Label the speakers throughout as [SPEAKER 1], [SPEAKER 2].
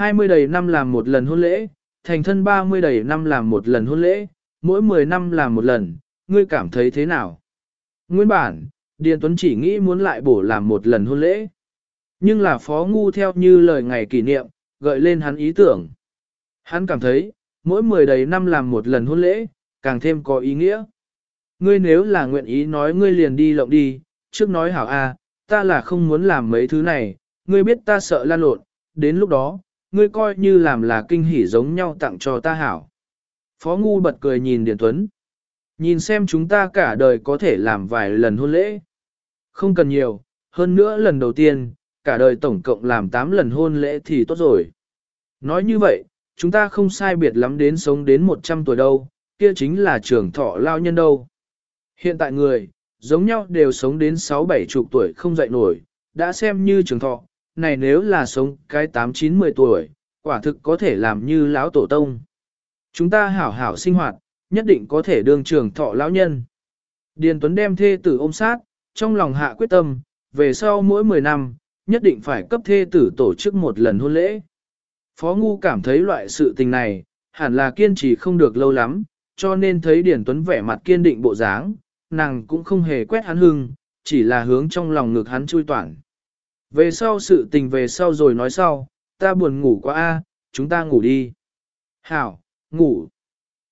[SPEAKER 1] 20 đầy năm làm một lần hôn lễ, thành thân 30 đầy năm làm một lần hôn lễ, mỗi 10 năm làm một lần, ngươi cảm thấy thế nào? Nguyên bản, Điền Tuấn chỉ nghĩ muốn lại bổ làm một lần hôn lễ. Nhưng là phó ngu theo như lời ngày kỷ niệm, gợi lên hắn ý tưởng. Hắn cảm thấy, mỗi 10 đầy năm làm một lần hôn lễ, càng thêm có ý nghĩa. Ngươi nếu là nguyện ý nói ngươi liền đi lộng đi, trước nói hảo a, ta là không muốn làm mấy thứ này, ngươi biết ta sợ lan lộn, đến lúc đó, ngươi coi như làm là kinh hỉ giống nhau tặng cho ta hảo. Phó Ngu bật cười nhìn Điền Tuấn. Nhìn xem chúng ta cả đời có thể làm vài lần hôn lễ. Không cần nhiều, hơn nữa lần đầu tiên, cả đời tổng cộng làm 8 lần hôn lễ thì tốt rồi. Nói như vậy, chúng ta không sai biệt lắm đến sống đến 100 tuổi đâu, kia chính là trưởng thọ lao nhân đâu. Hiện tại người, giống nhau đều sống đến 6-7 chục tuổi không dậy nổi, đã xem như trường thọ, này nếu là sống cái 8-9-10 tuổi, quả thực có thể làm như lão tổ tông. Chúng ta hảo hảo sinh hoạt, nhất định có thể đương trường thọ lão nhân. Điền Tuấn đem thê tử ôm sát, trong lòng hạ quyết tâm, về sau mỗi 10 năm, nhất định phải cấp thê tử tổ chức một lần hôn lễ. Phó Ngu cảm thấy loại sự tình này, hẳn là kiên trì không được lâu lắm, cho nên thấy Điền Tuấn vẻ mặt kiên định bộ dáng, nàng cũng không hề quét hắn hưng, chỉ là hướng trong lòng ngực hắn chui toàn về sau sự tình về sau rồi nói sau, ta buồn ngủ quá a, chúng ta ngủ đi. Hảo, ngủ.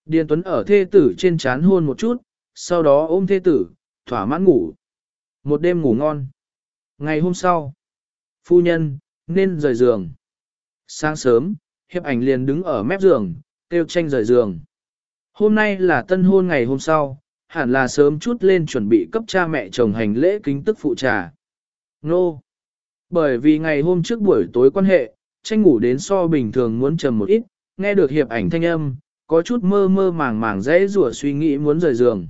[SPEAKER 1] Điền Tuấn ở thê tử trên chán hôn một chút, sau đó ôm thê tử, thỏa mãn ngủ. Một đêm ngủ ngon. Ngày hôm sau, phu nhân, nên rời giường. Sáng sớm, hiệp ảnh liền đứng ở mép giường, kêu tranh rời giường. Hôm nay là tân hôn ngày hôm sau, hẳn là sớm chút lên chuẩn bị cấp cha mẹ chồng hành lễ kính tức phụ trà. Nô! Bởi vì ngày hôm trước buổi tối quan hệ, tranh ngủ đến so bình thường muốn trầm một ít, nghe được hiệp ảnh thanh âm, có chút mơ mơ màng màng dễ rủa suy nghĩ muốn rời giường.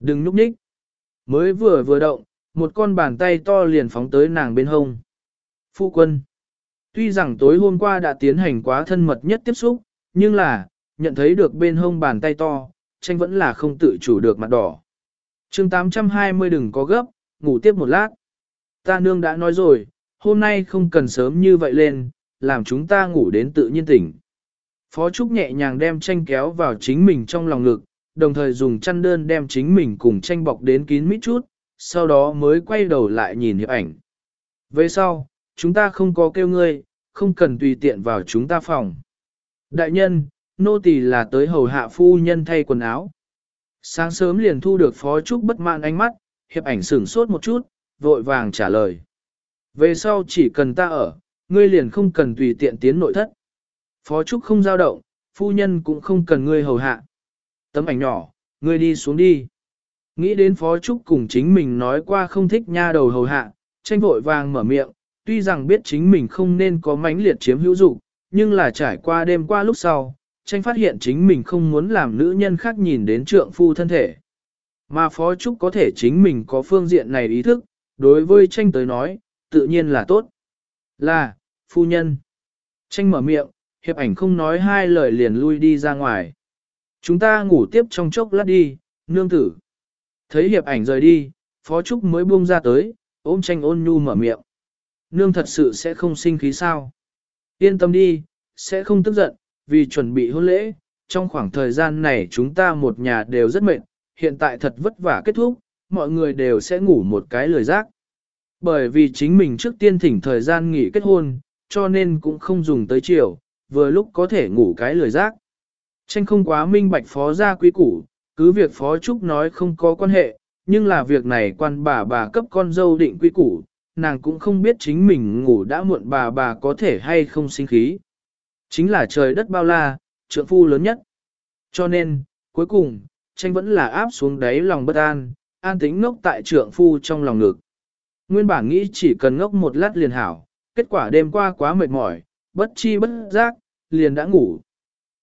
[SPEAKER 1] Đừng núp nhích. Mới vừa vừa động, một con bàn tay to liền phóng tới nàng bên hông. Phu quân. Tuy rằng tối hôm qua đã tiến hành quá thân mật nhất tiếp xúc, nhưng là, nhận thấy được bên hông bàn tay to, tranh vẫn là không tự chủ được mặt đỏ. chương 820 đừng có gấp, ngủ tiếp một lát. Ta nương đã nói rồi, hôm nay không cần sớm như vậy lên, làm chúng ta ngủ đến tự nhiên tỉnh. Phó Trúc nhẹ nhàng đem tranh kéo vào chính mình trong lòng ngực, đồng thời dùng chăn đơn đem chính mình cùng tranh bọc đến kín mít chút, sau đó mới quay đầu lại nhìn hiệp ảnh. Về sau, chúng ta không có kêu ngươi, không cần tùy tiện vào chúng ta phòng. Đại nhân, nô tỳ là tới hầu hạ phu nhân thay quần áo. Sáng sớm liền thu được phó trúc bất mãn ánh mắt, hiệp ảnh sửng sốt một chút, vội vàng trả lời. Về sau chỉ cần ta ở, ngươi liền không cần tùy tiện tiến nội thất. Phó trúc không giao động, phu nhân cũng không cần ngươi hầu hạ. Tấm ảnh nhỏ, ngươi đi xuống đi. Nghĩ đến phó trúc cùng chính mình nói qua không thích nha đầu hầu hạ, tranh vội vàng mở miệng, tuy rằng biết chính mình không nên có mãnh liệt chiếm hữu dục, nhưng là trải qua đêm qua lúc sau, tranh phát hiện chính mình không muốn làm nữ nhân khác nhìn đến trượng phu thân thể. Mà phó trúc có thể chính mình có phương diện này ý thức, đối với tranh tới nói, tự nhiên là tốt. Là, phu nhân. Tranh mở miệng, hiệp ảnh không nói hai lời liền lui đi ra ngoài. Chúng ta ngủ tiếp trong chốc lát đi, nương tử. Thấy hiệp ảnh rời đi, phó trúc mới buông ra tới, ôm tranh ôn nhu mở miệng. Nương thật sự sẽ không sinh khí sao. Yên tâm đi, sẽ không tức giận, vì chuẩn bị hôn lễ, trong khoảng thời gian này chúng ta một nhà đều rất mệt, hiện tại thật vất vả kết thúc, mọi người đều sẽ ngủ một cái lười giác. Bởi vì chính mình trước tiên thỉnh thời gian nghỉ kết hôn, cho nên cũng không dùng tới chiều, vừa lúc có thể ngủ cái lười giác. Tranh không quá minh bạch phó gia quý củ, cứ việc phó trúc nói không có quan hệ, nhưng là việc này quan bà bà cấp con dâu định quý củ, nàng cũng không biết chính mình ngủ đã muộn bà bà có thể hay không sinh khí. Chính là trời đất bao la, trượng phu lớn nhất. Cho nên, cuối cùng, tranh vẫn là áp xuống đáy lòng bất an, an tính ngốc tại trượng phu trong lòng ngực. Nguyên bản nghĩ chỉ cần ngốc một lát liền hảo, kết quả đêm qua quá mệt mỏi, bất chi bất giác, liền đã ngủ.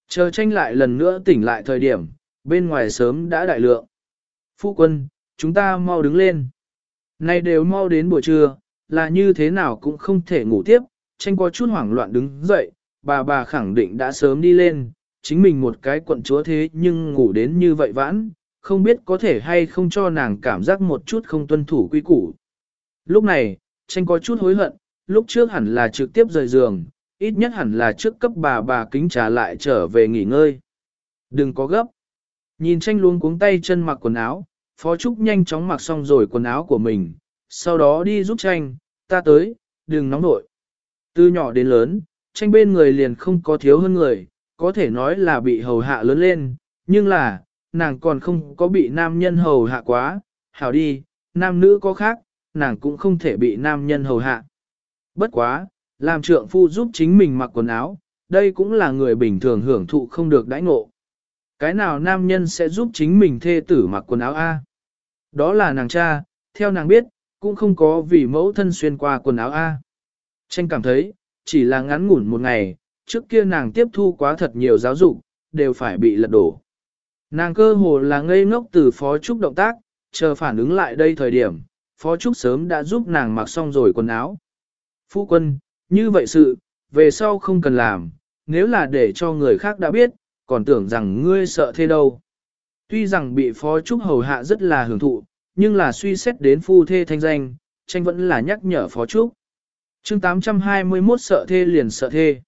[SPEAKER 1] Chờ tranh lại lần nữa tỉnh lại thời điểm, bên ngoài sớm đã đại lượng. Phu quân, chúng ta mau đứng lên. Nay đều mau đến buổi trưa, là như thế nào cũng không thể ngủ tiếp, tranh có chút hoảng loạn đứng dậy, bà bà khẳng định đã sớm đi lên, chính mình một cái quận chúa thế nhưng ngủ đến như vậy vãn, không biết có thể hay không cho nàng cảm giác một chút không tuân thủ quy củ. Lúc này, tranh có chút hối hận, lúc trước hẳn là trực tiếp rời giường, ít nhất hẳn là trước cấp bà bà kính trà lại trở về nghỉ ngơi. Đừng có gấp. Nhìn tranh luôn cuống tay chân mặc quần áo, Phó Trúc nhanh chóng mặc xong rồi quần áo của mình, sau đó đi giúp tranh, ta tới, đừng nóng nội. Từ nhỏ đến lớn, tranh bên người liền không có thiếu hơn người, có thể nói là bị hầu hạ lớn lên, nhưng là, nàng còn không có bị nam nhân hầu hạ quá, hảo đi, nam nữ có khác, nàng cũng không thể bị nam nhân hầu hạ. Bất quá, làm trượng phu giúp chính mình mặc quần áo, đây cũng là người bình thường hưởng thụ không được đãi ngộ. Cái nào nam nhân sẽ giúp chính mình thê tử mặc quần áo A? Đó là nàng cha, theo nàng biết, cũng không có vì mẫu thân xuyên qua quần áo A. Tranh cảm thấy, chỉ là ngắn ngủn một ngày, trước kia nàng tiếp thu quá thật nhiều giáo dục, đều phải bị lật đổ. Nàng cơ hồ là ngây ngốc từ phó trúc động tác, chờ phản ứng lại đây thời điểm, phó trúc sớm đã giúp nàng mặc xong rồi quần áo. Phu quân, như vậy sự, về sau không cần làm, nếu là để cho người khác đã biết, còn tưởng rằng ngươi sợ thế đâu. Tuy rằng bị phó trúc hầu hạ rất là hưởng thụ, nhưng là suy xét đến phu thê thanh danh, tranh vẫn là nhắc nhở phó trúc. chương 821 sợ thê liền sợ thê.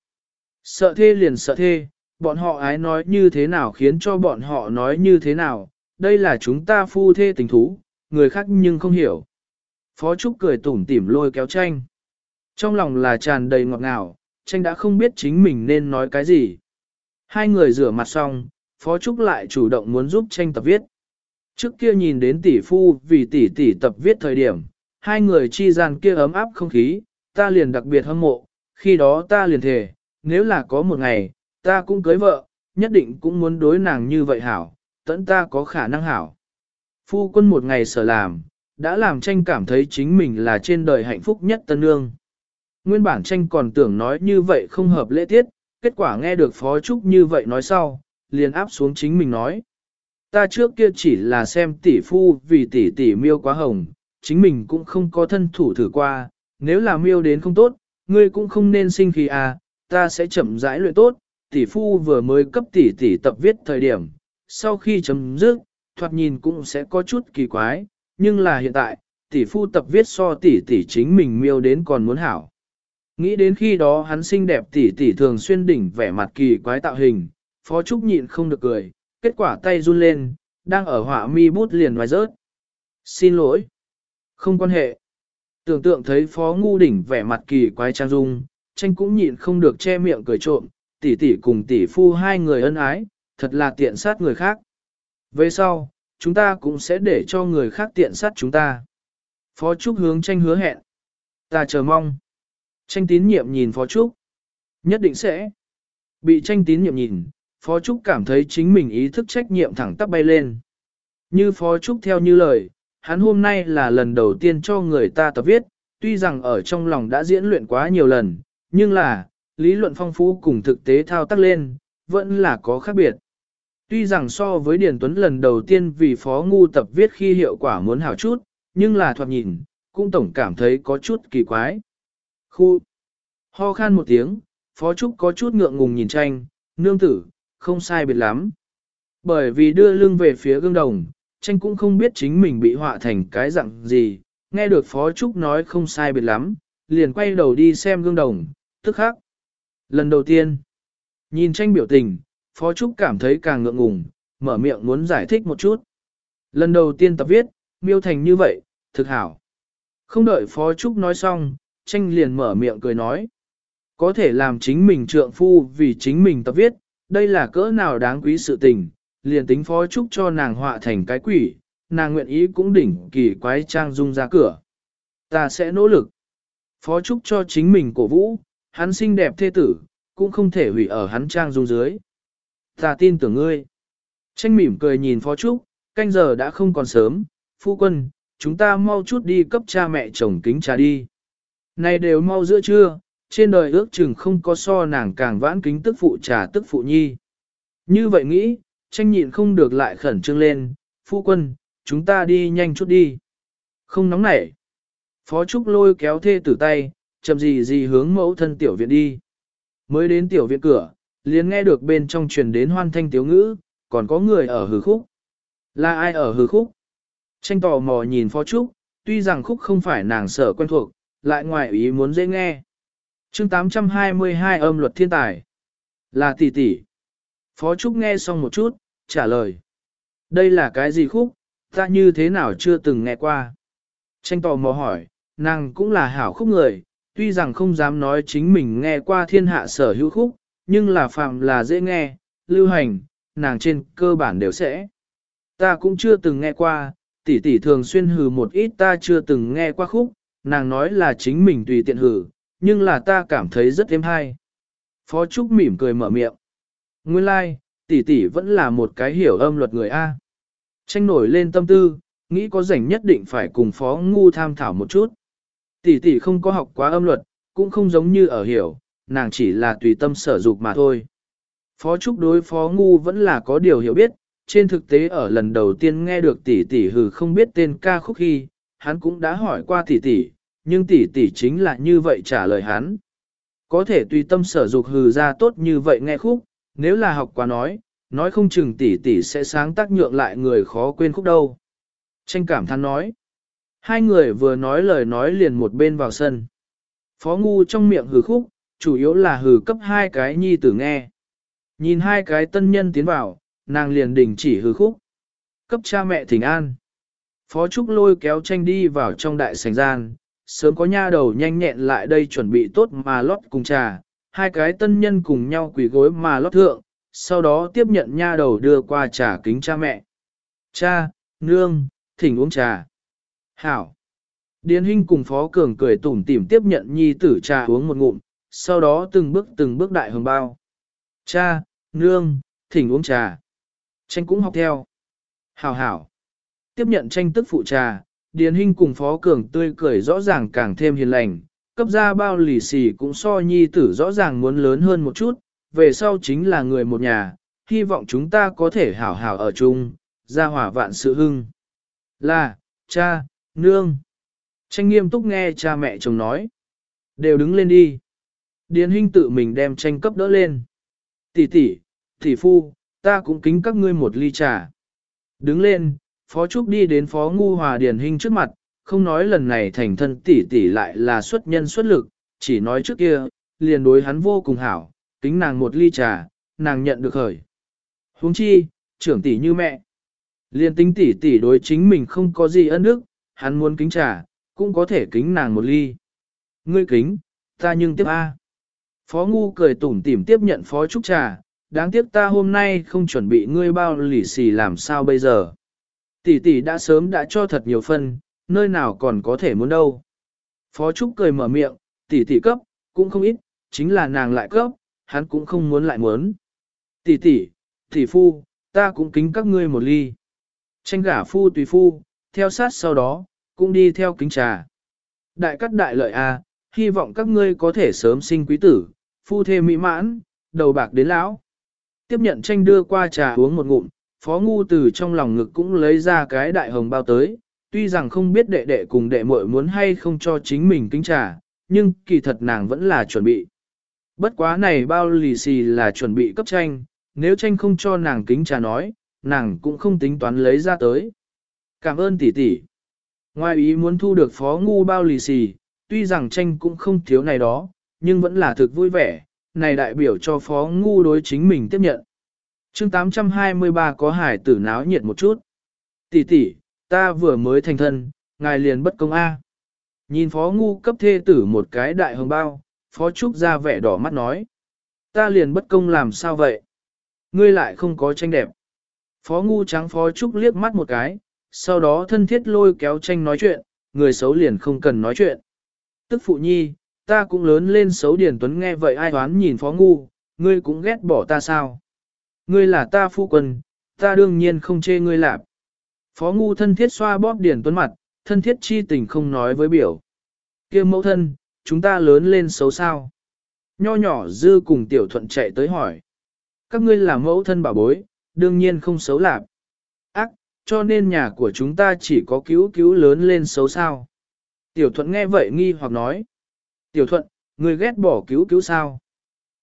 [SPEAKER 1] Sợ thê liền sợ thê, bọn họ ái nói như thế nào khiến cho bọn họ nói như thế nào, đây là chúng ta phu thê tình thú, người khác nhưng không hiểu. Phó Trúc cười tủm tỉm lôi kéo tranh. Trong lòng là tràn đầy ngọt ngào, tranh đã không biết chính mình nên nói cái gì. Hai người rửa mặt xong, Phó Trúc lại chủ động muốn giúp tranh tập viết. Trước kia nhìn đến tỷ phu vì tỷ tỷ tập viết thời điểm, hai người chi gian kia ấm áp không khí, ta liền đặc biệt hâm mộ, khi đó ta liền thề, nếu là có một ngày, ta cũng cưới vợ, nhất định cũng muốn đối nàng như vậy hảo, tẫn ta có khả năng hảo. Phu quân một ngày sở làm, đã làm tranh cảm thấy chính mình là trên đời hạnh phúc nhất tân nương. Nguyên bản tranh còn tưởng nói như vậy không hợp lễ tiết, kết quả nghe được Phó Trúc như vậy nói sau, liền áp xuống chính mình nói. Ta trước kia chỉ là xem tỷ phu vì tỷ tỷ miêu quá hồng, chính mình cũng không có thân thủ thử qua, nếu là miêu đến không tốt, ngươi cũng không nên sinh khí à, ta sẽ chậm rãi luyện tốt, tỷ phu vừa mới cấp tỷ tỷ tập viết thời điểm, sau khi chấm dứt, thoạt nhìn cũng sẽ có chút kỳ quái, nhưng là hiện tại, tỷ phu tập viết so tỷ tỷ chính mình miêu đến còn muốn hảo. Nghĩ đến khi đó hắn xinh đẹp tỷ tỷ thường xuyên đỉnh vẻ mặt kỳ quái tạo hình, Phó Trúc nhịn không được cười, kết quả tay run lên, đang ở họa mi bút liền ngoài rớt. Xin lỗi. Không quan hệ. Tưởng tượng thấy Phó Ngu đỉnh vẻ mặt kỳ quái trang dung, tranh cũng nhịn không được che miệng cười trộm, tỷ tỷ cùng tỷ phu hai người ân ái, thật là tiện sát người khác. Về sau, chúng ta cũng sẽ để cho người khác tiện sát chúng ta. Phó Trúc hướng tranh hứa hẹn. Ta chờ mong. Tranh tín nhiệm nhìn Phó Trúc. Nhất định sẽ. Bị tranh tín nhiệm nhìn, Phó Trúc cảm thấy chính mình ý thức trách nhiệm thẳng tắp bay lên. Như Phó Trúc theo như lời, hắn hôm nay là lần đầu tiên cho người ta tập viết, tuy rằng ở trong lòng đã diễn luyện quá nhiều lần, nhưng là, lý luận phong phú cùng thực tế thao tác lên, vẫn là có khác biệt. Tuy rằng so với Điền Tuấn lần đầu tiên vì phó ngu tập viết khi hiệu quả muốn hảo chút, nhưng là thoạt nhìn, cũng tổng cảm thấy có chút kỳ quái. Khu! Ho khan một tiếng, phó trúc có chút ngượng ngùng nhìn tranh, nương tử, không sai biệt lắm. Bởi vì đưa lưng về phía gương đồng, tranh cũng không biết chính mình bị họa thành cái dạng gì, nghe được phó trúc nói không sai biệt lắm, liền quay đầu đi xem gương đồng, tức khắc. Lần đầu tiên, nhìn tranh biểu tình, Phó Trúc cảm thấy càng ngượng ngùng, mở miệng muốn giải thích một chút. Lần đầu tiên tập viết, miêu thành như vậy, thực hảo. Không đợi Phó Trúc nói xong, tranh liền mở miệng cười nói. Có thể làm chính mình trượng phu vì chính mình tập viết, đây là cỡ nào đáng quý sự tình, liền tính Phó Trúc cho nàng họa thành cái quỷ, nàng nguyện ý cũng đỉnh kỳ quái trang dung ra cửa. Ta sẽ nỗ lực. Phó Trúc cho chính mình cổ vũ, hắn xinh đẹp thê tử, cũng không thể hủy ở hắn trang dung dưới. Ta tin tưởng ngươi. Tranh mỉm cười nhìn Phó Trúc, canh giờ đã không còn sớm, phu quân, chúng ta mau chút đi cấp cha mẹ chồng kính trà đi. Này đều mau giữa trưa, trên đời ước chừng không có so nàng càng vãn kính tức phụ trà tức phụ nhi. Như vậy nghĩ, tranh nhịn không được lại khẩn trương lên, phu quân, chúng ta đi nhanh chút đi. Không nóng nảy. Phó Trúc lôi kéo thê tử tay, chậm gì gì hướng mẫu thân tiểu viện đi. Mới đến tiểu viện cửa, liền nghe được bên trong truyền đến hoan thanh tiếu ngữ, còn có người ở hư khúc. Là ai ở hư khúc? Tranh tò mò nhìn Phó Trúc, tuy rằng khúc không phải nàng sở quen thuộc, lại ngoài ý muốn dễ nghe. chương 822 âm luật thiên tài. Là tỷ tỷ. Phó Trúc nghe xong một chút, trả lời. Đây là cái gì khúc, ta như thế nào chưa từng nghe qua. Tranh tò mò hỏi, nàng cũng là hảo khúc người, tuy rằng không dám nói chính mình nghe qua thiên hạ sở hữu khúc, nhưng là phạm là dễ nghe, lưu hành, nàng trên cơ bản đều sẽ. Ta cũng chưa từng nghe qua, tỷ tỷ thường xuyên hừ một ít ta chưa từng nghe qua khúc, nàng nói là chính mình tùy tiện hừ, nhưng là ta cảm thấy rất êm hay. Phó Trúc mỉm cười mở miệng. Nguyên lai, like, tỷ tỷ vẫn là một cái hiểu âm luật người A. Tranh nổi lên tâm tư, nghĩ có rảnh nhất định phải cùng Phó Ngu tham thảo một chút. Tỷ tỷ không có học quá âm luật, cũng không giống như ở hiểu, nàng chỉ là tùy tâm sở dục mà thôi. Phó Trúc đối Phó Ngu vẫn là có điều hiểu biết, trên thực tế ở lần đầu tiên nghe được tỷ tỷ hừ không biết tên ca khúc khi, hắn cũng đã hỏi qua tỷ tỷ, nhưng tỷ tỷ chính là như vậy trả lời hắn. Có thể tùy tâm sở dục hừ ra tốt như vậy nghe khúc, nếu là học quá nói, nói không chừng tỷ tỷ sẽ sáng tác nhượng lại người khó quên khúc đâu. Tranh cảm thán nói. Hai người vừa nói lời nói liền một bên vào sân. Phó ngu trong miệng hừ khúc, chủ yếu là hừ cấp hai cái nhi tử nghe. Nhìn hai cái tân nhân tiến vào, nàng liền đình chỉ hừ khúc. Cấp cha mẹ thỉnh an. Phó Trúc lôi kéo tranh đi vào trong đại sảnh gian, sớm có nha đầu nhanh nhẹn lại đây chuẩn bị tốt mà lót cùng trà, hai cái tân nhân cùng nhau quỳ gối mà lót thượng, sau đó tiếp nhận nha đầu đưa qua trà kính cha mẹ. Cha, nương, thỉnh uống trà. Hảo. Điền Hinh cùng Phó Cường cười tủm tỉm tiếp nhận nhi tử trà uống một ngụm, sau đó từng bước từng bước đại hồng bao. Cha, nương, thỉnh uống trà. Tranh cũng học theo. Hảo hảo. Tiếp nhận tranh tức phụ trà, Điền Hinh cùng Phó Cường tươi cười rõ ràng càng thêm hiền lành, cấp ra bao lì xì cũng so nhi tử rõ ràng muốn lớn hơn một chút, về sau chính là người một nhà, hy vọng chúng ta có thể hảo hảo ở chung, ra hỏa vạn sự hưng. Là, cha, nương. Tranh nghiêm túc nghe cha mẹ chồng nói. Đều đứng lên đi. Điền Hinh tự mình đem tranh cấp đỡ lên. Tỷ tỷ, tỷ phu, ta cũng kính các ngươi một ly trà. Đứng lên, Phó Trúc đi đến Phó Ngu Hòa Điền Hinh trước mặt, không nói lần này thành thân tỷ tỷ lại là xuất nhân xuất lực, chỉ nói trước kia, liền đối hắn vô cùng hảo, kính nàng một ly trà, nàng nhận được khởi. huống chi, trưởng tỷ như mẹ. Liền tính tỷ tỷ đối chính mình không có gì ân đức, hắn muốn kính trà, cũng có thể kính nàng một ly. Ngươi kính, ta nhưng tiếp A. Phó Ngu cười tủm tỉm tiếp nhận Phó Trúc trà, đáng tiếc ta hôm nay không chuẩn bị ngươi bao lì xì làm sao bây giờ. Tỷ tỷ đã sớm đã cho thật nhiều phân, nơi nào còn có thể muốn đâu. Phó Trúc cười mở miệng, tỷ tỷ cấp, cũng không ít, chính là nàng lại cấp, hắn cũng không muốn lại muốn. Tỷ tỷ, tỷ phu, ta cũng kính các ngươi một ly. Tranh gả phu tùy phu, theo sát sau đó, cũng đi theo kính trà. Đại cắt đại lợi a, hy vọng các ngươi có thể sớm sinh quý tử, phu thê mỹ mãn, đầu bạc đến lão. Tiếp nhận tranh đưa qua trà uống một ngụm, phó ngu từ trong lòng ngực cũng lấy ra cái đại hồng bao tới, tuy rằng không biết đệ đệ cùng đệ muội muốn hay không cho chính mình kính trà, nhưng kỳ thật nàng vẫn là chuẩn bị. Bất quá này bao lì xì là chuẩn bị cấp tranh, nếu tranh không cho nàng kính trà nói, nàng cũng không tính toán lấy ra tới. Cảm ơn tỷ tỷ. Ngoài ý muốn thu được phó ngu bao lì xì, tuy rằng tranh cũng không thiếu này đó, nhưng vẫn là thực vui vẻ, này đại biểu cho phó ngu đối chính mình tiếp nhận. chương 823 có hải tử náo nhiệt một chút. Tỷ tỷ, ta vừa mới thành thân, ngài liền bất công A. Nhìn phó ngu cấp thê tử một cái đại hồng bao, phó trúc ra vẻ đỏ mắt nói. Ta liền bất công làm sao vậy? Ngươi lại không có tranh đẹp. Phó ngu trắng phó trúc liếc mắt một cái, sau đó thân thiết lôi kéo tranh nói chuyện, người xấu liền không cần nói chuyện. Tức phụ nhi, ta cũng lớn lên xấu Điền Tuấn nghe vậy ai đoán nhìn phó ngu, ngươi cũng ghét bỏ ta sao? Ngươi là ta phu quân, ta đương nhiên không chê ngươi lạp. Phó ngu thân thiết xoa bóp Điền Tuấn mặt, thân thiết chi tình không nói với biểu. kia mẫu thân, chúng ta lớn lên xấu sao? Nho nhỏ dư cùng tiểu thuận chạy tới hỏi. Các ngươi là mẫu thân bảo bối, đương nhiên không xấu lạp. Ác, cho nên nhà của chúng ta chỉ có cứu cứu lớn lên xấu sao. Tiểu thuận nghe vậy nghi hoặc nói. Tiểu thuận, người ghét bỏ cứu cứu sao?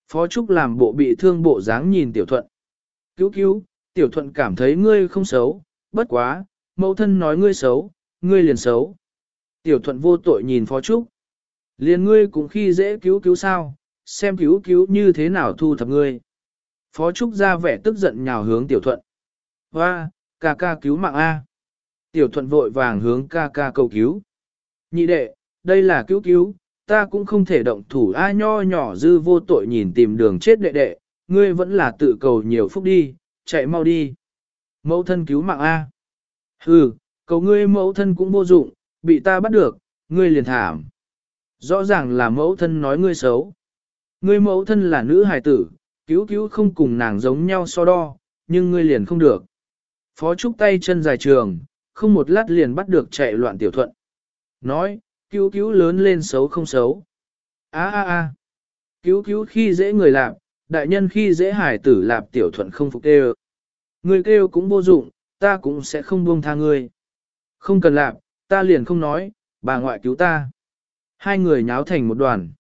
[SPEAKER 1] Phó Trúc làm bộ bị thương bộ dáng nhìn tiểu thuận. Cứu cứu, tiểu thuận cảm thấy ngươi không xấu, bất quá, mẫu thân nói ngươi xấu, ngươi liền xấu. Tiểu thuận vô tội nhìn Phó Trúc. Liền ngươi cũng khi dễ cứu cứu sao, xem cứu cứu như thế nào thu thập ngươi. Phó Trúc ra vẻ tức giận nhào hướng tiểu thuận. Hoa, ca ca cứu mạng A. Tiểu thuận vội vàng hướng ca ca cầu cứu. Nhị đệ, đây là cứu cứu, ta cũng không thể động thủ A nho nhỏ dư vô tội nhìn tìm đường chết đệ đệ, ngươi vẫn là tự cầu nhiều phúc đi, chạy mau đi. Mẫu thân cứu mạng A. Hừ, cầu ngươi mẫu thân cũng vô dụng, bị ta bắt được, ngươi liền thảm. Rõ ràng là mẫu thân nói ngươi xấu. Ngươi mẫu thân là nữ hài tử, cứu cứu không cùng nàng giống nhau so đo, nhưng ngươi liền không được. Phó Trúc tay chân dài trường, không một lát liền bắt được chạy loạn tiểu thuận. Nói, cứu cứu lớn lên xấu không xấu. a a a cứu cứu khi dễ người lạp, đại nhân khi dễ hải tử lạp tiểu thuận không phục kêu. Người kêu cũng vô dụng, ta cũng sẽ không buông tha ngươi. Không cần lạp, ta liền không nói, bà ngoại cứu ta. Hai người nháo thành một đoàn.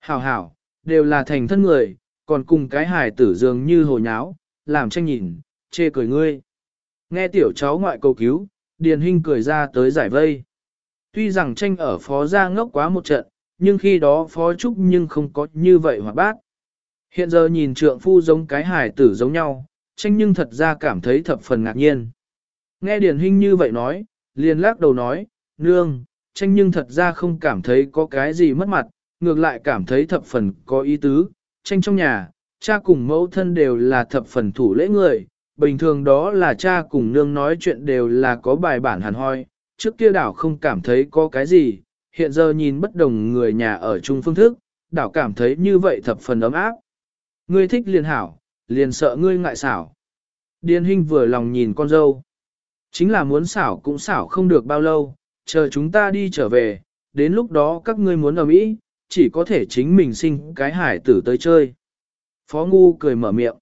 [SPEAKER 1] Hảo hảo, đều là thành thân người, còn cùng cái hải tử dường như hồ nháo, làm tranh nhìn, chê cười ngươi. Nghe tiểu cháu ngoại cầu cứu, Điền Hinh cười ra tới giải vây. Tuy rằng tranh ở phó gia ngốc quá một trận, nhưng khi đó phó trúc nhưng không có như vậy hoặc bát. Hiện giờ nhìn trượng phu giống cái hài tử giống nhau, tranh nhưng thật ra cảm thấy thập phần ngạc nhiên. Nghe Điền Hinh như vậy nói, liền lắc đầu nói, nương, tranh nhưng thật ra không cảm thấy có cái gì mất mặt, ngược lại cảm thấy thập phần có ý tứ, tranh trong nhà, cha cùng mẫu thân đều là thập phần thủ lễ người, bình thường đó là cha cùng nương nói chuyện đều là có bài bản hẳn hoi, trước kia đảo không cảm thấy có cái gì, hiện giờ nhìn bất đồng người nhà ở chung phương thức, đảo cảm thấy như vậy thập phần ấm áp. Ngươi thích liền hảo, liền sợ ngươi ngại xảo. Điền Hinh vừa lòng nhìn con dâu. Chính là muốn xảo cũng xảo không được bao lâu, chờ chúng ta đi trở về, đến lúc đó các ngươi muốn ở Mỹ, chỉ có thể chính mình sinh cái hải tử tới chơi. Phó Ngu cười mở miệng.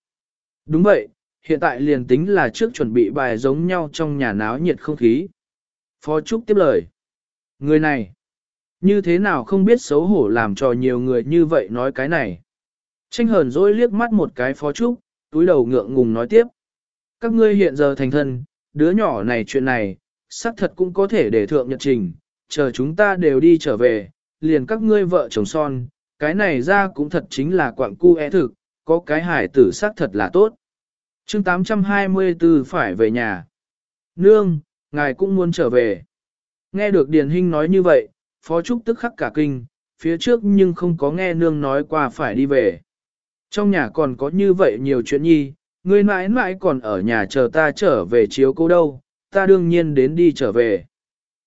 [SPEAKER 1] Đúng vậy, hiện tại liền tính là trước chuẩn bị bài giống nhau trong nhà náo nhiệt không khí. Phó Trúc tiếp lời. Người này, như thế nào không biết xấu hổ làm cho nhiều người như vậy nói cái này. Tranh hờn dỗi liếc mắt một cái Phó Trúc, túi đầu ngượng ngùng nói tiếp. Các ngươi hiện giờ thành thân, đứa nhỏ này chuyện này, xác thật cũng có thể để thượng nhật trình, chờ chúng ta đều đi trở về, liền các ngươi vợ chồng son, cái này ra cũng thật chính là quặng cu é thực, có cái hải tử xác thật là tốt. chương 824 phải về nhà. Nương, ngài cũng muốn trở về. Nghe được Điền Hinh nói như vậy, Phó Trúc tức khắc cả kinh, phía trước nhưng không có nghe nương nói qua phải đi về. Trong nhà còn có như vậy nhiều chuyện nhi, người mãi mãi còn ở nhà chờ ta trở về chiếu cô đâu, ta đương nhiên đến đi trở về.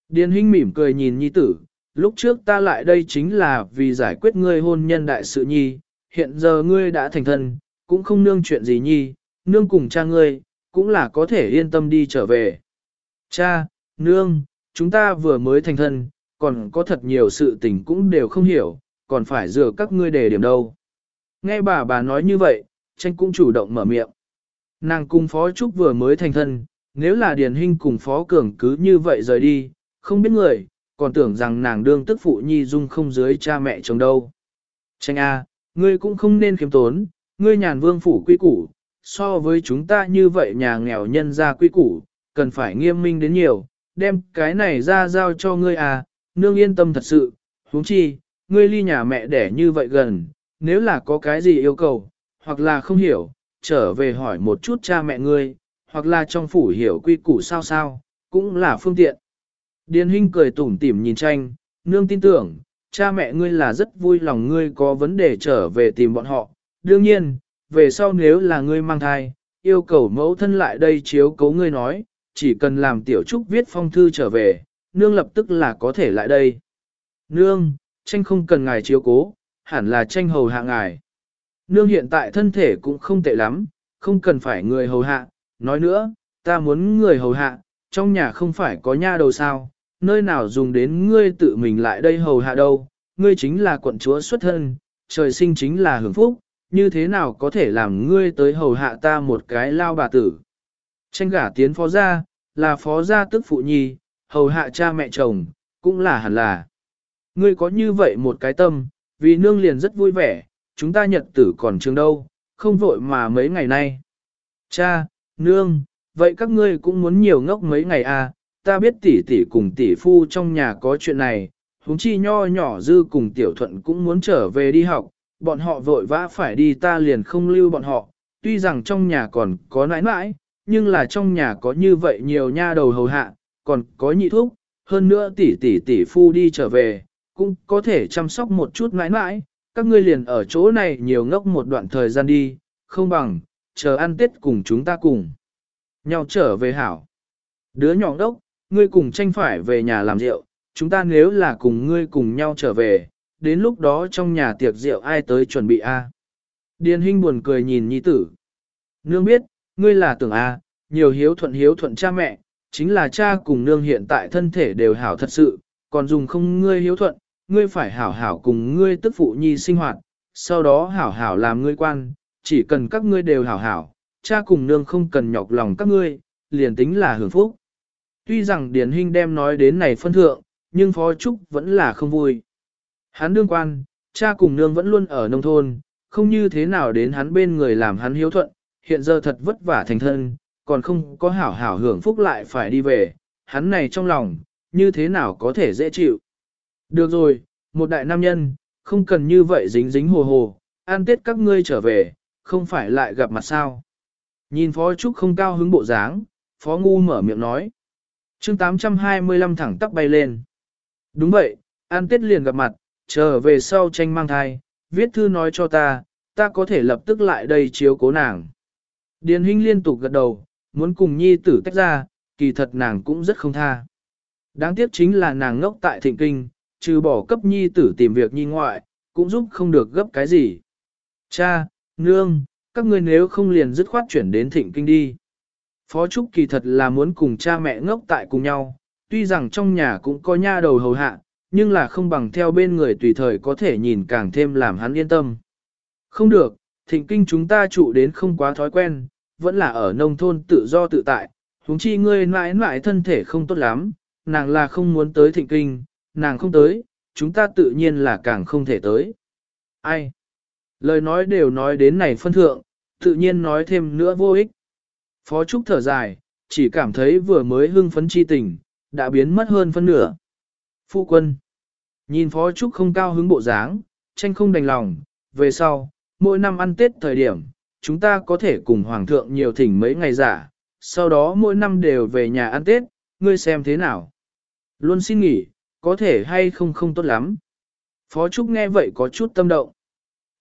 [SPEAKER 1] Điền Hinh mỉm cười nhìn nhi tử, lúc trước ta lại đây chính là vì giải quyết ngươi hôn nhân đại sự nhi, hiện giờ ngươi đã thành thân, cũng không nương chuyện gì nhi, nương cùng cha ngươi, cũng là có thể yên tâm đi trở về. Cha, nương, chúng ta vừa mới thành thân, còn có thật nhiều sự tình cũng đều không hiểu, còn phải dựa các ngươi đề điểm đâu. Nghe bà bà nói như vậy, tranh cũng chủ động mở miệng. Nàng cùng Phó Trúc vừa mới thành thân, nếu là Điền Hinh cùng Phó Cường cứ như vậy rời đi, không biết người, còn tưởng rằng nàng đương tức phụ nhi dung không dưới cha mẹ chồng đâu. Tranh A, ngươi cũng không nên khiêm tốn, ngươi nhàn vương phủ quy củ, so với chúng ta như vậy nhà nghèo nhân ra quy củ, cần phải nghiêm minh đến nhiều, đem cái này ra giao cho ngươi à, nương yên tâm thật sự, huống chi, ngươi ly nhà mẹ đẻ như vậy gần, nếu là có cái gì yêu cầu, hoặc là không hiểu, trở về hỏi một chút cha mẹ ngươi, hoặc là trong phủ hiểu quy củ sao sao, cũng là phương tiện. Điền Hinh cười tủm tỉm nhìn tranh, nương tin tưởng, cha mẹ ngươi là rất vui lòng ngươi có vấn đề trở về tìm bọn họ. Đương nhiên, về sau nếu là ngươi mang thai, yêu cầu mẫu thân lại đây chiếu cố ngươi nói, chỉ cần làm tiểu trúc viết phong thư trở về, nương lập tức là có thể lại đây. Nương, tranh không cần ngài chiếu cố, hẳn là tranh hầu hạ ngài. Nương hiện tại thân thể cũng không tệ lắm, không cần phải người hầu hạ, nói nữa, ta muốn người hầu hạ, trong nhà không phải có nha đầu sao, nơi nào dùng đến ngươi tự mình lại đây hầu hạ đâu, ngươi chính là quận chúa xuất thân, trời sinh chính là hưởng phúc, như thế nào có thể làm ngươi tới hầu hạ ta một cái lao bà tử. Tranh gả tiến phó gia, là phó gia tức phụ nhi, hầu hạ cha mẹ chồng, cũng là hẳn là. Ngươi có như vậy một cái tâm, vì nương liền rất vui vẻ, chúng ta nhật tử còn trường đâu, không vội mà mấy ngày nay. Cha, nương, vậy các ngươi cũng muốn nhiều ngốc mấy ngày à, ta biết tỷ tỷ cùng tỷ phu trong nhà có chuyện này, huống chi nho nhỏ dư cùng tiểu thuận cũng muốn trở về đi học, bọn họ vội vã phải đi ta liền không lưu bọn họ, tuy rằng trong nhà còn có nãi nãi, nhưng là trong nhà có như vậy nhiều nha đầu hầu hạ, còn có nhị thuốc, hơn nữa tỷ tỷ tỷ phu đi trở về, cũng có thể chăm sóc một chút mãi mãi các ngươi liền ở chỗ này nhiều ngốc một đoạn thời gian đi, không bằng, chờ ăn tết cùng chúng ta cùng. Nhau trở về hảo. Đứa nhỏ đốc, ngươi cùng tranh phải về nhà làm rượu, chúng ta nếu là cùng ngươi cùng nhau trở về, đến lúc đó trong nhà tiệc rượu ai tới chuẩn bị a? Điền Hinh buồn cười nhìn nhi tử. Nương biết, ngươi là tưởng a, nhiều hiếu thuận hiếu thuận cha mẹ, chính là cha cùng nương hiện tại thân thể đều hảo thật sự, còn dùng không ngươi hiếu thuận, ngươi phải hảo hảo cùng ngươi tức phụ nhi sinh hoạt, sau đó hảo hảo làm ngươi quan, chỉ cần các ngươi đều hảo hảo, cha cùng nương không cần nhọc lòng các ngươi, liền tính là hưởng phúc. Tuy rằng điển Hinh đem nói đến này phân thượng, nhưng Phó Trúc vẫn là không vui. Hắn đương quan, cha cùng nương vẫn luôn ở nông thôn, không như thế nào đến hắn bên người làm hắn hiếu thuận, hiện giờ thật vất vả thành thân, còn không có hảo hảo hưởng phúc lại phải đi về, hắn này trong lòng, như thế nào có thể dễ chịu. Được rồi, một đại nam nhân, không cần như vậy dính dính hồ hồ, an tết các ngươi trở về, không phải lại gặp mặt sao. Nhìn Phó Trúc không cao hứng bộ dáng, Phó Ngu mở miệng nói. chương 825 thẳng tắp bay lên. Đúng vậy, an tết liền gặp mặt, trở về sau tranh mang thai, viết thư nói cho ta, ta có thể lập tức lại đây chiếu cố nàng. Điền Hinh liên tục gật đầu, muốn cùng nhi tử tách ra, kỳ thật nàng cũng rất không tha. Đáng tiếc chính là nàng ngốc tại thịnh kinh, trừ bỏ cấp nhi tử tìm việc nhi ngoại, cũng giúp không được gấp cái gì. Cha, nương, các ngươi nếu không liền dứt khoát chuyển đến thịnh kinh đi. Phó Trúc kỳ thật là muốn cùng cha mẹ ngốc tại cùng nhau, tuy rằng trong nhà cũng có nha đầu hầu hạ, nhưng là không bằng theo bên người tùy thời có thể nhìn càng thêm làm hắn yên tâm. Không được, thịnh kinh chúng ta trụ đến không quá thói quen, vẫn là ở nông thôn tự do tự tại, huống chi ngươi mãi mãi thân thể không tốt lắm, nàng là không muốn tới thịnh kinh, nàng không tới, chúng ta tự nhiên là càng không thể tới. Ai? Lời nói đều nói đến này phân thượng, tự nhiên nói thêm nữa vô ích. Phó Trúc thở dài, chỉ cảm thấy vừa mới hưng phấn chi tình, đã biến mất hơn phân nửa. Phu quân. Nhìn Phó Trúc không cao hứng bộ dáng, tranh không đành lòng, về sau, mỗi năm ăn Tết thời điểm, chúng ta có thể cùng Hoàng thượng nhiều thỉnh mấy ngày giả, sau đó mỗi năm đều về nhà ăn Tết, ngươi xem thế nào. Luôn xin nghỉ, có thể hay không không tốt lắm. Phó Trúc nghe vậy có chút tâm động.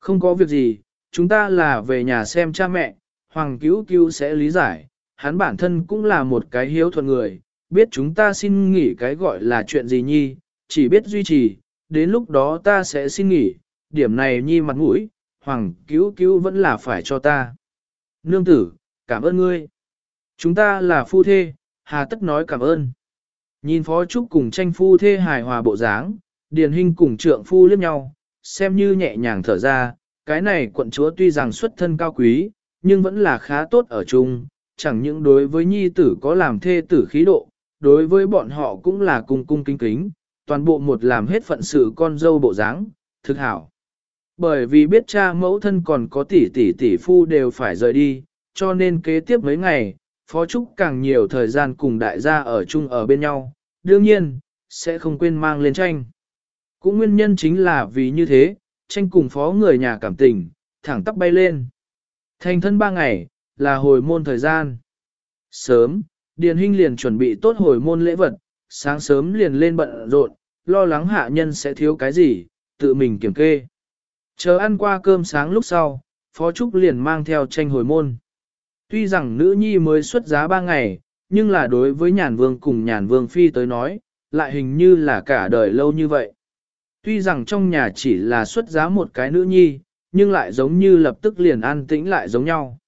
[SPEAKER 1] Không có việc gì, chúng ta là về nhà xem cha mẹ, Hoàng cứu cứu sẽ lý giải, hắn bản thân cũng là một cái hiếu thuận người, biết chúng ta xin nghỉ cái gọi là chuyện gì nhi, chỉ biết duy trì, đến lúc đó ta sẽ xin nghỉ, điểm này nhi mặt mũi, Hoàng cứu cứu vẫn là phải cho ta. Nương tử, cảm ơn ngươi. Chúng ta là phu thê, hà tất nói cảm ơn. Nhìn Phó Trúc cùng tranh phu thê hài hòa bộ dáng, Điền hình cùng trượng phu liếc nhau, xem như nhẹ nhàng thở ra, cái này quận chúa tuy rằng xuất thân cao quý, nhưng vẫn là khá tốt ở chung, chẳng những đối với nhi tử có làm thê tử khí độ, đối với bọn họ cũng là cung cung kính kính, toàn bộ một làm hết phận sự con dâu bộ dáng, thực hảo. Bởi vì biết cha mẫu thân còn có tỷ tỷ tỷ phu đều phải rời đi, cho nên kế tiếp mấy ngày, Phó Trúc càng nhiều thời gian cùng đại gia ở chung ở bên nhau, đương nhiên, sẽ không quên mang lên tranh. Cũng nguyên nhân chính là vì như thế, tranh cùng phó người nhà cảm tình, thẳng tắp bay lên. Thành thân ba ngày, là hồi môn thời gian. Sớm, Điền Hinh liền chuẩn bị tốt hồi môn lễ vật, sáng sớm liền lên bận rộn, lo lắng hạ nhân sẽ thiếu cái gì, tự mình kiểm kê. Chờ ăn qua cơm sáng lúc sau, Phó Trúc liền mang theo tranh hồi môn. Tuy rằng nữ nhi mới xuất giá ba ngày, nhưng là đối với nhàn vương cùng nhàn vương phi tới nói, lại hình như là cả đời lâu như vậy. Tuy rằng trong nhà chỉ là xuất giá một cái nữ nhi, nhưng lại giống như lập tức liền an tĩnh lại giống nhau.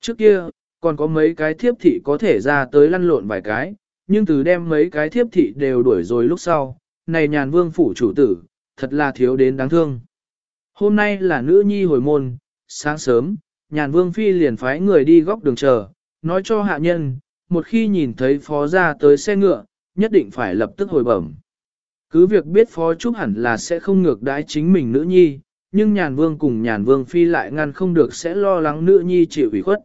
[SPEAKER 1] Trước kia, còn có mấy cái thiếp thị có thể ra tới lăn lộn vài cái, nhưng từ đem mấy cái thiếp thị đều đuổi rồi lúc sau, này nhàn vương phủ chủ tử, thật là thiếu đến đáng thương. Hôm nay là nữ nhi hồi môn, sáng sớm, nhàn vương phi liền phái người đi góc đường chờ, nói cho hạ nhân, một khi nhìn thấy phó ra tới xe ngựa, nhất định phải lập tức hồi bẩm. Cứ việc biết phó trúc hẳn là sẽ không ngược đãi chính mình nữ nhi, nhưng nhàn vương cùng nhàn vương phi lại ngăn không được sẽ lo lắng nữ nhi chịu ủy khuất.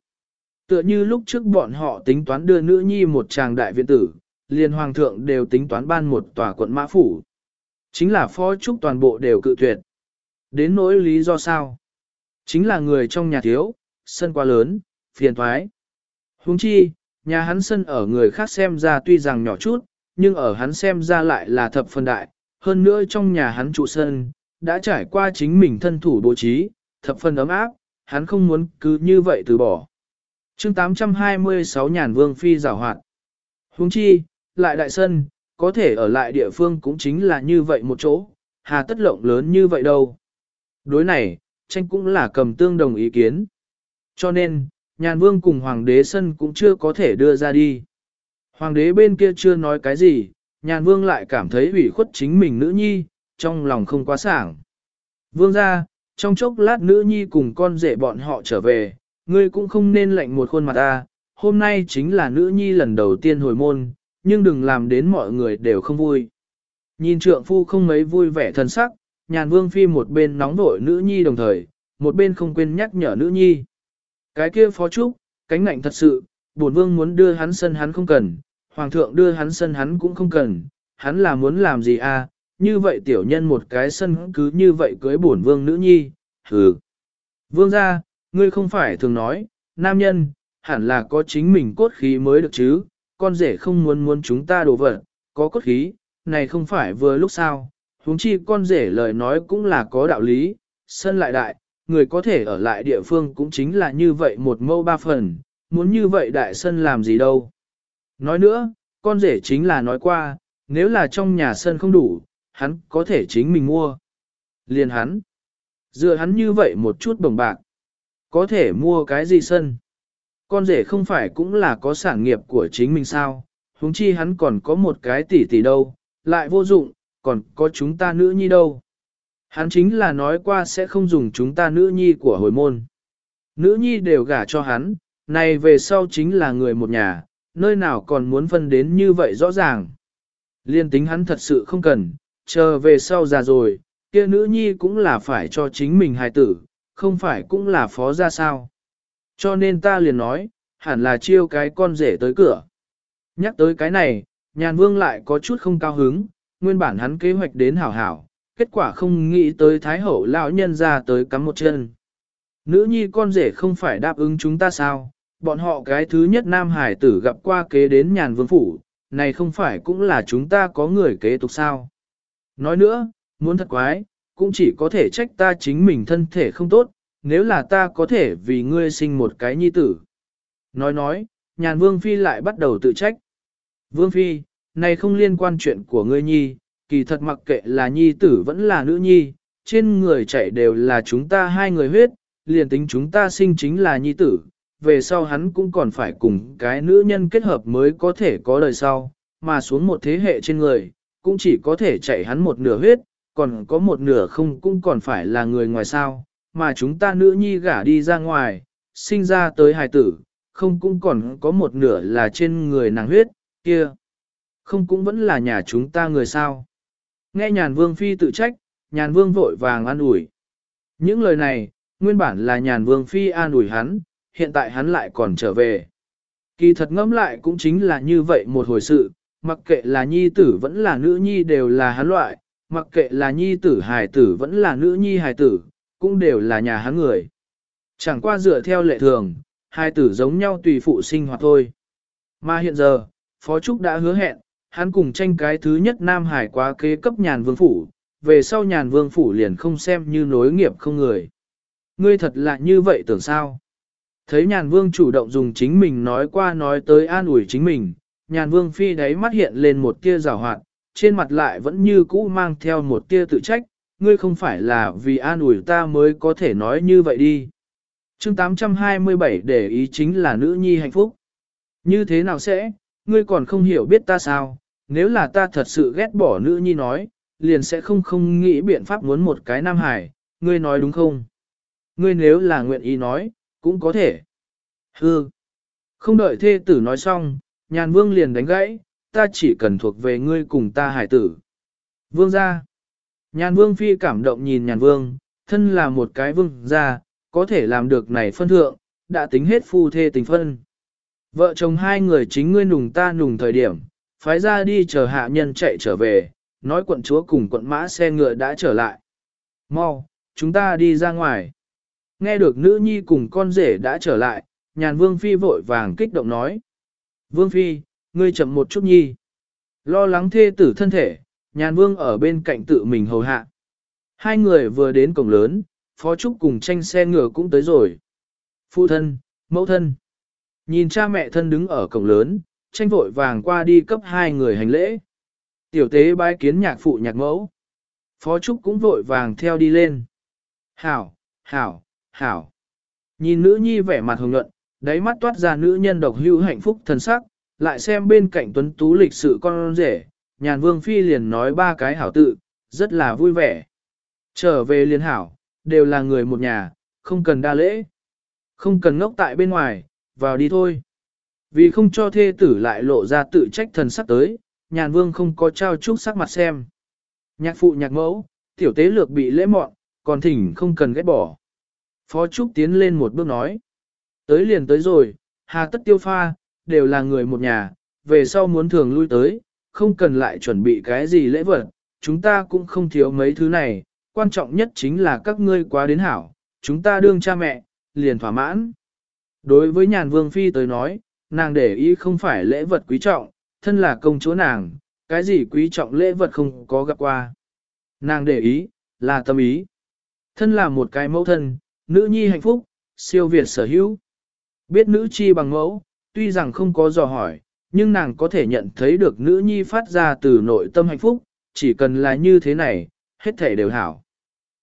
[SPEAKER 1] Tựa như lúc trước bọn họ tính toán đưa nữ nhi một tràng đại viện tử, liền hoàng thượng đều tính toán ban một tòa quận mã phủ. Chính là phó trúc toàn bộ đều cự tuyệt. Đến nỗi lý do sao? Chính là người trong nhà thiếu, sân quá lớn, phiền thoái. Huống chi, nhà hắn sân ở người khác xem ra tuy rằng nhỏ chút, nhưng ở hắn xem ra lại là thập phần đại, hơn nữa trong nhà hắn trụ sân, đã trải qua chính mình thân thủ bố trí, thập phần ấm áp, hắn không muốn cứ như vậy từ bỏ. chương 826 nhàn vương phi rào hoạt. Huống chi, lại đại sân, có thể ở lại địa phương cũng chính là như vậy một chỗ, hà tất lộng lớn như vậy đâu. Đối này, tranh cũng là cầm tương đồng ý kiến. Cho nên, nhàn vương cùng hoàng đế sân cũng chưa có thể đưa ra đi. Hoàng đế bên kia chưa nói cái gì, nhàn vương lại cảm thấy ủy khuất chính mình nữ nhi, trong lòng không quá sảng. Vương ra, trong chốc lát nữ nhi cùng con rể bọn họ trở về, ngươi cũng không nên lạnh một khuôn mặt ta, hôm nay chính là nữ nhi lần đầu tiên hồi môn, nhưng đừng làm đến mọi người đều không vui. Nhìn trượng phu không mấy vui vẻ thân sắc, nhàn vương phi một bên nóng vội nữ nhi đồng thời, một bên không quên nhắc nhở nữ nhi. Cái kia phó trúc, cánh ngạnh thật sự, bổn vương muốn đưa hắn sân hắn không cần, hoàng thượng đưa hắn sân hắn cũng không cần, hắn là muốn làm gì à, như vậy tiểu nhân một cái sân cứ như vậy cưới bổn vương nữ nhi, hừ. Vương ra, ngươi không phải thường nói, nam nhân, hẳn là có chính mình cốt khí mới được chứ, con rể không muốn muốn chúng ta đổ vật, có cốt khí, này không phải vừa lúc sao, huống chi con rể lời nói cũng là có đạo lý, sân lại đại, người có thể ở lại địa phương cũng chính là như vậy một mâu ba phần, muốn như vậy đại sân làm gì đâu. Nói nữa, con rể chính là nói qua, nếu là trong nhà sân không đủ, hắn có thể chính mình mua. Liền hắn. Dựa hắn như vậy một chút bồng bạc. Có thể mua cái gì sân. Con rể không phải cũng là có sản nghiệp của chính mình sao, huống chi hắn còn có một cái tỷ tỷ đâu, lại vô dụng, còn có chúng ta nữ nhi đâu. Hắn chính là nói qua sẽ không dùng chúng ta nữ nhi của hồi môn. Nữ nhi đều gả cho hắn, này về sau chính là người một nhà, nơi nào còn muốn phân đến như vậy rõ ràng. Liên tính hắn thật sự không cần, chờ về sau già rồi, kia nữ nhi cũng là phải cho chính mình hài tử, không phải cũng là phó ra sao. Cho nên ta liền nói, hẳn là chiêu cái con rể tới cửa. Nhắc tới cái này, nhàn vương lại có chút không cao hứng, nguyên bản hắn kế hoạch đến hảo hảo, kết quả không nghĩ tới thái hậu lão nhân ra tới cắm một chân. Nữ nhi con rể không phải đáp ứng chúng ta sao, bọn họ cái thứ nhất nam hải tử gặp qua kế đến nhàn vương phủ, này không phải cũng là chúng ta có người kế tục sao. Nói nữa, muốn thật quái, cũng chỉ có thể trách ta chính mình thân thể không tốt, nếu là ta có thể vì ngươi sinh một cái nhi tử. Nói nói, nhàn vương phi lại bắt đầu tự trách. Vương phi, này không liên quan chuyện của ngươi nhi, kỳ thật mặc kệ là nhi tử vẫn là nữ nhi, trên người chảy đều là chúng ta hai người huyết, liền tính chúng ta sinh chính là nhi tử, về sau hắn cũng còn phải cùng cái nữ nhân kết hợp mới có thể có đời sau, mà xuống một thế hệ trên người, cũng chỉ có thể chảy hắn một nửa huyết, còn có một nửa không cũng còn phải là người ngoài sao, mà chúng ta nữ nhi gả đi ra ngoài, sinh ra tới hài tử, không cũng còn có một nửa là trên người nàng huyết, kia. Không cũng vẫn là nhà chúng ta người sao. Nghe nhàn vương phi tự trách, nhàn vương vội vàng an ủi. Những lời này, nguyên bản là nhàn vương phi an ủi hắn, hiện tại hắn lại còn trở về. Kỳ thật ngẫm lại cũng chính là như vậy một hồi sự, mặc kệ là nhi tử vẫn là nữ nhi đều là hắn loại, mặc kệ là nhi tử hài tử vẫn là nữ nhi hài tử, cũng đều là nhà hắn người. Chẳng qua dựa theo lệ thường, hai tử giống nhau tùy phụ sinh hoạt thôi. Mà hiện giờ, Phó Trúc đã hứa hẹn, hắn cùng tranh cái thứ nhất Nam Hải quá kế cấp nhàn vương phủ, về sau nhàn vương phủ liền không xem như nối nghiệp không người. Ngươi thật là như vậy tưởng sao? Thấy nhàn vương chủ động dùng chính mình nói qua nói tới an ủi chính mình, nhàn vương phi đáy mắt hiện lên một tia rào hoạt, trên mặt lại vẫn như cũ mang theo một tia tự trách, ngươi không phải là vì an ủi ta mới có thể nói như vậy đi. chương 827 để ý chính là nữ nhi hạnh phúc. Như thế nào sẽ, ngươi còn không hiểu biết ta sao, nếu là ta thật sự ghét bỏ nữ nhi nói, liền sẽ không không nghĩ biện pháp muốn một cái nam hải, ngươi nói đúng không? Ngươi nếu là nguyện ý nói, cũng có thể. Hừ, Không đợi thê tử nói xong, nhàn vương liền đánh gãy, ta chỉ cần thuộc về ngươi cùng ta hải tử. Vương ra. Nhàn vương phi cảm động nhìn nhàn vương, thân là một cái vương ra, có thể làm được này phân thượng, đã tính hết phu thê tình phân. Vợ chồng hai người chính ngươi nùng ta nùng thời điểm, phái ra đi chờ hạ nhân chạy trở về, nói quận chúa cùng quận mã xe ngựa đã trở lại. Mau, chúng ta đi ra ngoài. Nghe được nữ nhi cùng con rể đã trở lại, nhàn vương phi vội vàng kích động nói. Vương phi, ngươi chậm một chút nhi. Lo lắng thê tử thân thể, nhàn vương ở bên cạnh tự mình hầu hạ. Hai người vừa đến cổng lớn, phó trúc cùng tranh xe ngựa cũng tới rồi. Phụ thân, mẫu thân. Nhìn cha mẹ thân đứng ở cổng lớn, tranh vội vàng qua đi cấp hai người hành lễ. Tiểu tế bái kiến nhạc phụ nhạc mẫu. Phó Trúc cũng vội vàng theo đi lên. Hảo, hảo, hảo. Nhìn nữ nhi vẻ mặt hồng nhuận, đáy mắt toát ra nữ nhân độc hưu hạnh phúc thần sắc, lại xem bên cạnh tuấn tú lịch sự con rể, nhàn vương phi liền nói ba cái hảo tự, rất là vui vẻ. Trở về liên hảo, đều là người một nhà, không cần đa lễ. Không cần ngốc tại bên ngoài, vào đi thôi. Vì không cho thê tử lại lộ ra tự trách thần sắc tới, nhàn vương không có trao chúc sắc mặt xem. Nhạc phụ nhạc mẫu, tiểu tế lược bị lễ mọn, còn thỉnh không cần ghét bỏ. Phó Trúc tiến lên một bước nói. Tới liền tới rồi, hà tất tiêu pha, đều là người một nhà, về sau muốn thường lui tới, không cần lại chuẩn bị cái gì lễ vật, chúng ta cũng không thiếu mấy thứ này, quan trọng nhất chính là các ngươi quá đến hảo, chúng ta đương cha mẹ, liền thỏa mãn. Đối với nhàn vương phi tới nói, nàng để ý không phải lễ vật quý trọng, thân là công chúa nàng, cái gì quý trọng lễ vật không có gặp qua. Nàng để ý, là tâm ý. Thân là một cái mẫu thân, nữ nhi hạnh phúc, siêu việt sở hữu. Biết nữ chi bằng mẫu, tuy rằng không có dò hỏi, nhưng nàng có thể nhận thấy được nữ nhi phát ra từ nội tâm hạnh phúc, chỉ cần là như thế này, hết thể đều hảo.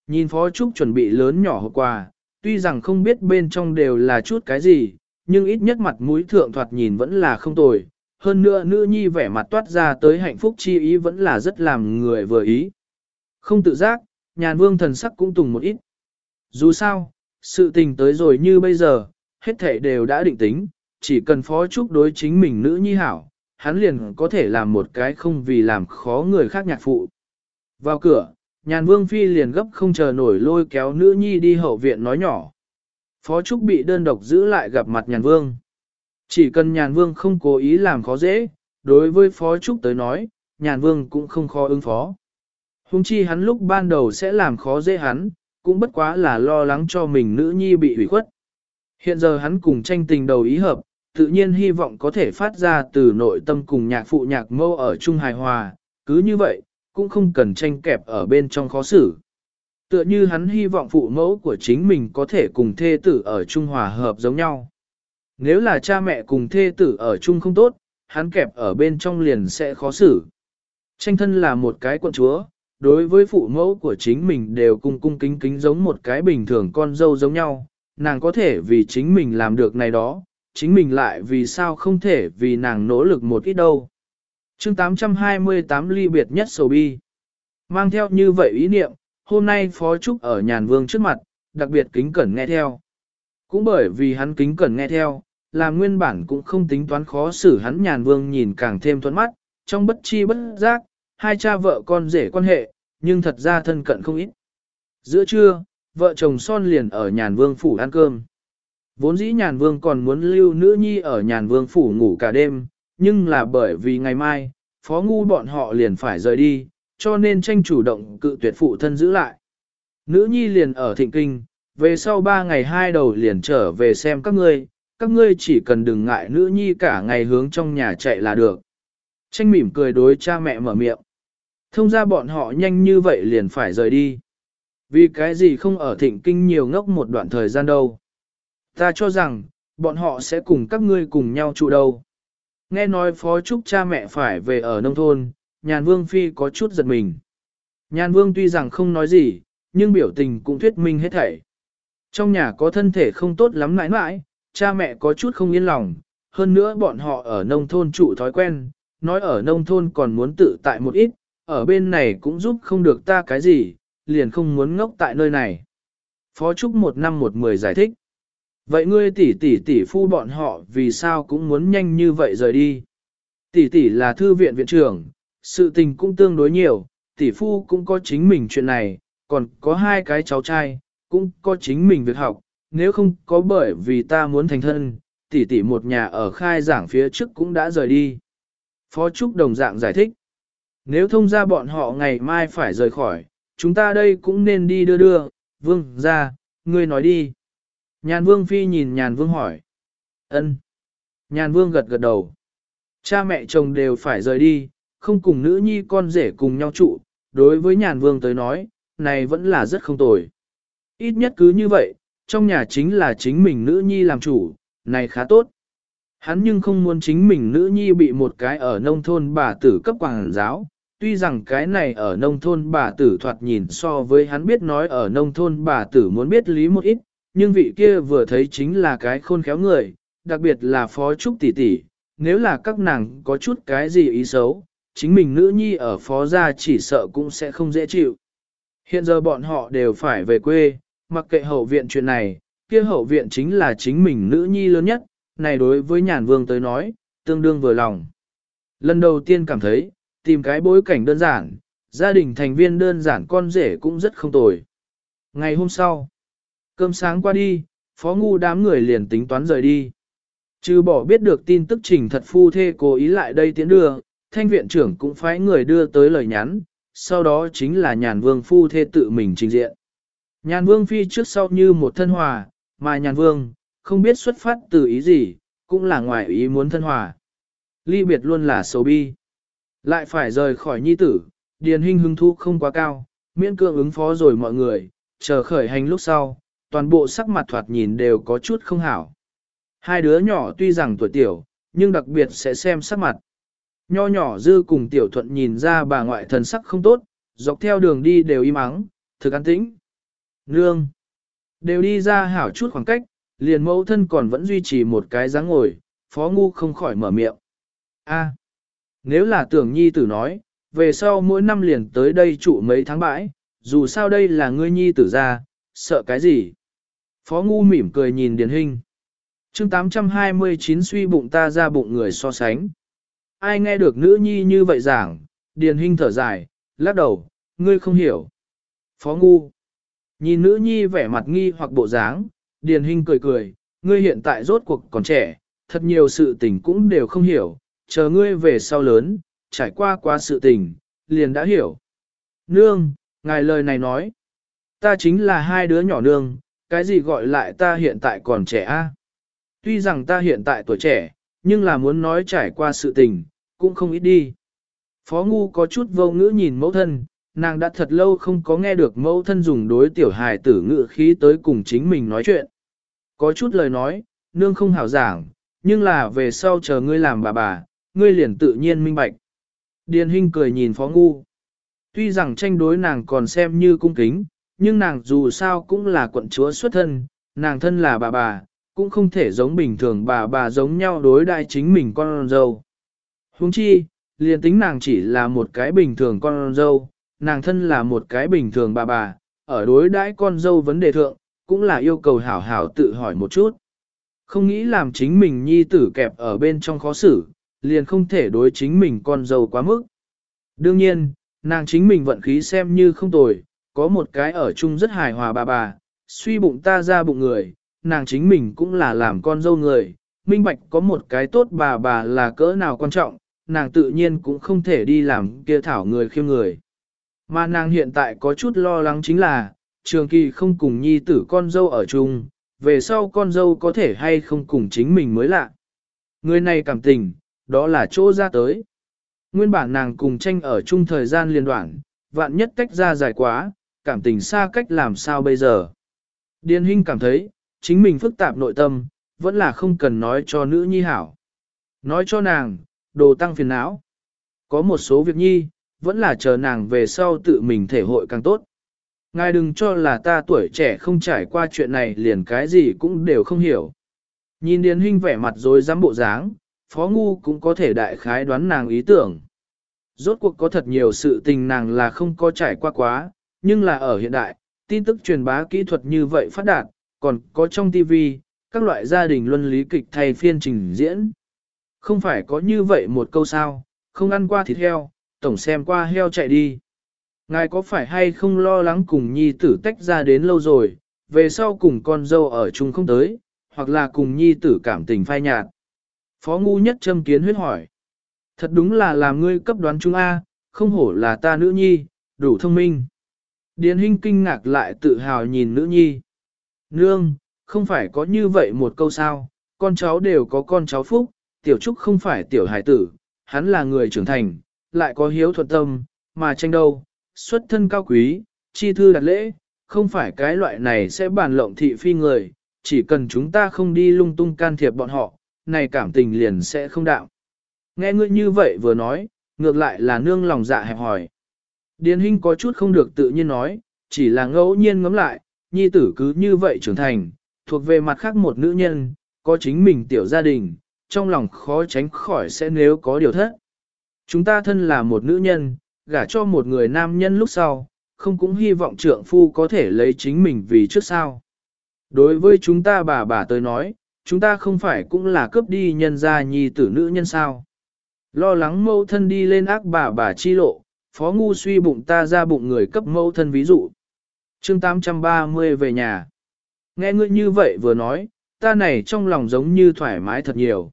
[SPEAKER 1] Nhìn Phó Trúc chuẩn bị lớn nhỏ hộp quà, tuy rằng không biết bên trong đều là chút cái gì, nhưng ít nhất mặt mũi thượng thoạt nhìn vẫn là không tồi. Hơn nữa nữ nhi vẻ mặt toát ra tới hạnh phúc chi ý vẫn là rất làm người vừa ý. Không tự giác, nhàn vương thần sắc cũng tùng một ít. Dù sao, sự tình tới rồi như bây giờ, hết thể đều đã định tính, chỉ cần phó trúc đối chính mình nữ nhi hảo, hắn liền có thể làm một cái không vì làm khó người khác nhạc phụ. Vào cửa, nhàn vương phi liền gấp không chờ nổi lôi kéo nữ nhi đi hậu viện nói nhỏ. Phó Trúc bị đơn độc giữ lại gặp mặt nhàn vương. Chỉ cần nhàn vương không cố ý làm khó dễ, đối với Phó Trúc tới nói, nhàn vương cũng không khó ứng phó. Hùng chi hắn lúc ban đầu sẽ làm khó dễ hắn, cũng bất quá là lo lắng cho mình nữ nhi bị hủy khuất. Hiện giờ hắn cùng tranh tình đầu ý hợp, tự nhiên hy vọng có thể phát ra từ nội tâm cùng nhạc phụ nhạc mâu ở chung hài hòa, cứ như vậy, cũng không cần tranh kẹp ở bên trong khó xử. Tựa như hắn hy vọng phụ mẫu của chính mình có thể cùng thê tử ở chung hòa hợp giống nhau. Nếu là cha mẹ cùng thê tử ở chung không tốt, hắn kẹp ở bên trong liền sẽ khó xử. Tranh thân là một cái quận chúa, đối với phụ mẫu của chính mình đều cung cung kính kính giống một cái bình thường con dâu giống nhau, nàng có thể vì chính mình làm được này đó, chính mình lại vì sao không thể vì nàng nỗ lực một ít đâu chương 828 ly biệt nhất sầu bi. Mang theo như vậy ý niệm, hôm nay Phó Trúc ở nhàn vương trước mặt, đặc biệt kính cẩn nghe theo. Cũng bởi vì hắn kính cẩn nghe theo, làm nguyên bản cũng không tính toán khó xử hắn nhàn vương nhìn càng thêm thuẫn mắt, trong bất chi bất giác, hai cha vợ con rể quan hệ, nhưng thật ra thân cận không ít. Giữa trưa, vợ chồng son liền ở nhàn vương phủ ăn cơm. Vốn dĩ nhàn vương còn muốn lưu nữ nhi ở nhàn vương phủ ngủ cả đêm, nhưng là bởi vì ngày mai, phó ngu bọn họ liền phải rời đi, cho nên tranh chủ động cự tuyệt phụ thân giữ lại. Nữ nhi liền ở thịnh kinh, về sau ba ngày hai đầu liền trở về xem các ngươi, các ngươi chỉ cần đừng ngại nữ nhi cả ngày hướng trong nhà chạy là được. Tranh mỉm cười đối cha mẹ mở miệng. Thông ra bọn họ nhanh như vậy liền phải rời đi. Vì cái gì không ở thịnh kinh nhiều ngốc một đoạn thời gian đâu. Ta cho rằng, bọn họ sẽ cùng các ngươi cùng nhau trụ đâu. Nghe nói phó trúc cha mẹ phải về ở nông thôn, nhàn vương phi có chút giật mình. Nhàn vương tuy rằng không nói gì, nhưng biểu tình cũng thuyết minh hết thảy. Trong nhà có thân thể không tốt lắm mãi mãi, cha mẹ có chút không yên lòng, hơn nữa bọn họ ở nông thôn trụ thói quen, nói ở nông thôn còn muốn tự tại một ít, ở bên này cũng giúp không được ta cái gì, liền không muốn ngốc tại nơi này. Phó Trúc một năm một mười giải thích. Vậy ngươi tỷ tỷ tỷ phu bọn họ vì sao cũng muốn nhanh như vậy rời đi? Tỷ tỷ là thư viện viện trưởng, sự tình cũng tương đối nhiều, tỷ phu cũng có chính mình chuyện này, còn có hai cái cháu trai, cũng có chính mình việc học, nếu không có bởi vì ta muốn thành thân, tỷ tỷ một nhà ở khai giảng phía trước cũng đã rời đi. Phó Trúc đồng dạng giải thích. Nếu thông ra bọn họ ngày mai phải rời khỏi, chúng ta đây cũng nên đi đưa đưa, vương ra, ngươi nói đi. Nhàn vương phi nhìn nhàn vương hỏi. ân. Nhàn vương gật gật đầu. Cha mẹ chồng đều phải rời đi, không cùng nữ nhi con rể cùng nhau trụ, đối với nhàn vương tới nói, này vẫn là rất không tồi. Ít nhất cứ như vậy, trong nhà chính là chính mình nữ nhi làm chủ, này khá tốt. Hắn nhưng không muốn chính mình nữ nhi bị một cái ở nông thôn bà tử cấp quảng giáo, tuy rằng cái này ở nông thôn bà tử thoạt nhìn so với hắn biết nói ở nông thôn bà tử muốn biết lý một ít, nhưng vị kia vừa thấy chính là cái khôn khéo người, đặc biệt là phó trúc tỷ tỷ, nếu là các nàng có chút cái gì ý xấu, chính mình nữ nhi ở phó gia chỉ sợ cũng sẽ không dễ chịu. Hiện giờ bọn họ đều phải về quê, mặc kệ hậu viện chuyện này, kia hậu viện chính là chính mình nữ nhi lớn nhất, này đối với nhàn vương tới nói, tương đương vừa lòng. Lần đầu tiên cảm thấy, tìm cái bối cảnh đơn giản, gia đình thành viên đơn giản con rể cũng rất không tồi. Ngày hôm sau, cơm sáng qua đi, phó ngu đám người liền tính toán rời đi. Trừ bỏ biết được tin tức trình thật phu thê cố ý lại đây tiến đưa, thanh viện trưởng cũng phái người đưa tới lời nhắn, sau đó chính là nhàn vương phu thê tự mình trình diện. Nhàn vương phi trước sau như một thân hòa, mà nhàn vương, không biết xuất phát từ ý gì, cũng là ngoài ý muốn thân hòa. Ly biệt luôn là xấu bi. Lại phải rời khỏi nhi tử, điền hình hứng thu không quá cao, miễn cưỡng ứng phó rồi mọi người, chờ khởi hành lúc sau, toàn bộ sắc mặt thoạt nhìn đều có chút không hảo. Hai đứa nhỏ tuy rằng tuổi tiểu, nhưng đặc biệt sẽ xem sắc mặt. Nho nhỏ dư cùng tiểu thuận nhìn ra bà ngoại thần sắc không tốt, dọc theo đường đi đều im ắng, thực an tĩnh. Nương! Đều đi ra hảo chút khoảng cách, liền mẫu thân còn vẫn duy trì một cái dáng ngồi, phó ngu không khỏi mở miệng. A, nếu là tưởng nhi tử nói, về sau mỗi năm liền tới đây trụ mấy tháng bãi, dù sao đây là ngươi nhi tử ra, sợ cái gì? Phó ngu mỉm cười nhìn điển hình. chương 829 suy bụng ta ra bụng người so sánh. Ai nghe được nữ nhi như vậy giảng, điền hình thở dài, lắc đầu, ngươi không hiểu. Phó ngu. Nhìn nữ nhi vẻ mặt nghi hoặc bộ dáng, Điền Hinh cười cười, ngươi hiện tại rốt cuộc còn trẻ, thật nhiều sự tình cũng đều không hiểu, chờ ngươi về sau lớn, trải qua qua sự tình, liền đã hiểu. Nương, ngài lời này nói, ta chính là hai đứa nhỏ nương, cái gì gọi lại ta hiện tại còn trẻ a? Tuy rằng ta hiện tại tuổi trẻ, nhưng là muốn nói trải qua sự tình, cũng không ít đi. Phó Ngu có chút vô ngữ nhìn mẫu thân, nàng đã thật lâu không có nghe được mẫu thân dùng đối tiểu hài tử ngữ khí tới cùng chính mình nói chuyện. Có chút lời nói, nương không hảo giảng, nhưng là về sau chờ ngươi làm bà bà, ngươi liền tự nhiên minh bạch. Điền Hinh cười nhìn Phó Ngu. Tuy rằng tranh đối nàng còn xem như cung kính, nhưng nàng dù sao cũng là quận chúa xuất thân, nàng thân là bà bà, cũng không thể giống bình thường bà bà giống nhau đối đại chính mình con dâu. Huống chi, liền tính nàng chỉ là một cái bình thường con dâu, nàng thân là một cái bình thường bà bà, ở đối đãi con dâu vấn đề thượng, cũng là yêu cầu hảo hảo tự hỏi một chút. Không nghĩ làm chính mình nhi tử kẹp ở bên trong khó xử, liền không thể đối chính mình con dâu quá mức. Đương nhiên, nàng chính mình vận khí xem như không tồi, có một cái ở chung rất hài hòa bà bà, suy bụng ta ra bụng người, nàng chính mình cũng là làm con dâu người, minh bạch có một cái tốt bà bà là cỡ nào quan trọng, nàng tự nhiên cũng không thể đi làm kia thảo người khiêm người. Mà nàng hiện tại có chút lo lắng chính là, trường kỳ không cùng nhi tử con dâu ở chung, về sau con dâu có thể hay không cùng chính mình mới lạ. Người này cảm tình, đó là chỗ ra tới. Nguyên bản nàng cùng tranh ở chung thời gian liên đoạn, vạn nhất cách ra dài quá, cảm tình xa cách làm sao bây giờ. Điền Hinh cảm thấy, chính mình phức tạp nội tâm, vẫn là không cần nói cho nữ nhi hảo. Nói cho nàng, đồ tăng phiền não. Có một số việc nhi, vẫn là chờ nàng về sau tự mình thể hội càng tốt. Ngài đừng cho là ta tuổi trẻ không trải qua chuyện này liền cái gì cũng đều không hiểu. Nhìn Điền Hinh vẻ mặt rồi dám bộ dáng, Phó Ngu cũng có thể đại khái đoán nàng ý tưởng. Rốt cuộc có thật nhiều sự tình nàng là không có trải qua quá, nhưng là ở hiện đại, tin tức truyền bá kỹ thuật như vậy phát đạt, còn có trong TV, các loại gia đình luân lý kịch thay phiên trình diễn. Không phải có như vậy một câu sao, không ăn qua thịt heo, tổng xem qua heo chạy đi. Ngài có phải hay không lo lắng cùng nhi tử tách ra đến lâu rồi, về sau cùng con dâu ở chung không tới, hoặc là cùng nhi tử cảm tình phai nhạt. Phó ngu nhất châm kiến huyết hỏi. Thật đúng là làm ngươi cấp đoán chúng A, không hổ là ta nữ nhi, đủ thông minh. Điền Hinh kinh ngạc lại tự hào nhìn nữ nhi. Nương, không phải có như vậy một câu sao, con cháu đều có con cháu phúc, tiểu trúc không phải tiểu hải tử, hắn là người trưởng thành, lại có hiếu thuận tâm, mà tranh đâu, xuất thân cao quý, chi thư đặt lễ, không phải cái loại này sẽ bàn lộng thị phi người, chỉ cần chúng ta không đi lung tung can thiệp bọn họ, này cảm tình liền sẽ không đạo. Nghe ngươi như vậy vừa nói, ngược lại là nương lòng dạ hẹp hỏi. Điền Hinh có chút không được tự nhiên nói, chỉ là ngẫu nhiên ngắm lại, nhi tử cứ như vậy trưởng thành, thuộc về mặt khác một nữ nhân, có chính mình tiểu gia đình, trong lòng khó tránh khỏi sẽ nếu có điều thất. Chúng ta thân là một nữ nhân, gả cho một người nam nhân lúc sau, không cũng hy vọng trượng phu có thể lấy chính mình vì trước sao? Đối với chúng ta bà bà tới nói, chúng ta không phải cũng là cướp đi nhân gia nhi tử nữ nhân sao. Lo lắng mâu thân đi lên ác bà bà chi lộ, phó ngu suy bụng ta ra bụng người cấp mâu thân ví dụ. chương 830 về nhà. Nghe ngươi như vậy vừa nói, ta này trong lòng giống như thoải mái thật nhiều.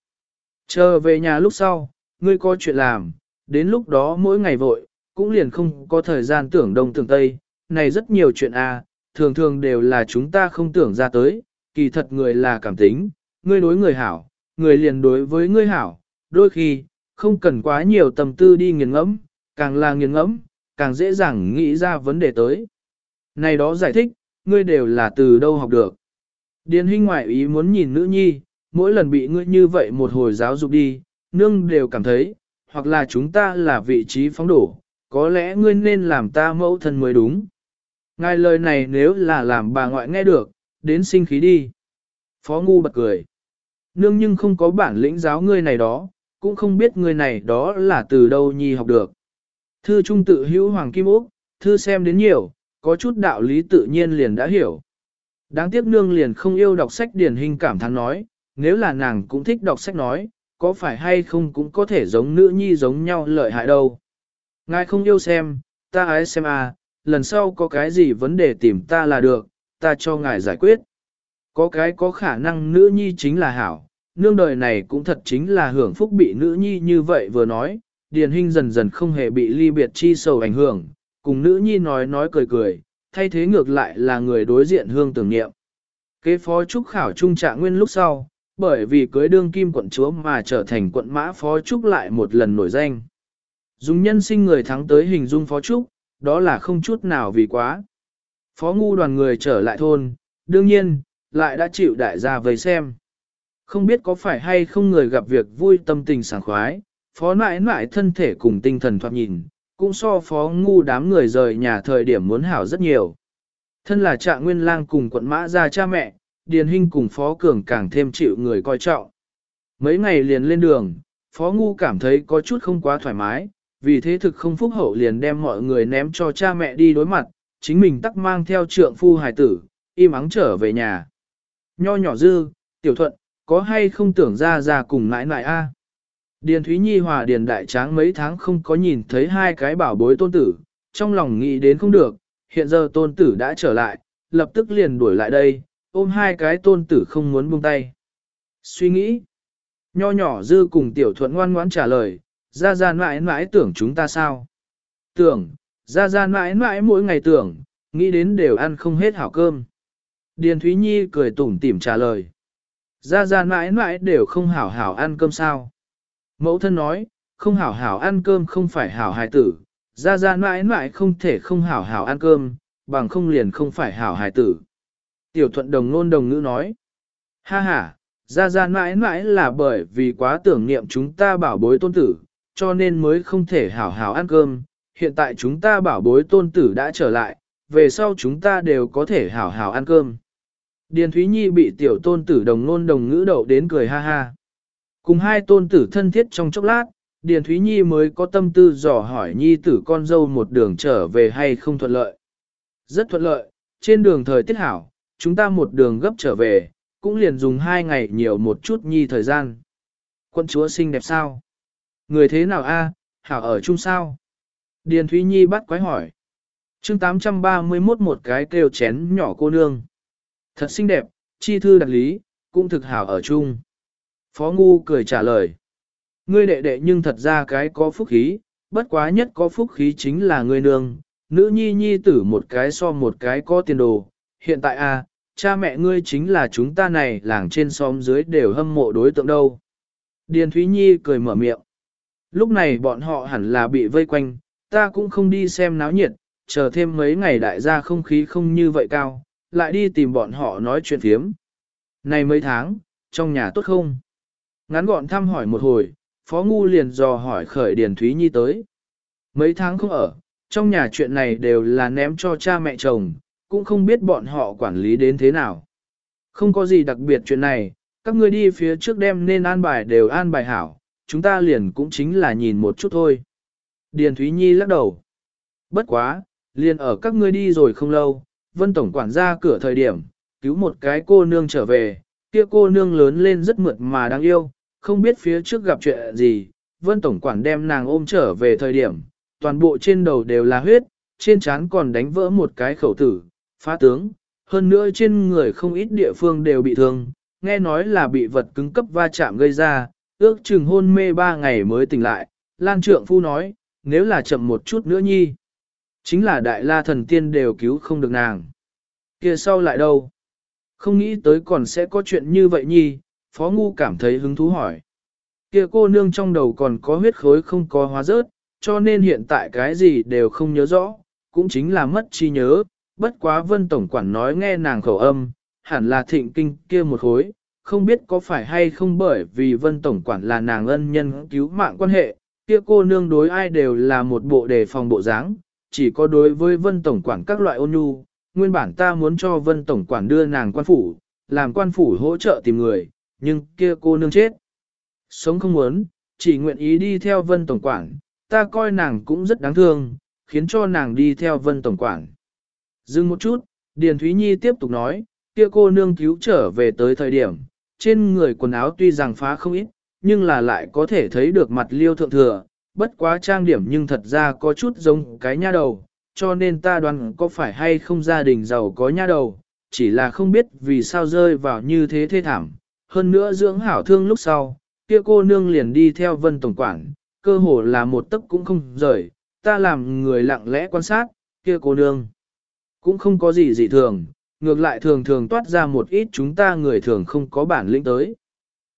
[SPEAKER 1] Chờ về nhà lúc sau, ngươi có chuyện làm, đến lúc đó mỗi ngày vội, cũng liền không có thời gian tưởng đông tưởng tây, này rất nhiều chuyện a, à, thường thường đều là chúng ta không tưởng ra tới, kỳ thật người là cảm tính, ngươi đối người hảo, người liền đối với ngươi hảo, đôi khi, không cần quá nhiều tâm tư đi nghiền ngẫm, càng là nghiêng ngẫm, càng dễ dàng nghĩ ra vấn đề tới. Này đó giải thích, ngươi đều là từ đâu học được. Điền Hinh ngoại ý muốn nhìn nữ nhi, mỗi lần bị ngươi như vậy một hồi giáo dục đi, nương đều cảm thấy, hoặc là chúng ta là vị trí phóng đổ, có lẽ ngươi nên làm ta mẫu thân mới đúng. Ngài lời này nếu là làm bà ngoại nghe được, đến sinh khí đi. Phó Ngu bật cười. Nương nhưng không có bản lĩnh giáo ngươi này đó, cũng không biết ngươi này đó là từ đâu nhi học được. Thư trung tự hữu Hoàng Kim ốc, thư xem đến nhiều, có chút đạo lý tự nhiên liền đã hiểu. Đáng tiếc nương liền không yêu đọc sách điển hình cảm thán nói, nếu là nàng cũng thích đọc sách nói, có phải hay không cũng có thể giống nữ nhi giống nhau lợi hại đâu. Ngài không yêu xem, ta ái xem à, lần sau có cái gì vấn đề tìm ta là được, ta cho ngài giải quyết. Có cái có khả năng nữ nhi chính là hảo, nương đời này cũng thật chính là hưởng phúc bị nữ nhi như vậy vừa nói, điền Hinh dần dần không hề bị ly biệt chi sầu ảnh hưởng, cùng nữ nhi nói nói cười cười, thay thế ngược lại là người đối diện hương tưởng niệm. Kế phó trúc khảo trung trạng nguyên lúc sau, bởi vì cưới đương kim quận chúa mà trở thành quận mã phó trúc lại một lần nổi danh. Dùng nhân sinh người thắng tới hình dung phó trúc, đó là không chút nào vì quá. Phó ngu đoàn người trở lại thôn, đương nhiên, lại đã chịu đại gia vây xem. Không biết có phải hay không người gặp việc vui tâm tình sảng khoái, phó nãi nãi thân thể cùng tinh thần thoạt nhìn, cũng so phó ngu đám người rời nhà thời điểm muốn hảo rất nhiều. Thân là trạng nguyên lang cùng quận mã ra cha mẹ, Điền Hinh cùng phó cường càng thêm chịu người coi trọng. Mấy ngày liền lên đường, phó ngu cảm thấy có chút không quá thoải mái, vì thế thực không phúc hậu liền đem mọi người ném cho cha mẹ đi đối mặt, chính mình tắc mang theo trượng phu hài tử, im ắng trở về nhà. Nho nhỏ dư, tiểu thuận, có hay không tưởng ra ra cùng nãi nãi a? Điền Thúy Nhi hòa Điền Đại Tráng mấy tháng không có nhìn thấy hai cái bảo bối tôn tử, trong lòng nghĩ đến không được, hiện giờ tôn tử đã trở lại, lập tức liền đuổi lại đây, ôm hai cái tôn tử không muốn buông tay. Suy nghĩ, nho nhỏ dư cùng tiểu thuận ngoan ngoãn trả lời, ra ra mãi mãi tưởng chúng ta sao? Tưởng, ra ra mãi mãi mỗi ngày tưởng, nghĩ đến đều ăn không hết hảo cơm. Điền Thúy Nhi cười tủm tỉm trả lời. Ra ra mãi mãi đều không hảo hảo ăn cơm sao? Mẫu thân nói, không hảo hảo ăn cơm không phải hảo hài tử, ra ra mãi mãi không thể không hảo hảo ăn cơm, bằng không liền không phải hảo hài tử. Tiểu thuận đồng nôn đồng ngữ nói, ha ha, ra ra mãi mãi là bởi vì quá tưởng niệm chúng ta bảo bối tôn tử, cho nên mới không thể hảo hảo ăn cơm, hiện tại chúng ta bảo bối tôn tử đã trở lại, về sau chúng ta đều có thể hảo hảo ăn cơm. Điền Thúy Nhi bị tiểu tôn tử đồng nôn đồng ngữ đậu đến cười ha ha. Cùng hai tôn tử thân thiết trong chốc lát, Điền Thúy Nhi mới có tâm tư dò hỏi Nhi tử con dâu một đường trở về hay không thuận lợi. Rất thuận lợi, trên đường thời tiết hảo, chúng ta một đường gấp trở về, cũng liền dùng hai ngày nhiều một chút Nhi thời gian. Quân chúa xinh đẹp sao? Người thế nào a? hảo ở chung sao? Điền Thúy Nhi bắt quái hỏi. chương 831 một cái kêu chén nhỏ cô nương. Thật xinh đẹp, chi thư đặc lý, cũng thực hảo ở chung. Phó Ngu cười trả lời. Ngươi đệ đệ nhưng thật ra cái có phúc khí, bất quá nhất có phúc khí chính là ngươi nương, nữ nhi nhi tử một cái so một cái có tiền đồ, hiện tại a cha mẹ ngươi chính là chúng ta này làng trên xóm dưới đều hâm mộ đối tượng đâu. Điền Thúy Nhi cười mở miệng. Lúc này bọn họ hẳn là bị vây quanh, ta cũng không đi xem náo nhiệt, chờ thêm mấy ngày đại gia không khí không như vậy cao, lại đi tìm bọn họ nói chuyện phiếm. Này mấy tháng, trong nhà tốt không? Ngắn gọn thăm hỏi một hồi, Phó Ngu liền dò hỏi khởi Điền Thúy Nhi tới. Mấy tháng không ở, trong nhà chuyện này đều là ném cho cha mẹ chồng, cũng không biết bọn họ quản lý đến thế nào. Không có gì đặc biệt chuyện này, các ngươi đi phía trước đem nên an bài đều an bài hảo, chúng ta liền cũng chính là nhìn một chút thôi. Điền Thúy Nhi lắc đầu. Bất quá, liền ở các ngươi đi rồi không lâu, Vân Tổng quản ra cửa thời điểm, cứu một cái cô nương trở về, kia cô nương lớn lên rất mượt mà đáng yêu, không biết phía trước gặp chuyện gì, Vân Tổng quản đem nàng ôm trở về thời điểm, toàn bộ trên đầu đều là huyết, trên trán còn đánh vỡ một cái khẩu tử, phá tướng, hơn nữa trên người không ít địa phương đều bị thương, nghe nói là bị vật cứng cấp va chạm gây ra, ước chừng hôn mê ba ngày mới tỉnh lại, Lan Trượng Phu nói, nếu là chậm một chút nữa nhi, chính là đại la thần tiên đều cứu không được nàng. kia sau lại đâu? Không nghĩ tới còn sẽ có chuyện như vậy nhi, Phó Ngu cảm thấy hứng thú hỏi. kia cô nương trong đầu còn có huyết khối không có hóa rớt, cho nên hiện tại cái gì đều không nhớ rõ, cũng chính là mất trí nhớ, bất quá vân tổng quản nói nghe nàng khẩu âm, hẳn là thịnh kinh kia một khối, không biết có phải hay không bởi vì vân tổng quản là nàng ân nhân cứu mạng quan hệ, kia cô nương đối ai đều là một bộ đề phòng bộ dáng, chỉ có đối với vân tổng quản các loại ôn nhu, nguyên bản ta muốn cho vân tổng quản đưa nàng quan phủ, làm quan phủ hỗ trợ tìm người, nhưng kia cô nương chết. Sống không muốn, chỉ nguyện ý đi theo vân tổng quản, ta coi nàng cũng rất đáng thương, khiến cho nàng đi theo vân tổng quản. Dừng một chút, Điền Thúy Nhi tiếp tục nói, kia cô nương cứu trở về tới thời điểm, trên người quần áo tuy rằng phá không ít, nhưng là lại có thể thấy được mặt liêu thượng thừa, bất quá trang điểm nhưng thật ra có chút giống cái nha đầu, cho nên ta đoán có phải hay không gia đình giàu có nha đầu, chỉ là không biết vì sao rơi vào như thế thê thảm. Hơn nữa dưỡng hảo thương lúc sau, kia cô nương liền đi theo vân tổng quản, cơ hồ là một tấc cũng không rời, ta làm người lặng lẽ quan sát, kia cô nương. Cũng không có gì dị thường, ngược lại thường thường toát ra một ít chúng ta người thường không có bản lĩnh tới.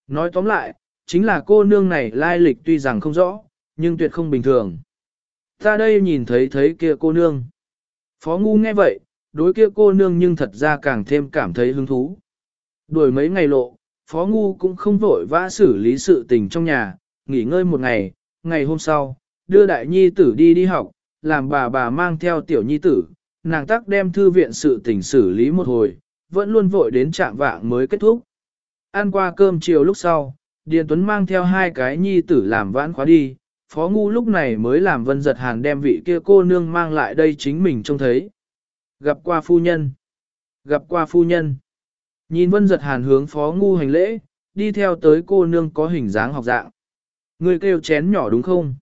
[SPEAKER 1] Nói tóm lại, chính là cô nương này lai lịch tuy rằng không rõ, nhưng tuyệt không bình thường. Ta đây nhìn thấy thấy kia cô nương. Phó ngu nghe vậy, đối kia cô nương nhưng thật ra càng thêm cảm thấy hứng thú. Đuổi mấy ngày lộ, Phó ngu cũng không vội vã xử lý sự tình trong nhà, nghỉ ngơi một ngày, ngày hôm sau, đưa đại nhi tử đi đi học, làm bà bà mang theo tiểu nhi tử, nàng tắc đem thư viện sự tình xử lý một hồi, vẫn luôn vội đến trạng vạng mới kết thúc. Ăn qua cơm chiều lúc sau, Điền Tuấn mang theo hai cái nhi tử làm vãn khóa đi, Phó Ngu lúc này mới làm Vân Giật Hàn đem vị kia cô nương mang lại đây chính mình trông thấy. Gặp qua phu nhân. Gặp qua phu nhân. Nhìn Vân Giật Hàn hướng Phó Ngu hành lễ, đi theo tới cô nương có hình dáng học dạng. Người kêu chén nhỏ đúng không?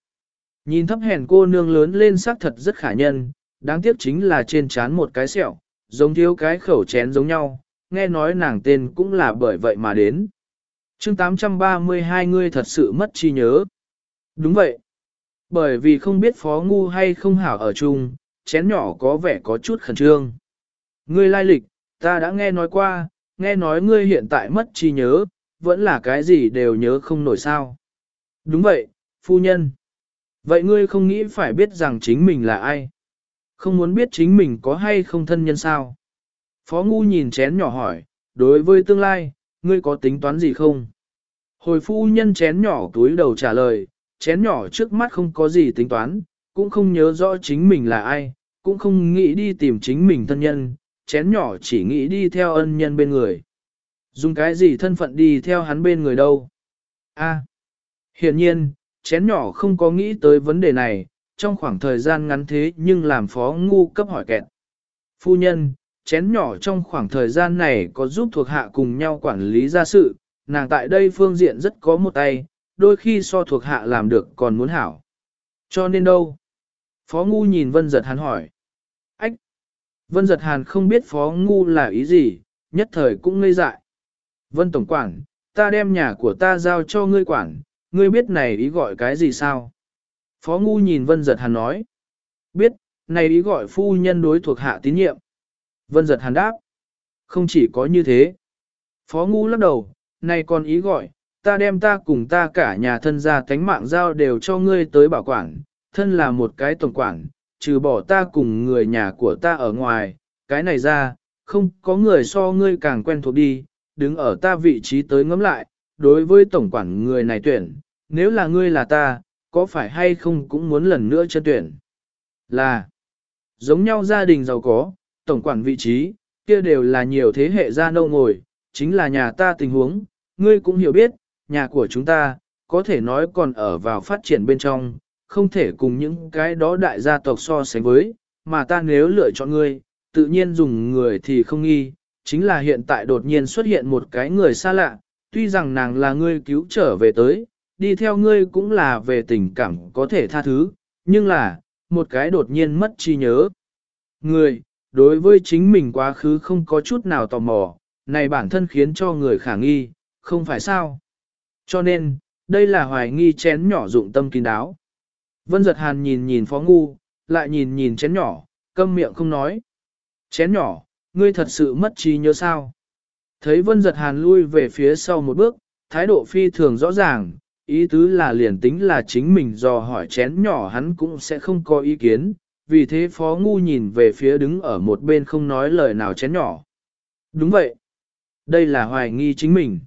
[SPEAKER 1] Nhìn thấp hèn cô nương lớn lên sắc thật rất khả nhân, đáng tiếc chính là trên trán một cái sẹo, giống thiếu cái khẩu chén giống nhau, nghe nói nàng tên cũng là bởi vậy mà đến. chương 832 ngươi thật sự mất chi nhớ. Đúng vậy. Bởi vì không biết phó ngu hay không hảo ở chung, chén nhỏ có vẻ có chút khẩn trương. Ngươi lai lịch, ta đã nghe nói qua, nghe nói ngươi hiện tại mất trí nhớ, vẫn là cái gì đều nhớ không nổi sao. Đúng vậy, phu nhân. Vậy ngươi không nghĩ phải biết rằng chính mình là ai? Không muốn biết chính mình có hay không thân nhân sao? Phó Ngu nhìn chén nhỏ hỏi, đối với tương lai, ngươi có tính toán gì không? Hồi phu nhân chén nhỏ túi đầu trả lời, chén nhỏ trước mắt không có gì tính toán, cũng không nhớ rõ chính mình là ai, cũng không nghĩ đi tìm chính mình thân nhân, chén nhỏ chỉ nghĩ đi theo ân nhân bên người. Dùng cái gì thân phận đi theo hắn bên người đâu? A. À, hiện nhiên, chén nhỏ không có nghĩ tới vấn đề này, trong khoảng thời gian ngắn thế nhưng làm phó ngu cấp hỏi kẹt. Phu nhân, chén nhỏ trong khoảng thời gian này có giúp thuộc hạ cùng nhau quản lý gia sự, nàng tại đây phương diện rất có một tay, đôi khi so thuộc hạ làm được còn muốn hảo. Cho nên đâu? Phó ngu nhìn Vân Giật hắn hỏi. Vân Giật Hàn không biết Phó ngu là ý gì, nhất thời cũng ngây dại. Vân Tổng Quản, ta đem nhà của ta giao cho ngươi quản, ngươi biết này ý gọi cái gì sao? Phó Ngu nhìn Vân Giật Hàn nói. Biết, này ý gọi phu nhân đối thuộc hạ tín nhiệm. Vân Giật Hàn đáp. Không chỉ có như thế. Phó Ngu lắc đầu, này còn ý gọi, ta đem ta cùng ta cả nhà thân gia thánh mạng giao đều cho ngươi tới bảo quản, thân là một cái tổng quản, trừ bỏ ta cùng người nhà của ta ở ngoài, cái này ra, không có người so ngươi càng quen thuộc đi, đứng ở ta vị trí tới ngắm lại, đối với tổng quản người này tuyển, nếu là ngươi là ta, có phải hay không cũng muốn lần nữa chân tuyển? Là, giống nhau gia đình giàu có, tổng quản vị trí, kia đều là nhiều thế hệ gia nâu ngồi, chính là nhà ta tình huống, ngươi cũng hiểu biết, nhà của chúng ta, có thể nói còn ở vào phát triển bên trong, không thể cùng những cái đó đại gia tộc so sánh với, mà ta nếu lựa chọn ngươi, tự nhiên dùng người thì không nghi, chính là hiện tại đột nhiên xuất hiện một cái người xa lạ, tuy rằng nàng là ngươi cứu trở về tới, đi theo ngươi cũng là về tình cảm có thể tha thứ, nhưng là, một cái đột nhiên mất trí nhớ. Người, đối với chính mình quá khứ không có chút nào tò mò, này bản thân khiến cho người khả nghi, không phải sao. Cho nên, đây là hoài nghi chén nhỏ dụng tâm kín đáo. Vân giật hàn nhìn nhìn phó ngu, lại nhìn nhìn chén nhỏ, câm miệng không nói. Chén nhỏ, ngươi thật sự mất trí nhớ sao? Thấy vân giật hàn lui về phía sau một bước, thái độ phi thường rõ ràng, ý tứ là liền tính là chính mình dò hỏi chén nhỏ hắn cũng sẽ không có ý kiến, vì thế phó ngu nhìn về phía đứng ở một bên không nói lời nào chén nhỏ. Đúng vậy. Đây là hoài nghi chính mình.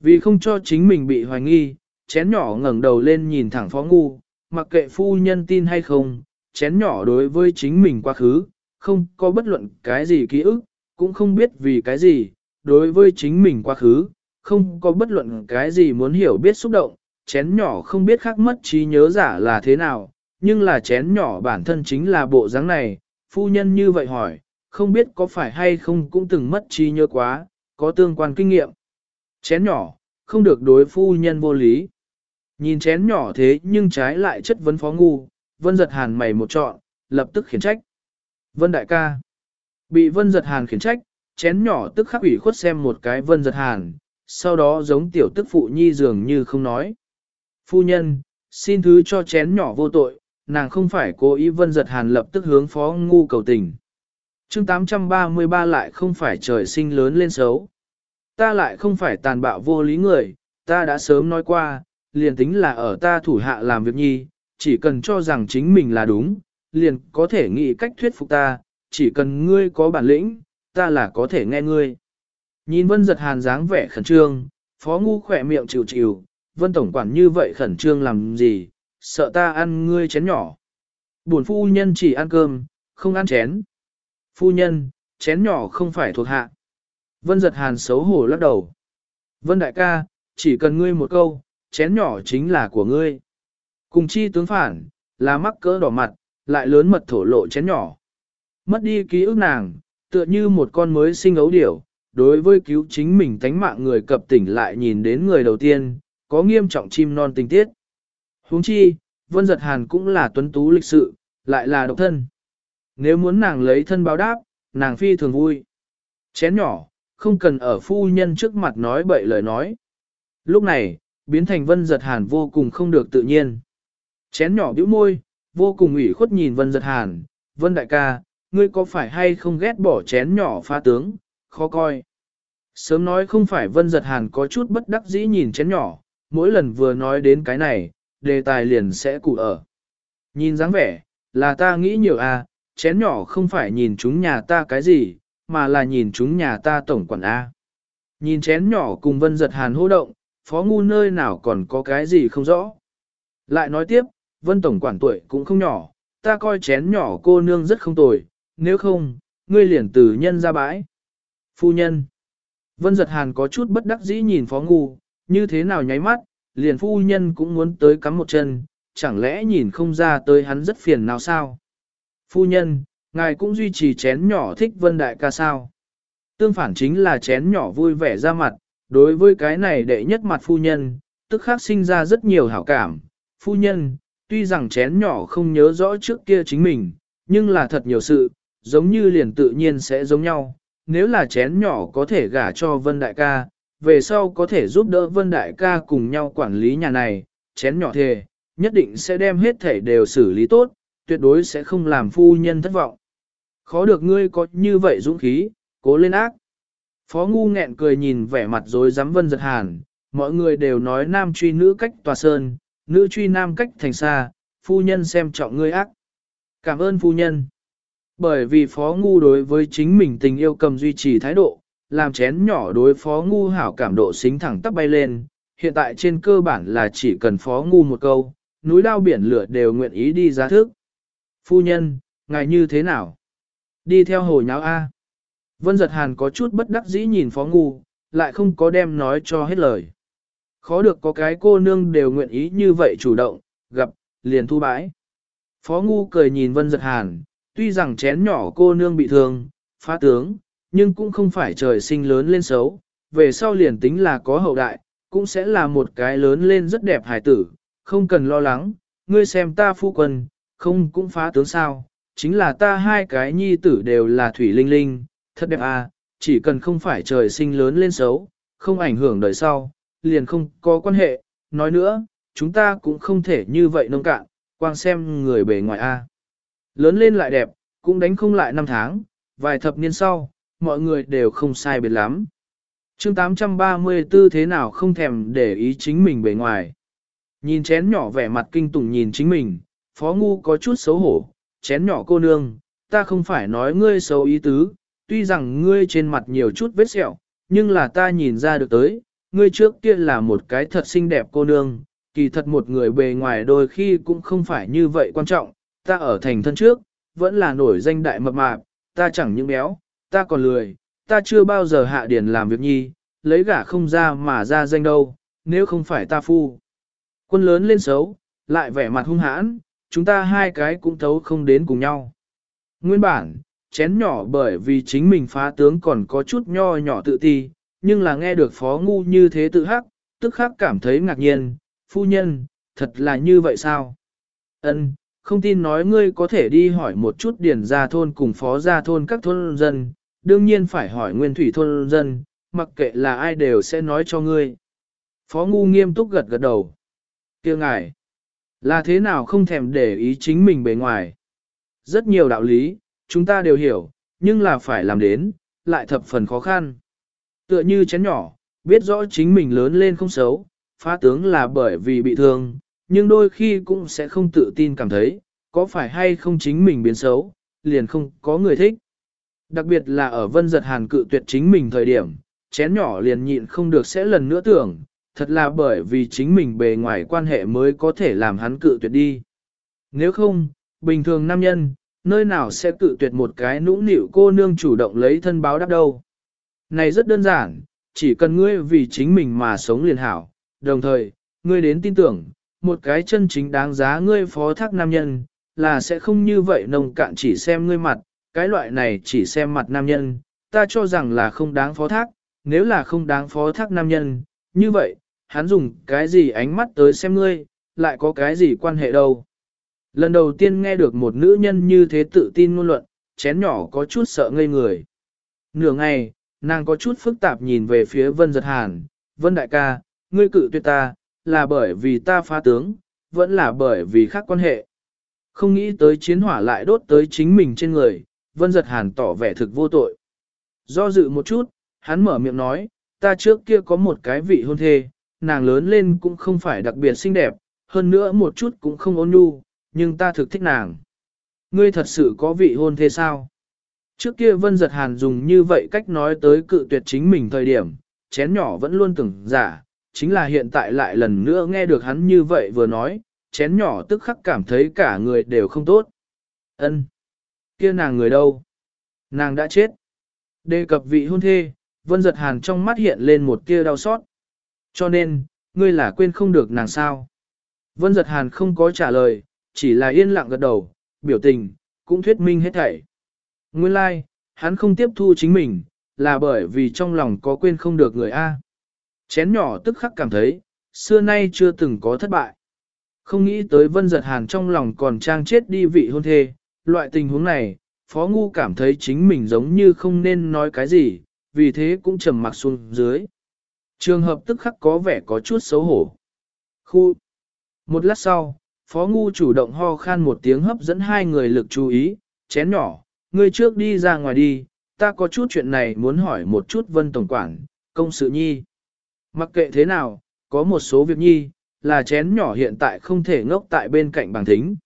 [SPEAKER 1] Vì không cho chính mình bị hoài nghi, chén nhỏ ngẩng đầu lên nhìn thẳng phó ngu, mặc kệ phu nhân tin hay không, chén nhỏ đối với chính mình quá khứ, không có bất luận cái gì ký ức, cũng không biết vì cái gì, đối với chính mình quá khứ, không có bất luận cái gì muốn hiểu biết xúc động, chén nhỏ không biết khác mất trí nhớ giả là thế nào, nhưng là chén nhỏ bản thân chính là bộ dáng này, phu nhân như vậy hỏi, không biết có phải hay không cũng từng mất trí nhớ quá, có tương quan kinh nghiệm. Chén nhỏ, không được đối phu nhân vô lý. Nhìn chén nhỏ thế nhưng trái lại chất vấn phó ngu, vân giật hàn mày một trọn, lập tức khiển trách. Vân đại ca. Bị vân giật hàn khiển trách, chén nhỏ tức khắc ủy khuất xem một cái vân giật hàn, sau đó giống tiểu tức phụ nhi dường như không nói. Phu nhân, xin thứ cho chén nhỏ vô tội, nàng không phải cố ý vân giật hàn lập tức hướng phó ngu cầu tình. chương 833 lại không phải trời sinh lớn lên xấu. Ta lại không phải tàn bạo vô lý người, ta đã sớm nói qua, liền tính là ở ta thủ hạ làm việc nhi, chỉ cần cho rằng chính mình là đúng, liền có thể nghĩ cách thuyết phục ta, chỉ cần ngươi có bản lĩnh, ta là có thể nghe ngươi. Nhìn vân giật hàn dáng vẻ khẩn trương, phó ngu khỏe miệng chịu chịu, vân tổng quản như vậy khẩn trương làm gì, sợ ta ăn ngươi chén nhỏ. Buồn phu nhân chỉ ăn cơm, không ăn chén. Phu nhân, chén nhỏ không phải thuộc hạ. Vân giật hàn xấu hổ lắc đầu. Vân đại ca, chỉ cần ngươi một câu, chén nhỏ chính là của ngươi. Cùng chi tướng phản, là mắc cỡ đỏ mặt, lại lớn mật thổ lộ chén nhỏ. Mất đi ký ức nàng, tựa như một con mới sinh ấu điểu, đối với cứu chính mình tánh mạng người cập tỉnh lại nhìn đến người đầu tiên, có nghiêm trọng chim non tình tiết. huống chi, Vân Giật Hàn cũng là tuấn tú lịch sự, lại là độc thân. Nếu muốn nàng lấy thân báo đáp, nàng phi thường vui. Chén nhỏ, không cần ở phu nhân trước mặt nói bậy lời nói. Lúc này, biến thành Vân Giật Hàn vô cùng không được tự nhiên. Chén nhỏ bĩu môi, vô cùng ủy khuất nhìn Vân Giật Hàn, Vân Đại ca, ngươi có phải hay không ghét bỏ chén nhỏ pha tướng, khó coi. Sớm nói không phải Vân Giật Hàn có chút bất đắc dĩ nhìn chén nhỏ, mỗi lần vừa nói đến cái này, đề tài liền sẽ cụ ở. Nhìn dáng vẻ, là ta nghĩ nhiều à, chén nhỏ không phải nhìn chúng nhà ta cái gì, mà là nhìn chúng nhà ta tổng quản A. Nhìn chén nhỏ cùng Vân Giật Hàn hô động, phó ngu nơi nào còn có cái gì không rõ. Lại nói tiếp, Vân Tổng quản tuổi cũng không nhỏ, ta coi chén nhỏ cô nương rất không tồi, nếu không, ngươi liền từ nhân ra bãi. Phu nhân. Vân giật hàn có chút bất đắc dĩ nhìn phó ngu, như thế nào nháy mắt, liền phu nhân cũng muốn tới cắm một chân, chẳng lẽ nhìn không ra tới hắn rất phiền nào sao? Phu nhân, ngài cũng duy trì chén nhỏ thích vân đại ca sao? Tương phản chính là chén nhỏ vui vẻ ra mặt, đối với cái này đệ nhất mặt phu nhân, tức khác sinh ra rất nhiều hảo cảm. Phu nhân, tuy rằng chén nhỏ không nhớ rõ trước kia chính mình, nhưng là thật nhiều sự, giống như liền tự nhiên sẽ giống nhau. Nếu là chén nhỏ có thể gả cho Vân Đại ca, về sau có thể giúp đỡ Vân Đại ca cùng nhau quản lý nhà này, chén nhỏ thề, nhất định sẽ đem hết thể đều xử lý tốt, tuyệt đối sẽ không làm phu nhân thất vọng. Khó được ngươi có như vậy dũng khí, cố lên ác. Phó ngu nghẹn cười nhìn vẻ mặt rồi rắm vân giật hàn, mọi người đều nói nam truy nữ cách tòa sơn, nữ truy nam cách thành xa, phu nhân xem trọng ngươi ác. Cảm ơn phu nhân. Bởi vì phó ngu đối với chính mình tình yêu cầm duy trì thái độ, làm chén nhỏ đối phó ngu hảo cảm độ xính thẳng tắp bay lên, hiện tại trên cơ bản là chỉ cần phó ngu một câu, núi đao biển lửa đều nguyện ý đi ra thức. Phu nhân, ngài như thế nào? Đi theo hồ nháo A. Vân giật hàn có chút bất đắc dĩ nhìn phó ngu, lại không có đem nói cho hết lời. Khó được có cái cô nương đều nguyện ý như vậy chủ động, gặp, liền thu bãi. Phó ngu cười nhìn vân giật hàn, tuy rằng chén nhỏ cô nương bị thương, phá tướng, nhưng cũng không phải trời sinh lớn lên xấu, về sau liền tính là có hậu đại, cũng sẽ là một cái lớn lên rất đẹp hài tử, không cần lo lắng, ngươi xem ta phu quân, không cũng phá tướng sao, chính là ta hai cái nhi tử đều là thủy linh linh, thật đẹp à, chỉ cần không phải trời sinh lớn lên xấu, không ảnh hưởng đời sau, liền không có quan hệ, nói nữa, chúng ta cũng không thể như vậy nông cạn, quang xem người bề ngoài a. Lớn lên lại đẹp, cũng đánh không lại năm tháng, vài thập niên sau, mọi người đều không sai biệt lắm. chương 834 thế nào không thèm để ý chính mình bề ngoài. Nhìn chén nhỏ vẻ mặt kinh tủng nhìn chính mình, phó ngu có chút xấu hổ, chén nhỏ cô nương, ta không phải nói ngươi xấu ý tứ, tuy rằng ngươi trên mặt nhiều chút vết sẹo, nhưng là ta nhìn ra được tới, ngươi trước kia là một cái thật xinh đẹp cô nương, kỳ thật một người bề ngoài đôi khi cũng không phải như vậy quan trọng, ta ở thành thân trước, vẫn là nổi danh đại mập mạp, ta chẳng những béo, ta còn lười, ta chưa bao giờ hạ điển làm việc nhi, lấy gả không ra mà ra danh đâu, nếu không phải ta phu. Quân lớn lên xấu, lại vẻ mặt hung hãn, chúng ta hai cái cũng thấu không đến cùng nhau. Nguyên bản, chén nhỏ bởi vì chính mình phá tướng còn có chút nho nhỏ tự ti, nhưng là nghe được phó ngu như thế tự hắc, tức khắc cảm thấy ngạc nhiên, phu nhân, thật là như vậy sao? Ân, không tin nói ngươi có thể đi hỏi một chút điển gia thôn cùng phó gia thôn các thôn dân, đương nhiên phải hỏi nguyên thủy thôn dân, mặc kệ là ai đều sẽ nói cho ngươi. Phó ngu nghiêm túc gật gật đầu. kia ngài, là thế nào không thèm để ý chính mình bề ngoài. Rất nhiều đạo lý, chúng ta đều hiểu, nhưng là phải làm đến, lại thập phần khó khăn. Tựa như chén nhỏ, biết rõ chính mình lớn lên không xấu, phá tướng là bởi vì bị thương, nhưng đôi khi cũng sẽ không tự tin cảm thấy, có phải hay không chính mình biến xấu, liền không có người thích. Đặc biệt là ở vân giật hàn cự tuyệt chính mình thời điểm, chén nhỏ liền nhịn không được sẽ lần nữa tưởng, thật là bởi vì chính mình bề ngoài quan hệ mới có thể làm hắn cự tuyệt đi. Nếu không, bình thường nam nhân, nơi nào sẽ cự tuyệt một cái nũng nịu cô nương chủ động lấy thân báo đáp đâu. Này rất đơn giản, chỉ cần ngươi vì chính mình mà sống liền hảo, đồng thời, ngươi đến tin tưởng, một cái chân chính đáng giá ngươi phó thác nam nhân, là sẽ không như vậy nồng cạn chỉ xem ngươi mặt, cái loại này chỉ xem mặt nam nhân, ta cho rằng là không đáng phó thác, nếu là không đáng phó thác nam nhân, như vậy, hắn dùng cái gì ánh mắt tới xem ngươi, lại có cái gì quan hệ đâu. Lần đầu tiên nghe được một nữ nhân như thế tự tin ngôn luận, chén nhỏ có chút sợ ngây người. Nửa ngày, nàng có chút phức tạp nhìn về phía Vân Giật Hàn, Vân Đại ca, ngươi cự tuyệt ta, là bởi vì ta phá tướng, vẫn là bởi vì khác quan hệ. Không nghĩ tới chiến hỏa lại đốt tới chính mình trên người, Vân Giật Hàn tỏ vẻ thực vô tội. Do dự một chút, hắn mở miệng nói, ta trước kia có một cái vị hôn thê, nàng lớn lên cũng không phải đặc biệt xinh đẹp, hơn nữa một chút cũng không ôn nhu, nhưng ta thực thích nàng. Ngươi thật sự có vị hôn thê sao? Trước kia Vân Giật Hàn dùng như vậy cách nói tới cự tuyệt chính mình thời điểm, chén nhỏ vẫn luôn tưởng giả, chính là hiện tại lại lần nữa nghe được hắn như vậy vừa nói, chén nhỏ tức khắc cảm thấy cả người đều không tốt. Ân, kia nàng người đâu? Nàng đã chết. Đề cập vị hôn thê, Vân Giật Hàn trong mắt hiện lên một tia đau xót. Cho nên, ngươi là quên không được nàng sao? Vân Giật Hàn không có trả lời, chỉ là yên lặng gật đầu, biểu tình, cũng thuyết minh hết thảy. Nguyên lai, like, hắn không tiếp thu chính mình, là bởi vì trong lòng có quên không được người A. Chén nhỏ tức khắc cảm thấy, xưa nay chưa từng có thất bại. Không nghĩ tới vân giật hàn trong lòng còn trang chết đi vị hôn thê, loại tình huống này, Phó Ngu cảm thấy chính mình giống như không nên nói cái gì, vì thế cũng trầm mặc xuống dưới. Trường hợp tức khắc có vẻ có chút xấu hổ. Khu. Một lát sau, Phó Ngu chủ động ho khan một tiếng hấp dẫn hai người lực chú ý, chén nhỏ, ngươi trước đi ra ngoài đi, ta có chút chuyện này muốn hỏi một chút Vân Tổng Quản, công sự nhi. Mặc kệ thế nào, có một số việc nhi, là chén nhỏ hiện tại không thể ngốc tại bên cạnh bằng thính.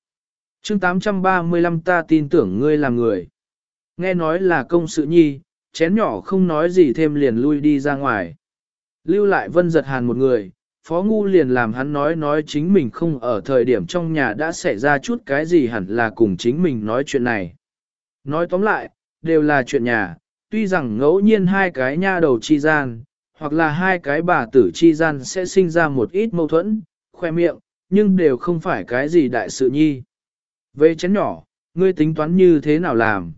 [SPEAKER 1] chương 835 ta tin tưởng ngươi là người. Nghe nói là công sự nhi, chén nhỏ không nói gì thêm liền lui đi ra ngoài. Lưu lại vân giật hàn một người, phó ngu liền làm hắn nói nói chính mình không ở thời điểm trong nhà đã xảy ra chút cái gì hẳn là cùng chính mình nói chuyện này. Nói tóm lại, đều là chuyện nhà, tuy rằng ngẫu nhiên hai cái nha đầu chi gian, hoặc là hai cái bà tử chi gian sẽ sinh ra một ít mâu thuẫn, khoe miệng, nhưng đều không phải cái gì đại sự nhi. Về chén nhỏ, ngươi tính toán như thế nào làm?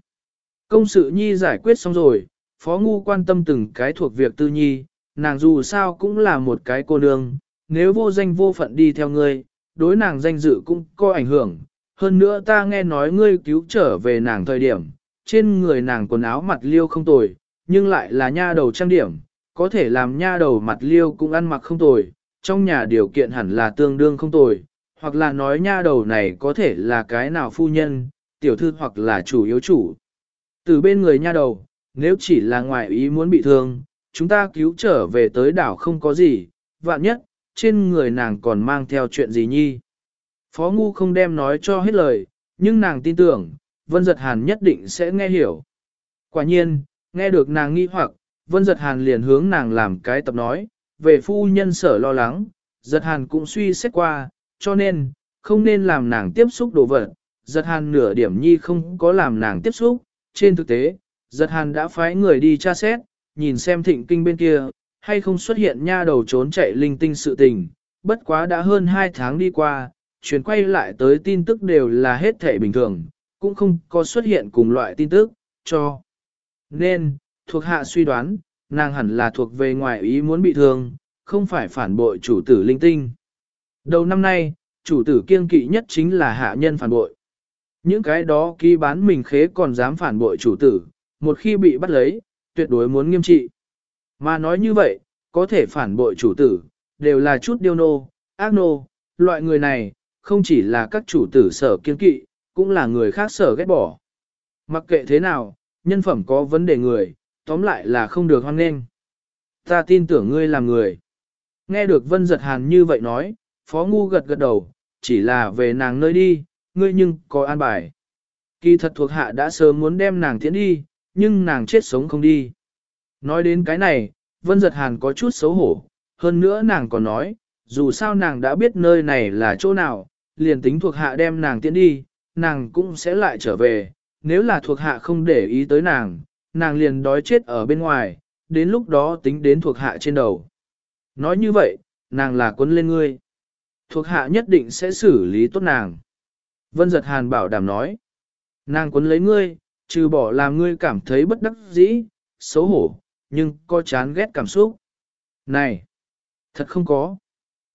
[SPEAKER 1] Công sự nhi giải quyết xong rồi, phó ngu quan tâm từng cái thuộc việc tư nhi, nàng dù sao cũng là một cái cô nương, nếu vô danh vô phận đi theo ngươi, đối nàng danh dự cũng có ảnh hưởng. Hơn nữa ta nghe nói ngươi cứu trở về nàng thời điểm, trên người nàng quần áo mặt liêu không tồi, nhưng lại là nha đầu trang điểm, có thể làm nha đầu mặt liêu cũng ăn mặc không tồi, trong nhà điều kiện hẳn là tương đương không tồi, hoặc là nói nha đầu này có thể là cái nào phu nhân, tiểu thư hoặc là chủ yếu chủ. Từ bên người nha đầu, nếu chỉ là ngoại ý muốn bị thương, chúng ta cứu trở về tới đảo không có gì, vạn nhất, trên người nàng còn mang theo chuyện gì nhi. Phó Ngu không đem nói cho hết lời, nhưng nàng tin tưởng, Vân Giật Hàn nhất định sẽ nghe hiểu. Quả nhiên, nghe được nàng nghi hoặc, Vân Giật Hàn liền hướng nàng làm cái tập nói, về phu nhân sở lo lắng, Giật Hàn cũng suy xét qua, cho nên, không nên làm nàng tiếp xúc đồ vật. Giật Hàn nửa điểm nhi không có làm nàng tiếp xúc, trên thực tế, Giật Hàn đã phái người đi tra xét, nhìn xem thịnh kinh bên kia, hay không xuất hiện nha đầu trốn chạy linh tinh sự tình, bất quá đã hơn 2 tháng đi qua, chuyển quay lại tới tin tức đều là hết thể bình thường, cũng không có xuất hiện cùng loại tin tức, cho. Nên, thuộc hạ suy đoán, nàng hẳn là thuộc về ngoại ý muốn bị thương, không phải phản bội chủ tử linh tinh. Đầu năm nay, chủ tử kiên kỵ nhất chính là hạ nhân phản bội. Những cái đó ký bán mình khế còn dám phản bội chủ tử, một khi bị bắt lấy, tuyệt đối muốn nghiêm trị. Mà nói như vậy, có thể phản bội chủ tử, đều là chút điêu nô, ác nô, loại người này, không chỉ là các chủ tử sở kiên kỵ, cũng là người khác sở ghét bỏ. Mặc kệ thế nào, nhân phẩm có vấn đề người, tóm lại là không được hoan nghênh. Ta tin tưởng ngươi là người. Nghe được Vân Giật Hàn như vậy nói, Phó Ngu gật gật đầu, chỉ là về nàng nơi đi, ngươi nhưng có an bài. Kỳ thật thuộc hạ đã sớm muốn đem nàng tiến đi, nhưng nàng chết sống không đi. Nói đến cái này, Vân Giật Hàn có chút xấu hổ, hơn nữa nàng còn nói, dù sao nàng đã biết nơi này là chỗ nào, liền tính thuộc hạ đem nàng tiến đi, nàng cũng sẽ lại trở về, nếu là thuộc hạ không để ý tới nàng, nàng liền đói chết ở bên ngoài, đến lúc đó tính đến thuộc hạ trên đầu. Nói như vậy, nàng là quấn lên ngươi. Thuộc hạ nhất định sẽ xử lý tốt nàng. Vân giật hàn bảo đảm nói. Nàng quấn lấy ngươi, trừ bỏ làm ngươi cảm thấy bất đắc dĩ, xấu hổ, nhưng có chán ghét cảm xúc. Này! Thật không có.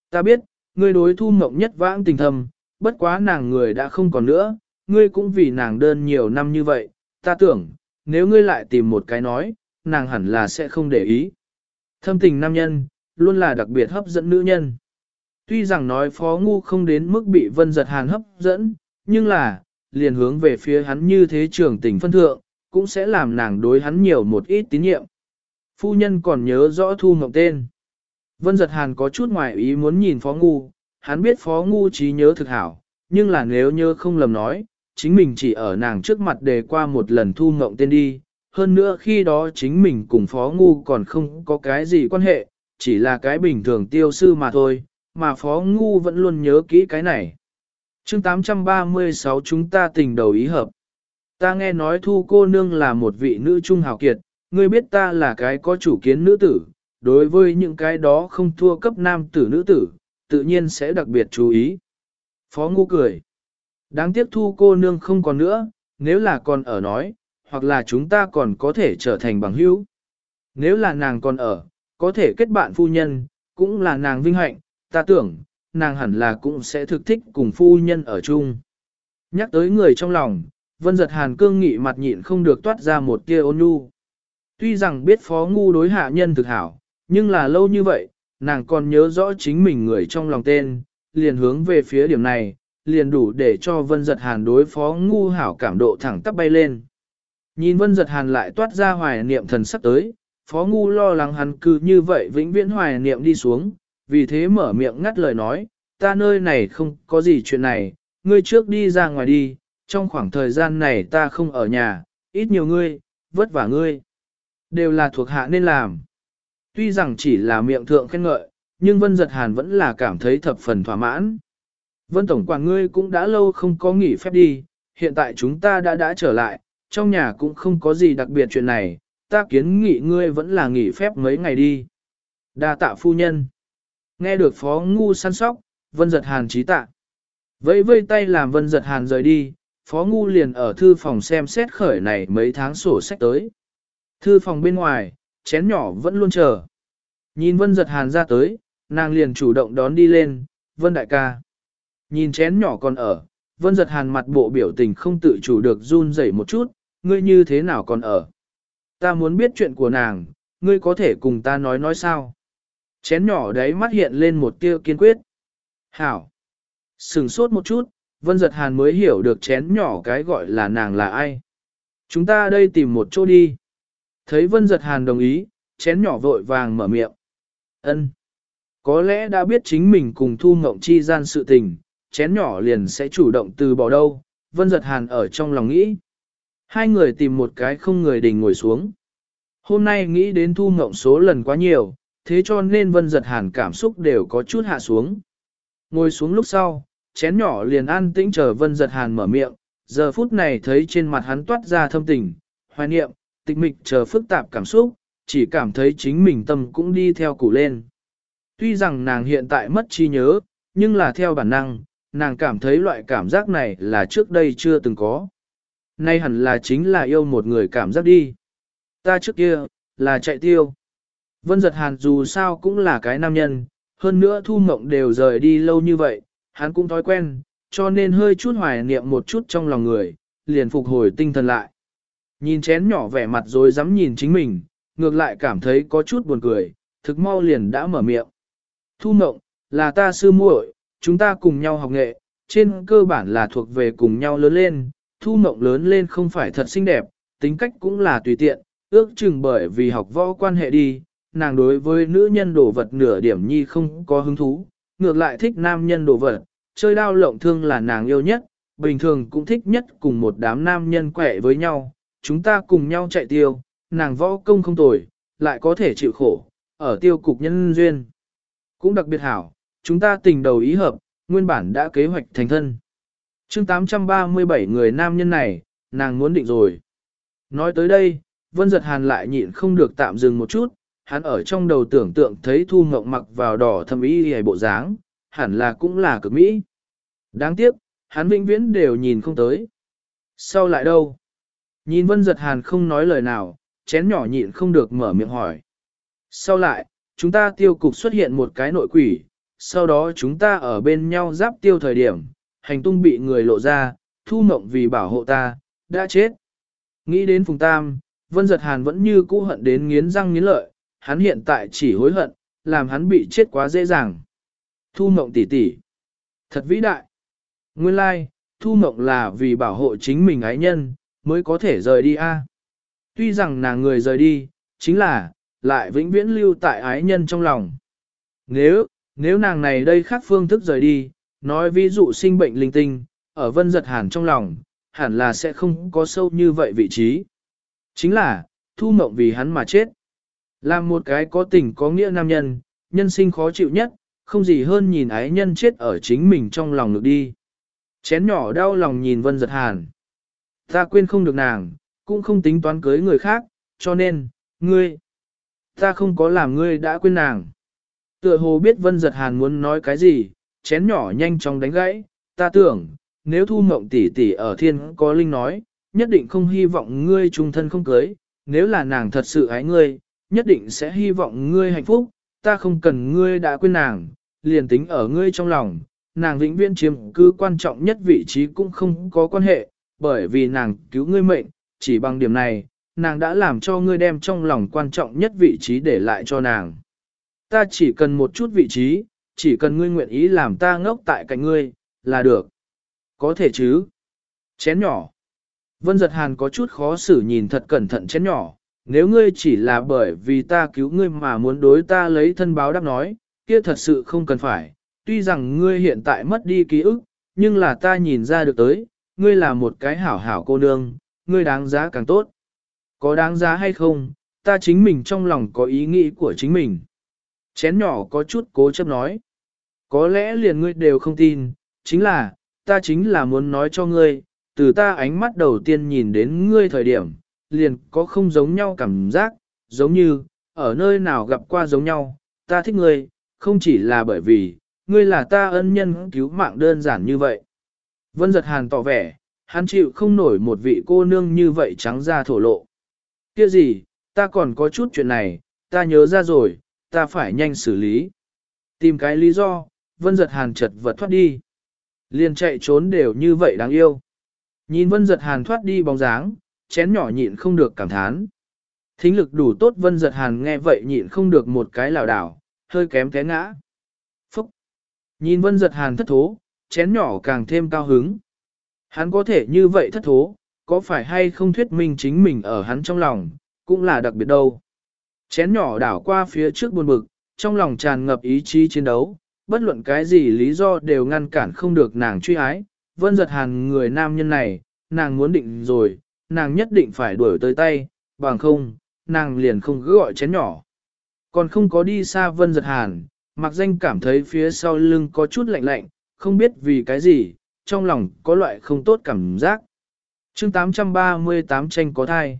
[SPEAKER 1] Ta biết, ngươi đối thu mộng nhất vãng tình thầm, bất quá nàng người đã không còn nữa, ngươi cũng vì nàng đơn nhiều năm như vậy, ta tưởng, nếu ngươi lại tìm một cái nói, nàng hẳn là sẽ không để ý. Thâm tình nam nhân, luôn là đặc biệt hấp dẫn nữ nhân. Tuy rằng nói phó ngu không đến mức bị vân giật hàn hấp dẫn, nhưng là, liền hướng về phía hắn như thế trường tình phân thượng, cũng sẽ làm nàng đối hắn nhiều một ít tín nhiệm. Phu nhân còn nhớ rõ thu Ngọc tên. Vân giật hàn có chút ngoài ý muốn nhìn phó ngu, hắn biết phó ngu trí nhớ thực hảo, nhưng là nếu nhớ không lầm nói, chính mình chỉ ở nàng trước mặt đề qua một lần thu Ngọc tên đi, hơn nữa khi đó chính mình cùng phó ngu còn không có cái gì quan hệ, chỉ là cái bình thường tiêu sư mà thôi, mà phó ngu vẫn luôn nhớ kỹ cái này chương 836 chúng ta tình đầu ý hợp. Ta nghe nói thu cô nương là một vị nữ trung hào kiệt, ngươi biết ta là cái có chủ kiến nữ tử, đối với những cái đó không thua cấp nam tử nữ tử, tự nhiên sẽ đặc biệt chú ý. Phó ngu cười. Đáng tiếc thu cô nương không còn nữa, nếu là còn ở nói, hoặc là chúng ta còn có thể trở thành bằng hữu. Nếu là nàng còn ở, có thể kết bạn phu nhân, cũng là nàng vinh hạnh, ta tưởng, nàng hẳn là cũng sẽ thực thích cùng phu nhân ở chung. Nhắc tới người trong lòng, vân giật hàn cương nghị mặt nhịn không được toát ra một tia ôn nhu. Tuy rằng biết phó ngu đối hạ nhân thực hảo, nhưng là lâu như vậy, nàng còn nhớ rõ chính mình người trong lòng tên, liền hướng về phía điểm này, liền đủ để cho vân giật hàn đối phó ngu hảo cảm độ thẳng tắp bay lên. Nhìn vân giật hàn lại toát ra hoài niệm thần sắp tới, phó ngu lo lắng hắn cứ như vậy vĩnh viễn hoài niệm đi xuống, vì thế mở miệng ngắt lời nói, ta nơi này không có gì chuyện này, ngươi trước đi ra ngoài đi, trong khoảng thời gian này ta không ở nhà, ít nhiều ngươi, vất vả ngươi. Đều là thuộc hạ nên làm. Tuy rằng chỉ là miệng thượng khen ngợi, nhưng Vân Giật Hàn vẫn là cảm thấy thập phần thỏa mãn. Vân Tổng quản ngươi cũng đã lâu không có nghỉ phép đi, hiện tại chúng ta đã đã trở lại, trong nhà cũng không có gì đặc biệt chuyện này, ta kiến nghị ngươi vẫn là nghỉ phép mấy ngày đi. Đa tạ phu nhân. Nghe được phó ngu săn sóc, Vân Giật Hàn trí tạ. Vẫy vây tay làm Vân Giật Hàn rời đi, phó ngu liền ở thư phòng xem xét khởi này mấy tháng sổ sách tới. Thư phòng bên ngoài, chén nhỏ vẫn luôn chờ. Nhìn Vân Giật Hàn ra tới, nàng liền chủ động đón đi lên, Vân Đại ca. Nhìn chén nhỏ còn ở, Vân Giật Hàn mặt bộ biểu tình không tự chủ được run rẩy một chút, ngươi như thế nào còn ở. Ta muốn biết chuyện của nàng, ngươi có thể cùng ta nói nói sao. Chén nhỏ đấy mắt hiện lên một tia kiên quyết. Hảo. Sừng sốt một chút, Vân Giật Hàn mới hiểu được chén nhỏ cái gọi là nàng là ai. Chúng ta đây tìm một chỗ đi. Thấy Vân Giật Hàn đồng ý, chén nhỏ vội vàng mở miệng. Ân. Có lẽ đã biết chính mình cùng Thu Ngộng chi gian sự tình, chén nhỏ liền sẽ chủ động từ bỏ đâu. Vân Giật Hàn ở trong lòng nghĩ. Hai người tìm một cái không người đình ngồi xuống. Hôm nay nghĩ đến Thu Ngộng số lần quá nhiều, thế cho nên Vân Giật Hàn cảm xúc đều có chút hạ xuống. Ngồi xuống lúc sau, chén nhỏ liền an tĩnh chờ Vân Giật Hàn mở miệng, giờ phút này thấy trên mặt hắn toát ra thâm tình, hoài niệm, tịch mịch chờ phức tạp cảm xúc, chỉ cảm thấy chính mình tâm cũng đi theo củ lên. Tuy rằng nàng hiện tại mất trí nhớ, nhưng là theo bản năng, nàng cảm thấy loại cảm giác này là trước đây chưa từng có. Nay hẳn là chính là yêu một người cảm giác đi. Ta trước kia, là chạy tiêu. Vân giật hàn dù sao cũng là cái nam nhân, hơn nữa thu mộng đều rời đi lâu như vậy, hắn cũng thói quen, cho nên hơi chút hoài niệm một chút trong lòng người, liền phục hồi tinh thần lại. Nhìn chén nhỏ vẻ mặt rồi dám nhìn chính mình, ngược lại cảm thấy có chút buồn cười, thực mau liền đã mở miệng. Thu mộng, là ta sư muội, chúng ta cùng nhau học nghệ, trên cơ bản là thuộc về cùng nhau lớn lên, thu mộng lớn lên không phải thật xinh đẹp, tính cách cũng là tùy tiện, ước chừng bởi vì học võ quan hệ đi, nàng đối với nữ nhân đồ vật nửa điểm nhi không có hứng thú, ngược lại thích nam nhân đồ vật, chơi đao lộng thương là nàng yêu nhất, bình thường cũng thích nhất cùng một đám nam nhân quẻ với nhau, chúng ta cùng nhau chạy tiêu, nàng võ công không tồi, lại có thể chịu khổ, ở tiêu cục nhân duyên. Cũng đặc biệt hảo, chúng ta tình đầu ý hợp, nguyên bản đã kế hoạch thành thân. chương 837 người nam nhân này, nàng muốn định rồi. Nói tới đây, Vân Giật Hàn lại nhịn không được tạm dừng một chút, hắn ở trong đầu tưởng tượng thấy Thu mộng mặc vào đỏ thâm ý hề bộ dáng, hẳn là cũng là cực mỹ. Đáng tiếc, hắn vĩnh viễn đều nhìn không tới. Sau lại đâu? Nhìn Vân Giật Hàn không nói lời nào, chén nhỏ nhịn không được mở miệng hỏi. Sau lại, chúng ta tiêu cục xuất hiện một cái nội quỷ, sau đó chúng ta ở bên nhau giáp tiêu thời điểm, hành tung bị người lộ ra, thu mộng vì bảo hộ ta, đã chết. Nghĩ đến Phùng Tam, Vân Giật Hàn vẫn như cũ hận đến nghiến răng nghiến lợi, hắn hiện tại chỉ hối hận, làm hắn bị chết quá dễ dàng. Thu mộng tỷ tỷ, thật vĩ đại. Nguyên lai, like, thu mộng là vì bảo hộ chính mình ái nhân, mới có thể rời đi a. Tuy rằng nàng người rời đi, chính là, lại vĩnh viễn lưu tại ái nhân trong lòng. Nếu, nếu nàng này đây khác phương thức rời đi, nói ví dụ sinh bệnh linh tinh, ở vân giật hàn trong lòng, hẳn là sẽ không có sâu như vậy vị trí. Chính là, thu mộng vì hắn mà chết. Làm một cái có tình có nghĩa nam nhân, nhân sinh khó chịu nhất, không gì hơn nhìn ái nhân chết ở chính mình trong lòng được đi. Chén nhỏ đau lòng nhìn vân giật hàn. Ta quên không được nàng, cũng không tính toán cưới người khác, cho nên, ngươi, ta không có làm ngươi đã quên nàng. Tựa hồ biết vân giật hàn muốn nói cái gì, chén nhỏ nhanh chóng đánh gãy, ta tưởng, nếu thu mộng tỷ tỷ ở thiên có linh nói, nhất định không hy vọng ngươi trung thân không cưới, nếu là nàng thật sự ái ngươi, nhất định sẽ hy vọng ngươi hạnh phúc, ta không cần ngươi đã quên nàng, liền tính ở ngươi trong lòng, nàng vĩnh viễn chiếm cứ quan trọng nhất vị trí cũng không có quan hệ, bởi vì nàng cứu ngươi mệnh, chỉ bằng điểm này, nàng đã làm cho ngươi đem trong lòng quan trọng nhất vị trí để lại cho nàng. Ta chỉ cần một chút vị trí, chỉ cần ngươi nguyện ý làm ta ngốc tại cạnh ngươi, là được. Có thể chứ. Chén nhỏ. Vân giật hàn có chút khó xử nhìn thật cẩn thận chén nhỏ. Nếu ngươi chỉ là bởi vì ta cứu ngươi mà muốn đối ta lấy thân báo đáp nói, kia thật sự không cần phải. Tuy rằng ngươi hiện tại mất đi ký ức, nhưng là ta nhìn ra được tới, ngươi là một cái hảo hảo cô nương, ngươi đáng giá càng tốt. Có đáng giá hay không, ta chính mình trong lòng có ý nghĩ của chính mình. Chén nhỏ có chút cố chấp nói. Có lẽ liền ngươi đều không tin, chính là, ta chính là muốn nói cho ngươi, từ ta ánh mắt đầu tiên nhìn đến ngươi thời điểm, liền có không giống nhau cảm giác, giống như, ở nơi nào gặp qua giống nhau, ta thích ngươi, không chỉ là bởi vì, ngươi là ta ân nhân cứu mạng đơn giản như vậy. Vân giật hàn tỏ vẻ, hắn chịu không nổi một vị cô nương như vậy trắng ra thổ lộ. Kia gì, ta còn có chút chuyện này, ta nhớ ra rồi, ta phải nhanh xử lý. Tìm cái lý do, vân giật hàn chật vật thoát đi. Liền chạy trốn đều như vậy đáng yêu. Nhìn vân giật hàn thoát đi bóng dáng, chén nhỏ nhịn không được cảm thán. Thính lực đủ tốt vân giật hàn nghe vậy nhịn không được một cái lảo đảo, hơi kém té ngã. Phúc! Nhìn vân giật hàn thất thố, chén nhỏ càng thêm cao hứng. Hắn có thể như vậy thất thố, có phải hay không thuyết minh chính mình ở hắn trong lòng, cũng là đặc biệt đâu. Chén nhỏ đảo qua phía trước buồn bực, trong lòng tràn ngập ý chí chiến đấu, bất luận cái gì lý do đều ngăn cản không được nàng truy ái. Vân giật hàn người nam nhân này, nàng muốn định rồi, nàng nhất định phải đuổi tới tay, bằng không, nàng liền không cứ gọi chén nhỏ. Còn không có đi xa vân giật hàn, mặc danh cảm thấy phía sau lưng có chút lạnh lạnh, không biết vì cái gì, trong lòng có loại không tốt cảm giác. chương 838 tranh có thai.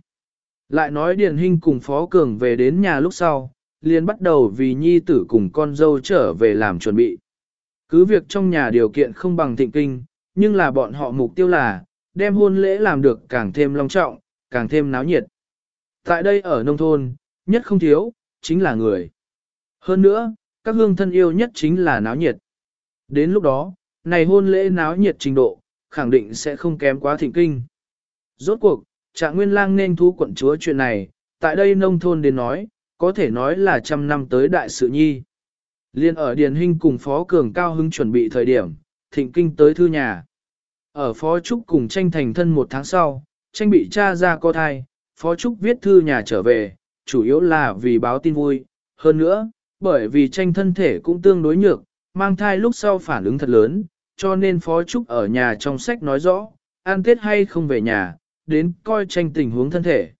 [SPEAKER 1] Lại nói Điền Hinh cùng Phó Cường về đến nhà lúc sau, liền bắt đầu vì nhi tử cùng con dâu trở về làm chuẩn bị. Cứ việc trong nhà điều kiện không bằng thịnh kinh, nhưng là bọn họ mục tiêu là, đem hôn lễ làm được càng thêm long trọng, càng thêm náo nhiệt. Tại đây ở nông thôn, nhất không thiếu, chính là người. Hơn nữa, các hương thân yêu nhất chính là náo nhiệt. Đến lúc đó, này hôn lễ náo nhiệt trình độ, khẳng định sẽ không kém quá thịnh kinh. Rốt cuộc, trạng nguyên lang nên thu quận chúa chuyện này, tại đây nông thôn đến nói, có thể nói là trăm năm tới đại sự nhi. Liên ở Điền Hinh cùng Phó Cường cao Hưng chuẩn bị thời điểm, thịnh kinh tới thư nhà. Ở Phó Trúc cùng tranh thành thân một tháng sau, tranh bị cha ra co thai, Phó Trúc viết thư nhà trở về, chủ yếu là vì báo tin vui. Hơn nữa, bởi vì tranh thân thể cũng tương đối nhược, mang thai lúc sau phản ứng thật lớn, cho nên Phó Trúc ở nhà trong sách nói rõ, an tết hay không về nhà, đến coi tranh tình huống thân thể.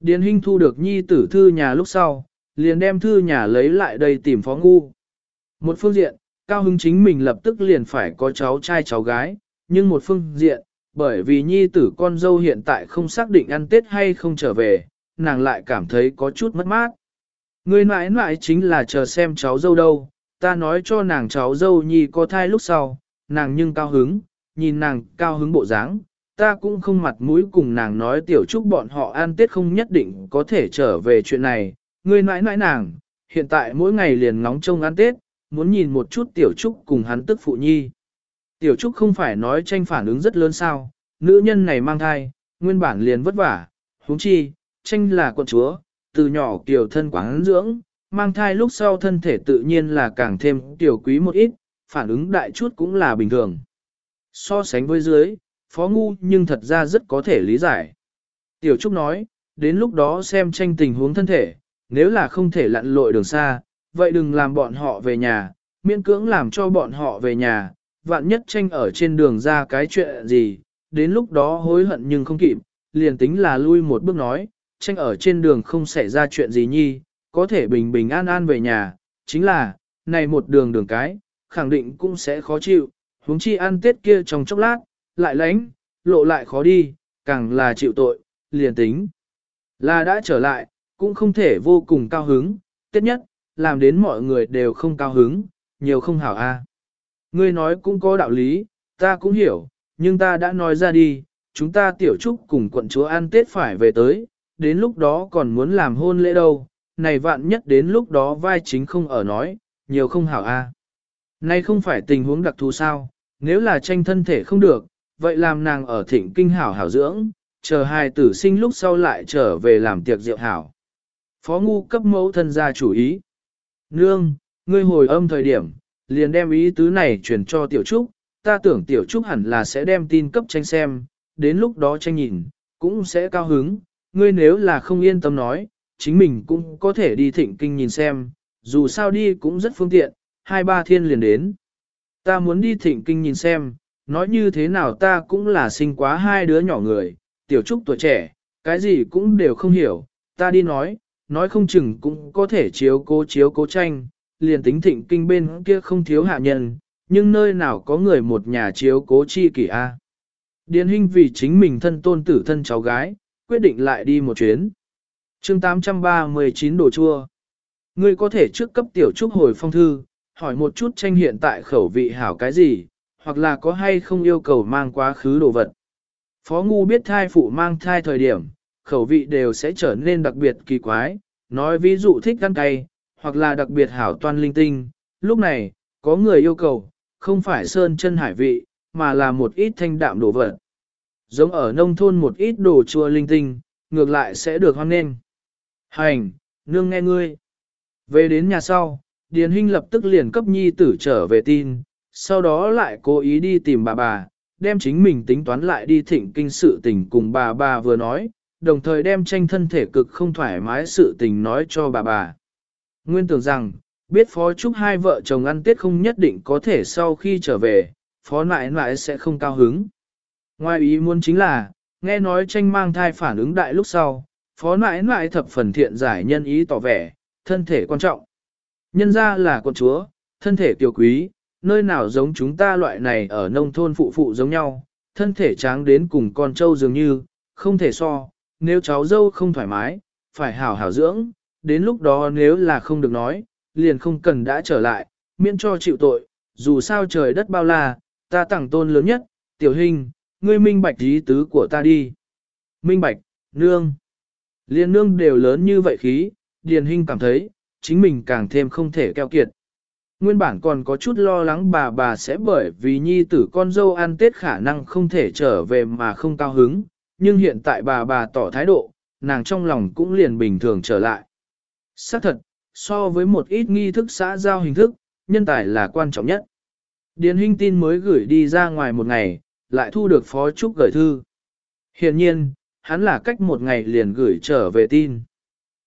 [SPEAKER 1] Điền Hinh thu được nhi tử thư nhà lúc sau, liền đem thư nhà lấy lại đây tìm Phó Ngu. Một phương diện, Cao Hưng chính mình lập tức liền phải có cháu trai cháu gái, nhưng một phương diện, bởi vì nhi tử con dâu hiện tại không xác định ăn Tết hay không trở về, nàng lại cảm thấy có chút mất mát. Người mãi mãi chính là chờ xem cháu dâu đâu, ta nói cho nàng cháu dâu nhi có thai lúc sau, nàng nhưng cao hứng, nhìn nàng cao hứng bộ dáng, ta cũng không mặt mũi cùng nàng nói tiểu trúc bọn họ ăn tết không nhất định có thể trở về chuyện này, người mãi mãi nàng, hiện tại mỗi ngày liền ngóng trông ăn tết, muốn nhìn một chút tiểu trúc cùng hắn tức phụ nhi. Tiểu trúc không phải nói tranh phản ứng rất lớn sao, nữ nhân này mang thai, nguyên bản liền vất vả, huống chi, tranh là quận chúa, từ nhỏ tiểu thân quán dưỡng, mang thai lúc sau thân thể tự nhiên là càng thêm tiểu quý một ít, phản ứng đại chút cũng là bình thường. So sánh với dưới, phó ngu nhưng thật ra rất có thể lý giải. Tiểu Trúc nói, đến lúc đó xem tranh tình huống thân thể, nếu là không thể lặn lội đường xa, vậy đừng làm bọn họ về nhà, miễn cưỡng làm cho bọn họ về nhà, vạn nhất tranh ở trên đường ra cái chuyện gì, đến lúc đó hối hận nhưng không kịp, liền tính là lui một bước nói, tranh ở trên đường không xảy ra chuyện gì nhi, có thể bình bình an an về nhà, chính là, này một đường đường cái, khẳng định cũng sẽ khó chịu, huống chi ăn tết kia trong chốc lát, lại lánh, lộ lại khó đi, càng là chịu tội, liền tính. Là đã trở lại, cũng không thể vô cùng cao hứng, tiết nhất, làm đến mọi người đều không cao hứng, nhiều không hảo a. Ngươi nói cũng có đạo lý, ta cũng hiểu, nhưng ta đã nói ra đi, chúng ta tiểu trúc cùng quận chúa ăn tết phải về tới, đến lúc đó còn muốn làm hôn lễ đâu, này vạn nhất đến lúc đó vai chính không ở nói, nhiều không hảo a. Nay không phải tình huống đặc thù sao, nếu là tranh thân thể không được, vậy làm nàng ở thịnh kinh hảo hảo dưỡng, chờ hai tử sinh lúc sau lại trở về làm tiệc rượu hảo. Phó ngu cấp mẫu thân ra chủ ý. Nương, ngươi hồi âm thời điểm, liền đem ý tứ này truyền cho tiểu trúc, ta tưởng tiểu trúc hẳn là sẽ đem tin cấp tranh xem, đến lúc đó tranh nhìn, cũng sẽ cao hứng, ngươi nếu là không yên tâm nói, chính mình cũng có thể đi thịnh kinh nhìn xem, dù sao đi cũng rất phương tiện, hai ba thiên liền đến. Ta muốn đi thịnh kinh nhìn xem, nói như thế nào ta cũng là sinh quá hai đứa nhỏ người, tiểu trúc tuổi trẻ, cái gì cũng đều không hiểu, ta đi nói, nói không chừng cũng có thể chiếu cố chiếu cố tranh, liền tính thịnh kinh bên kia không thiếu hạ nhân, nhưng nơi nào có người một nhà chiếu cố chi kỷ a. Điền Hinh vì chính mình thân tôn tử thân cháu gái, quyết định lại đi một chuyến. chương 839 đồ chua. Ngươi có thể trước cấp tiểu trúc hồi phong thư, hỏi một chút tranh hiện tại khẩu vị hảo cái gì, hoặc là có hay không yêu cầu mang quá khứ đồ vật. Phó Ngu biết thai phụ mang thai thời điểm, khẩu vị đều sẽ trở nên đặc biệt kỳ quái, nói ví dụ thích ăn cay, hoặc là đặc biệt hảo toan linh tinh. Lúc này, có người yêu cầu, không phải sơn chân hải vị, mà là một ít thanh đạm đồ vật. Giống ở nông thôn một ít đồ chua linh tinh, ngược lại sẽ được hoan nghênh. Hành, nương nghe ngươi. Về đến nhà sau, Điền Hinh lập tức liền cấp nhi tử trở về tin, sau đó lại cố ý đi tìm bà bà, đem chính mình tính toán lại đi thịnh kinh sự tình cùng bà bà vừa nói, đồng thời đem tranh thân thể cực không thoải mái sự tình nói cho bà bà. Nguyên tưởng rằng, biết Phó Trúc hai vợ chồng ăn tết không nhất định có thể sau khi trở về, Phó nại nại sẽ không cao hứng. Ngoài ý muốn chính là, nghe nói tranh mang thai phản ứng đại lúc sau, Phó nại nại thập phần thiện giải nhân ý tỏ vẻ, thân thể quan trọng. Nhân ra là con chúa, thân thể tiểu quý, nơi nào giống chúng ta loại này ở nông thôn phụ phụ giống nhau, thân thể tráng đến cùng con trâu dường như, không thể so, nếu cháu dâu không thoải mái, phải hảo hảo dưỡng, đến lúc đó nếu là không được nói, liền không cần đã trở lại, miễn cho chịu tội, dù sao trời đất bao la, ta tặng tôn lớn nhất, tiểu hình, ngươi minh bạch ý tứ của ta đi. Minh bạch, nương. Liên nương đều lớn như vậy khí, điền hình cảm thấy, chính mình càng thêm không thể keo kiệt. Nguyên bản còn có chút lo lắng bà bà sẽ bởi vì nhi tử con dâu ăn tết khả năng không thể trở về mà không cao hứng, nhưng hiện tại bà bà tỏ thái độ, nàng trong lòng cũng liền bình thường trở lại. Xác thật, so với một ít nghi thức xã giao hình thức, nhân tài là quan trọng nhất. Điền Hinh tin mới gửi đi ra ngoài một ngày, lại thu được Phó Trúc gửi thư. Hiện nhiên, hắn là cách một ngày liền gửi trở về tin.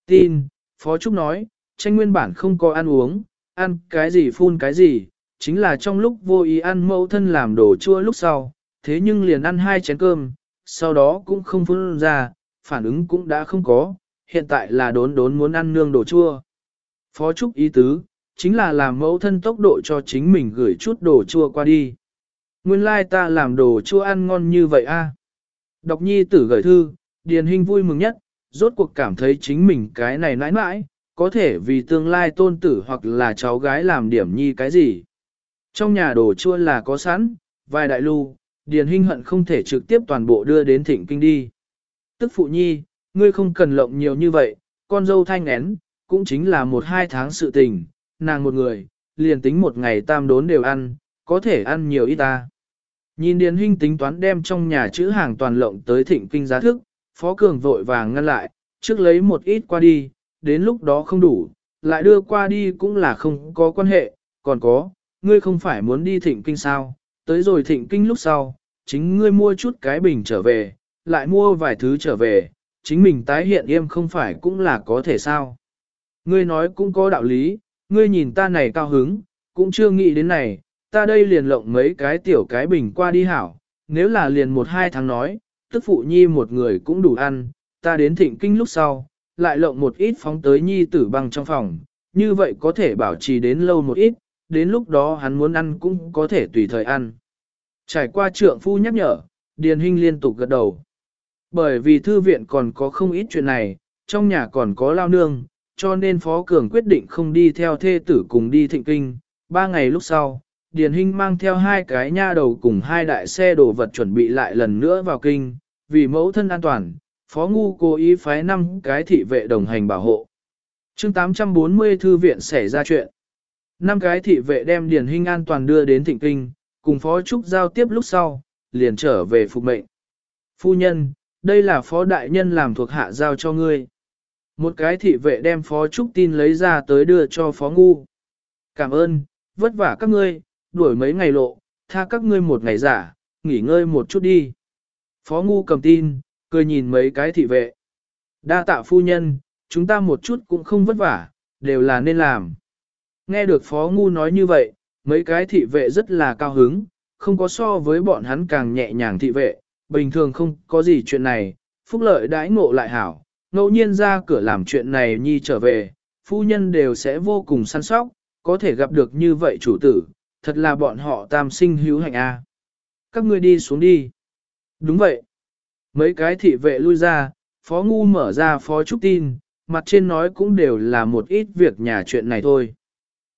[SPEAKER 1] Tin, Phó Trúc nói, tranh nguyên bản không có ăn uống, ăn cái gì phun cái gì, chính là trong lúc vô ý ăn mẫu thân làm đồ chua lúc sau, thế nhưng liền ăn hai chén cơm, sau đó cũng không phun ra, phản ứng cũng đã không có, hiện tại là đốn đốn muốn ăn nương đồ chua. Phó Trúc ý tứ, chính là làm mẫu thân tốc độ cho chính mình gửi chút đồ chua qua đi. Nguyên lai like ta làm đồ chua ăn ngon như vậy a. Đọc nhi tử gửi thư, Điền Hinh vui mừng nhất, rốt cuộc cảm thấy chính mình cái này nãi nãi, có thể vì tương lai tôn tử hoặc là cháu gái làm điểm nhi cái gì. Trong nhà đồ chua là có sẵn, vài đại lưu, Điền Hinh hận không thể trực tiếp toàn bộ đưa đến thịnh kinh đi. Tức phụ nhi, ngươi không cần lộng nhiều như vậy, con dâu thanh én, cũng chính là một hai tháng sự tình, nàng một người, liền tính một ngày tam đốn đều ăn, có thể ăn nhiều ít ta. Nhìn Điền Hinh tính toán đem trong nhà chữ hàng toàn lộng tới thịnh kinh giá thức, Phó Cường vội vàng ngăn lại, trước lấy một ít qua đi, đến lúc đó không đủ, lại đưa qua đi cũng là không có quan hệ, còn có, ngươi không phải muốn đi thịnh kinh sao, tới rồi thịnh kinh lúc sau, chính ngươi mua chút cái bình trở về, lại mua vài thứ trở về, chính mình tái hiện yêm không phải cũng là có thể sao. Ngươi nói cũng có đạo lý, ngươi nhìn ta này cao hứng, cũng chưa nghĩ đến này, ta đây liền lộng mấy cái tiểu cái bình qua đi hảo, nếu là liền một hai tháng nói, tức phụ nhi một người cũng đủ ăn, ta đến thịnh kinh lúc sau, lại lộng một ít phóng tới nhi tử băng trong phòng, như vậy có thể bảo trì đến lâu một ít, đến lúc đó hắn muốn ăn cũng có thể tùy thời ăn. Trải qua trượng phu nhắc nhở, Điền Hinh liên tục gật đầu. Bởi vì thư viện còn có không ít chuyện này, trong nhà còn có lao nương, cho nên Phó Cường quyết định không đi theo thê tử cùng đi thịnh kinh. Ba ngày lúc sau, Điền Hinh mang theo hai cái nha đầu cùng hai đại xe đồ vật chuẩn bị lại lần nữa vào kinh, vì mẫu thân an toàn, Phó Ngu cố ý phái năm cái thị vệ đồng hành bảo hộ. chương 840 thư viện xảy ra chuyện. Năm cái thị vệ đem Điền Hinh an toàn đưa đến thịnh kinh, cùng Phó Trúc giao tiếp lúc sau, liền trở về phục mệnh. Phu nhân, đây là Phó Đại Nhân làm thuộc hạ giao cho ngươi. Một cái thị vệ đem Phó Trúc tin lấy ra tới đưa cho Phó Ngu. Cảm ơn, vất vả các ngươi, đuổi mấy ngày lộ, tha các ngươi một ngày giả, nghỉ ngơi một chút đi. Phó ngu cầm tin, cười nhìn mấy cái thị vệ. Đa tạ phu nhân, chúng ta một chút cũng không vất vả, đều là nên làm. Nghe được phó ngu nói như vậy, mấy cái thị vệ rất là cao hứng, không có so với bọn hắn càng nhẹ nhàng thị vệ, bình thường không có gì chuyện này, phúc lợi đãi ngộ lại hảo, ngẫu nhiên ra cửa làm chuyện này nhi trở về, phu nhân đều sẽ vô cùng săn sóc, có thể gặp được như vậy chủ tử, thật là bọn họ tam sinh hữu hạnh a. Các ngươi đi xuống đi. Đúng vậy. Mấy cái thị vệ lui ra, phó ngu mở ra phó trúc tin, mặt trên nói cũng đều là một ít việc nhà chuyện này thôi.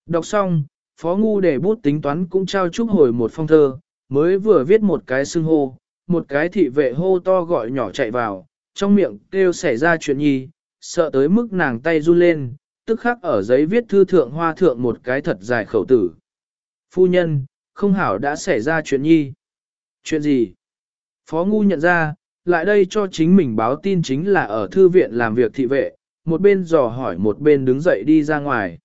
[SPEAKER 1] Đọc xong, phó ngu để bút tính toán cũng trao chúc hồi một phong thơ, mới vừa viết một cái xưng hô, một cái thị vệ hô to gọi nhỏ chạy vào, trong miệng kêu xảy ra chuyện nhi, sợ tới mức nàng tay run lên, tức khắc ở giấy viết thư thượng hoa thượng một cái thật dài khẩu tử. Phu nhân, không hảo đã xảy ra chuyện nhi. Chuyện gì? Phó ngu nhận ra, lại đây cho chính mình báo tin chính là ở thư viện làm việc thị vệ, một bên dò hỏi một bên đứng dậy đi ra ngoài.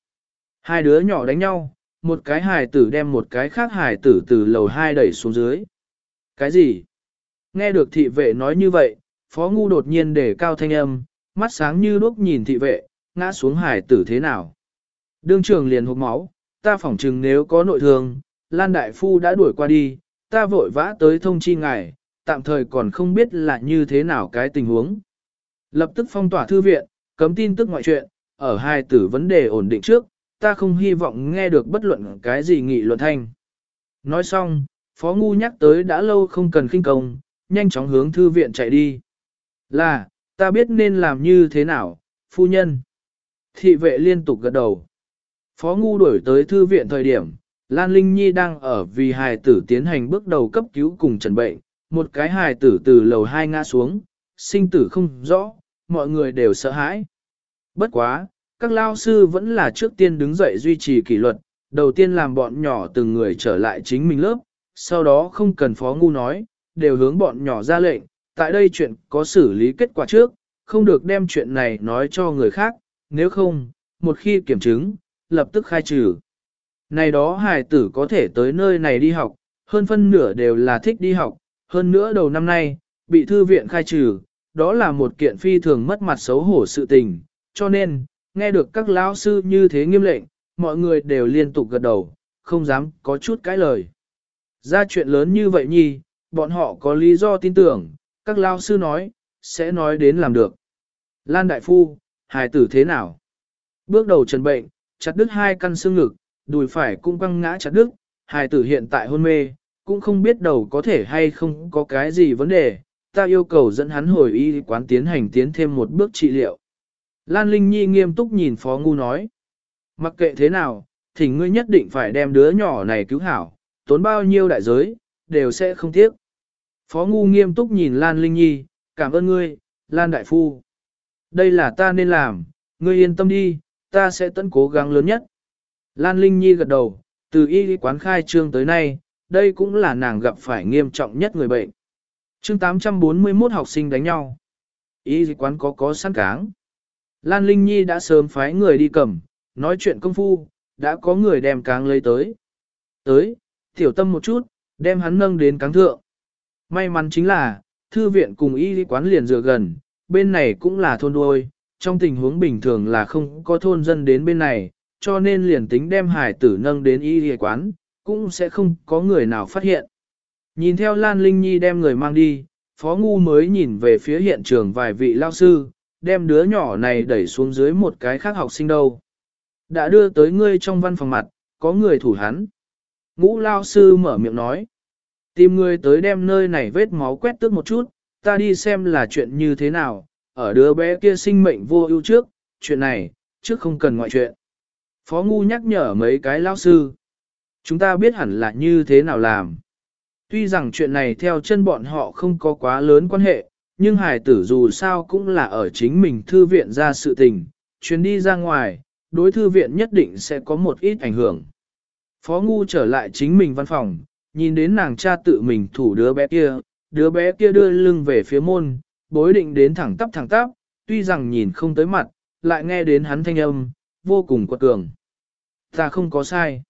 [SPEAKER 1] Hai đứa nhỏ đánh nhau, một cái hài tử đem một cái khác hài tử từ lầu hai đẩy xuống dưới. Cái gì? Nghe được thị vệ nói như vậy, phó ngu đột nhiên để cao thanh âm, mắt sáng như đuốc nhìn thị vệ, ngã xuống hải tử thế nào? Đương trường liền hộp máu, ta phỏng chừng nếu có nội thương, Lan Đại Phu đã đuổi qua đi, ta vội vã tới thông chi ngài, tạm thời còn không biết là như thế nào cái tình huống. Lập tức phong tỏa thư viện, cấm tin tức ngoại chuyện, ở hai tử vấn đề ổn định trước, ta không hy vọng nghe được bất luận cái gì nghị luận thanh. Nói xong, Phó Ngu nhắc tới đã lâu không cần khinh công, nhanh chóng hướng thư viện chạy đi. Là, ta biết nên làm như thế nào, phu nhân. Thị vệ liên tục gật đầu. Phó Ngu đuổi tới thư viện thời điểm, Lan Linh Nhi đang ở vì hài tử tiến hành bước đầu cấp cứu cùng trần bệnh, một cái hài tử từ lầu hai ngã xuống, sinh tử không rõ, mọi người đều sợ hãi. Bất quá, các lao sư vẫn là trước tiên đứng dậy duy trì kỷ luật, đầu tiên làm bọn nhỏ từng người trở lại chính mình lớp, sau đó không cần phó ngu nói, đều hướng bọn nhỏ ra lệnh, tại đây chuyện có xử lý kết quả trước, không được đem chuyện này nói cho người khác, nếu không, một khi kiểm chứng, lập tức khai trừ. Này đó hài tử có thể tới nơi này đi học, hơn phân nửa đều là thích đi học, hơn nữa đầu năm nay, bị thư viện khai trừ, đó là một kiện phi thường mất mặt xấu hổ sự tình, cho nên, nghe được các lão sư như thế nghiêm lệnh, mọi người đều liên tục gật đầu, không dám có chút cãi lời. Ra chuyện lớn như vậy nhi, bọn họ có lý do tin tưởng, các lao sư nói, sẽ nói đến làm được. Lan Đại Phu, hài tử thế nào? Bước đầu trần bệnh, chặt đứt hai căn xương ngực, đùi phải cũng quăng ngã chặt đứt, hài tử hiện tại hôn mê, cũng không biết đầu có thể hay không có cái gì vấn đề, ta yêu cầu dẫn hắn hồi y quán tiến hành tiến thêm một bước trị liệu. Lan Linh Nhi nghiêm túc nhìn Phó Ngu nói. Mặc kệ thế nào, thì ngươi nhất định phải đem đứa nhỏ này cứu hảo, tốn bao nhiêu đại giới, đều sẽ không tiếc. Phó Ngu nghiêm túc nhìn Lan Linh Nhi, cảm ơn ngươi, Lan Đại Phu. Đây là ta nên làm, ngươi yên tâm đi, ta sẽ tận cố gắng lớn nhất. Lan Linh Nhi gật đầu, từ y quán khai trương tới nay, đây cũng là nàng gặp phải nghiêm trọng nhất người bệnh. chương 841 học sinh đánh nhau. Y quán có có sẵn cáng. Lan Linh Nhi đã sớm phái người đi cầm, nói chuyện công phu, đã có người đem cáng lấy tới. Tới, tiểu tâm một chút, đem hắn nâng đến cáng thượng. May mắn chính là, thư viện cùng y quán liền dựa gần, bên này cũng là thôn đuôi, trong tình huống bình thường là không có thôn dân đến bên này, cho nên liền tính đem hải tử nâng đến y quán, cũng sẽ không có người nào phát hiện. Nhìn theo Lan Linh Nhi đem người mang đi, Phó Ngu mới nhìn về phía hiện trường vài vị lao sư, đem đứa nhỏ này đẩy xuống dưới một cái khác học sinh đâu. Đã đưa tới ngươi trong văn phòng mặt, có người thủ hắn. Ngũ lao sư mở miệng nói. Tìm người tới đem nơi này vết máu quét tước một chút, ta đi xem là chuyện như thế nào, ở đứa bé kia sinh mệnh vô ưu trước, chuyện này, trước không cần ngoại chuyện. Phó Ngu nhắc nhở mấy cái lao sư. Chúng ta biết hẳn là như thế nào làm. Tuy rằng chuyện này theo chân bọn họ không có quá lớn quan hệ, nhưng hải tử dù sao cũng là ở chính mình thư viện ra sự tình, chuyến đi ra ngoài, đối thư viện nhất định sẽ có một ít ảnh hưởng. Phó Ngu trở lại chính mình văn phòng, nhìn đến nàng cha tự mình thủ đứa bé kia, đứa bé kia đưa lưng về phía môn, bối định đến thẳng tắp thẳng tắp, tuy rằng nhìn không tới mặt, lại nghe đến hắn thanh âm, vô cùng quật cường. Ta không có sai.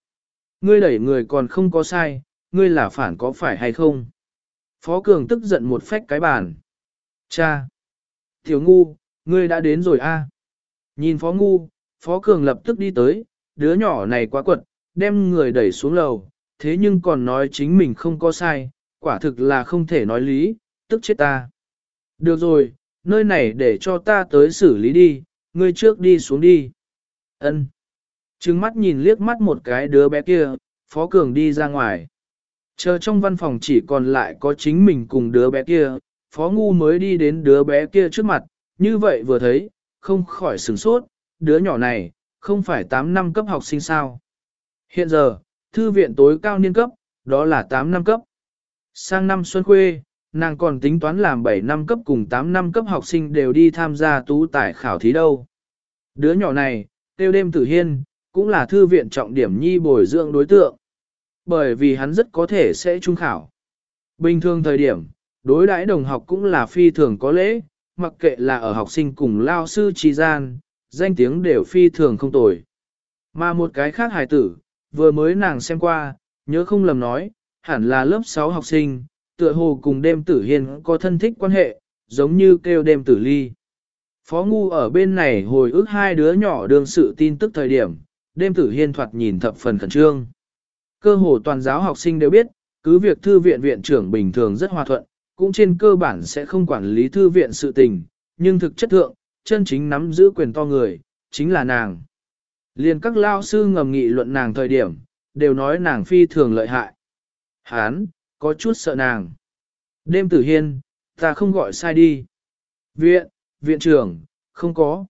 [SPEAKER 1] Ngươi đẩy người còn không có sai, ngươi là phản có phải hay không? Phó Cường tức giận một phách cái bàn. Cha! Tiểu ngu, ngươi đã đến rồi a. Nhìn Phó ngu, Phó Cường lập tức đi tới, đứa nhỏ này quá quật, đem người đẩy xuống lầu, thế nhưng còn nói chính mình không có sai, quả thực là không thể nói lý, tức chết ta. Được rồi, nơi này để cho ta tới xử lý đi, ngươi trước đi xuống đi. Ân. Trừng mắt nhìn liếc mắt một cái đứa bé kia, Phó Cường đi ra ngoài. Chờ trong văn phòng chỉ còn lại có chính mình cùng đứa bé kia, Phó Ngu mới đi đến đứa bé kia trước mặt, như vậy vừa thấy, không khỏi sửng sốt, đứa nhỏ này, không phải 8 năm cấp học sinh sao. Hiện giờ, thư viện tối cao niên cấp, đó là 8 năm cấp. Sang năm Xuân Khuê, nàng còn tính toán làm 7 năm cấp cùng 8 năm cấp học sinh đều đi tham gia tú tải khảo thí đâu. Đứa nhỏ này, tiêu đêm tử hiên, cũng là thư viện trọng điểm nhi bồi dưỡng đối tượng. Bởi vì hắn rất có thể sẽ trung khảo. Bình thường thời điểm, đối đãi đồng học cũng là phi thường có lễ, mặc kệ là ở học sinh cùng lao sư trì gian, danh tiếng đều phi thường không tồi. Mà một cái khác hài tử, vừa mới nàng xem qua, nhớ không lầm nói, hẳn là lớp 6 học sinh, tựa hồ cùng đêm tử hiền có thân thích quan hệ, giống như kêu đêm tử ly. Phó Ngu ở bên này hồi ức hai đứa nhỏ đương sự tin tức thời điểm, đêm tử hiên thoạt nhìn thập phần khẩn trương. Cơ hồ toàn giáo học sinh đều biết, cứ việc thư viện viện trưởng bình thường rất hòa thuận, cũng trên cơ bản sẽ không quản lý thư viện sự tình, nhưng thực chất thượng, chân chính nắm giữ quyền to người, chính là nàng. Liên các lao sư ngầm nghị luận nàng thời điểm, đều nói nàng phi thường lợi hại. Hán, có chút sợ nàng. Đêm tử hiên, ta không gọi sai đi. Viện, viện trưởng, không có.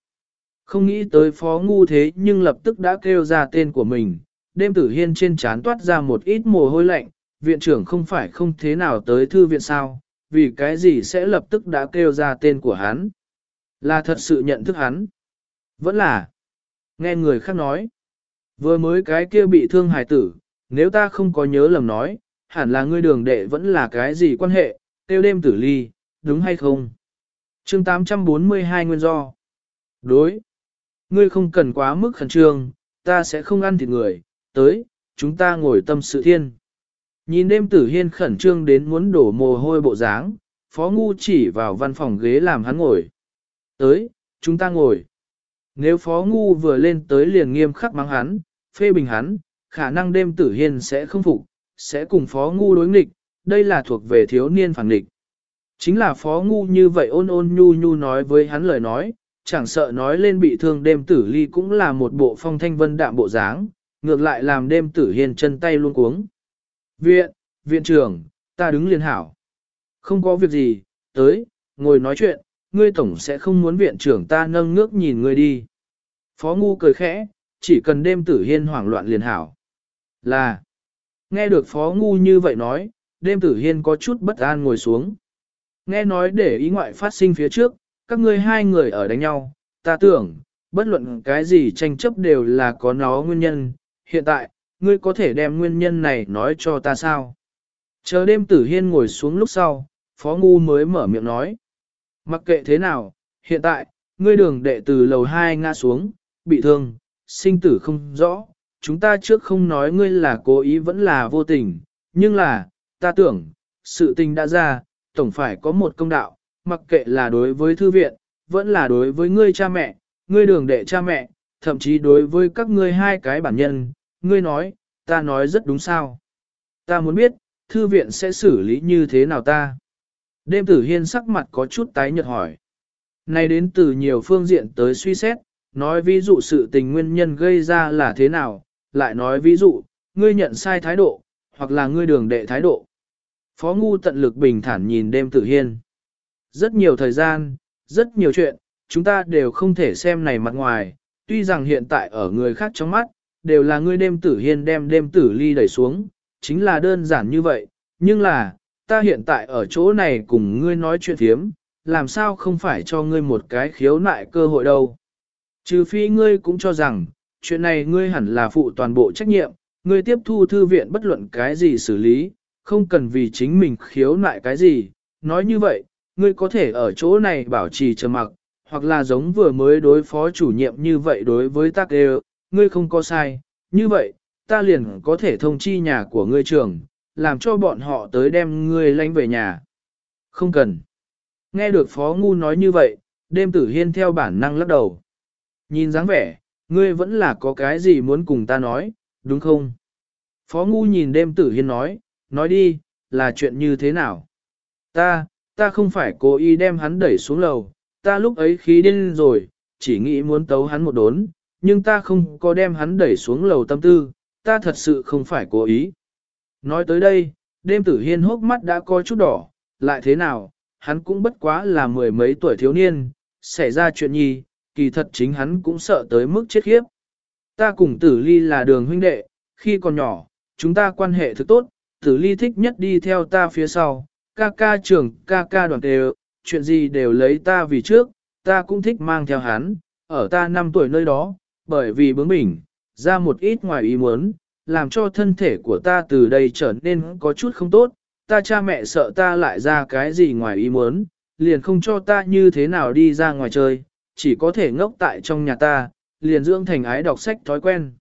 [SPEAKER 1] Không nghĩ tới phó ngu thế nhưng lập tức đã kêu ra tên của mình. Đêm tử hiên trên trán toát ra một ít mồ hôi lạnh, viện trưởng không phải không thế nào tới thư viện sao, vì cái gì sẽ lập tức đã kêu ra tên của hắn. Là thật sự nhận thức hắn. Vẫn là. Nghe người khác nói. Vừa mới cái kia bị thương hài tử, nếu ta không có nhớ lầm nói, hẳn là ngươi đường đệ vẫn là cái gì quan hệ, tiêu đêm tử ly, đúng hay không? chương 842 nguyên do. Đối. Ngươi không cần quá mức khẩn trương, ta sẽ không ăn thịt người, tới, chúng ta ngồi tâm sự thiên. Nhìn đêm tử hiên khẩn trương đến muốn đổ mồ hôi bộ dáng, phó ngu chỉ vào văn phòng ghế làm hắn ngồi. Tới, chúng ta ngồi. Nếu phó ngu vừa lên tới liền nghiêm khắc mắng hắn, phê bình hắn, khả năng đêm tử hiên sẽ không phục, sẽ cùng phó ngu đối nghịch, đây là thuộc về thiếu niên phản nghịch. Chính là phó ngu như vậy ôn ôn nhu nhu nói với hắn lời nói, chẳng sợ nói lên bị thương đêm tử ly cũng là một bộ phong thanh vân đạm bộ dáng, ngược lại làm đêm tử hiên chân tay luôn cuống. Viện, viện trưởng, ta đứng liền hảo. Không có việc gì, tới, ngồi nói chuyện, ngươi tổng sẽ không muốn viện trưởng ta nâng ngước nhìn ngươi đi. Phó ngu cười khẽ, chỉ cần đêm tử hiên hoảng loạn liền hảo. Là, nghe được phó ngu như vậy nói, đêm tử hiên có chút bất an ngồi xuống. Nghe nói để ý ngoại phát sinh phía trước, các ngươi hai người ở đánh nhau, ta tưởng, bất luận cái gì tranh chấp đều là có nó nguyên nhân. Hiện tại, ngươi có thể đem nguyên nhân này nói cho ta sao? Chờ đêm tử hiên ngồi xuống lúc sau, phó ngu mới mở miệng nói. Mặc kệ thế nào, hiện tại, ngươi đường đệ từ lầu 2 ngã xuống, bị thương, sinh tử không rõ. Chúng ta trước không nói ngươi là cố ý vẫn là vô tình, nhưng là, ta tưởng, sự tình đã ra, tổng phải có một công đạo, mặc kệ là đối với thư viện, vẫn là đối với ngươi cha mẹ, ngươi đường đệ cha mẹ, thậm chí đối với các ngươi hai cái bản nhân, ngươi nói, ta nói rất đúng sao. Ta muốn biết, thư viện sẽ xử lý như thế nào ta. Đêm tử hiên sắc mặt có chút tái nhợt hỏi. Này đến từ nhiều phương diện tới suy xét, nói ví dụ sự tình nguyên nhân gây ra là thế nào, lại nói ví dụ, ngươi nhận sai thái độ, hoặc là ngươi đường đệ thái độ. Phó Ngu tận lực bình thản nhìn đêm tử hiên. Rất nhiều thời gian, rất nhiều chuyện, chúng ta đều không thể xem này mặt ngoài, tuy rằng hiện tại ở người khác trong mắt, đều là ngươi đêm tử hiên đem đêm tử ly đẩy xuống, chính là đơn giản như vậy, nhưng là, ta hiện tại ở chỗ này cùng ngươi nói chuyện thiếm, làm sao không phải cho ngươi một cái khiếu nại cơ hội đâu. Trừ phi ngươi cũng cho rằng, chuyện này ngươi hẳn là phụ toàn bộ trách nhiệm, ngươi tiếp thu thư viện bất luận cái gì xử lý, không cần vì chính mình khiếu nại cái gì, nói như vậy, ngươi có thể ở chỗ này bảo trì trầm mặc, hoặc là giống vừa mới đối phó chủ nhiệm như vậy đối với tác đều, ngươi không có sai, như vậy, ta liền có thể thông chi nhà của ngươi trường, làm cho bọn họ tới đem ngươi lánh về nhà. Không cần. Nghe được Phó Ngu nói như vậy, đêm tử hiên theo bản năng lắc đầu. Nhìn dáng vẻ, ngươi vẫn là có cái gì muốn cùng ta nói, đúng không? Phó Ngu nhìn đêm tử hiên nói, nói đi, là chuyện như thế nào? Ta, ta không phải cố ý đem hắn đẩy xuống lầu, ta lúc ấy khí điên rồi, chỉ nghĩ muốn tấu hắn một đốn, nhưng ta không có đem hắn đẩy xuống lầu tâm tư, ta thật sự không phải cố ý. Nói tới đây, đêm tử hiên hốc mắt đã có chút đỏ, lại thế nào, hắn cũng bất quá là mười mấy tuổi thiếu niên, xảy ra chuyện nhi, kỳ thật chính hắn cũng sợ tới mức chết khiếp. Ta cùng tử ly là đường huynh đệ, khi còn nhỏ, chúng ta quan hệ thực tốt, tử ly thích nhất đi theo ta phía sau, ca ca trưởng, ca ca đoàn đều, chuyện gì đều lấy ta vì trước, ta cũng thích mang theo hắn, ở ta 5 tuổi nơi đó, bởi vì bướng bỉnh, ra một ít ngoài ý muốn, làm cho thân thể của ta từ đây trở nên có chút không tốt, ta cha mẹ sợ ta lại ra cái gì ngoài ý muốn, liền không cho ta như thế nào đi ra ngoài chơi, chỉ có thể ngốc tại trong nhà ta, liền dưỡng thành ái đọc sách thói quen.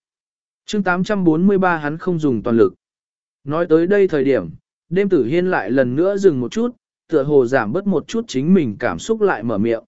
[SPEAKER 1] chương 843 hắn không dùng toàn lực. Nói tới đây thời điểm, đêm tử hiên lại lần nữa dừng một chút, tựa hồ giảm bớt một chút chính mình cảm xúc lại mở miệng.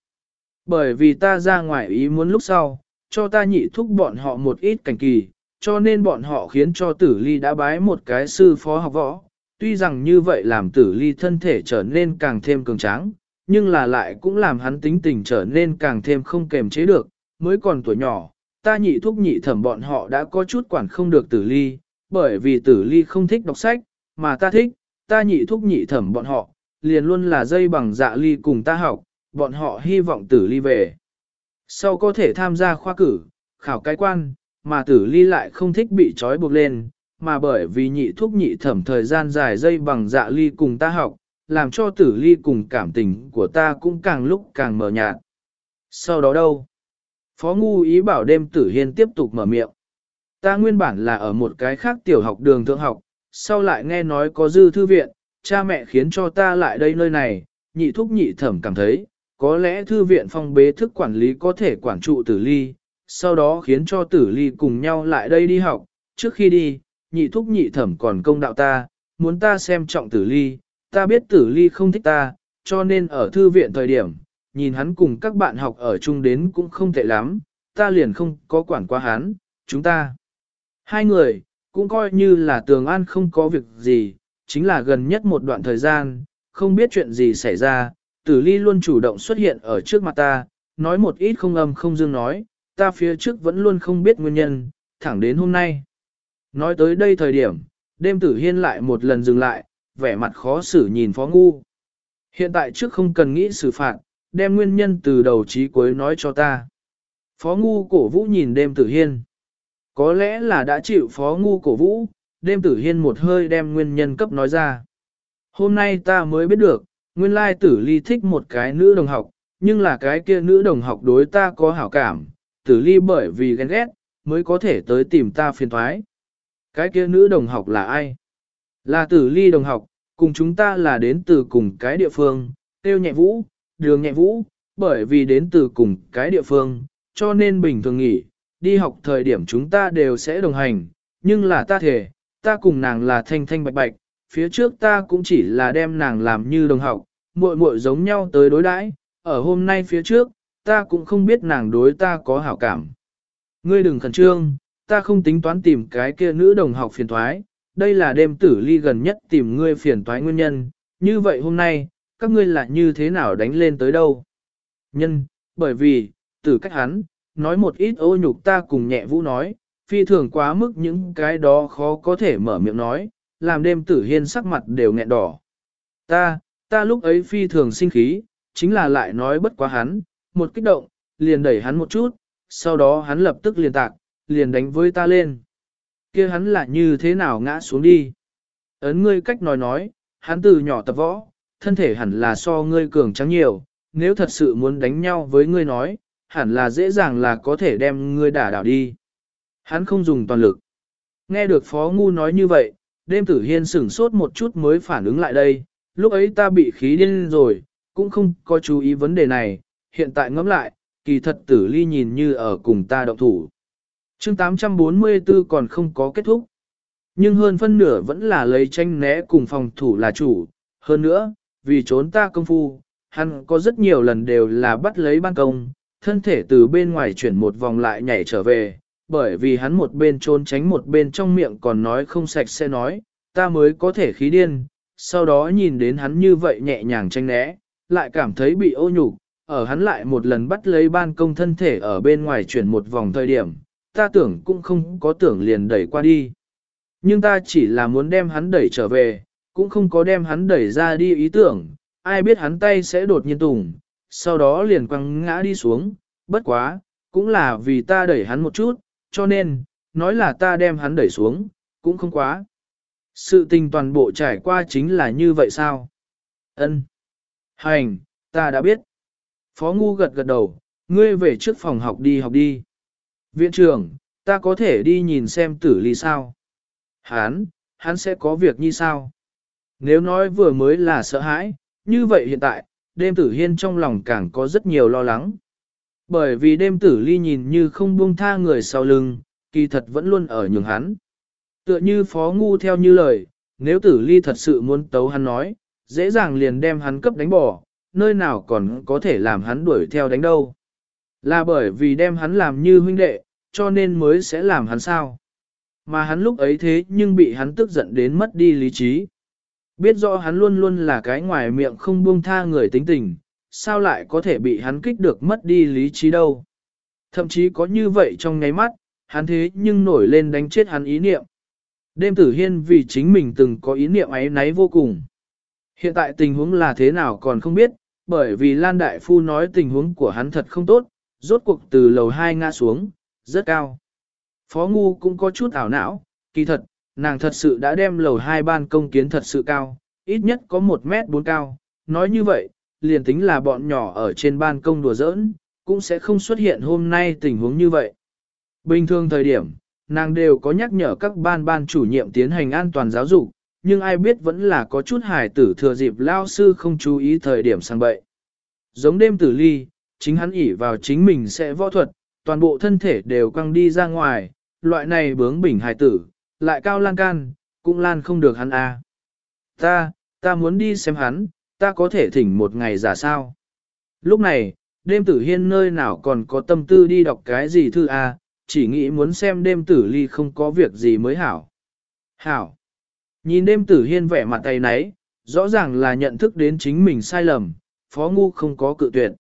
[SPEAKER 1] Bởi vì ta ra ngoài ý muốn lúc sau, cho ta nhị thúc bọn họ một ít cảnh kỳ, cho nên bọn họ khiến cho tử ly đã bái một cái sư phó học võ. Tuy rằng như vậy làm tử ly thân thể trở nên càng thêm cường tráng, nhưng là lại cũng làm hắn tính tình trở nên càng thêm không kềm chế được, mới còn tuổi nhỏ, ta nhị thúc nhị thẩm bọn họ đã có chút quản không được tử ly, bởi vì tử ly không thích đọc sách, mà ta thích, ta nhị thúc nhị thẩm bọn họ, liền luôn là dây bằng dạ ly cùng ta học, bọn họ hy vọng tử ly về. Sau có thể tham gia khoa cử, khảo cái quan, mà tử ly lại không thích bị trói buộc lên, mà bởi vì nhị thúc nhị thẩm thời gian dài dây bằng dạ ly cùng ta học, làm cho tử ly cùng cảm tình của ta cũng càng lúc càng mờ nhạt. Sau đó đâu? Phó Ngu ý bảo đêm tử hiên tiếp tục mở miệng. Ta nguyên bản là ở một cái khác tiểu học đường thượng học, sau lại nghe nói có dư thư viện, cha mẹ khiến cho ta lại đây nơi này, nhị thúc nhị thẩm cảm thấy, có lẽ thư viện phong bế thức quản lý có thể quản trụ tử ly, sau đó khiến cho tử ly cùng nhau lại đây đi học, trước khi đi, nhị thúc nhị thẩm còn công đạo ta, muốn ta xem trọng tử ly, ta biết tử ly không thích ta, cho nên ở thư viện thời điểm, nhìn hắn cùng các bạn học ở chung đến cũng không tệ lắm, ta liền không có quản qua hắn, chúng ta. Hai người, cũng coi như là tường an không có việc gì, chính là gần nhất một đoạn thời gian, không biết chuyện gì xảy ra, tử ly luôn chủ động xuất hiện ở trước mặt ta, nói một ít không âm không dương nói, ta phía trước vẫn luôn không biết nguyên nhân, thẳng đến hôm nay. Nói tới đây thời điểm, đêm tử hiên lại một lần dừng lại, vẻ mặt khó xử nhìn phó ngu. Hiện tại trước không cần nghĩ xử phạt, đem nguyên nhân từ đầu chí cuối nói cho ta. Phó ngu cổ vũ nhìn đêm tử hiên. Có lẽ là đã chịu phó ngu cổ vũ, đêm tử hiên một hơi đem nguyên nhân cấp nói ra. Hôm nay ta mới biết được, nguyên lai tử ly thích một cái nữ đồng học, nhưng là cái kia nữ đồng học đối ta có hảo cảm, tử ly bởi vì ghen ghét, mới có thể tới tìm ta phiền thoái. Cái kia nữ đồng học là ai? Là tử ly đồng học, cùng chúng ta là đến từ cùng cái địa phương, tiêu nhẹ vũ, đường nhẹ vũ, bởi vì đến từ cùng cái địa phương, cho nên bình thường nghỉ, đi học thời điểm chúng ta đều sẽ đồng hành, nhưng là ta thể, ta cùng nàng là thanh thanh bạch bạch, phía trước ta cũng chỉ là đem nàng làm như đồng học, muội muội giống nhau tới đối đãi, ở hôm nay phía trước, ta cũng không biết nàng đối ta có hảo cảm. Ngươi đừng khẩn trương, ta không tính toán tìm cái kia nữ đồng học phiền thoái, đây là đêm tử ly gần nhất tìm ngươi phiền toái nguyên nhân, như vậy hôm nay, các ngươi là như thế nào đánh lên tới đâu? Nhân, bởi vì, tử cách hắn, nói một ít ô nhục ta cùng nhẹ vũ nói, phi thường quá mức những cái đó khó có thể mở miệng nói, làm đêm tử hiên sắc mặt đều nghẹn đỏ. Ta, ta lúc ấy phi thường sinh khí, chính là lại nói bất quá hắn, một kích động, liền đẩy hắn một chút, sau đó hắn lập tức liền tạc, liền đánh với ta lên. kia hắn lại như thế nào ngã xuống đi. Ấn ngươi cách nói nói, hắn từ nhỏ tập võ, thân thể hẳn là so ngươi cường trắng nhiều, nếu thật sự muốn đánh nhau với ngươi nói, hẳn là dễ dàng là có thể đem ngươi đả đảo đi. Hắn không dùng toàn lực. Nghe được Phó Ngu nói như vậy, đêm tử hiên sửng sốt một chút mới phản ứng lại đây, lúc ấy ta bị khí điên rồi, cũng không có chú ý vấn đề này, hiện tại ngẫm lại, kỳ thật tử ly nhìn như ở cùng ta động thủ. chương 844 còn không có kết thúc. Nhưng hơn phân nửa vẫn là lấy tranh né cùng phòng thủ là chủ. Hơn nữa, vì trốn ta công phu, hắn có rất nhiều lần đều là bắt lấy ban công, thân thể từ bên ngoài chuyển một vòng lại nhảy trở về, bởi vì hắn một bên trốn tránh một bên trong miệng còn nói không sạch sẽ nói, ta mới có thể khí điên, sau đó nhìn đến hắn như vậy nhẹ nhàng tranh né, lại cảm thấy bị ô nhục, ở hắn lại một lần bắt lấy ban công thân thể ở bên ngoài chuyển một vòng thời điểm, ta tưởng cũng không có tưởng liền đẩy qua đi. Nhưng ta chỉ là muốn đem hắn đẩy trở về, cũng không có đem hắn đẩy ra đi ý tưởng, ai biết hắn tay sẽ đột nhiên tùng, sau đó liền quăng ngã đi xuống, bất quá, cũng là vì ta đẩy hắn một chút, cho nên, nói là ta đem hắn đẩy xuống, cũng không quá. Sự tình toàn bộ trải qua chính là như vậy sao? Ân, Hành, ta đã biết. Phó Ngu gật gật đầu, ngươi về trước phòng học đi học đi. Viện trưởng, ta có thể đi nhìn xem tử ly sao? Hán, hắn sẽ có việc như sao? Nếu nói vừa mới là sợ hãi, như vậy hiện tại, đêm tử hiên trong lòng càng có rất nhiều lo lắng. Bởi vì đêm tử ly nhìn như không buông tha người sau lưng, kỳ thật vẫn luôn ở nhường hắn. Tựa như phó ngu theo như lời, nếu tử ly thật sự muốn tấu hắn nói, dễ dàng liền đem hắn cấp đánh bỏ, nơi nào còn có thể làm hắn đuổi theo đánh đâu. Là bởi vì đem hắn làm như huynh đệ, cho nên mới sẽ làm hắn sao. Mà hắn lúc ấy thế nhưng bị hắn tức giận đến mất đi lý trí. Biết rõ hắn luôn luôn là cái ngoài miệng không buông tha người tính tình, sao lại có thể bị hắn kích được mất đi lý trí đâu. Thậm chí có như vậy trong ngáy mắt, hắn thế nhưng nổi lên đánh chết hắn ý niệm. Đêm tử hiên vì chính mình từng có ý niệm ấy náy vô cùng. Hiện tại tình huống là thế nào còn không biết, bởi vì Lan Đại Phu nói tình huống của hắn thật không tốt, rốt cuộc từ lầu 2 ngã xuống, rất cao. Phó Ngu cũng có chút ảo não, kỳ thật, nàng thật sự đã đem lầu 2 ban công kiến thật sự cao, ít nhất có 1 mét 4 cao. Nói như vậy, liền tính là bọn nhỏ ở trên ban công đùa giỡn, cũng sẽ không xuất hiện hôm nay tình huống như vậy. Bình thường thời điểm, nàng đều có nhắc nhở các ban ban chủ nhiệm tiến hành an toàn giáo dục, nhưng ai biết vẫn là có chút hài tử thừa dịp lao sư không chú ý thời điểm sang bậy. Giống đêm tử ly, chính hắn ỉ vào chính mình sẽ võ thuật, toàn bộ thân thể đều căng đi ra ngoài, loại này bướng bỉnh hài tử, lại cao lan can, cũng lan không được hắn a. À. Ta, ta muốn đi xem hắn, ta có thể thỉnh một ngày giả sao. Lúc này, đêm tử hiên nơi nào còn có tâm tư đi đọc cái gì thư a, à, chỉ nghĩ muốn xem đêm tử ly không có việc gì mới hảo. Hảo. Nhìn đêm tử hiên vẻ mặt tay nấy, rõ ràng là nhận thức đến chính mình sai lầm, phó ngu không có cự tuyệt.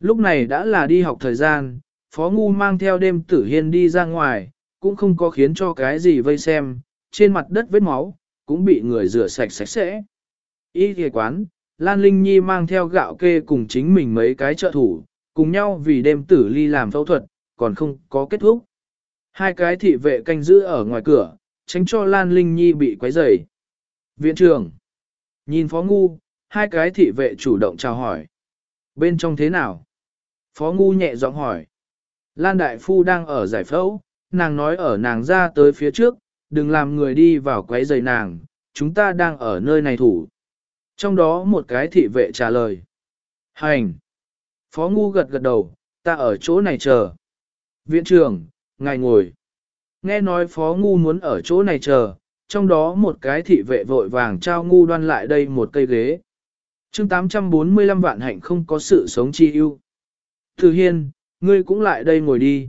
[SPEAKER 1] Lúc này đã là đi học thời gian, phó ngu mang theo đêm tử hiên đi ra ngoài, cũng không có khiến cho cái gì vây xem, trên mặt đất vết máu, cũng bị người rửa sạch sạch sẽ. Y thề quán, Lan Linh Nhi mang theo gạo kê cùng chính mình mấy cái trợ thủ, cùng nhau vì đêm tử ly làm phẫu thuật, còn không có kết thúc. Hai cái thị vệ canh giữ ở ngoài cửa, tránh cho Lan Linh Nhi bị quấy rầy. Viện trưởng, nhìn Phó Ngu, hai cái thị vệ chủ động chào hỏi. Bên trong thế nào? Phó Ngu nhẹ giọng hỏi. Lan Đại Phu đang ở giải phẫu, nàng nói ở nàng ra tới phía trước, đừng làm người đi vào quấy rầy nàng, chúng ta đang ở nơi này thủ. Trong đó một cái thị vệ trả lời. Hành! Phó Ngu gật gật đầu, ta ở chỗ này chờ. Viện trưởng, ngài ngồi. Nghe nói Phó Ngu muốn ở chỗ này chờ, trong đó một cái thị vệ vội vàng trao Ngu đoan lại đây một cây ghế. chương 845 vạn hạnh không có sự sống chi ưu. Từ hiên, ngươi cũng lại đây ngồi đi.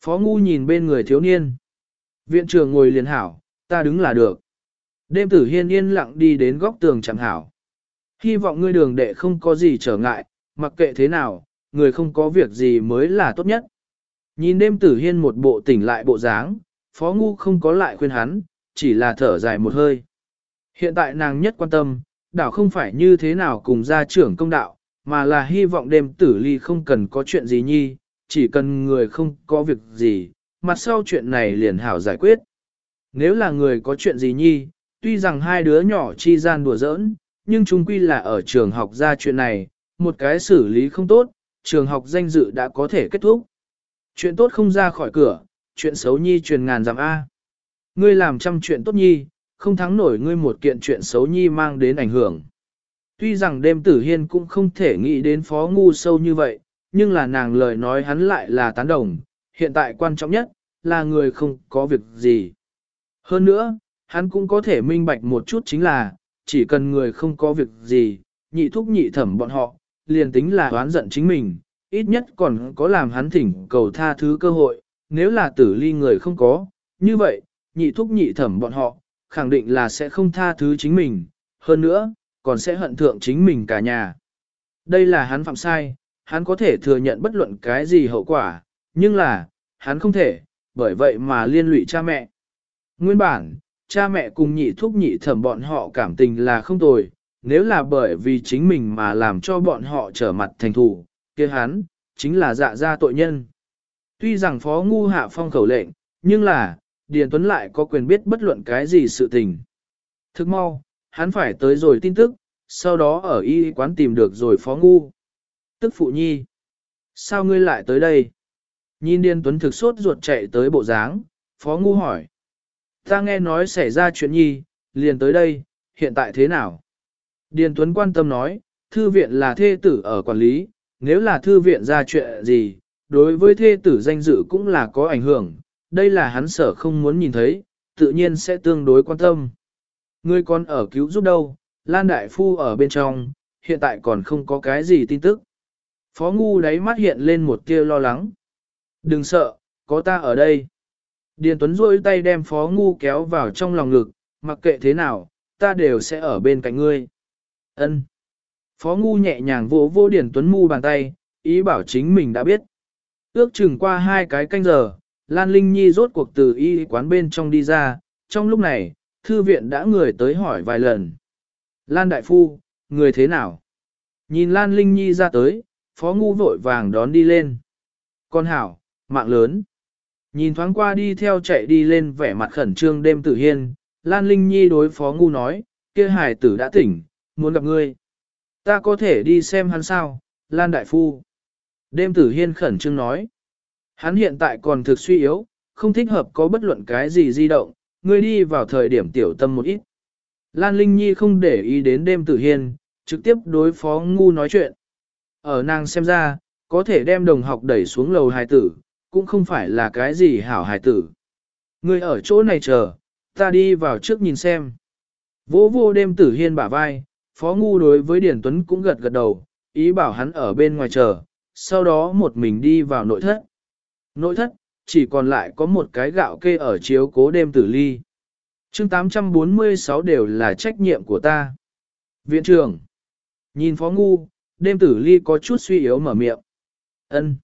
[SPEAKER 1] Phó Ngu nhìn bên người thiếu niên. Viện trưởng ngồi liền hảo, ta đứng là được. Đêm tử hiên yên lặng đi đến góc tường chẳng hảo. Hy vọng ngươi đường đệ không có gì trở ngại, mặc kệ thế nào, người không có việc gì mới là tốt nhất. Nhìn đêm tử hiên một bộ tỉnh lại bộ dáng, phó ngu không có lại khuyên hắn, chỉ là thở dài một hơi. Hiện tại nàng nhất quan tâm, đảo không phải như thế nào cùng gia trưởng công đạo, mà là hy vọng đêm tử ly không cần có chuyện gì nhi, chỉ cần người không có việc gì, mặt sau chuyện này liền hảo giải quyết. Nếu là người có chuyện gì nhi, tuy rằng hai đứa nhỏ chi gian đùa giỡn, nhưng chúng quy là ở trường học ra chuyện này, một cái xử lý không tốt, trường học danh dự đã có thể kết thúc. Chuyện tốt không ra khỏi cửa, chuyện xấu nhi truyền ngàn dặm A. Ngươi làm trăm chuyện tốt nhi, không thắng nổi ngươi một kiện chuyện xấu nhi mang đến ảnh hưởng. Tuy rằng đêm tử hiên cũng không thể nghĩ đến phó ngu sâu như vậy, nhưng là nàng lời nói hắn lại là tán đồng, hiện tại quan trọng nhất, là người không có việc gì. Hơn nữa, hắn cũng có thể minh bạch một chút chính là, chỉ cần người không có việc gì, nhị thúc nhị thẩm bọn họ, liền tính là oán giận chính mình, ít nhất còn có làm hắn thỉnh cầu tha thứ cơ hội, nếu là tử ly người không có, như vậy, nhị thúc nhị thẩm bọn họ, khẳng định là sẽ không tha thứ chính mình, hơn nữa, còn sẽ hận thượng chính mình cả nhà. Đây là hắn phạm sai, hắn có thể thừa nhận bất luận cái gì hậu quả, nhưng là, hắn không thể, bởi vậy mà liên lụy cha mẹ. Nguyên bản, cha mẹ cùng nhị thúc nhị thẩm bọn họ cảm tình là không tồi, nếu là bởi vì chính mình mà làm cho bọn họ trở mặt thành thù kia hắn, chính là dạ gia tội nhân. Tuy rằng phó ngu hạ phong khẩu lệnh, nhưng là, Điền Tuấn lại có quyền biết bất luận cái gì sự tình. Thức mau, hắn phải tới rồi tin tức, sau đó ở y quán tìm được rồi phó ngu. Tức phụ nhi. Sao ngươi lại tới đây? Nhìn Điền Tuấn thực sốt ruột chạy tới bộ dáng, phó ngu hỏi. Ta nghe nói xảy ra chuyện nhi, liền tới đây, hiện tại thế nào? Điền Tuấn quan tâm nói, thư viện là thê tử ở quản lý, nếu là thư viện ra chuyện gì, đối với thê tử danh dự cũng là có ảnh hưởng, đây là hắn sở không muốn nhìn thấy, tự nhiên sẽ tương đối quan tâm. Ngươi còn ở cứu giúp đâu, Lan Đại Phu ở bên trong, hiện tại còn không có cái gì tin tức. Phó Ngu đáy mắt hiện lên một tia lo lắng. Đừng sợ, có ta ở đây. Điền Tuấn rôi tay đem Phó Ngu kéo vào trong lòng ngực, mặc kệ thế nào, ta đều sẽ ở bên cạnh ngươi. Ân. Phó Ngu nhẹ nhàng vỗ vô Điền Tuấn mu bàn tay, ý bảo chính mình đã biết. Ước chừng qua hai cái canh giờ, Lan Linh Nhi rốt cuộc từ y quán bên trong đi ra, trong lúc này, thư viện đã người tới hỏi vài lần. Lan Đại Phu, người thế nào? Nhìn Lan Linh Nhi ra tới, Phó Ngu vội vàng đón đi lên. Con hảo, mạng lớn. Nhìn thoáng qua đi theo chạy đi lên vẻ mặt khẩn trương đêm tử hiên, Lan Linh Nhi đối Phó Ngu nói, kia hải tử đã tỉnh, muốn gặp ngươi. Ta có thể đi xem hắn sao, Lan Đại Phu. Đêm tử hiên khẩn trương nói. Hắn hiện tại còn thực suy yếu, không thích hợp có bất luận cái gì di động, ngươi đi vào thời điểm tiểu tâm một ít. Lan Linh Nhi không để ý đến đêm tử hiên, trực tiếp đối phó ngu nói chuyện. Ở nàng xem ra, có thể đem đồng học đẩy xuống lầu hài tử, cũng không phải là cái gì hảo hài tử. Ngươi ở chỗ này chờ, ta đi vào trước nhìn xem. Vô vô đêm tử hiên bả vai, phó ngu đối với Điển Tuấn cũng gật gật đầu, ý bảo hắn ở bên ngoài chờ, sau đó một mình đi vào nội thất. Nội thất, chỉ còn lại có một cái gạo kê ở chiếu cố đêm tử ly. chương 846 đều là trách nhiệm của ta. Viện trưởng, nhìn phó ngu, đêm tử ly có chút suy yếu mở miệng. ân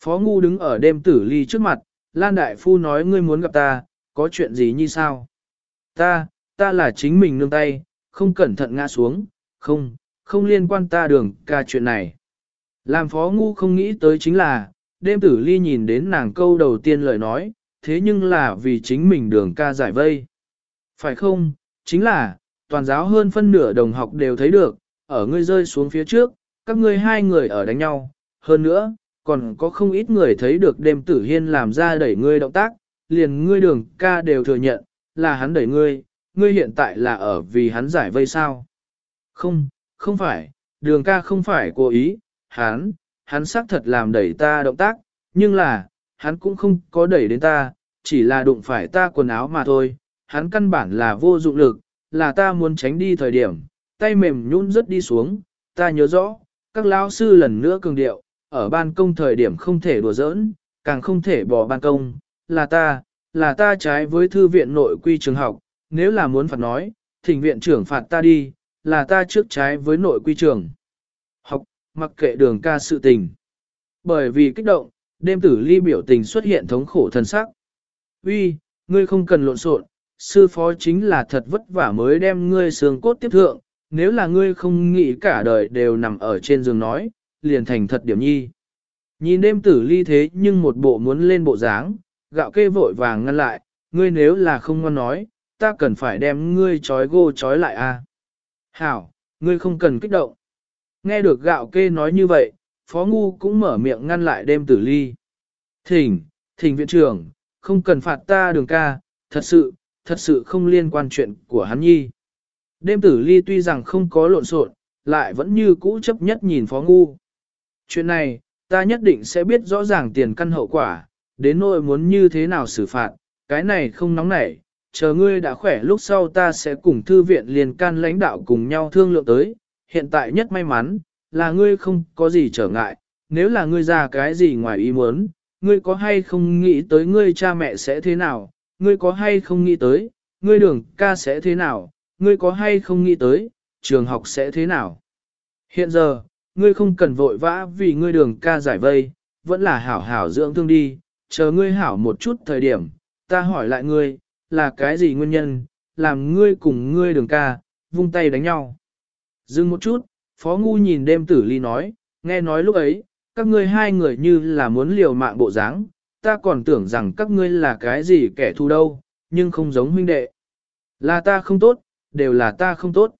[SPEAKER 1] Phó ngu đứng ở đêm tử ly trước mặt, Lan Đại Phu nói ngươi muốn gặp ta, có chuyện gì như sao? Ta, ta là chính mình nương tay, không cẩn thận ngã xuống, không, không liên quan ta đường ca chuyện này. Làm phó ngu không nghĩ tới chính là, đêm tử ly nhìn đến nàng câu đầu tiên lời nói, thế nhưng là vì chính mình đường ca giải vây. Phải không, chính là, toàn giáo hơn phân nửa đồng học đều thấy được, ở ngươi rơi xuống phía trước, các ngươi hai người ở đánh nhau, hơn nữa, còn có không ít người thấy được đêm tử hiên làm ra đẩy ngươi động tác, liền ngươi đường ca đều thừa nhận, là hắn đẩy ngươi, ngươi hiện tại là ở vì hắn giải vây sao. Không, không phải, đường ca không phải cố ý, hắn, hắn xác thật làm đẩy ta động tác, nhưng là, hắn cũng không có đẩy đến ta, chỉ là đụng phải ta quần áo mà thôi, hắn căn bản là vô dụng lực, là ta muốn tránh đi thời điểm, tay mềm nhún rất đi xuống, ta nhớ rõ, các lão sư lần nữa cường điệu, ở ban công thời điểm không thể đùa giỡn, càng không thể bỏ ban công, là ta, là ta trái với thư viện nội quy trường học, nếu là muốn phạt nói, thỉnh viện trưởng phạt ta đi, là ta trước trái với nội quy trường học mặc kệ đường ca sự tình. Bởi vì kích động, đêm tử ly biểu tình xuất hiện thống khổ thân sắc. Uy, ngươi không cần lộn xộn, sư phó chính là thật vất vả mới đem ngươi xương cốt tiếp thượng, nếu là ngươi không nghĩ cả đời đều nằm ở trên giường nói, liền thành thật điểm nhi. Nhìn đêm tử ly thế nhưng một bộ muốn lên bộ dáng, gạo kê vội vàng ngăn lại, ngươi nếu là không ngon nói, ta cần phải đem ngươi trói gô trói lại a. À? Hảo, ngươi không cần kích động. Nghe được gạo kê nói như vậy, Phó Ngu cũng mở miệng ngăn lại đêm tử ly. Thỉnh, thỉnh viện trưởng, không cần phạt ta đường ca, thật sự, thật sự không liên quan chuyện của hắn nhi. Đêm tử ly tuy rằng không có lộn xộn, lại vẫn như cũ chấp nhất nhìn Phó Ngu. Chuyện này, ta nhất định sẽ biết rõ ràng tiền căn hậu quả, đến nỗi muốn như thế nào xử phạt, cái này không nóng nảy, chờ ngươi đã khỏe lúc sau ta sẽ cùng thư viện liền can lãnh đạo cùng nhau thương lượng tới, hiện tại nhất may mắn, là ngươi không có gì trở ngại, nếu là ngươi ra cái gì ngoài ý muốn, ngươi có hay không nghĩ tới ngươi cha mẹ sẽ thế nào, ngươi có hay không nghĩ tới, ngươi đường ca sẽ thế nào, ngươi có hay không nghĩ tới, trường học sẽ thế nào. Hiện giờ, ngươi không cần vội vã vì ngươi đường ca giải vây, vẫn là hảo hảo dưỡng thương đi, chờ ngươi hảo một chút thời điểm, ta hỏi lại ngươi, là cái gì nguyên nhân, làm ngươi cùng ngươi đường ca, vung tay đánh nhau. Dừng một chút, Phó Ngu nhìn đêm tử ly nói, nghe nói lúc ấy, các ngươi hai người như là muốn liều mạng bộ dáng, ta còn tưởng rằng các ngươi là cái gì kẻ thù đâu, nhưng không giống huynh đệ. Là ta không tốt, đều là ta không tốt.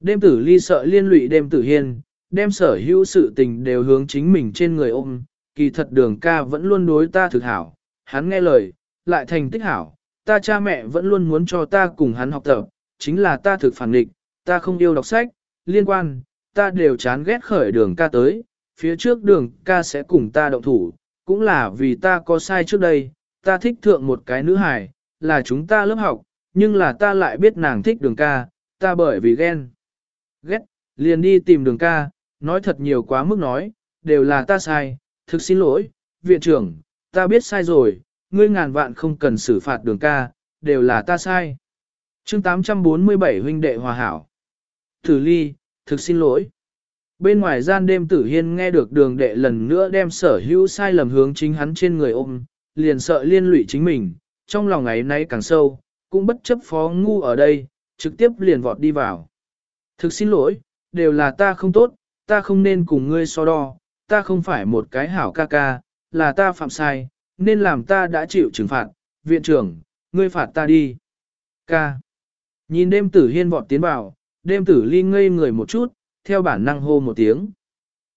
[SPEAKER 1] Đêm tử ly sợ liên lụy đêm tử hiên, đem sở hữu sự tình đều hướng chính mình trên người ôm, kỳ thật đường ca vẫn luôn đối ta thực hảo, hắn nghe lời, lại thành tích hảo, ta cha mẹ vẫn luôn muốn cho ta cùng hắn học tập, chính là ta thực phản định, ta không yêu đọc sách, liên quan, ta đều chán ghét khởi đường ca tới, phía trước đường ca sẽ cùng ta động thủ, cũng là vì ta có sai trước đây, ta thích thượng một cái nữ hài, là chúng ta lớp học, nhưng là ta lại biết nàng thích đường ca, ta bởi vì ghen. Ghét, liền đi tìm đường ca, nói thật nhiều quá mức nói, đều là ta sai, thực xin lỗi, viện trưởng, ta biết sai rồi, ngươi ngàn vạn không cần xử phạt đường ca, đều là ta sai. chương 847 huynh đệ hòa hảo. Thử ly, thực xin lỗi. Bên ngoài gian đêm tử hiên nghe được đường đệ lần nữa đem sở hữu sai lầm hướng chính hắn trên người ôm, liền sợ liên lụy chính mình, trong lòng ấy nay càng sâu, cũng bất chấp phó ngu ở đây, trực tiếp liền vọt đi vào. Thực xin lỗi, đều là ta không tốt, ta không nên cùng ngươi so đo, ta không phải một cái hảo ca ca, là ta phạm sai, nên làm ta đã chịu trừng phạt, viện trưởng, ngươi phạt ta đi. Ca. Nhìn đêm tử hiên vọt tiến vào, đêm tử ly ngây người một chút, theo bản năng hô một tiếng.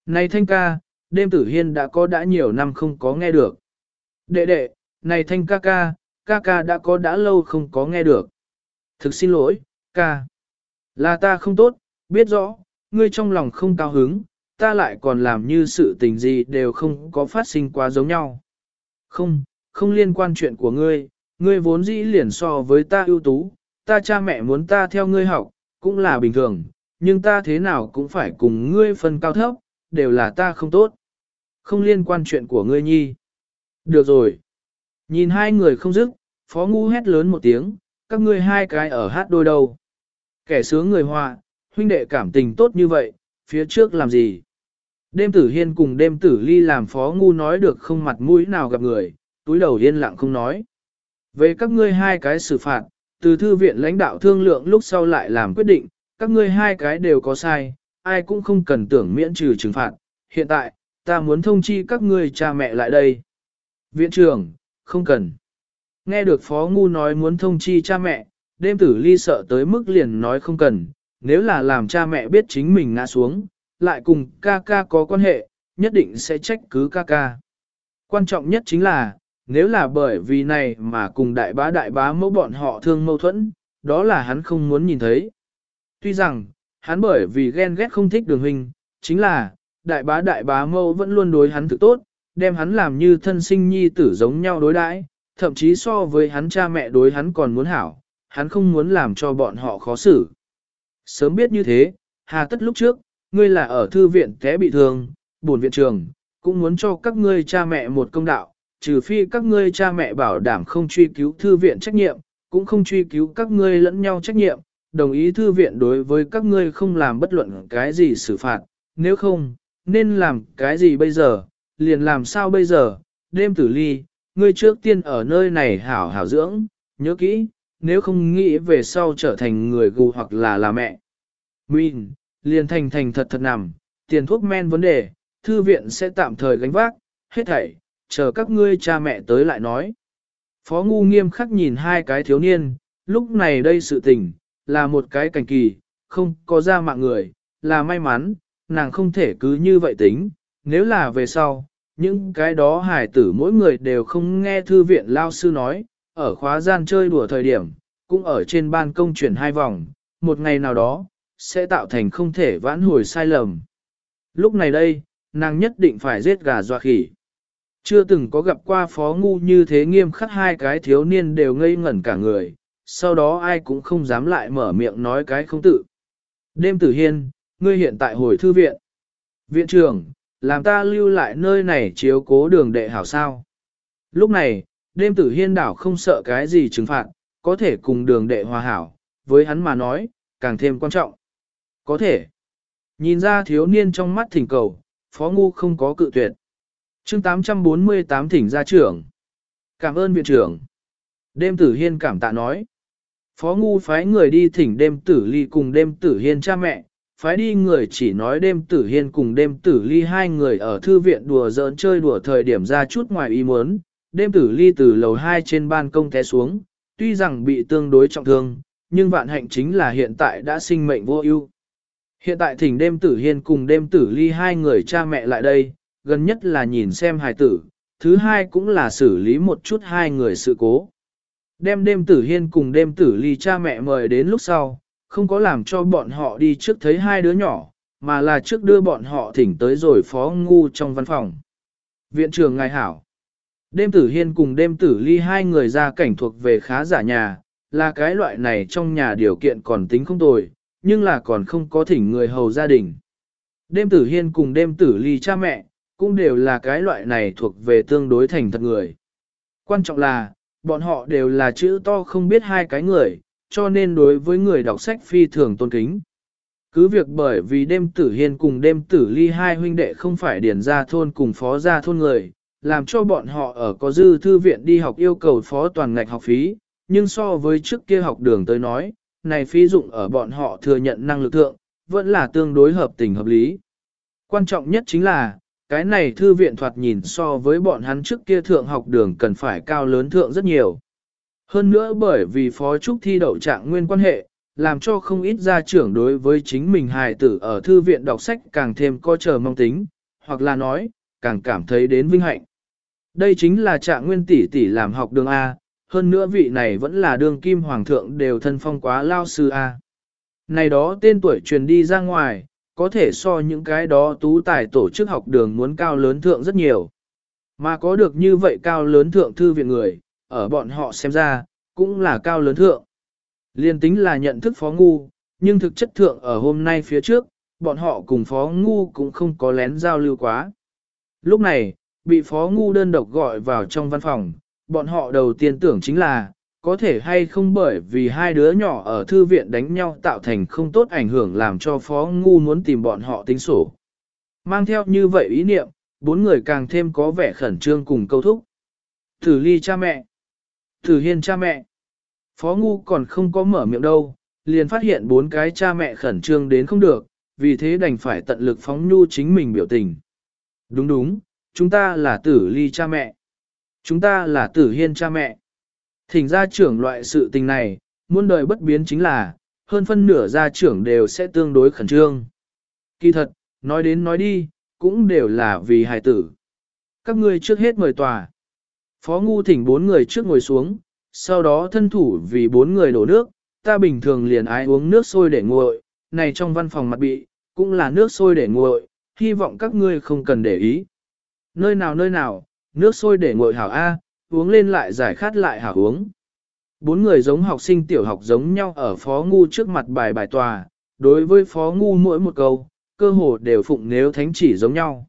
[SPEAKER 1] Này thanh ca, đêm tử hiên đã có đã nhiều năm không có nghe được. Đệ đệ, này thanh ca ca, ca ca đã có đã lâu không có nghe được. Thực xin lỗi, ca. Là ta không tốt, biết rõ, ngươi trong lòng không cao hứng, ta lại còn làm như sự tình gì đều không có phát sinh quá giống nhau. Không, không liên quan chuyện của ngươi, ngươi vốn dĩ liền so với ta ưu tú, ta cha mẹ muốn ta theo ngươi học, cũng là bình thường, nhưng ta thế nào cũng phải cùng ngươi phân cao thấp, đều là ta không tốt. Không liên quan chuyện của ngươi nhi. Được rồi. Nhìn hai người không dứt, phó ngu hét lớn một tiếng, các ngươi hai cái ở hát đôi đầu. Kẻ sướng người hòa, huynh đệ cảm tình tốt như vậy, phía trước làm gì? Đêm tử hiên cùng đêm tử ly làm phó ngu nói được không mặt mũi nào gặp người, túi đầu yên lặng không nói. Về các ngươi hai cái xử phạt, từ thư viện lãnh đạo thương lượng lúc sau lại làm quyết định, các ngươi hai cái đều có sai, ai cũng không cần tưởng miễn trừ trừng phạt. Hiện tại, ta muốn thông chi các ngươi cha mẹ lại đây. Viện trưởng, không cần. Nghe được Phó Ngu nói muốn thông chi cha mẹ, đêm tử ly sợ tới mức liền nói không cần, nếu là làm cha mẹ biết chính mình ngã xuống, lại cùng ca ca có quan hệ, nhất định sẽ trách cứ ca ca. Quan trọng nhất chính là, nếu là bởi vì này mà cùng đại bá đại bá mẫu bọn họ thương mâu thuẫn, đó là hắn không muốn nhìn thấy. Tuy rằng, hắn bởi vì ghen ghét không thích đường hình, chính là, đại bá đại bá mẫu vẫn luôn đối hắn thực tốt, đem hắn làm như thân sinh nhi tử giống nhau đối đãi, thậm chí so với hắn cha mẹ đối hắn còn muốn hảo, hắn không muốn làm cho bọn họ khó xử. Sớm biết như thế, hà tất lúc trước, ngươi là ở thư viện té bị thương, buồn viện trường, cũng muốn cho các ngươi cha mẹ một công đạo, trừ phi các ngươi cha mẹ bảo đảm không truy cứu thư viện trách nhiệm, cũng không truy cứu các ngươi lẫn nhau trách nhiệm, đồng ý thư viện đối với các ngươi không làm bất luận cái gì xử phạt, nếu không, nên làm cái gì bây giờ, liền làm sao bây giờ, đêm tử ly, ngươi trước tiên ở nơi này hảo hảo dưỡng, nhớ kỹ, nếu không nghĩ về sau trở thành người gù hoặc là là mẹ. Min, liền thành thành thật thật nằm, tiền thuốc men vấn đề, thư viện sẽ tạm thời gánh vác, hết thảy, chờ các ngươi cha mẹ tới lại nói. Phó ngu nghiêm khắc nhìn hai cái thiếu niên, lúc này đây sự tình, là một cái cảnh kỳ, không có ra mạng người, là may mắn, nàng không thể cứ như vậy tính, nếu là về sau, những cái đó hải tử mỗi người đều không nghe thư viện lao sư nói, ở khóa gian chơi đùa thời điểm, cũng ở trên ban công chuyển hai vòng, một ngày nào đó, sẽ tạo thành không thể vãn hồi sai lầm. Lúc này đây, nàng nhất định phải giết gà dọa khỉ. Chưa từng có gặp qua phó ngu như thế nghiêm khắc hai cái thiếu niên đều ngây ngẩn cả người, sau đó ai cũng không dám lại mở miệng nói cái không tự. Đêm tử hiên, ngươi hiện tại hồi thư viện. Viện trưởng, làm ta lưu lại nơi này chiếu cố đường đệ hảo sao. Lúc này, đêm tử hiên đảo không sợ cái gì trừng phạt, có thể cùng đường đệ hòa hảo, với hắn mà nói, càng thêm quan trọng. Có thể. Nhìn ra thiếu niên trong mắt thỉnh cầu, phó ngu không có cự tuyệt. chương 848 thỉnh gia trưởng. Cảm ơn viện trưởng. Đêm tử hiên cảm tạ nói. Phó ngu phái người đi thỉnh đêm tử ly cùng đêm tử hiên cha mẹ, phái đi người chỉ nói đêm tử hiên cùng đêm tử ly hai người ở thư viện đùa giỡn chơi đùa thời điểm ra chút ngoài ý muốn, đêm tử ly từ lầu hai trên ban công té xuống, tuy rằng bị tương đối trọng thương, nhưng vạn hạnh chính là hiện tại đã sinh mệnh vô ưu. Hiện tại thỉnh đêm tử hiên cùng đêm tử ly hai người cha mẹ lại đây, gần nhất là nhìn xem hài tử, thứ hai cũng là xử lý một chút hai người sự cố. Đem đêm tử hiên cùng đêm tử ly cha mẹ mời đến lúc sau, không có làm cho bọn họ đi trước thấy hai đứa nhỏ, mà là trước đưa bọn họ thỉnh tới rồi phó ngu trong văn phòng. Viện trưởng ngài hảo. Đêm tử hiên cùng đêm tử ly hai người ra cảnh thuộc về khá giả nhà, là cái loại này trong nhà điều kiện còn tính không tồi, nhưng là còn không có thỉnh người hầu gia đình. Đêm tử hiên cùng đêm tử ly cha mẹ, cũng đều là cái loại này thuộc về tương đối thành thật người. Quan trọng là, bọn họ đều là chữ to không biết hai cái người, cho nên đối với người đọc sách phi thường tôn kính. Cứ việc bởi vì đêm tử hiên cùng đêm tử ly hai huynh đệ không phải điển ra thôn cùng phó ra thôn người, làm cho bọn họ ở có dư thư viện đi học yêu cầu phó toàn ngạch học phí, nhưng so với trước kia học đường tới nói, này phí dụng ở bọn họ thừa nhận năng lực thượng, vẫn là tương đối hợp tình hợp lý. Quan trọng nhất chính là, cái này thư viện thoạt nhìn so với bọn hắn trước kia thượng học đường cần phải cao lớn thượng rất nhiều. Hơn nữa bởi vì phó trúc thi đậu trạng nguyên quan hệ, làm cho không ít gia trưởng đối với chính mình hài tử ở thư viện đọc sách càng thêm coi chờ mong tính, hoặc là nói, càng cảm thấy đến vinh hạnh. Đây chính là trạng nguyên tỷ tỷ làm học đường A, hơn nữa vị này vẫn là đường kim hoàng thượng đều thân phong quá lao sư A. Này đó tên tuổi truyền đi ra ngoài, có thể so những cái đó tú tài tổ chức học đường muốn cao lớn thượng rất nhiều. Mà có được như vậy cao lớn thượng thư viện người, ở bọn họ xem ra, cũng là cao lớn thượng. Liên tính là nhận thức phó ngu, nhưng thực chất thượng ở hôm nay phía trước, bọn họ cùng phó ngu cũng không có lén giao lưu quá. Lúc này, bị phó ngu đơn độc gọi vào trong văn phòng, bọn họ đầu tiên tưởng chính là, có thể hay không bởi vì hai đứa nhỏ ở thư viện đánh nhau tạo thành không tốt ảnh hưởng làm cho phó ngu muốn tìm bọn họ tính sổ. Mang theo như vậy ý niệm, bốn người càng thêm có vẻ khẩn trương cùng câu thúc. Thử ly cha mẹ. Thử hiên cha mẹ. Phó ngu còn không có mở miệng đâu, liền phát hiện bốn cái cha mẹ khẩn trương đến không được, vì thế đành phải tận lực phóng nhu chính mình biểu tình. Đúng đúng, chúng ta là tử ly cha mẹ. Chúng ta là tử hiên cha mẹ. Thỉnh gia trưởng loại sự tình này, muôn đời bất biến chính là, hơn phân nửa gia trưởng đều sẽ tương đối khẩn trương. Kỳ thật, nói đến nói đi, cũng đều là vì hài tử. Các ngươi trước hết mời tòa. Phó ngu thỉnh bốn người trước ngồi xuống, sau đó thân thủ vì bốn người đổ nước, ta bình thường liền ái uống nước sôi để nguội, này trong văn phòng mặt bị, cũng là nước sôi để nguội, hy vọng các ngươi không cần để ý. Nơi nào nơi nào, nước sôi để nguội hảo A, uống lên lại giải khát lại hảo uống. Bốn người giống học sinh tiểu học giống nhau ở phó ngu trước mặt bài bài tòa, đối với phó ngu mỗi một câu, cơ hồ đều phụng nếu thánh chỉ giống nhau.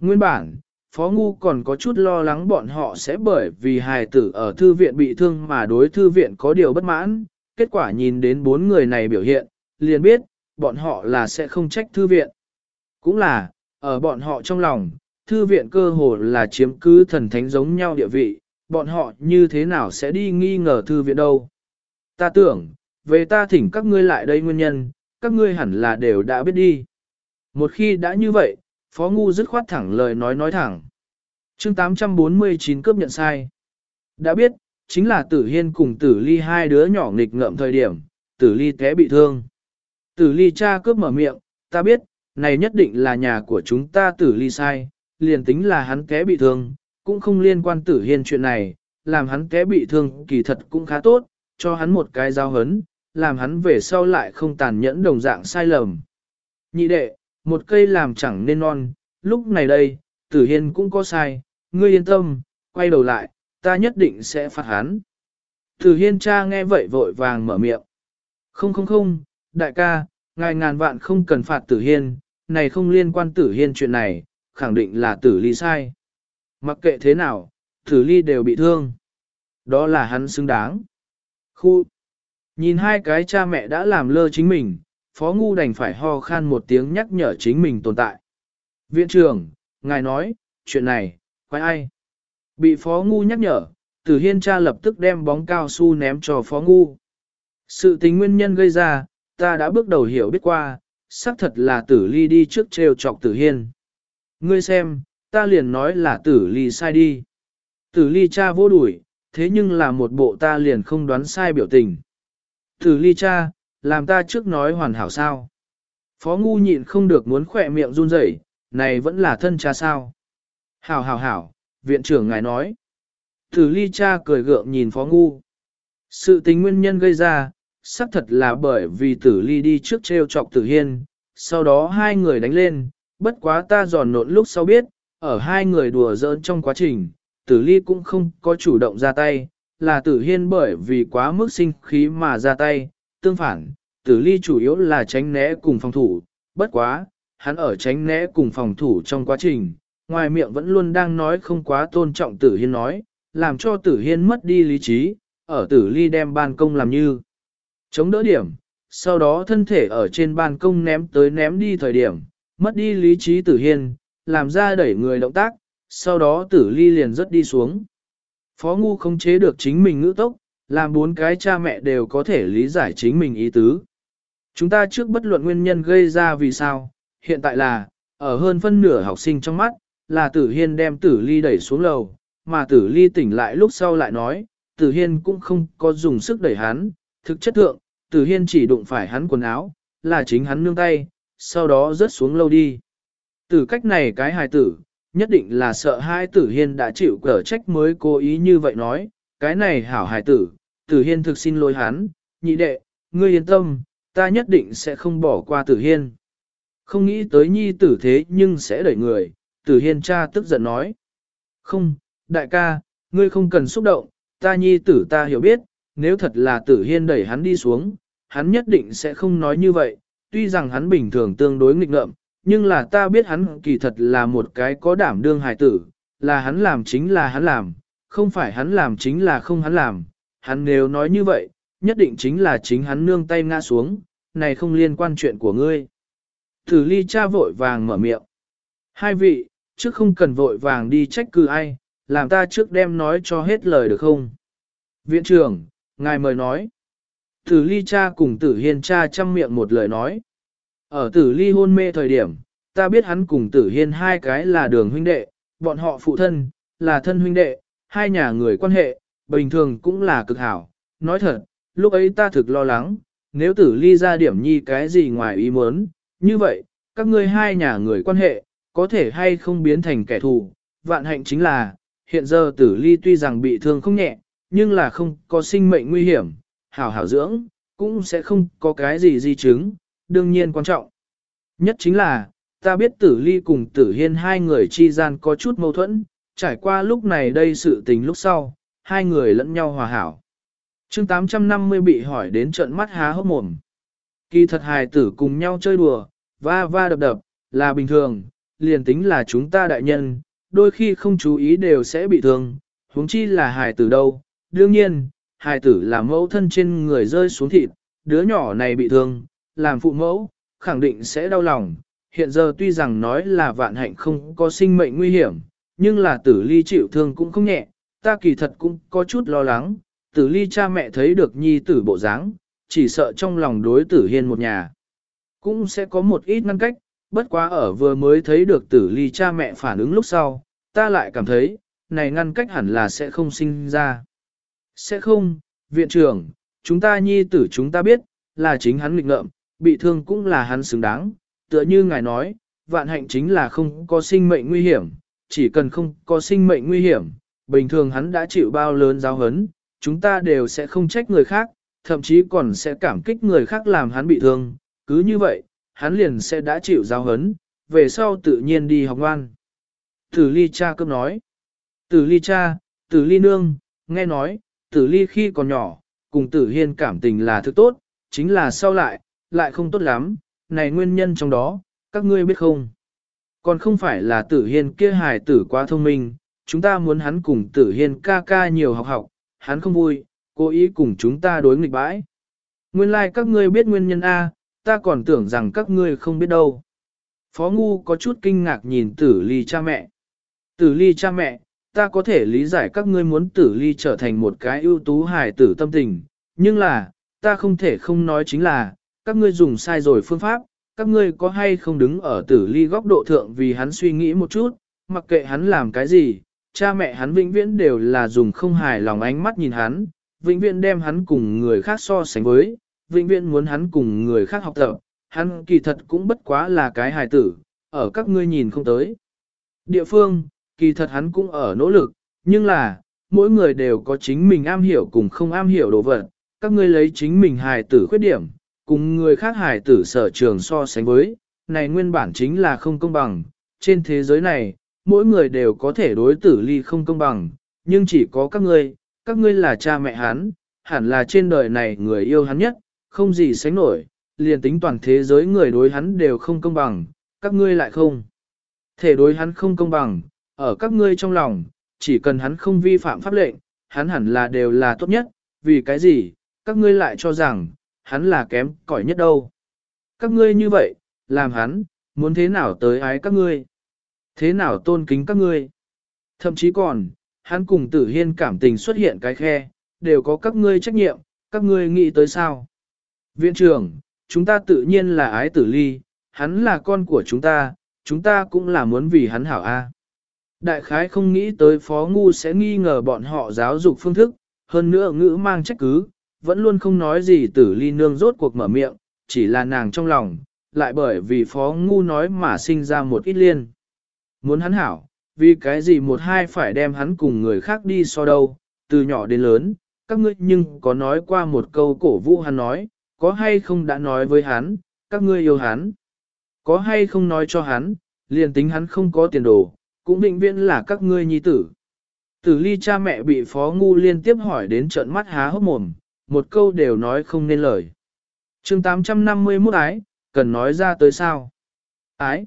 [SPEAKER 1] Nguyên bản, phó ngu còn có chút lo lắng bọn họ sẽ bởi vì hài tử ở thư viện bị thương mà đối thư viện có điều bất mãn, kết quả nhìn đến bốn người này biểu hiện, liền biết, bọn họ là sẽ không trách thư viện. Cũng là, ở bọn họ trong lòng, thư viện cơ hồ là chiếm cứ thần thánh giống nhau địa vị, bọn họ như thế nào sẽ đi nghi ngờ thư viện đâu. Ta tưởng, về ta thỉnh các ngươi lại đây nguyên nhân, các ngươi hẳn là đều đã biết đi. Một khi đã như vậy, Phó Ngu dứt khoát thẳng lời nói nói thẳng. chương 849 cướp nhận sai. Đã biết, chính là Tử Hiên cùng Tử Ly hai đứa nhỏ nghịch ngợm thời điểm, Tử Ly té bị thương. Tử Ly cha cướp mở miệng, ta biết, này nhất định là nhà của chúng ta Tử Ly sai, liền tính là hắn té bị thương, cũng không liên quan Tử Hiên chuyện này, làm hắn té bị thương kỳ thật cũng khá tốt, cho hắn một cái giao hấn, làm hắn về sau lại không tàn nhẫn đồng dạng sai lầm. Nhị đệ, một cây làm chẳng nên non, lúc này đây, tử hiên cũng có sai, ngươi yên tâm, quay đầu lại, ta nhất định sẽ phạt hắn. Tử hiên cha nghe vậy vội vàng mở miệng. Không không không, đại ca, ngài ngàn vạn không cần phạt tử hiên, này không liên quan tử hiên chuyện này, khẳng định là tử ly sai. Mặc kệ thế nào, tử ly đều bị thương. Đó là hắn xứng đáng. Khu. Nhìn hai cái cha mẹ đã làm lơ chính mình, phó ngu đành phải ho khan một tiếng nhắc nhở chính mình tồn tại. Viện trưởng, ngài nói, chuyện này, quay ai? Bị phó ngu nhắc nhở, tử hiên cha lập tức đem bóng cao su ném cho phó ngu. Sự tình nguyên nhân gây ra, ta đã bước đầu hiểu biết qua, xác thật là tử ly đi trước trêu chọc tử hiên. Ngươi xem, ta liền nói là tử ly sai đi. Tử ly cha vô đuổi, thế nhưng là một bộ ta liền không đoán sai biểu tình. Tử ly cha, làm ta trước nói hoàn hảo sao. Phó ngu nhịn không được muốn khỏe miệng run rẩy, này vẫn là thân cha sao. Hảo hảo hảo, viện trưởng ngài nói. Tử ly cha cười gượng nhìn phó ngu. Sự tình nguyên nhân gây ra, xác thật là bởi vì tử ly đi trước treo chọc tử hiên, sau đó hai người đánh lên, bất quá ta giòn nộn lúc sau biết, ở hai người đùa giỡn trong quá trình, tử ly cũng không có chủ động ra tay, là tử hiên bởi vì quá mức sinh khí mà ra tay, tương phản, tử ly chủ yếu là tránh né cùng phòng thủ, bất quá, hắn ở tránh né cùng phòng thủ trong quá trình, ngoài miệng vẫn luôn đang nói không quá tôn trọng tử hiên nói, làm cho tử hiên mất đi lý trí, ở tử ly đem ban công làm như chống đỡ điểm, sau đó thân thể ở trên ban công ném tới ném đi thời điểm, mất đi lý trí tử hiên, làm ra đẩy người động tác, sau đó tử ly liền rất đi xuống. Phó ngu không chế được chính mình ngữ tốc, làm bốn cái cha mẹ đều có thể lý giải chính mình ý tứ. Chúng ta trước bất luận nguyên nhân gây ra vì sao, hiện tại là, ở hơn phân nửa học sinh trong mắt, là tử hiên đem tử ly đẩy xuống lầu, mà tử ly tỉnh lại lúc sau lại nói, tử hiên cũng không có dùng sức đẩy hắn, thực chất thượng, tử hiên chỉ đụng phải hắn quần áo, là chính hắn nương tay, sau đó rớt xuống lâu đi. Từ cách này cái hài tử, nhất định là sợ hai tử hiên đã chịu cở trách mới cố ý như vậy nói, cái này hảo hài tử, tử hiên thực xin lỗi hắn, nhị đệ, ngươi yên tâm, ta nhất định sẽ không bỏ qua tử hiên. Không nghĩ tới nhi tử thế nhưng sẽ đẩy người, tử hiên cha tức giận nói. Không, đại ca, ngươi không cần xúc động, ta nhi tử ta hiểu biết, nếu thật là tử hiên đẩy hắn đi xuống, hắn nhất định sẽ không nói như vậy, tuy rằng hắn bình thường tương đối nghịch ngợm, nhưng là ta biết hắn kỳ thật là một cái có đảm đương hài tử, là hắn làm chính là hắn làm, không phải hắn làm chính là không hắn làm, hắn nếu nói như vậy, nhất định chính là chính hắn nương tay ngã xuống, này không liên quan chuyện của ngươi. Thử ly cha vội vàng mở miệng. Hai vị, trước không cần vội vàng đi trách cứ ai, làm ta trước đem nói cho hết lời được không? Viện trưởng, ngài mời nói. Tử ly cha cùng tử hiên cha chăm miệng một lời nói. Ở tử ly hôn mê thời điểm, ta biết hắn cùng tử hiên hai cái là đường huynh đệ, bọn họ phụ thân, là thân huynh đệ, hai nhà người quan hệ, bình thường cũng là cực hảo. Nói thật, lúc ấy ta thực lo lắng, nếu tử ly ra điểm nhi cái gì ngoài ý muốn, như vậy, các ngươi hai nhà người quan hệ, có thể hay không biến thành kẻ thù. Vạn hạnh chính là, hiện giờ tử ly tuy rằng bị thương không nhẹ, nhưng là không có sinh mệnh nguy hiểm, hảo hảo dưỡng, cũng sẽ không có cái gì di chứng, đương nhiên quan trọng. Nhất chính là, ta biết tử ly cùng tử hiên hai người chi gian có chút mâu thuẫn, trải qua lúc này đây sự tình lúc sau, hai người lẫn nhau hòa hảo. chương 850 bị hỏi đến trận mắt há hốc mồm. Kỳ thật hài tử cùng nhau chơi đùa, va va đập đập, là bình thường, liền tính là chúng ta đại nhân, đôi khi không chú ý đều sẽ bị thương, huống chi là hài tử đâu. Đương nhiên, hài tử là mẫu thân trên người rơi xuống thịt, đứa nhỏ này bị thương, làm phụ mẫu, khẳng định sẽ đau lòng. Hiện giờ tuy rằng nói là vạn hạnh không có sinh mệnh nguy hiểm, nhưng là tử ly chịu thương cũng không nhẹ, ta kỳ thật cũng có chút lo lắng, tử ly cha mẹ thấy được nhi tử bộ dáng, chỉ sợ trong lòng đối tử hiên một nhà. Cũng sẽ có một ít ngăn cách, bất quá ở vừa mới thấy được tử ly cha mẹ phản ứng lúc sau, ta lại cảm thấy, này ngăn cách hẳn là sẽ không sinh ra. Sẽ không, viện trưởng, chúng ta nhi tử chúng ta biết, là chính hắn nghịch ngợm, bị thương cũng là hắn xứng đáng, tựa như ngài nói, vạn hạnh chính là không có sinh mệnh nguy hiểm, chỉ cần không có sinh mệnh nguy hiểm, bình thường hắn đã chịu bao lớn giáo hấn, chúng ta đều sẽ không trách người khác, thậm chí còn sẽ cảm kích người khác làm hắn bị thương, cứ như vậy, hắn liền sẽ đã chịu giáo hấn, về sau tự nhiên đi học ngoan. Tử ly cha cơm nói, tử ly cha, tử ly nương, nghe nói, tử ly khi còn nhỏ, cùng tử hiên cảm tình là thứ tốt, chính là sau lại, lại không tốt lắm, này nguyên nhân trong đó, các ngươi biết không? Còn không phải là tử hiên kia hài tử quá thông minh, chúng ta muốn hắn cùng tử hiên ca ca nhiều học học, hắn không vui, cố ý cùng chúng ta đối nghịch bãi. Nguyên lai like các ngươi biết nguyên nhân A, ta còn tưởng rằng các ngươi không biết đâu. Phó Ngu có chút kinh ngạc nhìn tử ly cha mẹ. Tử ly cha mẹ, ta có thể lý giải các ngươi muốn tử ly trở thành một cái ưu tú hài tử tâm tình, nhưng là, ta không thể không nói chính là, các ngươi dùng sai rồi phương pháp, các ngươi có hay không đứng ở tử ly góc độ thượng vì hắn suy nghĩ một chút, mặc kệ hắn làm cái gì, cha mẹ hắn vĩnh viễn đều là dùng không hài lòng ánh mắt nhìn hắn, vĩnh viễn đem hắn cùng người khác so sánh với, vĩnh viễn muốn hắn cùng người khác học tập, hắn kỳ thật cũng bất quá là cái hài tử, ở các ngươi nhìn không tới. Địa phương, kỳ thật hắn cũng ở nỗ lực, nhưng là, mỗi người đều có chính mình am hiểu cùng không am hiểu đồ vật, các ngươi lấy chính mình hài tử khuyết điểm, cùng người khác hài tử sở trường so sánh với, này nguyên bản chính là không công bằng, trên thế giới này, mỗi người đều có thể đối tử ly không công bằng, nhưng chỉ có các ngươi, các ngươi là cha mẹ hắn, hẳn là trên đời này người yêu hắn nhất, không gì sánh nổi, liền tính toàn thế giới người đối hắn đều không công bằng, các ngươi lại không. Thể đối hắn không công bằng, ở các ngươi trong lòng, chỉ cần hắn không vi phạm pháp lệnh, hắn hẳn là đều là tốt nhất, vì cái gì, các ngươi lại cho rằng, hắn là kém cỏi nhất đâu. Các ngươi như vậy, làm hắn, muốn thế nào tới ái các ngươi, thế nào tôn kính các ngươi. Thậm chí còn, hắn cùng tử hiên cảm tình xuất hiện cái khe, đều có các ngươi trách nhiệm, các ngươi nghĩ tới sao. Viện trưởng, chúng ta tự nhiên là ái tử ly, hắn là con của chúng ta, chúng ta cũng là muốn vì hắn hảo A. Đại khái không nghĩ tới phó ngu sẽ nghi ngờ bọn họ giáo dục phương thức, hơn nữa ngữ mang trách cứ, vẫn luôn không nói gì tử ly nương rốt cuộc mở miệng, chỉ là nàng trong lòng, lại bởi vì phó ngu nói mà sinh ra một ít liên. Muốn hắn hảo, vì cái gì một hai phải đem hắn cùng người khác đi so đâu, từ nhỏ đến lớn, các ngươi nhưng có nói qua một câu cổ vũ hắn nói, có hay không đã nói với hắn, các ngươi yêu hắn, có hay không nói cho hắn, liền tính hắn không có tiền đồ, cũng định viễn là các ngươi nhi tử. Tử ly cha mẹ bị phó ngu liên tiếp hỏi đến trận mắt há hốc mồm, một câu đều nói không nên lời. chương 851 ái, cần nói ra tới sao? Ái.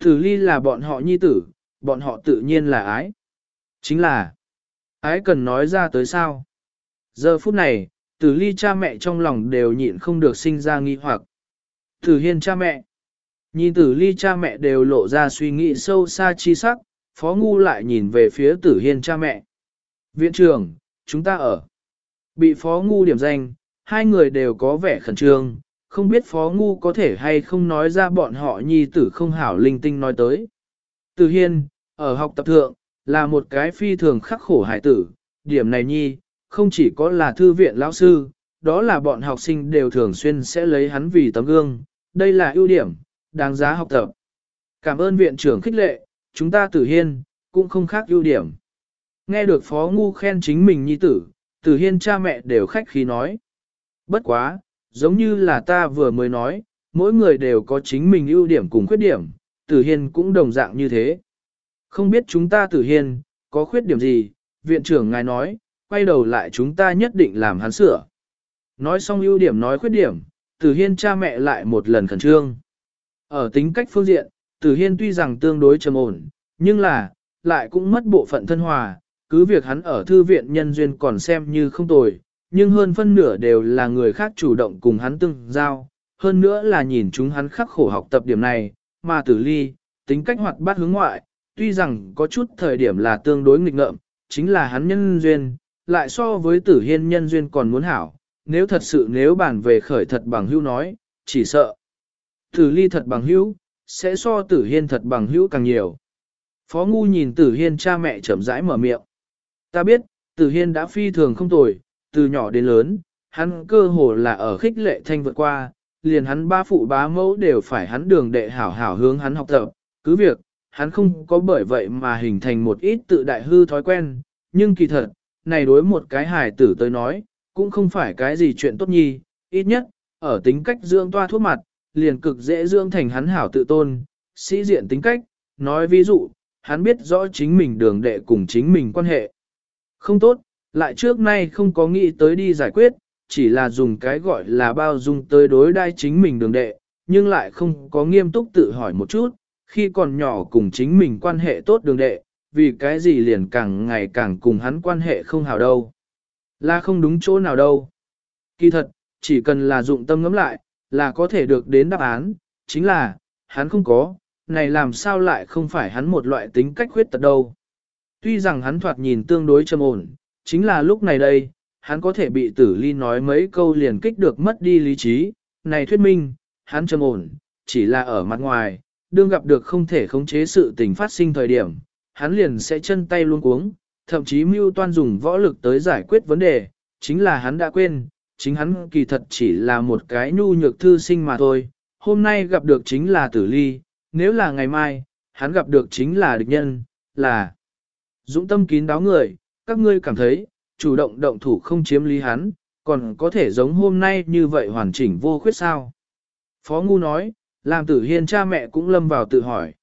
[SPEAKER 1] Tử ly là bọn họ nhi tử, bọn họ tự nhiên là ái. Chính là, ái cần nói ra tới sao? Giờ phút này, tử ly cha mẹ trong lòng đều nhịn không được sinh ra nghi hoặc. Tử hiên cha mẹ. Nhìn tử ly cha mẹ đều lộ ra suy nghĩ sâu xa chi sắc, phó ngu lại nhìn về phía tử hiên cha mẹ. Viện trưởng, chúng ta ở. Bị phó ngu điểm danh, hai người đều có vẻ khẩn trương, không biết phó ngu có thể hay không nói ra bọn họ nhi tử không hảo linh tinh nói tới. Tử hiên, ở học tập thượng, là một cái phi thường khắc khổ hải tử, điểm này nhi, không chỉ có là thư viện lão sư, đó là bọn học sinh đều thường xuyên sẽ lấy hắn vì tấm gương, đây là ưu điểm, đáng giá học tập. Cảm ơn viện trưởng khích lệ, chúng ta tử hiên, cũng không khác ưu điểm. Nghe được phó ngu khen chính mình nhi tử, tử hiên cha mẹ đều khách khí nói. Bất quá, giống như là ta vừa mới nói, mỗi người đều có chính mình ưu điểm cùng khuyết điểm, tử hiên cũng đồng dạng như thế. Không biết chúng ta tử hiên, có khuyết điểm gì, viện trưởng ngài nói, quay đầu lại chúng ta nhất định làm hắn sửa. Nói xong ưu điểm nói khuyết điểm, tử hiên cha mẹ lại một lần khẩn trương. Ở tính cách phương diện, tử hiên tuy rằng tương đối trầm ổn, nhưng là, lại cũng mất bộ phận thân hòa, cứ việc hắn ở thư viện nhân duyên còn xem như không tồi, nhưng hơn phân nửa đều là người khác chủ động cùng hắn tương giao, hơn nữa là nhìn chúng hắn khắc khổ học tập điểm này, mà tử ly, tính cách hoạt bát hướng ngoại, tuy rằng có chút thời điểm là tương đối nghịch ngợm, chính là hắn nhân duyên, lại so với tử hiên nhân duyên còn muốn hảo, nếu thật sự nếu bàn về khởi thật bằng hữu nói, chỉ sợ. Tử ly thật bằng hữu, sẽ so tử hiên thật bằng hữu càng nhiều. Phó ngu nhìn tử hiên cha mẹ chậm rãi mở miệng. Ta biết, tử hiên đã phi thường không tồi, từ nhỏ đến lớn, hắn cơ hồ là ở khích lệ thanh vượt qua, liền hắn ba phụ bá mẫu đều phải hắn đường đệ hảo hảo hướng hắn học tập, cứ việc, hắn không có bởi vậy mà hình thành một ít tự đại hư thói quen, nhưng kỳ thật, này đối một cái hài tử tới nói, cũng không phải cái gì chuyện tốt nhi, ít nhất, ở tính cách dưỡng toa thuốc mặt, liền cực dễ dưỡng thành hắn hảo tự tôn, sĩ diện tính cách, nói ví dụ, hắn biết rõ chính mình đường đệ cùng chính mình quan hệ. Không tốt, lại trước nay không có nghĩ tới đi giải quyết, chỉ là dùng cái gọi là bao dung tới đối đai chính mình đường đệ, nhưng lại không có nghiêm túc tự hỏi một chút, khi còn nhỏ cùng chính mình quan hệ tốt đường đệ, vì cái gì liền càng ngày càng cùng hắn quan hệ không hào đâu. Là không đúng chỗ nào đâu. Kỳ thật, chỉ cần là dụng tâm ngắm lại, là có thể được đến đáp án, chính là, hắn không có, này làm sao lại không phải hắn một loại tính cách khuyết tật đâu. Tuy rằng hắn thoạt nhìn tương đối trầm ổn, chính là lúc này đây, hắn có thể bị tử ly nói mấy câu liền kích được mất đi lý trí, này thuyết minh, hắn trầm ổn, chỉ là ở mặt ngoài, đương gặp được không thể khống chế sự tình phát sinh thời điểm, hắn liền sẽ chân tay luôn cuống, thậm chí mưu toan dùng võ lực tới giải quyết vấn đề, chính là hắn đã quên, chính hắn kỳ thật chỉ là một cái nhu nhược thư sinh mà thôi, hôm nay gặp được chính là tử ly, nếu là ngày mai, hắn gặp được chính là địch nhân, là dũng tâm kín đáo người, các ngươi cảm thấy, chủ động động thủ không chiếm lý hắn, còn có thể giống hôm nay như vậy hoàn chỉnh vô khuyết sao. Phó Ngu nói, làm tử hiên cha mẹ cũng lâm vào tự hỏi.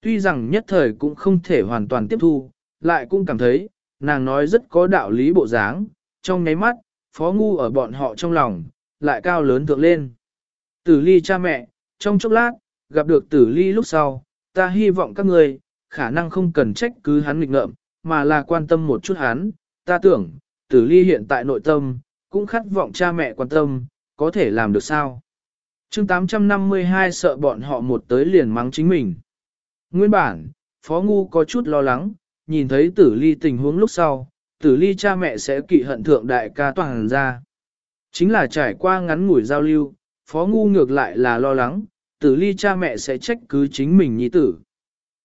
[SPEAKER 1] Tuy rằng nhất thời cũng không thể hoàn toàn tiếp thu, lại cũng cảm thấy, nàng nói rất có đạo lý bộ dáng, trong nháy mắt, phó ngu ở bọn họ trong lòng, lại cao lớn thượng lên. Tử ly cha mẹ, trong chốc lát, gặp được tử ly lúc sau, ta hy vọng các người, khả năng không cần trách cứ hắn nghịch ngợm, mà là quan tâm một chút hắn, ta tưởng, tử ly hiện tại nội tâm, cũng khát vọng cha mẹ quan tâm, có thể làm được sao? chương 852 sợ bọn họ một tới liền mắng chính mình. Nguyên bản, Phó Ngu có chút lo lắng, nhìn thấy tử ly tình huống lúc sau, tử ly cha mẹ sẽ kỵ hận thượng đại ca toàn ra. Chính là trải qua ngắn ngủi giao lưu, Phó Ngu ngược lại là lo lắng, tử ly cha mẹ sẽ trách cứ chính mình nhi tử.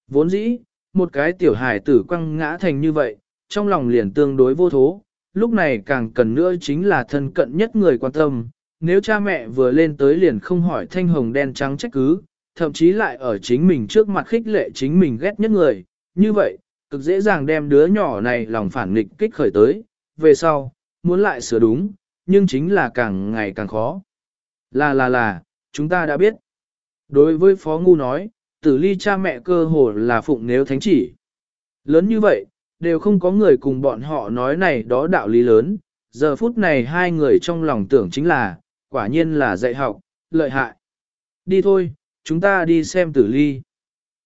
[SPEAKER 1] Vốn dĩ, một cái tiểu hài tử quăng ngã thành như vậy, trong lòng liền tương đối vô thố, lúc này càng cần nữa chính là thân cận nhất người quan tâm, nếu cha mẹ vừa lên tới liền không hỏi thanh hồng đen trắng trách cứ, thậm chí lại ở chính mình trước mặt khích lệ chính mình ghét nhất người, như vậy, cực dễ dàng đem đứa nhỏ này lòng phản nghịch kích khởi tới, về sau, muốn lại sửa đúng, nhưng chính là càng ngày càng khó. Là là là, chúng ta đã biết. Đối với Phó Ngu nói, tử ly cha mẹ cơ hồ là phụng nếu thánh chỉ. Lớn như vậy, đều không có người cùng bọn họ nói này đó đạo lý lớn, giờ phút này hai người trong lòng tưởng chính là, quả nhiên là dạy học, lợi hại. Đi thôi, chúng ta đi xem tử ly.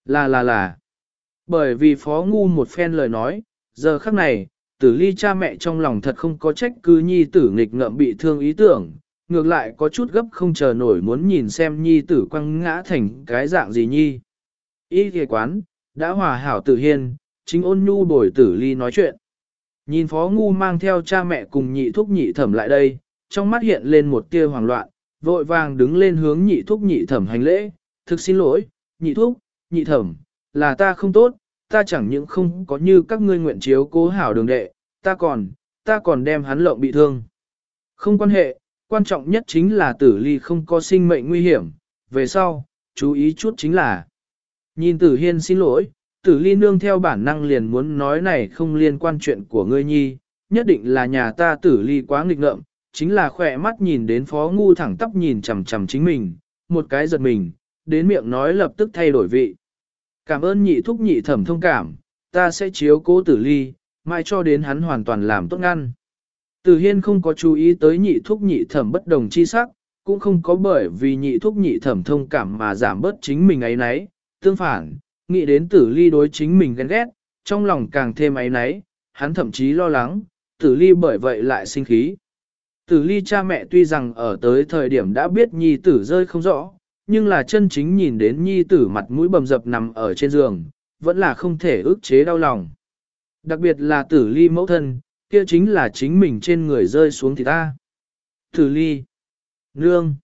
[SPEAKER 1] Là là là. Bởi vì phó ngu một phen lời nói, giờ khắc này, tử ly cha mẹ trong lòng thật không có trách cứ nhi tử nghịch ngợm bị thương ý tưởng, ngược lại có chút gấp không chờ nổi muốn nhìn xem nhi tử quăng ngã thành cái dạng gì nhi. Ý ghề quán, đã hòa hảo tử hiên, chính ôn nhu bồi tử ly nói chuyện. Nhìn phó ngu mang theo cha mẹ cùng nhị thúc nhị thẩm lại đây, trong mắt hiện lên một tia hoảng loạn, vội vàng đứng lên hướng nhị thúc nhị thẩm hành lễ, thực xin lỗi, nhị thúc, nhị thẩm, là ta không tốt, ta chẳng những không có như các ngươi nguyện chiếu cố hảo đường đệ, ta còn, ta còn đem hắn lộng bị thương. Không quan hệ, quan trọng nhất chính là tử ly không có sinh mệnh nguy hiểm, về sau, chú ý chút chính là. Nhìn tử hiên xin lỗi, tử ly nương theo bản năng liền muốn nói này không liên quan chuyện của ngươi nhi, nhất định là nhà ta tử ly quá nghịch ngợm, chính là khỏe mắt nhìn đến phó ngu thẳng tóc nhìn chằm chằm chính mình, một cái giật mình, đến miệng nói lập tức thay đổi vị. Cảm ơn nhị thúc nhị thẩm thông cảm, ta sẽ chiếu cố tử ly, mai cho đến hắn hoàn toàn làm tốt ngăn. Tử hiên không có chú ý tới nhị thúc nhị thẩm bất đồng chi sắc, cũng không có bởi vì nhị thúc nhị thẩm thông cảm mà giảm bớt chính mình ấy nấy, tương phản, nghĩ đến tử ly đối chính mình ghen ghét, trong lòng càng thêm ấy nấy, hắn thậm chí lo lắng, tử ly bởi vậy lại sinh khí. Tử ly cha mẹ tuy rằng ở tới thời điểm đã biết nhi tử rơi không rõ, nhưng là chân chính nhìn đến nhi tử mặt mũi bầm dập nằm ở trên giường, vẫn là không thể ức chế đau lòng. Đặc biệt là tử ly mẫu thân, kia chính là chính mình trên người rơi xuống thì ta. Tử ly, nương,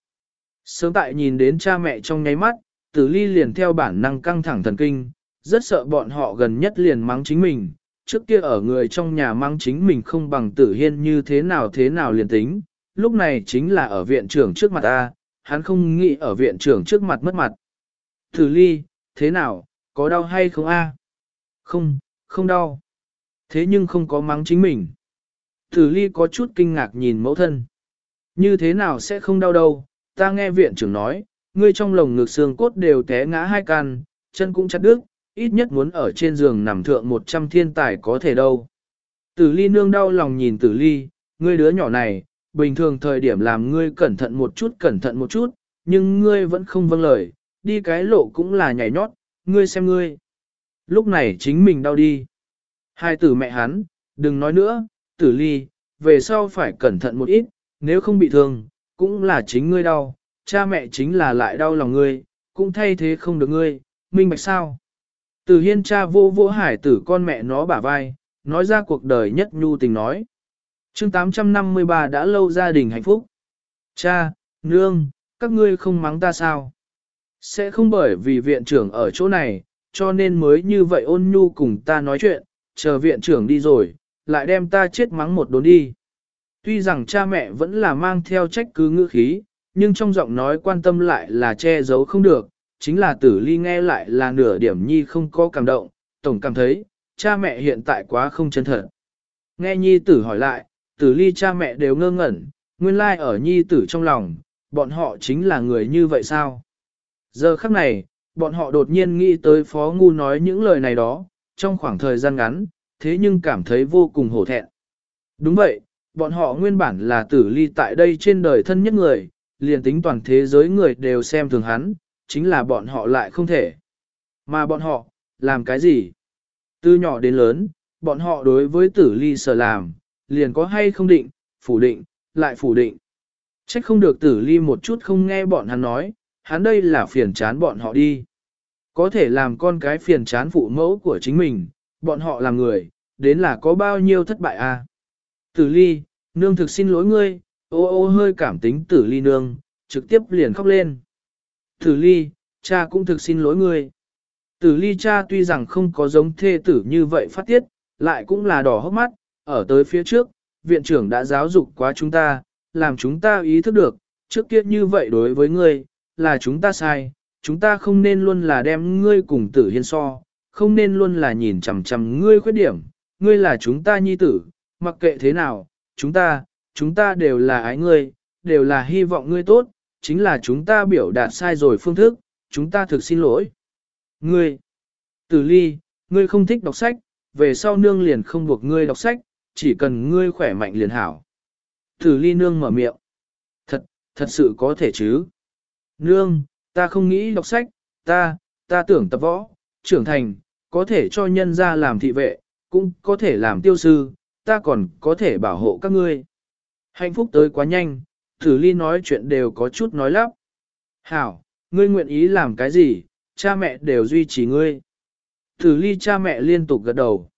[SPEAKER 1] sớm tại nhìn đến cha mẹ trong nháy mắt, tử ly liền theo bản năng căng thẳng thần kinh, rất sợ bọn họ gần nhất liền mắng chính mình. Trước kia ở người trong nhà mang chính mình không bằng tử hiên như thế nào thế nào liền tính, lúc này chính là ở viện trưởng trước mặt ta, hắn không nghĩ ở viện trưởng trước mặt mất mặt. Thử ly, thế nào, có đau hay không a? Không, không đau. Thế nhưng không có mắng chính mình. Thử ly có chút kinh ngạc nhìn mẫu thân. Như thế nào sẽ không đau đâu, ta nghe viện trưởng nói, ngươi trong lồng ngực xương cốt đều té ngã hai can, chân cũng chặt đứt, ít nhất muốn ở trên giường nằm thượng 100 thiên tài có thể đâu. Tử ly nương đau lòng nhìn tử ly, ngươi đứa nhỏ này, bình thường thời điểm làm ngươi cẩn thận một chút cẩn thận một chút, nhưng ngươi vẫn không vâng lời, đi cái lộ cũng là nhảy nhót, ngươi xem ngươi. Lúc này chính mình đau đi. Hai tử mẹ hắn, đừng nói nữa, tử ly, về sau phải cẩn thận một ít, nếu không bị thương, cũng là chính ngươi đau, cha mẹ chính là lại đau lòng ngươi, cũng thay thế không được ngươi, minh bạch sao. Tử hiên cha vô vô hải tử con mẹ nó bả vai, nói ra cuộc đời nhất nhu tình nói chương 853 đã lâu gia đình hạnh phúc. Cha, nương, các ngươi không mắng ta sao? Sẽ không bởi vì viện trưởng ở chỗ này, cho nên mới như vậy ôn nhu cùng ta nói chuyện, chờ viện trưởng đi rồi, lại đem ta chết mắng một đốn đi. Tuy rằng cha mẹ vẫn là mang theo trách cứ ngữ khí, nhưng trong giọng nói quan tâm lại là che giấu không được, chính là tử ly nghe lại là nửa điểm nhi không có cảm động, tổng cảm thấy, cha mẹ hiện tại quá không chân thật. Nghe nhi tử hỏi lại, tử ly cha mẹ đều ngơ ngẩn, nguyên lai ở nhi tử trong lòng, bọn họ chính là người như vậy sao? Giờ khắc này, bọn họ đột nhiên nghĩ tới Phó Ngu nói những lời này đó, trong khoảng thời gian ngắn, thế nhưng cảm thấy vô cùng hổ thẹn. Đúng vậy, bọn họ nguyên bản là tử ly tại đây trên đời thân nhất người, liền tính toàn thế giới người đều xem thường hắn, chính là bọn họ lại không thể. Mà bọn họ, làm cái gì? Từ nhỏ đến lớn, bọn họ đối với tử ly sở làm, liền có hay không định, phủ định, lại phủ định. Trách không được tử ly một chút không nghe bọn hắn nói, hắn đây là phiền chán bọn họ đi. Có thể làm con cái phiền chán phụ mẫu của chính mình, bọn họ làm người, đến là có bao nhiêu thất bại a? À? Tử ly, nương thực xin lỗi ngươi, ô ô hơi cảm tính tử ly nương, trực tiếp liền khóc lên. Tử ly, cha cũng thực xin lỗi ngươi. Tử ly cha tuy rằng không có giống thê tử như vậy phát tiết, lại cũng là đỏ hốc mắt, ở tới phía trước, viện trưởng đã giáo dục quá chúng ta, làm chúng ta ý thức được, trước kia như vậy đối với ngươi, là chúng ta sai, chúng ta không nên luôn là đem ngươi cùng tử hiên so, không nên luôn là nhìn chằm chằm ngươi khuyết điểm, ngươi là chúng ta nhi tử, mặc kệ thế nào, chúng ta, chúng ta đều là ái ngươi, đều là hy vọng ngươi tốt, chính là chúng ta biểu đạt sai rồi phương thức, chúng ta thực xin lỗi. Ngươi, tử ly, ngươi không thích đọc sách, về sau nương liền không buộc ngươi đọc sách, chỉ cần ngươi khỏe mạnh liền hảo. Tử ly nương mở miệng. Thật, thật sự có thể chứ. Nương, ta không nghĩ đọc sách, ta, ta tưởng tập võ, trưởng thành, có thể cho nhân ra làm thị vệ, cũng có thể làm tiêu sư, ta còn có thể bảo hộ các ngươi. Hạnh phúc tới quá nhanh, thử ly nói chuyện đều có chút nói lắp. Hảo, ngươi nguyện ý làm cái gì, cha mẹ đều duy trì ngươi. Tử ly cha mẹ liên tục gật đầu.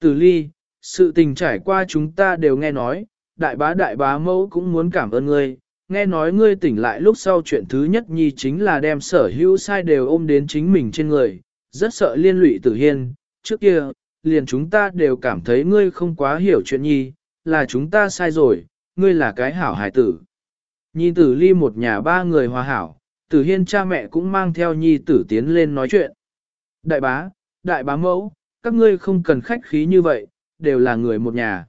[SPEAKER 1] Tử ly, sự tình trải qua chúng ta đều nghe nói, đại bá đại bá mẫu cũng muốn cảm ơn ngươi, nghe nói ngươi tỉnh lại lúc sau chuyện thứ nhất nhi chính là đem sở hữu sai đều ôm đến chính mình trên người, rất sợ liên lụy tử hiên, trước kia, liền chúng ta đều cảm thấy ngươi không quá hiểu chuyện nhi, là chúng ta sai rồi, ngươi là cái hảo hải tử. Nhìn tử ly một nhà ba người hòa hảo, tử hiên cha mẹ cũng mang theo nhi tử tiến lên nói chuyện. Đại bá, đại bá mẫu, các ngươi không cần khách khí như vậy, đều là người một nhà.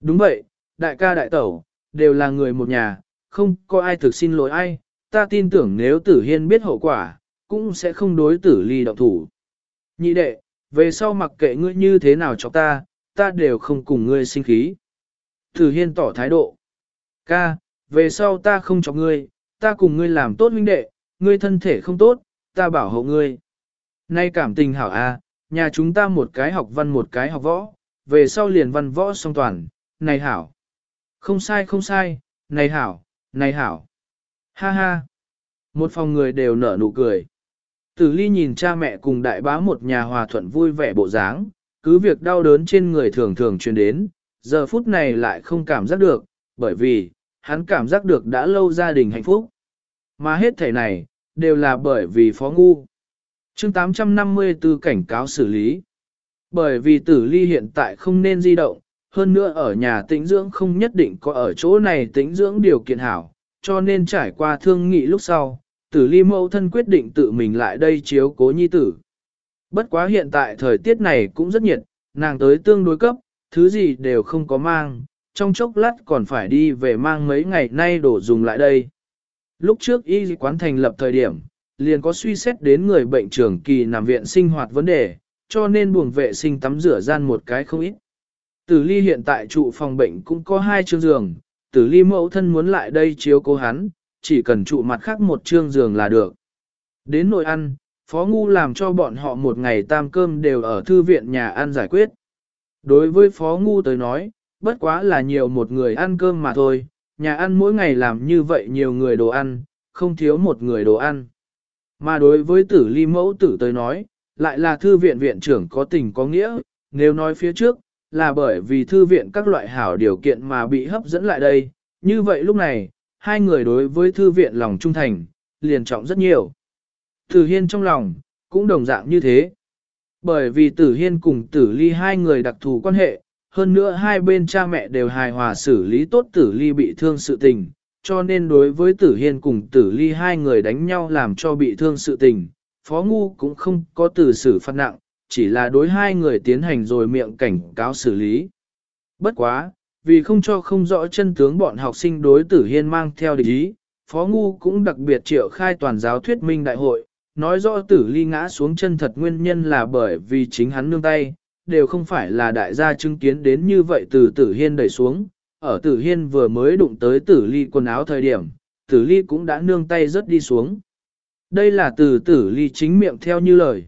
[SPEAKER 1] Đúng vậy, đại ca đại tẩu, đều là người một nhà, không có ai thực xin lỗi ai, ta tin tưởng nếu tử hiên biết hậu quả, cũng sẽ không đối tử ly động thủ. Nhị đệ, về sau mặc kệ ngươi như thế nào cho ta, ta đều không cùng ngươi sinh khí. Tử hiên tỏ thái độ. Ca, về sau ta không cho ngươi, ta cùng ngươi làm tốt huynh đệ, ngươi thân thể không tốt, ta bảo hộ ngươi. Nay cảm tình hảo a, nhà chúng ta một cái học văn một cái học võ, về sau liền văn võ song toàn, này hảo. Không sai không sai, này hảo, này hảo. Ha ha. Một phòng người đều nở nụ cười. Tử ly nhìn cha mẹ cùng đại bá một nhà hòa thuận vui vẻ bộ dáng, cứ việc đau đớn trên người thường thường truyền đến, giờ phút này lại không cảm giác được, bởi vì, hắn cảm giác được đã lâu gia đình hạnh phúc. Mà hết thể này, đều là bởi vì phó ngu. chương 854 cảnh cáo xử lý. Bởi vì tử ly hiện tại không nên di động, hơn nữa ở nhà tĩnh dưỡng không nhất định có ở chỗ này tĩnh dưỡng điều kiện hảo, cho nên trải qua thương nghị lúc sau, tử ly mẫu thân quyết định tự mình lại đây chiếu cố nhi tử. Bất quá hiện tại thời tiết này cũng rất nhiệt, nàng tới tương đối cấp, thứ gì đều không có mang, trong chốc lát còn phải đi về mang mấy ngày nay đổ dùng lại đây. Lúc trước y quán thành lập thời điểm, liền có suy xét đến người bệnh trưởng kỳ nằm viện sinh hoạt vấn đề, cho nên buồng vệ sinh tắm rửa gian một cái không ít. Tử ly hiện tại trụ phòng bệnh cũng có hai chương giường, tử ly mẫu thân muốn lại đây chiếu cố hắn, chỉ cần trụ mặt khác một chương giường là được. Đến nội ăn, Phó Ngu làm cho bọn họ một ngày tam cơm đều ở thư viện nhà ăn giải quyết. Đối với Phó Ngu tới nói, bất quá là nhiều một người ăn cơm mà thôi, nhà ăn mỗi ngày làm như vậy nhiều người đồ ăn, không thiếu một người đồ ăn. Mà đối với tử ly mẫu tử tới nói, lại là thư viện viện trưởng có tình có nghĩa, nếu nói phía trước, là bởi vì thư viện các loại hảo điều kiện mà bị hấp dẫn lại đây, như vậy lúc này, hai người đối với thư viện lòng trung thành, liền trọng rất nhiều. Tử Hiên trong lòng, cũng đồng dạng như thế. Bởi vì Tử Hiên cùng Tử Ly hai người đặc thù quan hệ, hơn nữa hai bên cha mẹ đều hài hòa xử lý tốt Tử Ly bị thương sự tình, cho nên đối với Tử Hiên cùng Tử Ly hai người đánh nhau làm cho bị thương sự tình, Phó Ngu cũng không có từ xử phạt nặng, chỉ là đối hai người tiến hành rồi miệng cảnh cáo xử lý. Bất quá, vì không cho không rõ chân tướng bọn học sinh đối Tử Hiên mang theo địch ý, Phó Ngu cũng đặc biệt triệu khai toàn giáo thuyết minh đại hội, nói rõ tử ly ngã xuống chân thật nguyên nhân là bởi vì chính hắn nương tay, đều không phải là đại gia chứng kiến đến như vậy từ tử hiên đẩy xuống. Ở tử hiên vừa mới đụng tới tử ly quần áo thời điểm, tử ly cũng đã nương tay rất đi xuống. Đây là từ tử ly chính miệng theo như lời.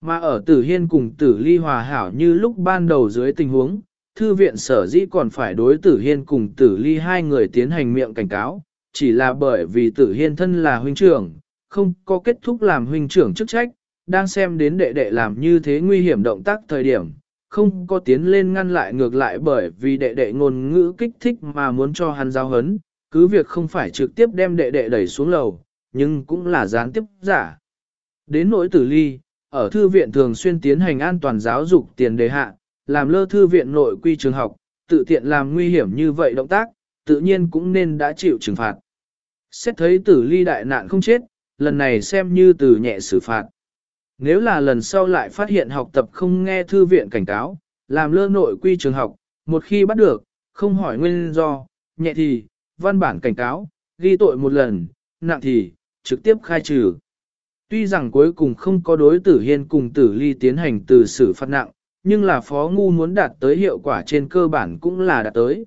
[SPEAKER 1] Mà ở tử hiên cùng tử ly hòa hảo như lúc ban đầu dưới tình huống, thư viện sở dĩ còn phải đối tử hiên cùng tử ly hai người tiến hành miệng cảnh cáo, chỉ là bởi vì tử hiên thân là huynh trưởng, không có kết thúc làm huynh trưởng chức trách, đang xem đến đệ đệ làm như thế nguy hiểm động tác thời điểm, không có tiến lên ngăn lại ngược lại bởi vì đệ đệ ngôn ngữ kích thích mà muốn cho hắn giao hấn, cứ việc không phải trực tiếp đem đệ đệ đẩy xuống lầu, nhưng cũng là gián tiếp giả. Đến nỗi tử ly, ở thư viện thường xuyên tiến hành an toàn giáo dục tiền đề hạ, làm lơ thư viện nội quy trường học, tự tiện làm nguy hiểm như vậy động tác, tự nhiên cũng nên đã chịu trừng phạt. Xét thấy tử ly đại nạn không chết, lần này xem như từ nhẹ xử phạt. Nếu là lần sau lại phát hiện học tập không nghe thư viện cảnh cáo, làm lơ nội quy trường học, một khi bắt được, không hỏi nguyên do, nhẹ thì, văn bản cảnh cáo, ghi tội một lần, nặng thì, trực tiếp khai trừ. Tuy rằng cuối cùng không có đối tử hiên cùng tử ly tiến hành từ xử phạt nặng, nhưng là phó ngu muốn đạt tới hiệu quả trên cơ bản cũng là đạt tới.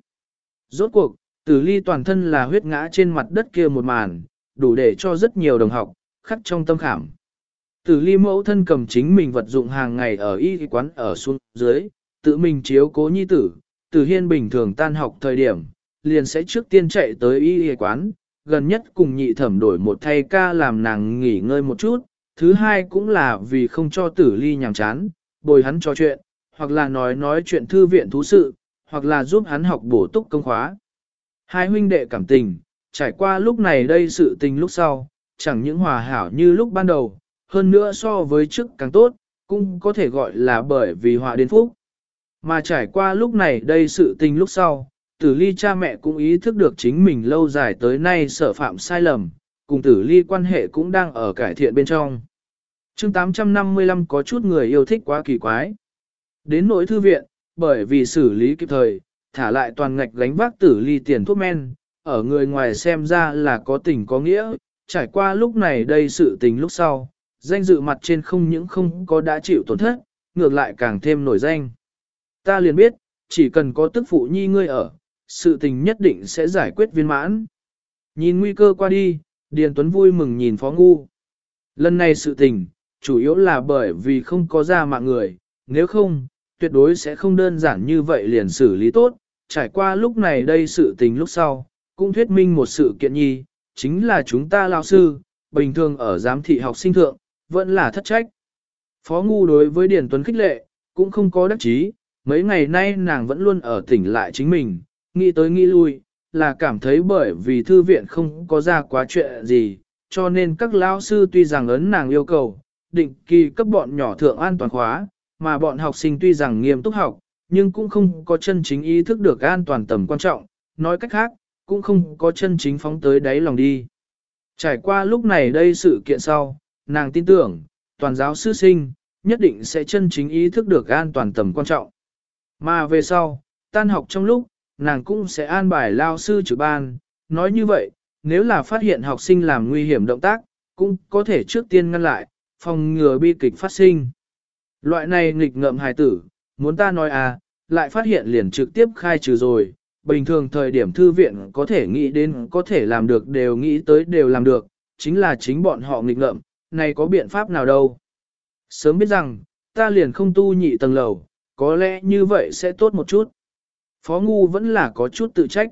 [SPEAKER 1] Rốt cuộc, tử ly toàn thân là huyết ngã trên mặt đất kia một màn, đủ để cho rất nhiều đồng học, khắc trong tâm khảm. Tử ly mẫu thân cầm chính mình vật dụng hàng ngày ở y quán ở xuống dưới, tự mình chiếu cố nhi tử, tử hiên bình thường tan học thời điểm, liền sẽ trước tiên chạy tới y quán, gần nhất cùng nhị thẩm đổi một thay ca làm nàng nghỉ ngơi một chút, thứ hai cũng là vì không cho tử ly nhàm chán, bồi hắn trò chuyện, hoặc là nói nói chuyện thư viện thú sự, hoặc là giúp hắn học bổ túc công khóa. Hai huynh đệ cảm tình, trải qua lúc này đây sự tình lúc sau, chẳng những hòa hảo như lúc ban đầu, hơn nữa so với trước càng tốt, cũng có thể gọi là bởi vì hòa đến phúc. Mà trải qua lúc này đây sự tình lúc sau, tử ly cha mẹ cũng ý thức được chính mình lâu dài tới nay sợ phạm sai lầm, cùng tử ly quan hệ cũng đang ở cải thiện bên trong. chương 855 có chút người yêu thích quá kỳ quái. Đến nỗi thư viện, bởi vì xử lý kịp thời, thả lại toàn ngạch gánh vác tử ly tiền thuốc men, ở người ngoài xem ra là có tình có nghĩa, trải qua lúc này đây sự tình lúc sau, danh dự mặt trên không những không có đã chịu tổn thất, ngược lại càng thêm nổi danh. Ta liền biết, chỉ cần có tức phụ nhi ngươi ở, sự tình nhất định sẽ giải quyết viên mãn. Nhìn nguy cơ qua đi, Điền Tuấn vui mừng nhìn Phó Ngu. Lần này sự tình, chủ yếu là bởi vì không có ra mạng người, nếu không, tuyệt đối sẽ không đơn giản như vậy liền xử lý tốt. Trải qua lúc này đây sự tình lúc sau, cũng thuyết minh một sự kiện nhi, chính là chúng ta lao sư, bình thường ở giám thị học sinh thượng, vẫn là thất trách. Phó Ngu đối với Điền Tuấn khích lệ, cũng không có đắc chí, mấy ngày nay nàng vẫn luôn ở tỉnh lại chính mình, nghĩ tới nghĩ lui, là cảm thấy bởi vì thư viện không có ra quá chuyện gì, cho nên các lão sư tuy rằng ấn nàng yêu cầu, định kỳ cấp bọn nhỏ thượng an toàn khóa, mà bọn học sinh tuy rằng nghiêm túc học, nhưng cũng không có chân chính ý thức được an toàn tầm quan trọng, nói cách khác, cũng không có chân chính phóng tới đáy lòng đi. Trải qua lúc này đây sự kiện sau, nàng tin tưởng, toàn giáo sư sinh, nhất định sẽ chân chính ý thức được an toàn tầm quan trọng. Mà về sau, tan học trong lúc, nàng cũng sẽ an bài lao sư trực ban, nói như vậy, nếu là phát hiện học sinh làm nguy hiểm động tác, cũng có thể trước tiên ngăn lại, phòng ngừa bi kịch phát sinh. Loại này nghịch ngợm hài tử, muốn ta nói à, lại phát hiện liền trực tiếp khai trừ rồi. Bình thường thời điểm thư viện có thể nghĩ đến có thể làm được đều nghĩ tới đều làm được, chính là chính bọn họ nghịch ngợm, này có biện pháp nào đâu. Sớm biết rằng, ta liền không tu nhị tầng lầu, có lẽ như vậy sẽ tốt một chút. Phó Ngu vẫn là có chút tự trách.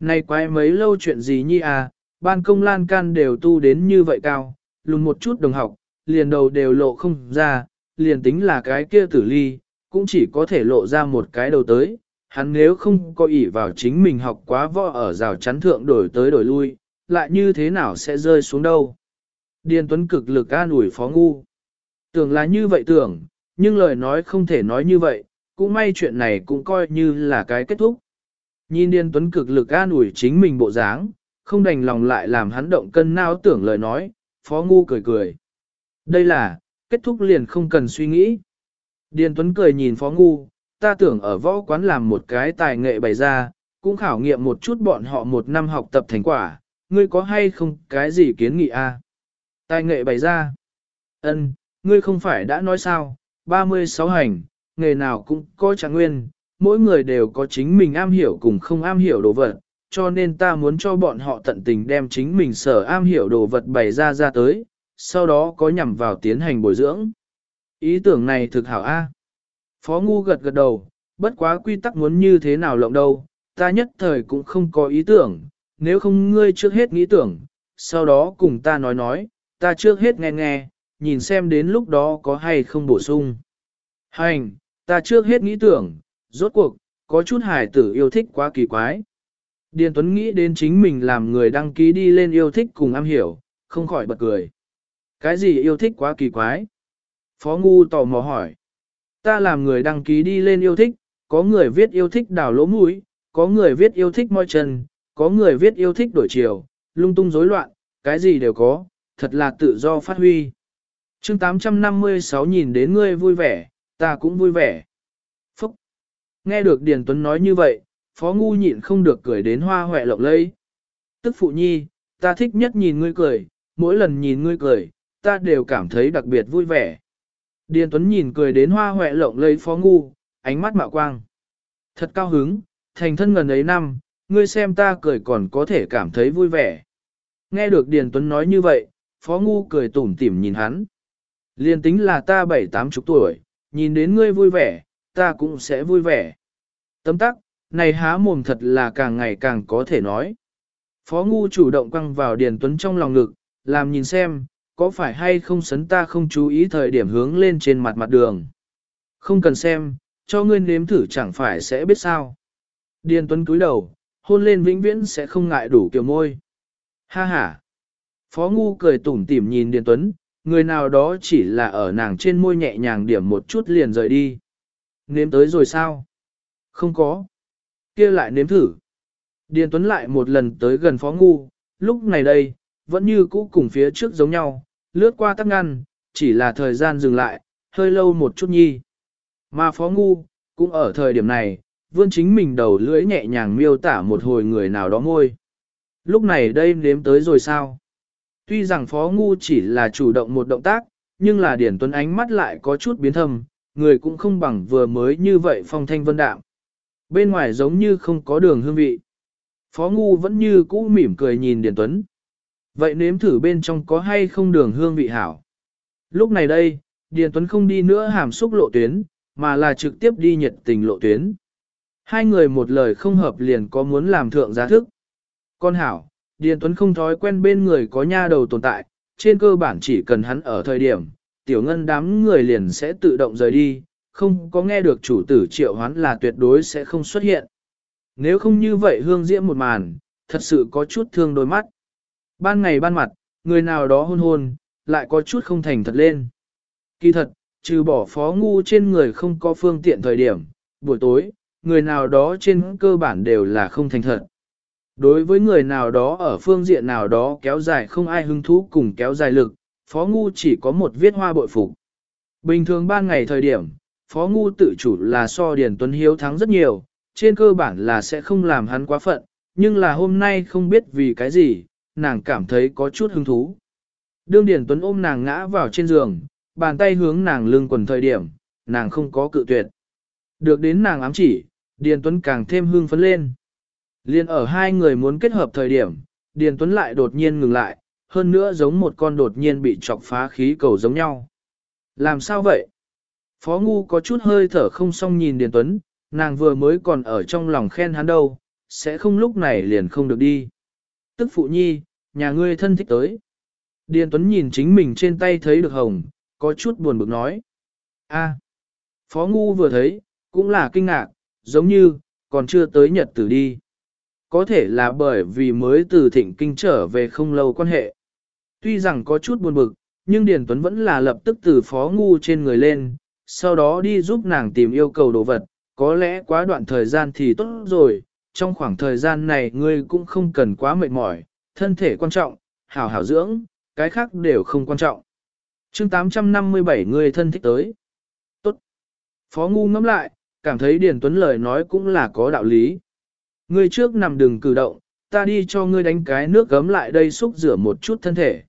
[SPEAKER 1] Này quái mấy lâu chuyện gì nhi à, ban công lan can đều tu đến như vậy cao, lùn một chút đồng học, liền đầu đều lộ không ra, liền tính là cái kia tử ly, cũng chỉ có thể lộ ra một cái đầu tới. Hắn nếu không có ỷ vào chính mình học quá võ ở rào chắn thượng đổi tới đổi lui, lại như thế nào sẽ rơi xuống đâu. Điền Tuấn cực lực an ủi Phó Ngu. Tưởng là như vậy tưởng, nhưng lời nói không thể nói như vậy, cũng may chuyện này cũng coi như là cái kết thúc. Nhìn Điền Tuấn cực lực an ủi chính mình bộ dáng, không đành lòng lại làm hắn động cân não tưởng lời nói, Phó Ngu cười cười. Đây là, kết thúc liền không cần suy nghĩ. Điền Tuấn cười nhìn Phó Ngu, ta tưởng ở võ quán làm một cái tài nghệ bày ra, cũng khảo nghiệm một chút bọn họ một năm học tập thành quả, ngươi có hay không cái gì kiến nghị a? À? Tài nghệ bày ra. Ân, ngươi không phải đã nói sao, 36 hành, nghề nào cũng có trạng nguyên, mỗi người đều có chính mình am hiểu cùng không am hiểu đồ vật, cho nên ta muốn cho bọn họ tận tình đem chính mình sở am hiểu đồ vật bày ra ra tới, sau đó có nhằm vào tiến hành bồi dưỡng. Ý tưởng này thực hảo A. Phó Ngu gật gật đầu, bất quá quy tắc muốn như thế nào lộng đâu, ta nhất thời cũng không có ý tưởng, nếu không ngươi trước hết nghĩ tưởng, sau đó cùng ta nói nói, ta trước hết nghe nghe, nhìn xem đến lúc đó có hay không bổ sung. Hành, ta trước hết nghĩ tưởng, rốt cuộc, có chút hài tử yêu thích quá kỳ quái. Điền Tuấn nghĩ đến chính mình làm người đăng ký đi lên yêu thích cùng am hiểu, không khỏi bật cười. Cái gì yêu thích quá kỳ quái? Phó Ngu tò mò hỏi. Ta làm người đăng ký đi lên yêu thích, có người viết yêu thích đào lỗ mũi, có người viết yêu thích môi chân, có người viết yêu thích đổi chiều, lung tung rối loạn, cái gì đều có, thật là tự do phát huy. chương 856 nhìn đến ngươi vui vẻ, ta cũng vui vẻ. Phúc! Nghe được Điền Tuấn nói như vậy, Phó Ngu nhịn không được cười đến hoa hoẹ lộng lây. Tức phụ nhi, ta thích nhất nhìn ngươi cười, mỗi lần nhìn ngươi cười, ta đều cảm thấy đặc biệt vui vẻ. Điền Tuấn nhìn cười đến hoa hoẹ lộng lây Phó Ngu, ánh mắt mạo quang. Thật cao hứng, thành thân gần ấy năm, ngươi xem ta cười còn có thể cảm thấy vui vẻ. Nghe được Điền Tuấn nói như vậy, Phó Ngu cười tủm tỉm nhìn hắn. Liên tính là ta bảy tám chục tuổi, nhìn đến ngươi vui vẻ, ta cũng sẽ vui vẻ. Tấm tắc, này há mồm thật là càng ngày càng có thể nói. Phó Ngu chủ động quăng vào Điền Tuấn trong lòng ngực, làm nhìn xem, có phải hay không sấn ta không chú ý thời điểm hướng lên trên mặt mặt đường. Không cần xem, cho ngươi nếm thử chẳng phải sẽ biết sao. Điền Tuấn cúi đầu, hôn lên vĩnh viễn sẽ không ngại đủ kiểu môi. Ha ha. Phó Ngu cười tủm tỉm nhìn Điền Tuấn, người nào đó chỉ là ở nàng trên môi nhẹ nhàng điểm một chút liền rời đi. Nếm tới rồi sao? Không có. kia lại nếm thử. Điền Tuấn lại một lần tới gần Phó Ngu, lúc này đây, vẫn như cũ cùng phía trước giống nhau, lướt qua tắc ngăn, chỉ là thời gian dừng lại, hơi lâu một chút nhi. Mà Phó Ngu, cũng ở thời điểm này, vươn chính mình đầu lưỡi nhẹ nhàng miêu tả một hồi người nào đó ngôi. Lúc này đây nếm tới rồi sao? Tuy rằng Phó Ngu chỉ là chủ động một động tác, nhưng là Điển Tuấn ánh mắt lại có chút biến thâm, người cũng không bằng vừa mới như vậy phong thanh vân đạm. Bên ngoài giống như không có đường hương vị. Phó Ngu vẫn như cũ mỉm cười nhìn Điển Tuấn. Vậy nếm thử bên trong có hay không đường hương vị hảo? Lúc này đây, Điền Tuấn không đi nữa hàm xúc lộ tuyến, mà là trực tiếp đi nhiệt tình lộ tuyến. Hai người một lời không hợp liền có muốn làm thượng giá thức. Con hảo, Điền Tuấn không thói quen bên người có nha đầu tồn tại, trên cơ bản chỉ cần hắn ở thời điểm, tiểu ngân đám người liền sẽ tự động rời đi, không có nghe được chủ tử triệu hoán là tuyệt đối sẽ không xuất hiện. Nếu không như vậy hương diễm một màn, thật sự có chút thương đôi mắt. Ban ngày ban mặt, người nào đó hôn hôn, lại có chút không thành thật lên. Kỳ thật, trừ bỏ phó ngu trên người không có phương tiện thời điểm, buổi tối, người nào đó trên cơ bản đều là không thành thật. Đối với người nào đó ở phương diện nào đó kéo dài không ai hứng thú cùng kéo dài lực, Phó Ngu chỉ có một viết hoa bội phục. Bình thường ban ngày thời điểm, Phó Ngu tự chủ là so Điền Tuấn Hiếu thắng rất nhiều, trên cơ bản là sẽ không làm hắn quá phận, nhưng là hôm nay không biết vì cái gì, nàng cảm thấy có chút hứng thú. Đương Điền Tuấn ôm nàng ngã vào trên giường, bàn tay hướng nàng lưng quần thời điểm, nàng không có cự tuyệt. Được đến nàng ám chỉ, Điền Tuấn càng thêm hương phấn lên. Liên ở hai người muốn kết hợp thời điểm, Điền Tuấn lại đột nhiên ngừng lại, hơn nữa giống một con đột nhiên bị chọc phá khí cầu giống nhau. Làm sao vậy? Phó Ngu có chút hơi thở không xong nhìn Điền Tuấn, nàng vừa mới còn ở trong lòng khen hắn đâu, sẽ không lúc này liền không được đi. Tức phụ nhi, nhà ngươi thân thích tới. Điền Tuấn nhìn chính mình trên tay thấy được hồng, có chút buồn bực nói. a Phó Ngu vừa thấy, cũng là kinh ngạc, giống như, còn chưa tới nhật tử đi. Có thể là bởi vì mới từ thịnh kinh trở về không lâu quan hệ. Tuy rằng có chút buồn bực, nhưng Điền Tuấn vẫn là lập tức từ phó ngu trên người lên, sau đó đi giúp nàng tìm yêu cầu đồ vật, có lẽ quá đoạn thời gian thì tốt rồi, trong khoảng thời gian này ngươi cũng không cần quá mệt mỏi, thân thể quan trọng, hảo hảo dưỡng, cái khác đều không quan trọng. chương 857 người thân thích tới. Tốt. Phó ngu ngẫm lại, cảm thấy Điền Tuấn lời nói cũng là có đạo lý. Ngươi trước nằm đừng cử động, ta đi cho ngươi đánh cái nước gấm lại đây xúc rửa một chút thân thể.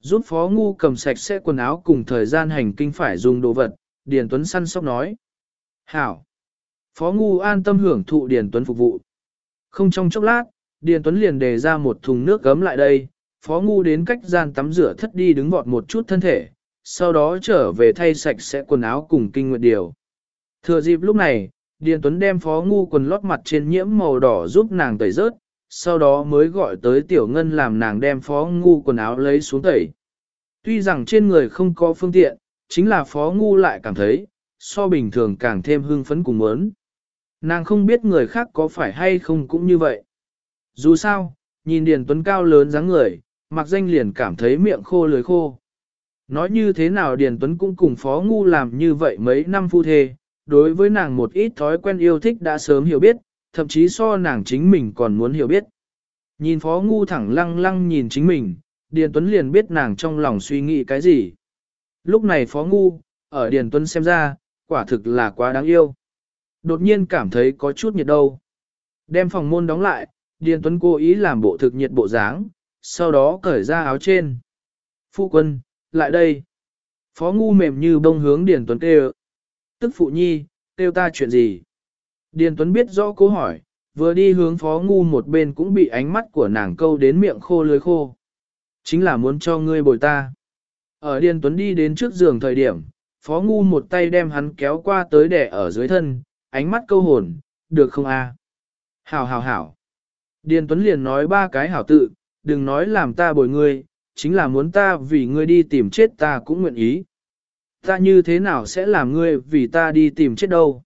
[SPEAKER 1] Giúp Phó Ngu cầm sạch sẽ quần áo cùng thời gian hành kinh phải dùng đồ vật, Điền Tuấn săn sóc nói. Hảo. Phó Ngu an tâm hưởng thụ Điền Tuấn phục vụ. Không trong chốc lát, Điền Tuấn liền đề ra một thùng nước gấm lại đây, Phó Ngu đến cách gian tắm rửa thất đi đứng vọt một chút thân thể, sau đó trở về thay sạch sẽ quần áo cùng kinh nguyệt điều. Thừa dịp lúc này, Điền Tuấn đem Phó Ngu quần lót mặt trên nhiễm màu đỏ giúp nàng tẩy rớt, sau đó mới gọi tới Tiểu Ngân làm nàng đem Phó Ngu quần áo lấy xuống tẩy. Tuy rằng trên người không có phương tiện, chính là Phó Ngu lại cảm thấy, so bình thường càng thêm hưng phấn cùng muốn. Nàng không biết người khác có phải hay không cũng như vậy. Dù sao, nhìn Điền Tuấn cao lớn dáng người, mặc danh liền cảm thấy miệng khô lưới khô. Nói như thế nào Điền Tuấn cũng cùng Phó Ngu làm như vậy mấy năm phu thê, đối với nàng một ít thói quen yêu thích đã sớm hiểu biết, thậm chí so nàng chính mình còn muốn hiểu biết. Nhìn Phó Ngu thẳng lăng lăng nhìn chính mình, Điền Tuấn liền biết nàng trong lòng suy nghĩ cái gì. Lúc này Phó Ngu, ở Điền Tuấn xem ra, quả thực là quá đáng yêu. Đột nhiên cảm thấy có chút nhiệt đâu. Đem phòng môn đóng lại, Điền Tuấn cố ý làm bộ thực nhiệt bộ dáng, sau đó cởi ra áo trên. Phu quân, lại đây. Phó Ngu mềm như bông hướng Điền Tuấn kêu. Tức phụ nhi, kêu ta chuyện gì? Điền Tuấn biết rõ câu hỏi, vừa đi hướng phó ngu một bên cũng bị ánh mắt của nàng câu đến miệng khô lưới khô. Chính là muốn cho ngươi bồi ta. Ở Điền Tuấn đi đến trước giường thời điểm, phó ngu một tay đem hắn kéo qua tới đẻ ở dưới thân, ánh mắt câu hồn, được không a? Hảo hảo hảo. Điền Tuấn liền nói ba cái hảo tự, đừng nói làm ta bồi ngươi, chính là muốn ta vì ngươi đi tìm chết ta cũng nguyện ý. Ta như thế nào sẽ làm ngươi vì ta đi tìm chết đâu?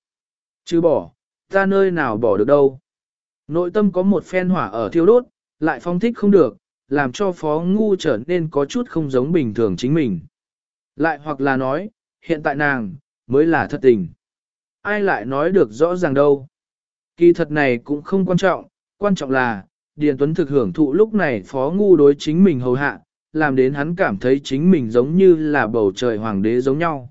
[SPEAKER 1] Chứ bỏ, ta nơi nào bỏ được đâu? Nội tâm có một phen hỏa ở thiêu đốt, lại phong thích không được, làm cho phó ngu trở nên có chút không giống bình thường chính mình. Lại hoặc là nói, hiện tại nàng, mới là thật tình. Ai lại nói được rõ ràng đâu. Kỳ thật này cũng không quan trọng, quan trọng là, Điền Tuấn thực hưởng thụ lúc này phó ngu đối chính mình hầu hạ, làm đến hắn cảm thấy chính mình giống như là bầu trời hoàng đế giống nhau.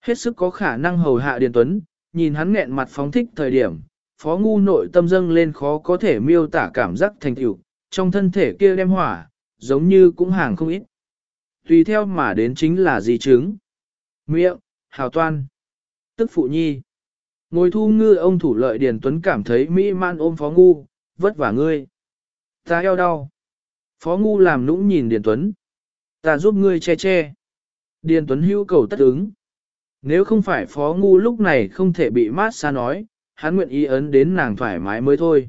[SPEAKER 1] Hết sức có khả năng hầu hạ Điền Tuấn, nhìn hắn nghẹn mặt phóng thích thời điểm, phó ngu nội tâm dâng lên khó có thể miêu tả cảm giác thành tựu, trong thân thể kia đem hỏa, giống như cũng hàng không ít. Tùy theo mà đến chính là di chứng. Miệng, hào toan, tức phụ nhi. Ngồi thu ngư ông thủ lợi Điền Tuấn cảm thấy mỹ man ôm phó ngu, vất vả ngươi. Ta eo đau. Phó ngu làm nũng nhìn Điền Tuấn. Ta giúp ngươi che che. Điền Tuấn hữu cầu tất ứng. Nếu không phải phó ngu lúc này không thể bị mát xa nói, hắn nguyện ý ấn đến nàng thoải mái mới thôi.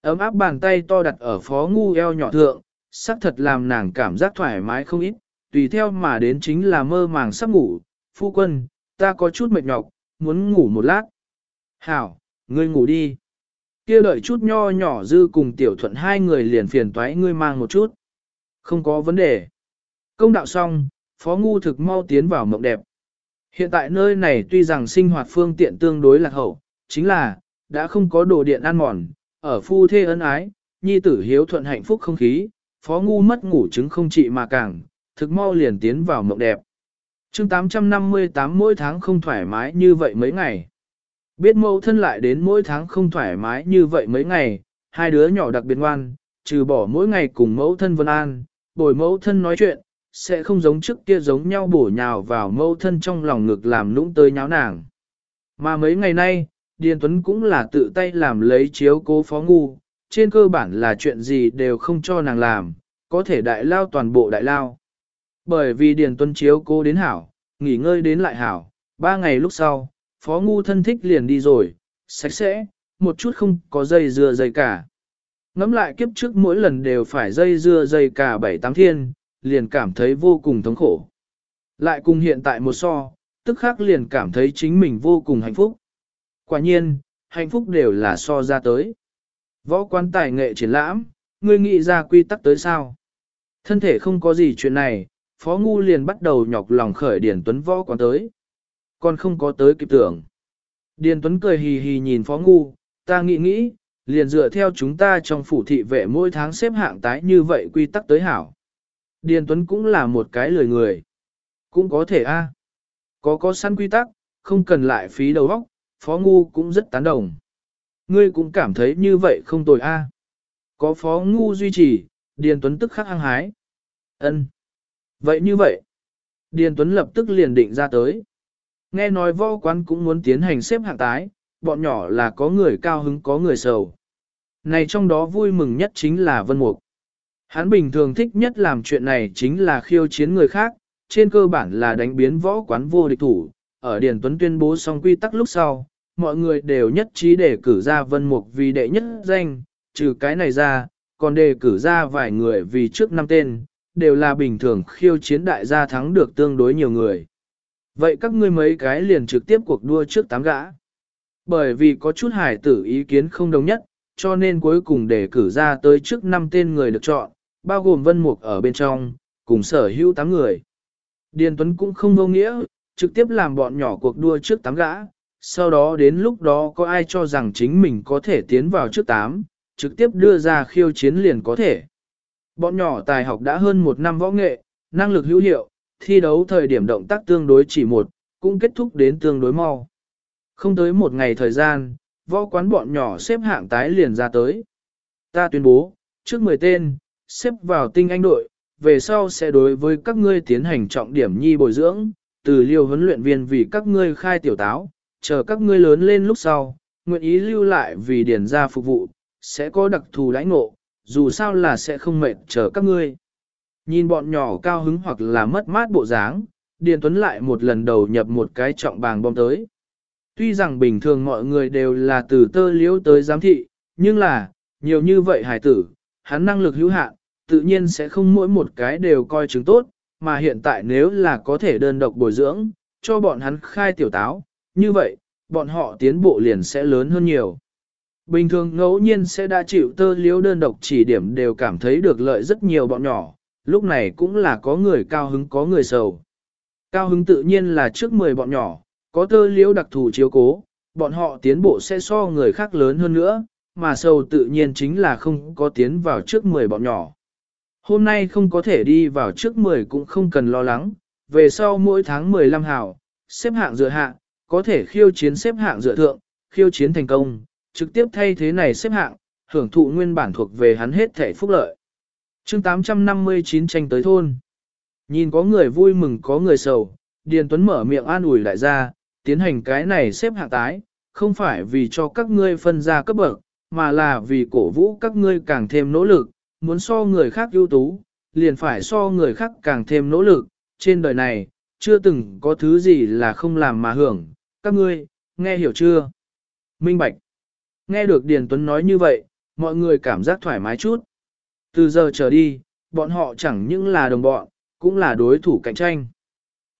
[SPEAKER 1] Ấm áp bàn tay to đặt ở phó ngu eo nhỏ thượng, sắc thật làm nàng cảm giác thoải mái không ít, tùy theo mà đến chính là mơ màng sắp ngủ. Phu quân, ta có chút mệt nhọc, muốn ngủ một lát. Hảo, ngươi ngủ đi. Kia đợi chút nho nhỏ dư cùng tiểu thuận hai người liền phiền toái ngươi mang một chút. Không có vấn đề. Công đạo xong, phó ngu thực mau tiến vào mộng đẹp. Hiện tại nơi này tuy rằng sinh hoạt phương tiện tương đối lạc hậu, chính là, đã không có đồ điện ăn mòn, ở phu thê ân ái, nhi tử hiếu thuận hạnh phúc không khí, phó ngu mất ngủ chứng không trị mà càng, thực mau liền tiến vào mộng đẹp. chương 858 mỗi tháng không thoải mái như vậy mấy ngày. Biết mẫu thân lại đến mỗi tháng không thoải mái như vậy mấy ngày, hai đứa nhỏ đặc biệt ngoan, trừ bỏ mỗi ngày cùng mẫu thân Vân An, bồi mẫu thân nói chuyện, sẽ không giống trước kia giống nhau bổ nhào vào mẫu thân trong lòng ngực làm nũng tới nháo nàng. Mà mấy ngày nay, Điền Tuấn cũng là tự tay làm lấy chiếu cố phó ngu, trên cơ bản là chuyện gì đều không cho nàng làm, có thể đại lao toàn bộ đại lao. Bởi vì Điền Tuấn chiếu cố đến hảo, nghỉ ngơi đến lại hảo, ba ngày lúc sau, phó ngu thân thích liền đi rồi, sạch sẽ, một chút không có dây dưa dây cả. Ngắm lại kiếp trước mỗi lần đều phải dây dưa dây cả bảy tám thiên, liền cảm thấy vô cùng thống khổ. Lại cùng hiện tại một so, tức khắc liền cảm thấy chính mình vô cùng hạnh phúc. Quả nhiên, hạnh phúc đều là so ra tới. Võ quan tài nghệ triển lãm, ngươi nghĩ ra quy tắc tới sao? Thân thể không có gì chuyện này, Phó Ngu liền bắt đầu nhọc lòng khởi điển Tuấn võ quán tới. Còn không có tới kịp tưởng. Điền Tuấn cười hì hì nhìn Phó Ngu, ta nghĩ nghĩ, liền dựa theo chúng ta trong phủ thị vệ mỗi tháng xếp hạng tái như vậy quy tắc tới hảo. Điền Tuấn cũng là một cái lười người. Cũng có thể a, Có có săn quy tắc, không cần lại phí đầu óc, Phó Ngu cũng rất tán đồng. Ngươi cũng cảm thấy như vậy không tồi a. Có Phó Ngu duy trì, Điền Tuấn tức khắc hăng hái. Ân. Vậy như vậy, Điền Tuấn lập tức liền định ra tới. Nghe nói võ quán cũng muốn tiến hành xếp hạng tái, bọn nhỏ là có người cao hứng có người sầu. Này trong đó vui mừng nhất chính là Vân Mục. Hắn bình thường thích nhất làm chuyện này chính là khiêu chiến người khác, trên cơ bản là đánh biến võ quán vô địch thủ. Ở Điền Tuấn tuyên bố xong quy tắc lúc sau, mọi người đều nhất trí để cử ra Vân Mục vì đệ nhất danh, trừ cái này ra, còn đề cử ra vài người vì trước năm tên, đều là bình thường khiêu chiến đại gia thắng được tương đối nhiều người. Vậy các ngươi mấy cái liền trực tiếp cuộc đua trước tám gã. Bởi vì có chút hải tử ý kiến không đồng nhất, cho nên cuối cùng để cử ra tới trước năm tên người được chọn, bao gồm Vân Mục ở bên trong, cùng sở hữu tám người. Điền Tuấn cũng không vô nghĩa, trực tiếp làm bọn nhỏ cuộc đua trước tám gã, sau đó đến lúc đó có ai cho rằng chính mình có thể tiến vào trước tám, trực tiếp đưa ra khiêu chiến liền có thể. Bọn nhỏ tài học đã hơn một năm võ nghệ, năng lực hữu hiệu, thi đấu thời điểm động tác tương đối chỉ một, cũng kết thúc đến tương đối mau. Không tới một ngày thời gian, võ quán bọn nhỏ xếp hạng tái liền ra tới. Ta tuyên bố, trước 10 tên, xếp vào tinh anh đội, về sau sẽ đối với các ngươi tiến hành trọng điểm nhi bồi dưỡng, từ liều huấn luyện viên vì các ngươi khai tiểu táo, chờ các ngươi lớn lên lúc sau, nguyện ý lưu lại vì điển ra phục vụ, sẽ có đặc thù lãnh ngộ, dù sao là sẽ không mệt chờ các ngươi. Nhìn bọn nhỏ cao hứng hoặc là mất mát bộ dáng, Điền Tuấn lại một lần đầu nhập một cái trọng bàng bom tới. Tuy rằng bình thường mọi người đều là từ tơ liễu tới giám thị, nhưng là, nhiều như vậy hải tử, hắn năng lực hữu hạn, tự nhiên sẽ không mỗi một cái đều coi chứng tốt, mà hiện tại nếu là có thể đơn độc bồi dưỡng, cho bọn hắn khai tiểu táo, như vậy, bọn họ tiến bộ liền sẽ lớn hơn nhiều. Bình thường ngẫu nhiên sẽ đã chịu tơ liếu đơn độc chỉ điểm đều cảm thấy được lợi rất nhiều bọn nhỏ, lúc này cũng là có người cao hứng có người sầu. Cao hứng tự nhiên là trước 10 bọn nhỏ, có tơ liễu đặc thù chiếu cố, bọn họ tiến bộ sẽ so người khác lớn hơn nữa, mà sầu tự nhiên chính là không có tiến vào trước 10 bọn nhỏ. Hôm nay không có thể đi vào trước 10 cũng không cần lo lắng, về sau mỗi tháng 15 hảo xếp hạng dựa hạng, có thể khiêu chiến xếp hạng dựa thượng, khiêu chiến thành công, trực tiếp thay thế này xếp hạng, hưởng thụ nguyên bản thuộc về hắn hết thể phúc lợi chương 859 tranh tới thôn. Nhìn có người vui mừng có người sầu, Điền Tuấn mở miệng an ủi lại ra, tiến hành cái này xếp hạng tái, không phải vì cho các ngươi phân ra cấp bậc, mà là vì cổ vũ các ngươi càng thêm nỗ lực, muốn so người khác ưu tú, liền phải so người khác càng thêm nỗ lực, trên đời này, chưa từng có thứ gì là không làm mà hưởng, các ngươi, nghe hiểu chưa? Minh Bạch Nghe được Điền Tuấn nói như vậy, mọi người cảm giác thoải mái chút. Từ giờ trở đi, bọn họ chẳng những là đồng bọn, cũng là đối thủ cạnh tranh.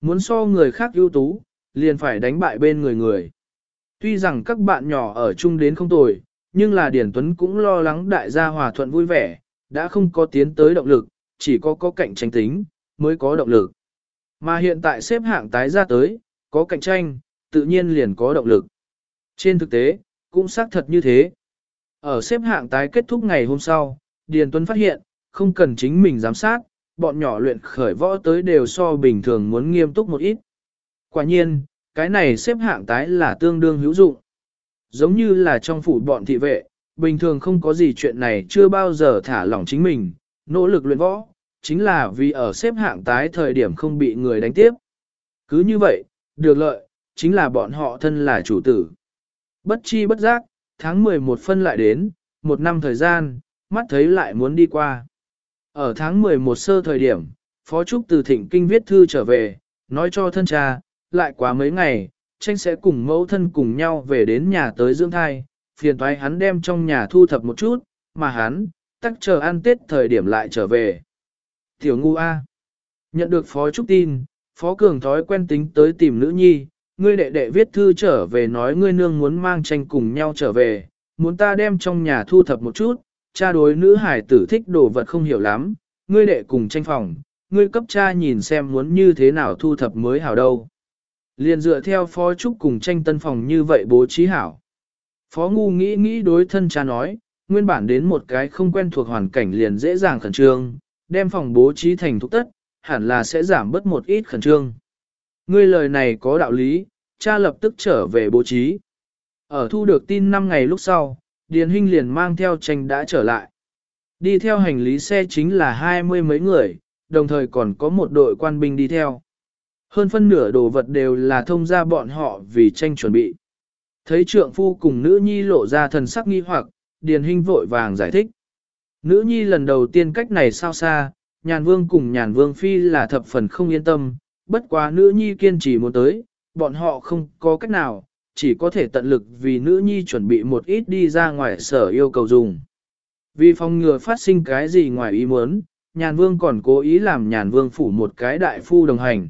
[SPEAKER 1] Muốn so người khác ưu tú, liền phải đánh bại bên người người. Tuy rằng các bạn nhỏ ở chung đến không tồi, nhưng là Điền Tuấn cũng lo lắng đại gia hòa thuận vui vẻ, đã không có tiến tới động lực, chỉ có có cạnh tranh tính, mới có động lực. Mà hiện tại xếp hạng tái ra tới, có cạnh tranh, tự nhiên liền có động lực. Trên thực tế, cũng xác thật như thế. Ở xếp hạng tái kết thúc ngày hôm sau, Điền Tuấn phát hiện, không cần chính mình giám sát, bọn nhỏ luyện khởi võ tới đều so bình thường muốn nghiêm túc một ít. Quả nhiên, cái này xếp hạng tái là tương đương hữu dụng. Giống như là trong phủ bọn thị vệ, bình thường không có gì chuyện này chưa bao giờ thả lỏng chính mình, nỗ lực luyện võ, chính là vì ở xếp hạng tái thời điểm không bị người đánh tiếp. Cứ như vậy, được lợi, chính là bọn họ thân là chủ tử. Bất chi bất giác, tháng 11 phân lại đến, một năm thời gian, mắt thấy lại muốn đi qua. Ở tháng 11 sơ thời điểm, Phó Trúc từ thịnh kinh viết thư trở về, nói cho thân cha, lại quá mấy ngày, tranh sẽ cùng mẫu thân cùng nhau về đến nhà tới dưỡng thai, phiền toái hắn đem trong nhà thu thập một chút, mà hắn, tắc chờ ăn tết thời điểm lại trở về. Tiểu ngu A. Nhận được Phó Trúc tin, Phó Cường thói quen tính tới tìm nữ nhi, ngươi đệ đệ viết thư trở về nói ngươi nương muốn mang tranh cùng nhau trở về, muốn ta đem trong nhà thu thập một chút, cha đối nữ hải tử thích đồ vật không hiểu lắm, ngươi đệ cùng tranh phòng, ngươi cấp cha nhìn xem muốn như thế nào thu thập mới hảo đâu. Liền dựa theo phó trúc cùng tranh tân phòng như vậy bố trí hảo. Phó ngu nghĩ nghĩ đối thân cha nói, nguyên bản đến một cái không quen thuộc hoàn cảnh liền dễ dàng khẩn trương, đem phòng bố trí thành thúc tất, hẳn là sẽ giảm bớt một ít khẩn trương. Ngươi lời này có đạo lý, cha lập tức trở về bố trí. Ở thu được tin 5 ngày lúc sau, Điền Hinh liền mang theo tranh đã trở lại. Đi theo hành lý xe chính là hai mươi mấy người, đồng thời còn có một đội quan binh đi theo. Hơn phân nửa đồ vật đều là thông ra bọn họ vì tranh chuẩn bị. Thấy trượng phu cùng nữ nhi lộ ra thần sắc nghi hoặc, Điền Hinh vội vàng giải thích. Nữ nhi lần đầu tiên cách này sao xa, nhàn vương cùng nhàn vương phi là thập phần không yên tâm, bất quá nữ nhi kiên trì muốn tới, bọn họ không có cách nào, chỉ có thể tận lực vì nữ nhi chuẩn bị một ít đi ra ngoài sở yêu cầu dùng. Vì phòng ngừa phát sinh cái gì ngoài ý muốn, nhàn vương còn cố ý làm nhàn vương phủ một cái đại phu đồng hành.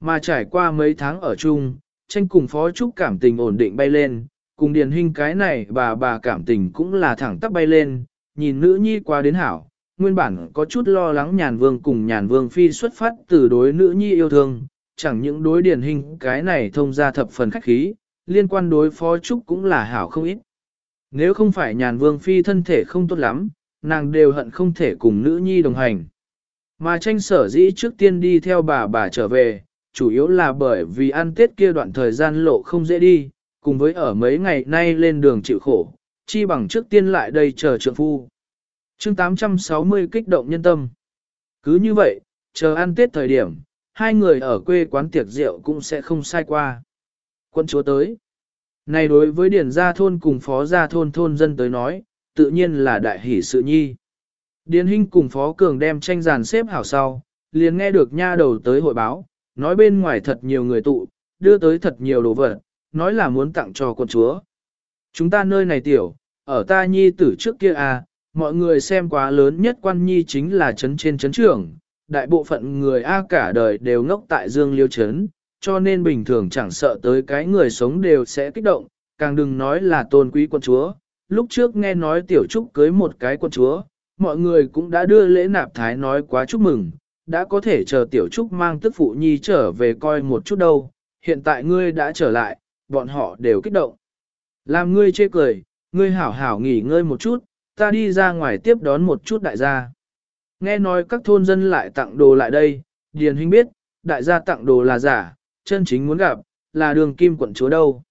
[SPEAKER 1] Mà trải qua mấy tháng ở chung, tranh cùng phó trúc cảm tình ổn định bay lên, cùng điền hình cái này bà bà cảm tình cũng là thẳng tắp bay lên, nhìn nữ nhi qua đến hảo, nguyên bản có chút lo lắng nhàn vương cùng nhàn vương phi xuất phát từ đối nữ nhi yêu thương, chẳng những đối điển hình cái này thông ra thập phần khách khí, liên quan đối phó trúc cũng là hảo không ít. Nếu không phải nhàn vương phi thân thể không tốt lắm, nàng đều hận không thể cùng nữ nhi đồng hành. Mà tranh sở dĩ trước tiên đi theo bà bà trở về, chủ yếu là bởi vì ăn tết kia đoạn thời gian lộ không dễ đi, cùng với ở mấy ngày nay lên đường chịu khổ, chi bằng trước tiên lại đây chờ trượng phu. chương 860 kích động nhân tâm. Cứ như vậy, chờ ăn tết thời điểm, hai người ở quê quán tiệc rượu cũng sẽ không sai qua. Quân chúa tới. Này đối với điển gia thôn cùng phó gia thôn thôn dân tới nói, tự nhiên là đại hỷ sự nhi. Điền Hinh cùng Phó Cường đem tranh giàn xếp hảo sau, liền nghe được nha đầu tới hội báo, nói bên ngoài thật nhiều người tụ, đưa tới thật nhiều đồ vật, nói là muốn tặng cho con chúa. Chúng ta nơi này tiểu, ở ta nhi tử trước kia à, mọi người xem quá lớn nhất quan nhi chính là chấn trên chấn trưởng, đại bộ phận người A cả đời đều ngốc tại dương liêu chấn, cho nên bình thường chẳng sợ tới cái người sống đều sẽ kích động, càng đừng nói là tôn quý quân chúa. Lúc trước nghe nói tiểu trúc cưới một cái quân chúa, mọi người cũng đã đưa lễ nạp thái nói quá chúc mừng, đã có thể chờ tiểu trúc mang tức phụ nhi trở về coi một chút đâu, hiện tại ngươi đã trở lại, bọn họ đều kích động. Làm ngươi chê cười, ngươi hảo hảo nghỉ ngơi một chút, ta đi ra ngoài tiếp đón một chút đại gia. Nghe nói các thôn dân lại tặng đồ lại đây, Điền Hinh biết, đại gia tặng đồ là giả, chân chính muốn gặp, là đường kim quận chúa đâu.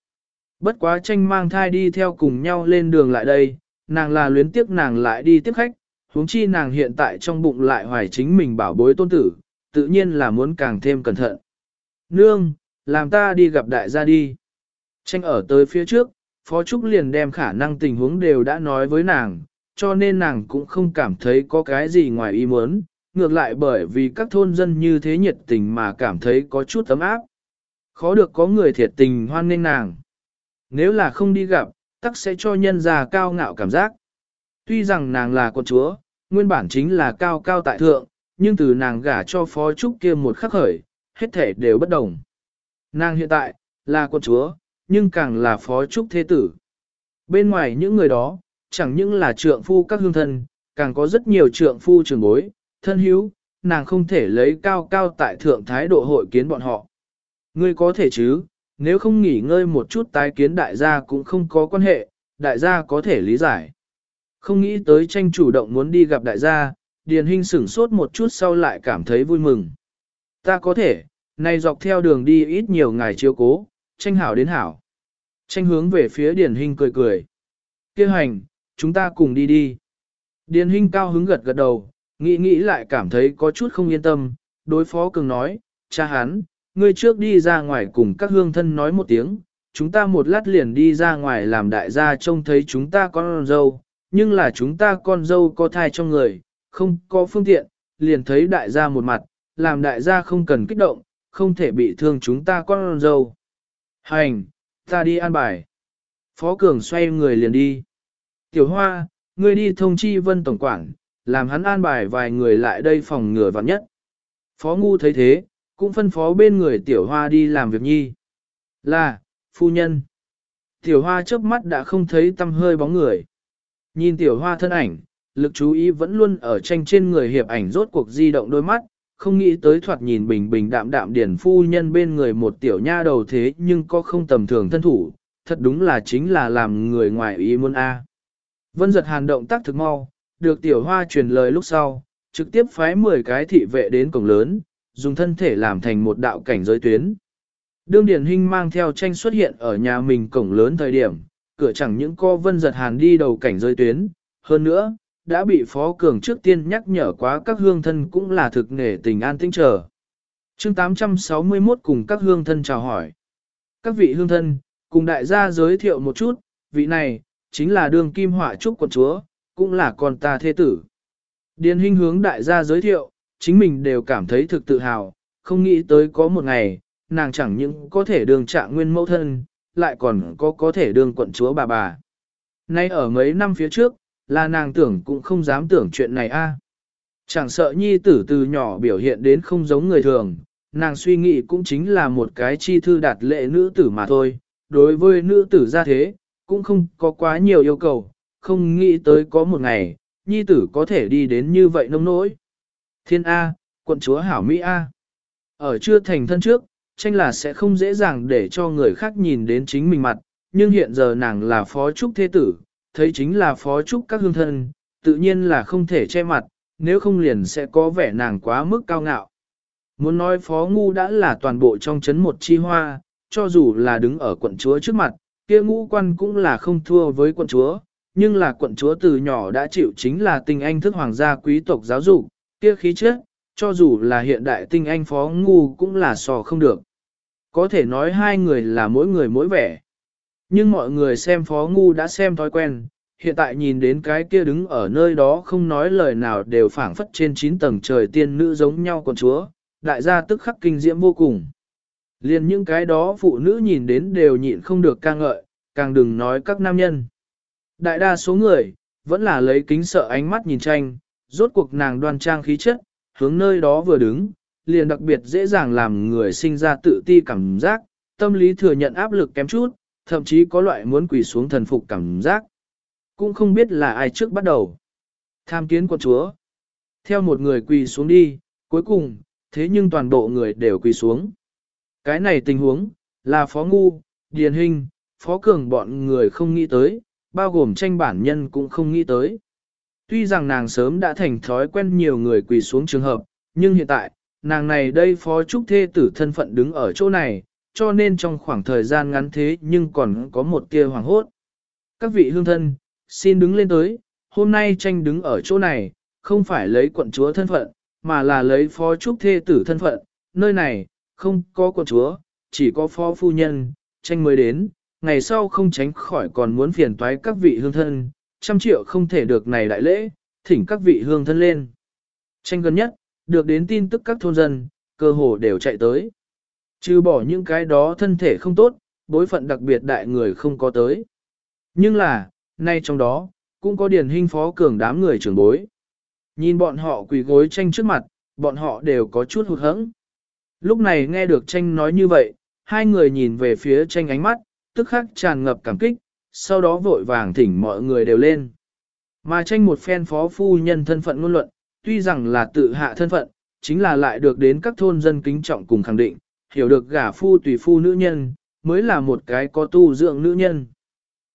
[SPEAKER 1] Bất quá tranh mang thai đi theo cùng nhau lên đường lại đây, nàng là luyến tiếc nàng lại đi tiếp khách, huống chi nàng hiện tại trong bụng lại hoài chính mình bảo bối tôn tử, tự nhiên là muốn càng thêm cẩn thận. Nương, làm ta đi gặp đại gia đi. Tranh ở tới phía trước, Phó Trúc liền đem khả năng tình huống đều đã nói với nàng, cho nên nàng cũng không cảm thấy có cái gì ngoài ý muốn, ngược lại bởi vì các thôn dân như thế nhiệt tình mà cảm thấy có chút tấm áp. Khó được có người thiệt tình hoan nghênh nàng. Nếu là không đi gặp, tắc sẽ cho nhân già cao ngạo cảm giác. Tuy rằng nàng là con chúa, nguyên bản chính là cao cao tại thượng, nhưng từ nàng gả cho phó trúc kia một khắc khởi, hết thể đều bất đồng. Nàng hiện tại, là con chúa, nhưng càng là phó trúc thế tử. Bên ngoài những người đó, chẳng những là trượng phu các hương thân, càng có rất nhiều trượng phu trường bối, thân hữu, nàng không thể lấy cao cao tại thượng thái độ hội kiến bọn họ. Ngươi có thể chứ, nếu không nghỉ ngơi một chút tái kiến đại gia cũng không có quan hệ, đại gia có thể lý giải. Không nghĩ tới tranh chủ động muốn đi gặp đại gia, Điền Hinh sửng sốt một chút sau lại cảm thấy vui mừng. Ta có thể, nay dọc theo đường đi ít nhiều ngày chiếu cố, tranh hảo đến hảo. Tranh hướng về phía Điền Hinh cười cười. Kêu hành, chúng ta cùng đi đi. Điền Hinh cao hứng gật gật đầu, nghĩ nghĩ lại cảm thấy có chút không yên tâm, đối phó cường nói, cha hắn, ngươi trước đi ra ngoài cùng các hương thân nói một tiếng, chúng ta một lát liền đi ra ngoài làm đại gia trông thấy chúng ta con dâu, nhưng là chúng ta con dâu có thai trong người, không có phương tiện, liền thấy đại gia một mặt, làm đại gia không cần kích động, không thể bị thương chúng ta con dâu. Hành, ta đi an bài. Phó Cường xoay người liền đi. Tiểu Hoa, ngươi đi thông chi vân tổng quản, làm hắn an bài vài người lại đây phòng ngừa vạn nhất. Phó Ngu thấy thế, cũng phân phó bên người Tiểu Hoa đi làm việc nhi. Là, phu nhân. Tiểu Hoa chớp mắt đã không thấy tâm hơi bóng người. Nhìn Tiểu Hoa thân ảnh, lực chú ý vẫn luôn ở tranh trên người hiệp ảnh rốt cuộc di động đôi mắt, không nghĩ tới thoạt nhìn bình bình đạm đạm điển phu nhân bên người một tiểu nha đầu thế nhưng có không tầm thường thân thủ, thật đúng là chính là làm người ngoài ý muốn a. Vân giật hàn động tác thực mau, được tiểu hoa truyền lời lúc sau, trực tiếp phái 10 cái thị vệ đến cổng lớn, dùng thân thể làm thành một đạo cảnh giới tuyến. Đương Điển Hinh mang theo tranh xuất hiện ở nhà mình cổng lớn thời điểm, cửa chẳng những co vân giật hàn đi đầu cảnh giới tuyến, hơn nữa, đã bị Phó Cường trước tiên nhắc nhở quá các hương thân cũng là thực nể tình an tĩnh chờ. chương 861 cùng các hương thân chào hỏi. Các vị hương thân, cùng đại gia giới thiệu một chút, vị này, chính là đường kim họa trúc quận chúa, cũng là con ta thế tử. Điền Hinh hướng đại gia giới thiệu, chính mình đều cảm thấy thực tự hào, không nghĩ tới có một ngày, nàng chẳng những có thể đường trạng nguyên mẫu thân, lại còn có có thể đường quận chúa bà bà. Nay ở mấy năm phía trước, là nàng tưởng cũng không dám tưởng chuyện này a. À. Chẳng sợ nhi tử từ nhỏ biểu hiện đến không giống người thường, nàng suy nghĩ cũng chính là một cái chi thư đạt lệ nữ tử mà thôi. Đối với nữ tử ra thế, cũng không có quá nhiều yêu cầu, không nghĩ tới có một ngày, nhi tử có thể đi đến như vậy nông nỗi. Thiên A, quận chúa hảo Mỹ A. Ở chưa thành thân trước, tranh là sẽ không dễ dàng để cho người khác nhìn đến chính mình mặt, nhưng hiện giờ nàng là phó trúc thế tử, thấy chính là phó trúc các hương thân, tự nhiên là không thể che mặt, nếu không liền sẽ có vẻ nàng quá mức cao ngạo. Muốn nói phó ngu đã là toàn bộ trong chấn một chi hoa, cho dù là đứng ở quận chúa trước mặt, kia ngũ quan cũng là không thua với quận chúa, nhưng là quận chúa từ nhỏ đã chịu chính là tình anh thức hoàng gia quý tộc giáo dục, kia khí chất, cho dù là hiện đại tinh anh phó ngu cũng là sò không được. Có thể nói hai người là mỗi người mỗi vẻ. Nhưng mọi người xem phó ngu đã xem thói quen, hiện tại nhìn đến cái kia đứng ở nơi đó không nói lời nào đều phảng phất trên 9 tầng trời tiên nữ giống nhau con chúa, đại gia tức khắc kinh diễm vô cùng. Liền những cái đó phụ nữ nhìn đến đều nhịn không được ca ngợi, càng đừng nói các nam nhân. Đại đa số người, vẫn là lấy kính sợ ánh mắt nhìn tranh, rốt cuộc nàng đoan trang khí chất, hướng nơi đó vừa đứng, liền đặc biệt dễ dàng làm người sinh ra tự ti cảm giác, tâm lý thừa nhận áp lực kém chút, thậm chí có loại muốn quỳ xuống thần phục cảm giác. Cũng không biết là ai trước bắt đầu. Tham kiến quân chúa. Theo một người quỳ xuống đi, cuối cùng, thế nhưng toàn bộ người đều quỳ xuống. Cái này tình huống, là Phó Ngu, Điền Hình, Phó Cường bọn người không nghĩ tới, bao gồm tranh bản nhân cũng không nghĩ tới. Tuy rằng nàng sớm đã thành thói quen nhiều người quỳ xuống trường hợp, nhưng hiện tại, nàng này đây Phó Trúc Thê tử thân phận đứng ở chỗ này, cho nên trong khoảng thời gian ngắn thế nhưng còn có một tia hoàng hốt. Các vị hương thân, xin đứng lên tới, hôm nay tranh đứng ở chỗ này, không phải lấy quận chúa thân phận, mà là lấy phó trúc thê tử thân phận, nơi này, không có quận chúa, chỉ có phó phu nhân, tranh mới đến, ngày sau không tránh khỏi còn muốn phiền toái các vị hương thân, trăm triệu không thể được này đại lễ, thỉnh các vị hương thân lên. Tranh gần nhất, được đến tin tức các thôn dân, cơ hồ đều chạy tới. Trừ bỏ những cái đó thân thể không tốt, bối phận đặc biệt đại người không có tới. Nhưng là, nay trong đó, cũng có điển hình phó cường đám người trưởng bối. Nhìn bọn họ quỳ gối tranh trước mặt, bọn họ đều có chút hụt hẫng. Lúc này nghe được tranh nói như vậy, hai người nhìn về phía tranh ánh mắt, tức khắc tràn ngập cảm kích, sau đó vội vàng thỉnh mọi người đều lên. Mà tranh một phen phó phu nhân thân phận ngôn luận, tuy rằng là tự hạ thân phận, chính là lại được đến các thôn dân kính trọng cùng khẳng định, hiểu được gả phu tùy phu nữ nhân, mới là một cái có tu dưỡng nữ nhân.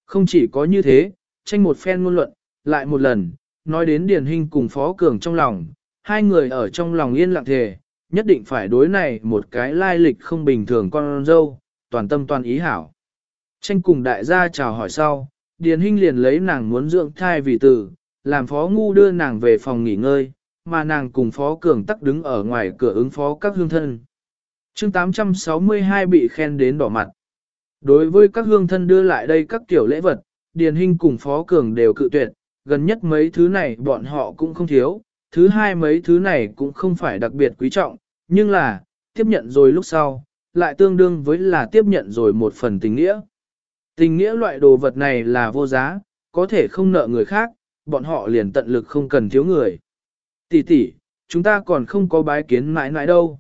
[SPEAKER 1] Không chỉ có như thế, tranh một phen ngôn luận, lại một lần, nói đến Điền Hinh cùng Phó Cường trong lòng, hai người ở trong lòng yên lặng thề, nhất định phải đối này một cái lai lịch không bình thường con dâu, toàn tâm toàn ý hảo. Tranh cùng đại gia chào hỏi sau, Điền Hinh liền lấy nàng muốn dưỡng thai vì tử, làm Phó Ngu đưa nàng về phòng nghỉ ngơi, mà nàng cùng Phó Cường tắc đứng ở ngoài cửa ứng phó các hương thân. chương 862 bị khen đến đỏ mặt. Đối với các hương thân đưa lại đây các tiểu lễ vật, Điền Hinh cùng Phó Cường đều cự tuyệt, gần nhất mấy thứ này bọn họ cũng không thiếu, thứ hai mấy thứ này cũng không phải đặc biệt quý trọng, nhưng là, tiếp nhận rồi lúc sau, lại tương đương với là tiếp nhận rồi một phần tình nghĩa. Tình nghĩa loại đồ vật này là vô giá, có thể không nợ người khác, bọn họ liền tận lực không cần thiếu người. Tỷ tỷ, chúng ta còn không có bái kiến mãi mãi đâu.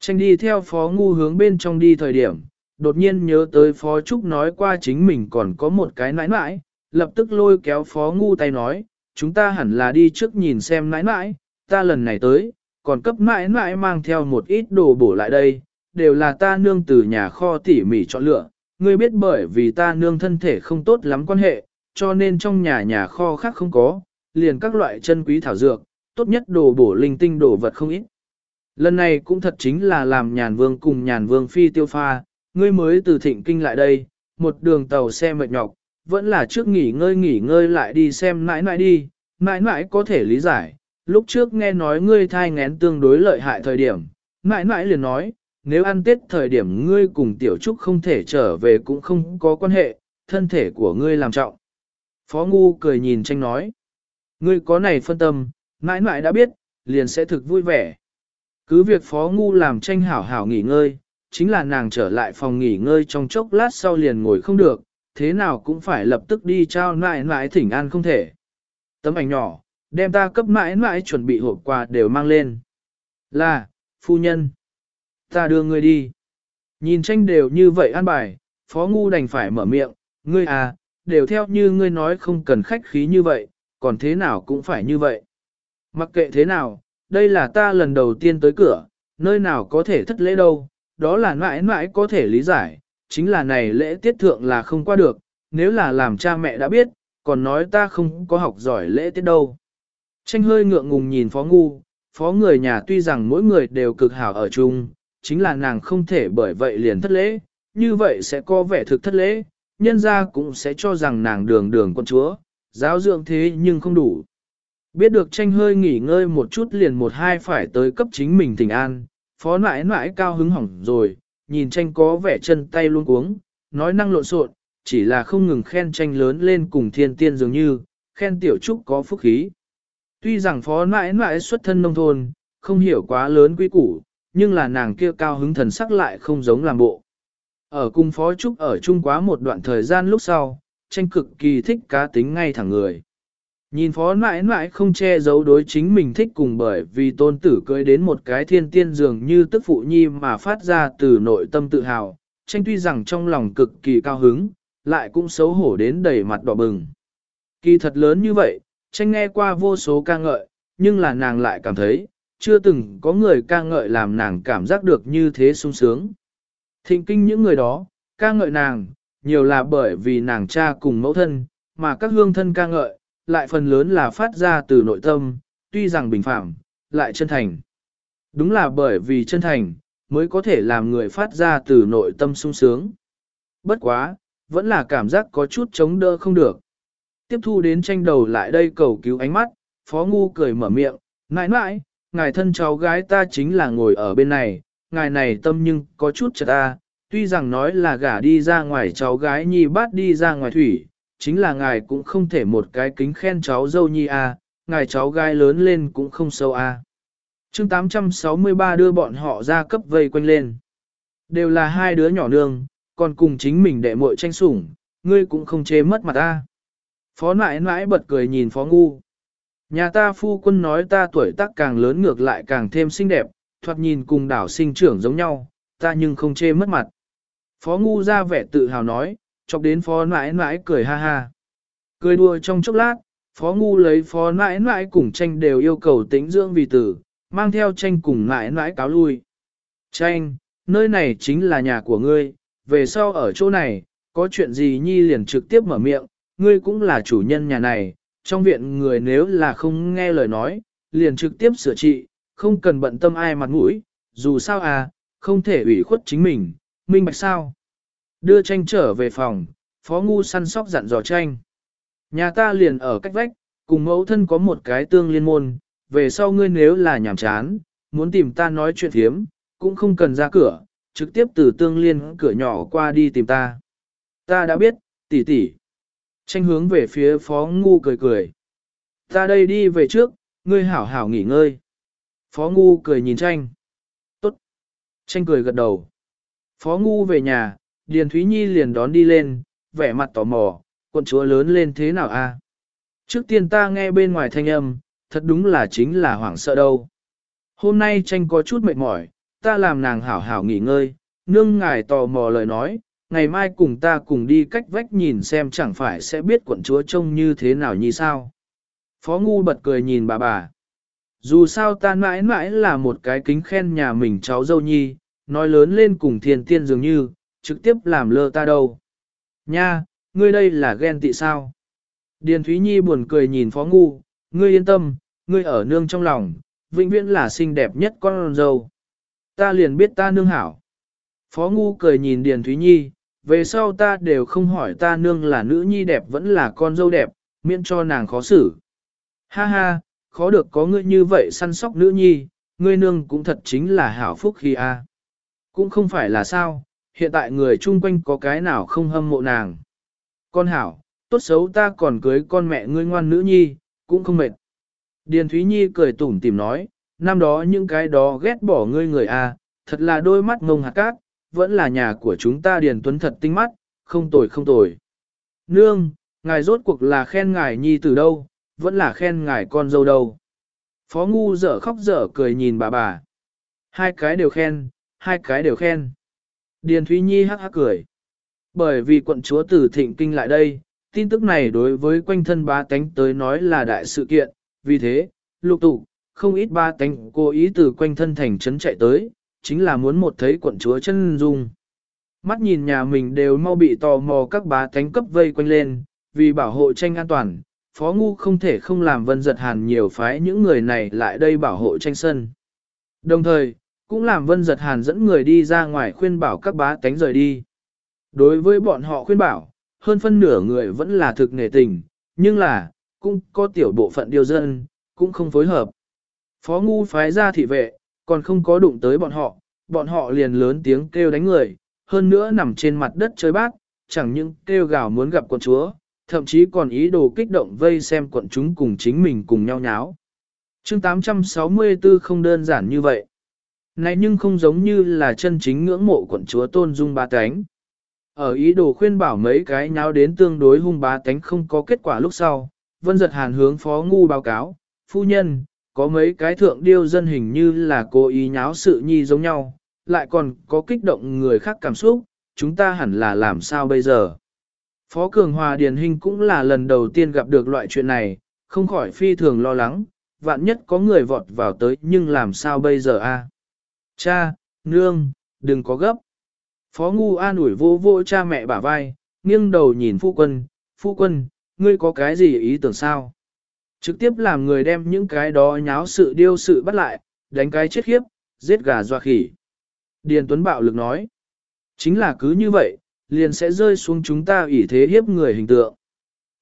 [SPEAKER 1] Tranh đi theo phó ngu hướng bên trong đi thời điểm, đột nhiên nhớ tới phó trúc nói qua chính mình còn có một cái nãi nãi, lập tức lôi kéo phó ngu tay nói, chúng ta hẳn là đi trước nhìn xem nãi nãi, ta lần này tới, còn cấp nãi nãi mang theo một ít đồ bổ lại đây, đều là ta nương từ nhà kho tỉ mỉ chọn lựa, ngươi biết bởi vì ta nương thân thể không tốt lắm quan hệ, cho nên trong nhà nhà kho khác không có, liền các loại chân quý thảo dược, tốt nhất đồ bổ linh tinh đồ vật không ít. Lần này cũng thật chính là làm nhàn vương cùng nhàn vương phi tiêu pha, ngươi mới từ thịnh kinh lại đây, một đường tàu xe mệt nhọc, vẫn là trước nghỉ ngơi nghỉ ngơi lại đi xem nãi nãi đi, nãi nãi có thể lý giải. Lúc trước nghe nói ngươi thai ngén tương đối lợi hại thời điểm, mãi mãi liền nói, nếu ăn tết thời điểm ngươi cùng tiểu trúc không thể trở về cũng không có quan hệ, thân thể của ngươi làm trọng. Phó Ngu cười nhìn tranh nói, ngươi có này phân tâm, mãi mãi đã biết, liền sẽ thực vui vẻ. Cứ việc Phó Ngu làm tranh hảo hảo nghỉ ngơi, chính là nàng trở lại phòng nghỉ ngơi trong chốc lát sau liền ngồi không được, thế nào cũng phải lập tức đi trao mãi mãi thỉnh an không thể. Tấm ảnh nhỏ, đem ta cấp mãi mãi chuẩn bị hộp quà đều mang lên. Là, phu nhân, ta đưa ngươi đi. Nhìn tranh đều như vậy an bài, phó ngu đành phải mở miệng, ngươi à, đều theo như ngươi nói không cần khách khí như vậy, còn thế nào cũng phải như vậy. Mặc kệ thế nào, đây là ta lần đầu tiên tới cửa, nơi nào có thể thất lễ đâu, đó là mãi mãi có thể lý giải, chính là này lễ tiết thượng là không qua được, nếu là làm cha mẹ đã biết, còn nói ta không có học giỏi lễ tiết đâu. Tranh hơi ngượng ngùng nhìn phó ngu, phó người nhà tuy rằng mỗi người đều cực hảo ở chung, chính là nàng không thể bởi vậy liền thất lễ, như vậy sẽ có vẻ thực thất lễ, nhân ra cũng sẽ cho rằng nàng đường đường con chúa, giáo dưỡng thế nhưng không đủ. Biết được tranh hơi nghỉ ngơi một chút liền một hai phải tới cấp chính mình tình an, phó nãi nãi cao hứng hỏng rồi, nhìn tranh có vẻ chân tay luôn cuống, nói năng lộn xộn, chỉ là không ngừng khen tranh lớn lên cùng thiên tiên dường như, khen tiểu trúc có phúc khí. Tuy rằng phó nãi nãi xuất thân nông thôn, không hiểu quá lớn quý củ, nhưng là nàng kia cao hứng thần sắc lại không giống làm bộ. Ở cung phó trúc ở chung quá một đoạn thời gian lúc sau, tranh cực kỳ thích cá tính ngay thẳng người. Nhìn phó mãi mãi không che giấu đối chính mình thích cùng bởi vì tôn tử cưới đến một cái thiên tiên dường như tức phụ nhi mà phát ra từ nội tâm tự hào, tranh tuy rằng trong lòng cực kỳ cao hứng, lại cũng xấu hổ đến đầy mặt đỏ bừng. Kỳ thật lớn như vậy, tranh nghe qua vô số ca ngợi, nhưng là nàng lại cảm thấy, chưa từng có người ca ngợi làm nàng cảm giác được như thế sung sướng. Thịnh kinh những người đó, ca ngợi nàng, nhiều là bởi vì nàng cha cùng mẫu thân, mà các hương thân ca ngợi, lại phần lớn là phát ra từ nội tâm, tuy rằng bình phạm, lại chân thành. Đúng là bởi vì chân thành, mới có thể làm người phát ra từ nội tâm sung sướng. Bất quá, vẫn là cảm giác có chút chống đỡ không được. Tiếp thu đến tranh đầu lại đây cầu cứu ánh mắt, Phó Ngu cười mở miệng, nãi nãi, ngài thân cháu gái ta chính là ngồi ở bên này, ngài này tâm nhưng có chút chật ta, tuy rằng nói là gả đi ra ngoài cháu gái nhi bát đi ra ngoài thủy, chính là ngài cũng không thể một cái kính khen cháu dâu nhi a, ngài cháu gái lớn lên cũng không sâu a. À. Chương 863 đưa bọn họ ra cấp vây quanh lên. Đều là hai đứa nhỏ nương, còn cùng chính mình đệ muội tranh sủng, ngươi cũng không chế mất mặt ta. Phó nãi nãi bật cười nhìn phó ngu. Nhà ta phu quân nói ta tuổi tác càng lớn ngược lại càng thêm xinh đẹp, thoạt nhìn cùng đảo sinh trưởng giống nhau, ta nhưng không chê mất mặt. Phó ngu ra vẻ tự hào nói, chọc đến phó nãi nãi cười ha ha. Cười đùa trong chốc lát, phó ngu lấy phó nãi nãi cùng tranh đều yêu cầu tính dưỡng vì tử, mang theo tranh cùng nãi nãi cáo lui. Tranh, nơi này chính là nhà của ngươi, về sau ở chỗ này, có chuyện gì nhi liền trực tiếp mở miệng, ngươi cũng là chủ nhân nhà này, trong viện người nếu là không nghe lời nói, liền trực tiếp sửa trị, không cần bận tâm ai mặt mũi, dù sao à, không thể ủy khuất chính mình, minh bạch sao. Đưa tranh trở về phòng, phó ngu săn sóc dặn dò tranh. Nhà ta liền ở cách vách, cùng mẫu thân có một cái tương liên môn, về sau ngươi nếu là nhàm chán, muốn tìm ta nói chuyện thiếm, cũng không cần ra cửa, trực tiếp từ tương liên cửa nhỏ qua đi tìm ta. Ta đã biết, tỷ tỷ. Tranh hướng về phía phó ngu cười cười. Ta đây đi về trước, ngươi hảo hảo nghỉ ngơi. Phó ngu cười nhìn tranh. Tốt. Tranh cười gật đầu. Phó ngu về nhà, Điền Thúy Nhi liền đón đi lên, vẻ mặt tò mò, quận chúa lớn lên thế nào a? Trước tiên ta nghe bên ngoài thanh âm, thật đúng là chính là hoảng sợ đâu. Hôm nay tranh có chút mệt mỏi, ta làm nàng hảo hảo nghỉ ngơi, nương ngài tò mò lời nói, ngày mai cùng ta cùng đi cách vách nhìn xem chẳng phải sẽ biết quận chúa trông như thế nào như sao. Phó ngu bật cười nhìn bà bà. Dù sao ta mãi mãi là một cái kính khen nhà mình cháu dâu nhi, nói lớn lên cùng thiên tiên dường như, trực tiếp làm lơ ta đâu. Nha, ngươi đây là ghen tị sao? Điền Thúy Nhi buồn cười nhìn Phó Ngu, ngươi yên tâm, ngươi ở nương trong lòng, vĩnh viễn là xinh đẹp nhất con dâu. Ta liền biết ta nương hảo. Phó Ngu cười nhìn Điền Thúy Nhi, về sau ta đều không hỏi ta nương là nữ nhi đẹp vẫn là con dâu đẹp, miễn cho nàng khó xử. Ha ha, khó được có ngươi như vậy săn sóc nữ nhi, ngươi nương cũng thật chính là hảo phúc khi a. Cũng không phải là sao, hiện tại người chung quanh có cái nào không hâm mộ nàng. Con hảo, tốt xấu ta còn cưới con mẹ ngươi ngoan nữ nhi, cũng không mệt. Điền Thúy Nhi cười tủm tìm nói, năm đó những cái đó ghét bỏ ngươi người a, thật là đôi mắt ngông hạt cát, vẫn là nhà của chúng ta Điền Tuấn thật tinh mắt, không tồi không tồi. Nương, ngài rốt cuộc là khen ngài nhi từ đâu, vẫn là khen ngài con dâu đâu. Phó ngu dở khóc dở cười nhìn bà bà. Hai cái đều khen, hai cái đều khen. Điền Thúy Nhi hắc hắc cười. Bởi vì quận chúa từ thịnh kinh lại đây, tin tức này đối với quanh thân ba tánh tới nói là đại sự kiện, vì thế, lục tục, không ít ba tánh cố ý từ quanh thân thành trấn chạy tới, chính là muốn một thấy quận chúa chân dung. Mắt nhìn nhà mình đều mau bị tò mò các bá tánh cấp vây quanh lên, vì bảo hộ tranh an toàn, Phó Ngu không thể không làm vân giật hàn nhiều phái những người này lại đây bảo hộ tranh sân. Đồng thời, cũng làm vân giật hàn dẫn người đi ra ngoài khuyên bảo các bá tánh rời đi. Đối với bọn họ khuyên bảo, hơn phân nửa người vẫn là thực nghề tình, nhưng là, cũng có tiểu bộ phận điều dân, cũng không phối hợp. Phó Ngu phái ra thị vệ, còn không có đụng tới bọn họ, bọn họ liền lớn tiếng kêu đánh người, hơn nữa nằm trên mặt đất chơi bát, chẳng những kêu gào muốn gặp quận chúa, thậm chí còn ý đồ kích động vây xem quận chúng cùng chính mình cùng nhau nháo. chương 864 không đơn giản như vậy. Này nhưng không giống như là chân chính ngưỡng mộ quận chúa tôn dung ba cánh. Ở ý đồ khuyên bảo mấy cái nháo đến tương đối hung bá tánh không có kết quả lúc sau, vân giật hàn hướng phó ngu báo cáo, phu nhân, có mấy cái thượng điêu dân hình như là cố ý nháo sự nhi giống nhau, lại còn có kích động người khác cảm xúc, chúng ta hẳn là làm sao bây giờ. Phó Cường Hòa Điền Hình cũng là lần đầu tiên gặp được loại chuyện này, không khỏi phi thường lo lắng, vạn nhất có người vọt vào tới nhưng làm sao bây giờ a? Cha, nương, đừng có gấp. Phó Ngu an ủi vô vô cha mẹ bả vai, nghiêng đầu nhìn phu quân, phu quân, ngươi có cái gì ý tưởng sao? Trực tiếp làm người đem những cái đó nháo sự điêu sự bắt lại, đánh cái chết khiếp, giết gà doa khỉ. Điền Tuấn bạo lực nói, chính là cứ như vậy, liền sẽ rơi xuống chúng ta ủy thế hiếp người hình tượng.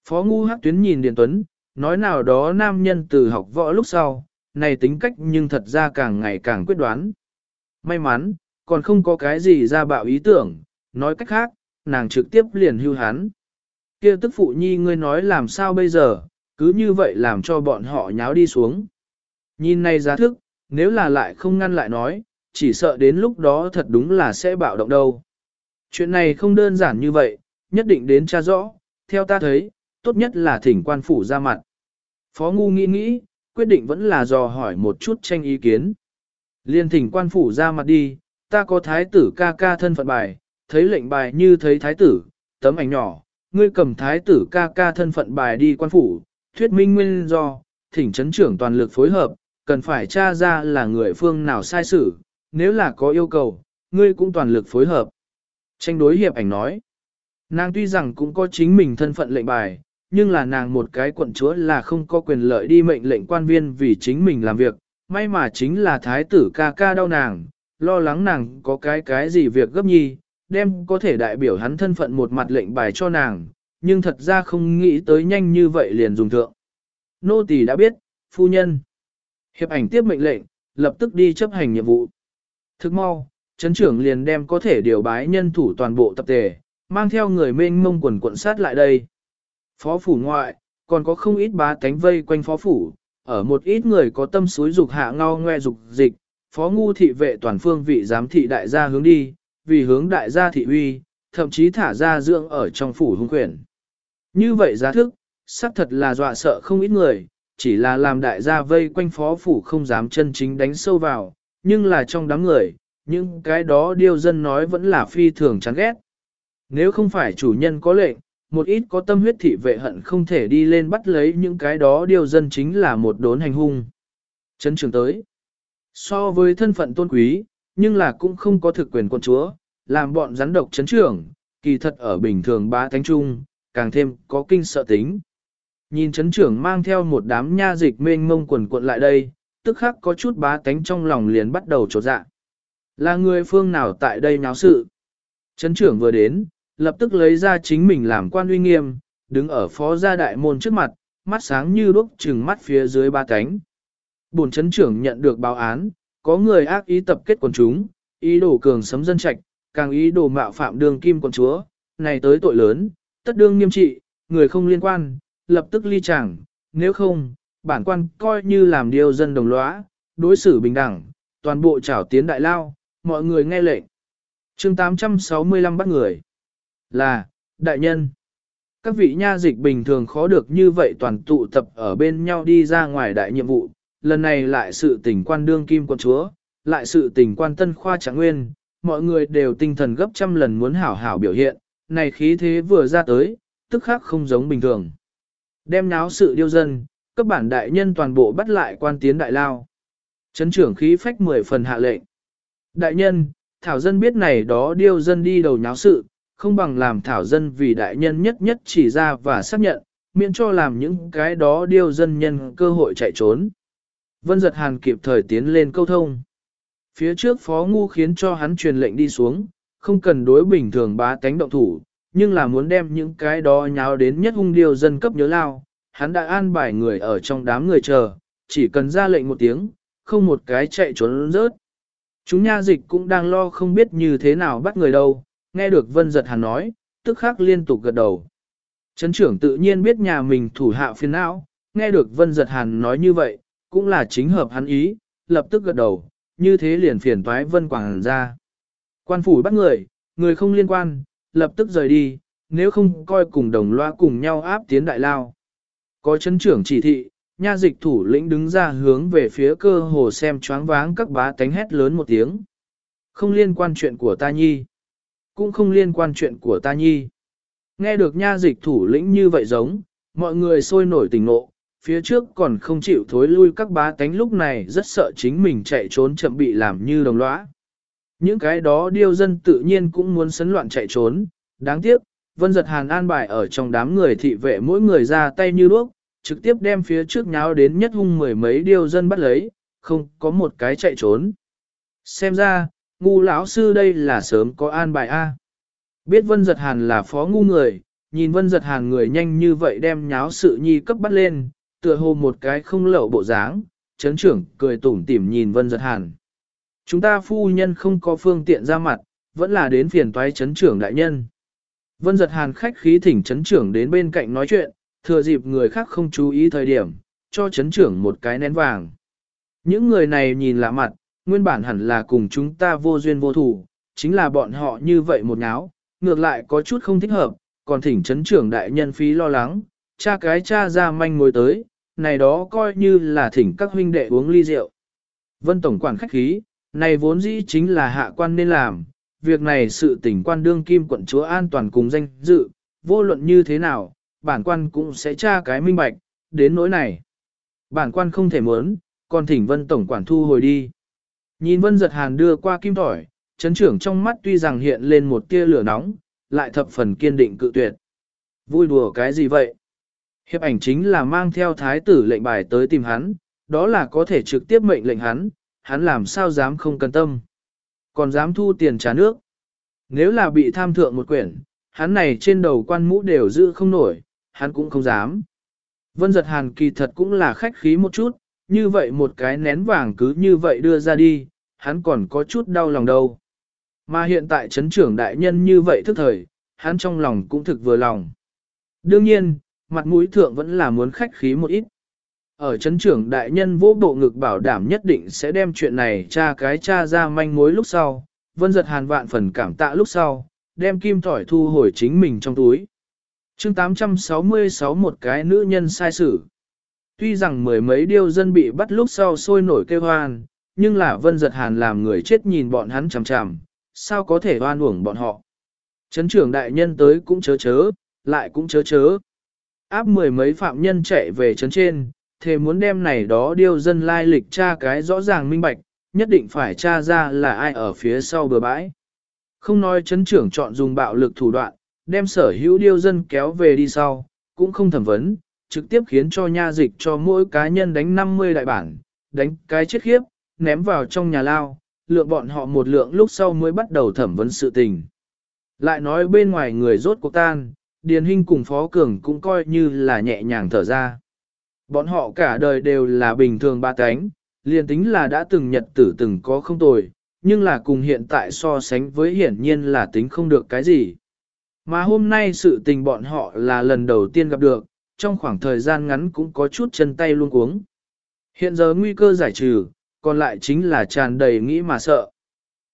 [SPEAKER 1] Phó Ngu Hắc Tuyến nhìn Điền Tuấn, nói nào đó nam nhân từ học võ lúc sau, này tính cách nhưng thật ra càng ngày càng quyết đoán. May mắn, còn không có cái gì ra bạo ý tưởng, nói cách khác, nàng trực tiếp liền hưu hắn. kia tức phụ nhi ngươi nói làm sao bây giờ, cứ như vậy làm cho bọn họ nháo đi xuống. Nhìn này giá thức, nếu là lại không ngăn lại nói, chỉ sợ đến lúc đó thật đúng là sẽ bạo động đâu. Chuyện này không đơn giản như vậy, nhất định đến tra rõ, theo ta thấy, tốt nhất là thỉnh quan phủ ra mặt. Phó Ngu nghĩ nghĩ, quyết định vẫn là dò hỏi một chút tranh ý kiến. Liên thỉnh quan phủ ra mặt đi, ta có thái tử ca ca thân phận bài, thấy lệnh bài như thấy thái tử, tấm ảnh nhỏ, ngươi cầm thái tử ca ca thân phận bài đi quan phủ, thuyết minh nguyên do, thỉnh chấn trưởng toàn lực phối hợp, cần phải tra ra là người phương nào sai xử, nếu là có yêu cầu, ngươi cũng toàn lực phối hợp. Tranh đối hiệp ảnh nói, nàng tuy rằng cũng có chính mình thân phận lệnh bài, nhưng là nàng một cái quận chúa là không có quyền lợi đi mệnh lệnh quan viên vì chính mình làm việc, may mà chính là thái tử ca ca đau nàng, lo lắng nàng có cái cái gì việc gấp nhi, đem có thể đại biểu hắn thân phận một mặt lệnh bài cho nàng, nhưng thật ra không nghĩ tới nhanh như vậy liền dùng thượng. Nô tỳ đã biết, phu nhân. Hiệp ảnh tiếp mệnh lệnh, lập tức đi chấp hành nhiệm vụ. Thức mau, chấn trưởng liền đem có thể điều bái nhân thủ toàn bộ tập thể, mang theo người mênh mông quần quận sát lại đây. Phó phủ ngoại, còn có không ít bá tánh vây quanh phó phủ, ở một ít người có tâm suối dục hạ ngao ngoe dục dịch, phó ngu thị vệ toàn phương vị giám thị đại gia hướng đi, vì hướng đại gia thị uy, thậm chí thả ra dưỡng ở trong phủ hung quyền. Như vậy giá thức, xác thật là dọa sợ không ít người, chỉ là làm đại gia vây quanh phó phủ không dám chân chính đánh sâu vào, nhưng là trong đám người, những cái đó điêu dân nói vẫn là phi thường chán ghét. Nếu không phải chủ nhân có lệnh, một ít có tâm huyết thị vệ hận không thể đi lên bắt lấy những cái đó điêu dân chính là một đốn hành hung. Chấn trường tới. So với thân phận tôn quý, nhưng là cũng không có thực quyền quân chúa, làm bọn rắn độc chấn trưởng, kỳ thật ở bình thường ba thánh trung, càng thêm có kinh sợ tính. Nhìn chấn trưởng mang theo một đám nha dịch mênh mông quần cuộn lại đây, tức khắc có chút bá tánh trong lòng liền bắt đầu trột dạ. Là người phương nào tại đây náo sự? Chấn trưởng vừa đến, lập tức lấy ra chính mình làm quan uy nghiêm, đứng ở phó gia đại môn trước mặt, mắt sáng như đuốc trừng mắt phía dưới ba cánh. Bổn chấn trưởng nhận được báo án, có người ác ý tập kết quần chúng, ý đồ cường sấm dân trạch, càng ý đồ mạo phạm đường kim quần chúa, này tới tội lớn, tất đương nghiêm trị, người không liên quan, lập tức ly chẳng, nếu không, bản quan coi như làm điều dân đồng lõa, đối xử bình đẳng, toàn bộ trảo tiến đại lao, mọi người nghe lệnh. chương 865 bắt người là, đại nhân. Các vị nha dịch bình thường khó được như vậy toàn tụ tập ở bên nhau đi ra ngoài đại nhiệm vụ, lần này lại sự tình quan đương kim quân chúa, lại sự tình quan tân khoa trạng nguyên, mọi người đều tinh thần gấp trăm lần muốn hảo hảo biểu hiện, này khí thế vừa ra tới, tức khác không giống bình thường. Đem náo sự điêu dân, các bản đại nhân toàn bộ bắt lại quan tiến đại lao. Chấn trưởng khí phách mười phần hạ lệnh. Đại nhân, thảo dân biết này đó điêu dân đi đầu nháo sự, không bằng làm thảo dân vì đại nhân nhất nhất chỉ ra và xác nhận, miễn cho làm những cái đó điêu dân nhân cơ hội chạy trốn. Vân giật hàn kịp thời tiến lên câu thông. Phía trước phó ngu khiến cho hắn truyền lệnh đi xuống, không cần đối bình thường bá tánh động thủ, nhưng là muốn đem những cái đó nháo đến nhất hung điêu dân cấp nhớ lao. Hắn đã an bài người ở trong đám người chờ, chỉ cần ra lệnh một tiếng, không một cái chạy trốn rớt. Chúng nha dịch cũng đang lo không biết như thế nào bắt người đâu, nghe được vân giật hàn nói, tức khắc liên tục gật đầu. Trấn trưởng tự nhiên biết nhà mình thủ hạ phiền não, nghe được vân giật hàn nói như vậy, cũng là chính hợp hắn ý, lập tức gật đầu, như thế liền phiền toái vân quảng ra. Quan phủ bắt người, người không liên quan, lập tức rời đi, nếu không coi cùng đồng loa cùng nhau áp tiến đại lao. Có chân trưởng chỉ thị, nha dịch thủ lĩnh đứng ra hướng về phía cơ hồ xem choáng váng các bá tánh hét lớn một tiếng. Không liên quan chuyện của ta nhi. Cũng không liên quan chuyện của ta nhi. Nghe được nha dịch thủ lĩnh như vậy giống, mọi người sôi nổi tình nộ, phía trước còn không chịu thối lui các bá tánh lúc này rất sợ chính mình chạy trốn chậm bị làm như đồng lõa. Những cái đó điêu dân tự nhiên cũng muốn sấn loạn chạy trốn, đáng tiếc, vân giật hàn an bài ở trong đám người thị vệ mỗi người ra tay như đuốc, trực tiếp đem phía trước nháo đến nhất hung mười mấy điêu dân bắt lấy, không có một cái chạy trốn. Xem ra, ngu lão sư đây là sớm có an bài A. Biết vân giật hàn là phó ngu người, nhìn vân giật hàn người nhanh như vậy đem nháo sự nhi cấp bắt lên, tựa hồ một cái không lậu bộ dáng, chấn trưởng cười tủm tỉm nhìn vân giật hàn. Chúng ta phu nhân không có phương tiện ra mặt, vẫn là đến phiền toái chấn trưởng đại nhân. Vân giật hàn khách khí thỉnh chấn trưởng đến bên cạnh nói chuyện, thừa dịp người khác không chú ý thời điểm, cho chấn trưởng một cái nén vàng. Những người này nhìn lạ mặt, nguyên bản hẳn là cùng chúng ta vô duyên vô thủ, chính là bọn họ như vậy một náo, ngược lại có chút không thích hợp, còn thỉnh chấn trưởng đại nhân phí lo lắng, cha cái cha ra manh ngồi tới, này đó coi như là thỉnh các huynh đệ uống ly rượu. Vân Tổng quản khách khí, này vốn dĩ chính là hạ quan nên làm, việc này sự tỉnh quan đương kim quận chúa an toàn cùng danh dự, vô luận như thế nào, bản quan cũng sẽ tra cái minh bạch, đến nỗi này. Bản quan không thể muốn, còn thỉnh vân tổng quản thu hồi đi. Nhìn vân giật hàn đưa qua kim thỏi, chấn trưởng trong mắt tuy rằng hiện lên một tia lửa nóng, lại thập phần kiên định cự tuyệt. Vui đùa cái gì vậy? Hiệp ảnh chính là mang theo thái tử lệnh bài tới tìm hắn, đó là có thể trực tiếp mệnh lệnh hắn, hắn làm sao dám không cần tâm. Còn dám thu tiền trả nước. Nếu là bị tham thượng một quyển, hắn này trên đầu quan mũ đều giữ không nổi, hắn cũng không dám. Vân giật hàn kỳ thật cũng là khách khí một chút, như vậy một cái nén vàng cứ như vậy đưa ra đi, hắn còn có chút đau lòng đâu. Mà hiện tại chấn trưởng đại nhân như vậy thức thời, hắn trong lòng cũng thực vừa lòng. Đương nhiên, mặt mũi thượng vẫn là muốn khách khí một ít. Ở chấn trưởng đại nhân vô bộ ngực bảo đảm nhất định sẽ đem chuyện này tra cái tra ra manh mối lúc sau, vân giật hàn vạn phần cảm tạ lúc sau, đem kim thỏi thu hồi chính mình trong túi. chương 866 một cái nữ nhân sai sự. Tuy rằng mười mấy điêu dân bị bắt lúc sau sôi nổi kêu hoan, nhưng là vân giật hàn làm người chết nhìn bọn hắn chằm chằm, sao có thể hoan uổng bọn họ. Chấn trưởng đại nhân tới cũng chớ chớ, lại cũng chớ chớ. Áp mười mấy phạm nhân chạy về chấn trên, thề muốn đem này đó điêu dân lai lịch tra cái rõ ràng minh bạch, nhất định phải tra ra là ai ở phía sau bờ bãi. Không nói chấn trưởng chọn dùng bạo lực thủ đoạn, đem sở hữu điêu dân kéo về đi sau, cũng không thẩm vấn, trực tiếp khiến cho nha dịch cho mỗi cá nhân đánh 50 đại bản, đánh cái chết khiếp, ném vào trong nhà lao, lượng bọn họ một lượng lúc sau mới bắt đầu thẩm vấn sự tình. Lại nói bên ngoài người rốt cuộc tan, Điền Hinh cùng Phó Cường cũng coi như là nhẹ nhàng thở ra. Bọn họ cả đời đều là bình thường ba cánh, liền tính là đã từng nhật tử từng có không tồi, nhưng là cùng hiện tại so sánh với hiển nhiên là tính không được cái gì. Mà hôm nay sự tình bọn họ là lần đầu tiên gặp được, trong khoảng thời gian ngắn cũng có chút chân tay luôn cuống. Hiện giờ nguy cơ giải trừ, còn lại chính là tràn đầy nghĩ mà sợ.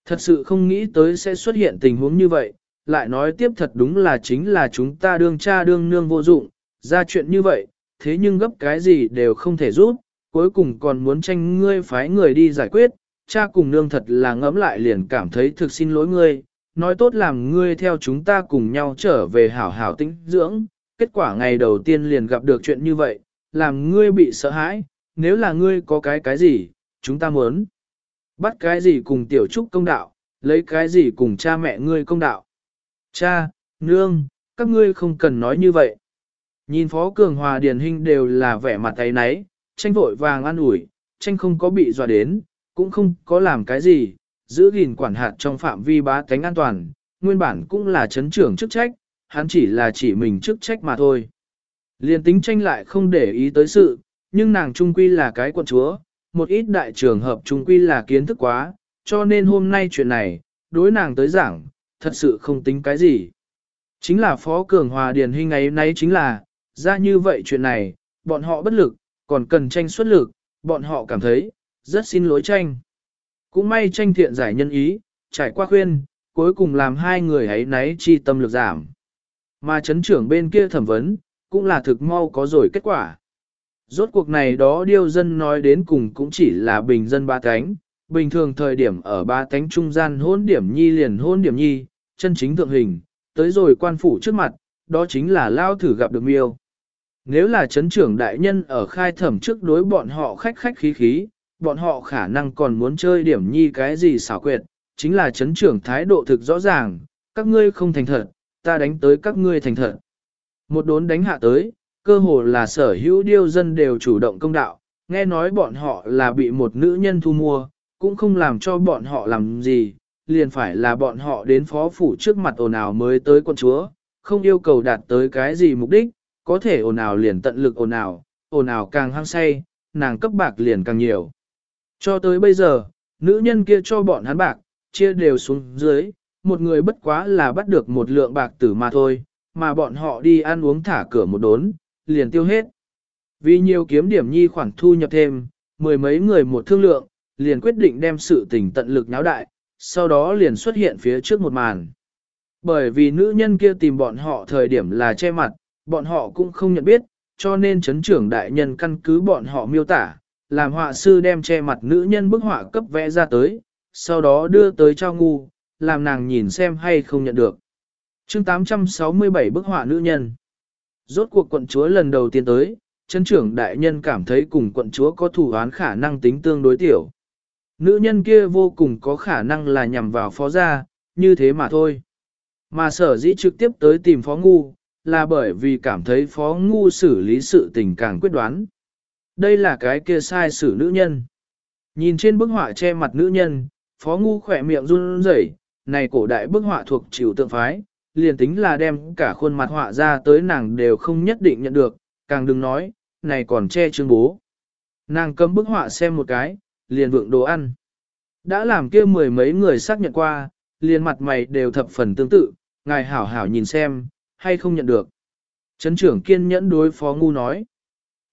[SPEAKER 1] Thật sự không nghĩ tới sẽ xuất hiện tình huống như vậy, lại nói tiếp thật đúng là chính là chúng ta đương cha đương nương vô dụng, ra chuyện như vậy, thế nhưng gấp cái gì đều không thể giúp, cuối cùng còn muốn tranh ngươi phái người đi giải quyết, cha cùng nương thật là ngẫm lại liền cảm thấy thực xin lỗi ngươi, nói tốt làm ngươi theo chúng ta cùng nhau trở về hảo hảo tĩnh dưỡng, kết quả ngày đầu tiên liền gặp được chuyện như vậy, làm ngươi bị sợ hãi, nếu là ngươi có cái cái gì, chúng ta muốn bắt cái gì cùng tiểu trúc công đạo, lấy cái gì cùng cha mẹ ngươi công đạo. Cha, nương, các ngươi không cần nói như vậy. Nhìn Phó Cường Hòa Điền Hinh đều là vẻ mặt tay náy, tranh vội vàng an ủi, tranh không có bị dọa đến, cũng không có làm cái gì, giữ gìn quản hạt trong phạm vi bá tánh an toàn, nguyên bản cũng là chấn trưởng chức trách, hắn chỉ là chỉ mình chức trách mà thôi. Liên tính tranh lại không để ý tới sự, nhưng nàng trung quy là cái quận chúa, một ít đại trường hợp trung quy là kiến thức quá, cho nên hôm nay chuyện này, đối nàng tới giảng, thật sự không tính cái gì. Chính là Phó Cường Hòa Điền Hinh ấy nay chính là, ra như vậy chuyện này, bọn họ bất lực, còn cần tranh xuất lực, bọn họ cảm thấy, rất xin lỗi tranh. Cũng may tranh thiện giải nhân ý, trải qua khuyên, cuối cùng làm hai người ấy nấy chi tâm lực giảm. Mà chấn trưởng bên kia thẩm vấn, cũng là thực mau có rồi kết quả. Rốt cuộc này đó điêu dân nói đến cùng cũng chỉ là bình dân ba cánh, bình thường thời điểm ở ba cánh trung gian hôn điểm nhi liền hôn điểm nhi, chân chính thượng hình, tới rồi quan phủ trước mặt, đó chính là lao thử gặp được miêu. Nếu là chấn trưởng đại nhân ở khai thẩm trước đối bọn họ khách khách khí khí, bọn họ khả năng còn muốn chơi điểm nhi cái gì xảo quyệt, chính là chấn trưởng thái độ thực rõ ràng, các ngươi không thành thật, ta đánh tới các ngươi thành thật. Một đốn đánh hạ tới, cơ hồ là sở hữu điêu dân đều chủ động công đạo, nghe nói bọn họ là bị một nữ nhân thu mua, cũng không làm cho bọn họ làm gì, liền phải là bọn họ đến phó phủ trước mặt ồn ào mới tới con chúa, không yêu cầu đạt tới cái gì mục đích, có thể ồn ào liền tận lực ồn ào, ồn ào càng hăng say, nàng cấp bạc liền càng nhiều. Cho tới bây giờ, nữ nhân kia cho bọn hắn bạc, chia đều xuống dưới, một người bất quá là bắt được một lượng bạc tử mà thôi, mà bọn họ đi ăn uống thả cửa một đốn, liền tiêu hết. Vì nhiều kiếm điểm nhi khoản thu nhập thêm, mười mấy người một thương lượng, liền quyết định đem sự tình tận lực náo đại, sau đó liền xuất hiện phía trước một màn. Bởi vì nữ nhân kia tìm bọn họ thời điểm là che mặt, bọn họ cũng không nhận biết, cho nên chấn trưởng đại nhân căn cứ bọn họ miêu tả, làm họa sư đem che mặt nữ nhân bức họa cấp vẽ ra tới, sau đó đưa tới cho ngu, làm nàng nhìn xem hay không nhận được. chương 867 bức họa nữ nhân. Rốt cuộc quận chúa lần đầu tiên tới, chấn trưởng đại nhân cảm thấy cùng quận chúa có thủ án khả năng tính tương đối tiểu. Nữ nhân kia vô cùng có khả năng là nhằm vào phó gia, như thế mà thôi. Mà sở dĩ trực tiếp tới tìm phó ngu, là bởi vì cảm thấy phó ngu xử lý sự tình càng quyết đoán. Đây là cái kia sai xử nữ nhân. Nhìn trên bức họa che mặt nữ nhân, phó ngu khỏe miệng run rẩy, này cổ đại bức họa thuộc chịu tượng phái, liền tính là đem cả khuôn mặt họa ra tới nàng đều không nhất định nhận được, càng đừng nói, này còn che chương bố. Nàng cầm bức họa xem một cái, liền vượng đồ ăn. Đã làm kia mười mấy người xác nhận qua, liền mặt mày đều thập phần tương tự, ngài hảo hảo nhìn xem, hay không nhận được. Trấn trưởng kiên nhẫn đối phó ngu nói.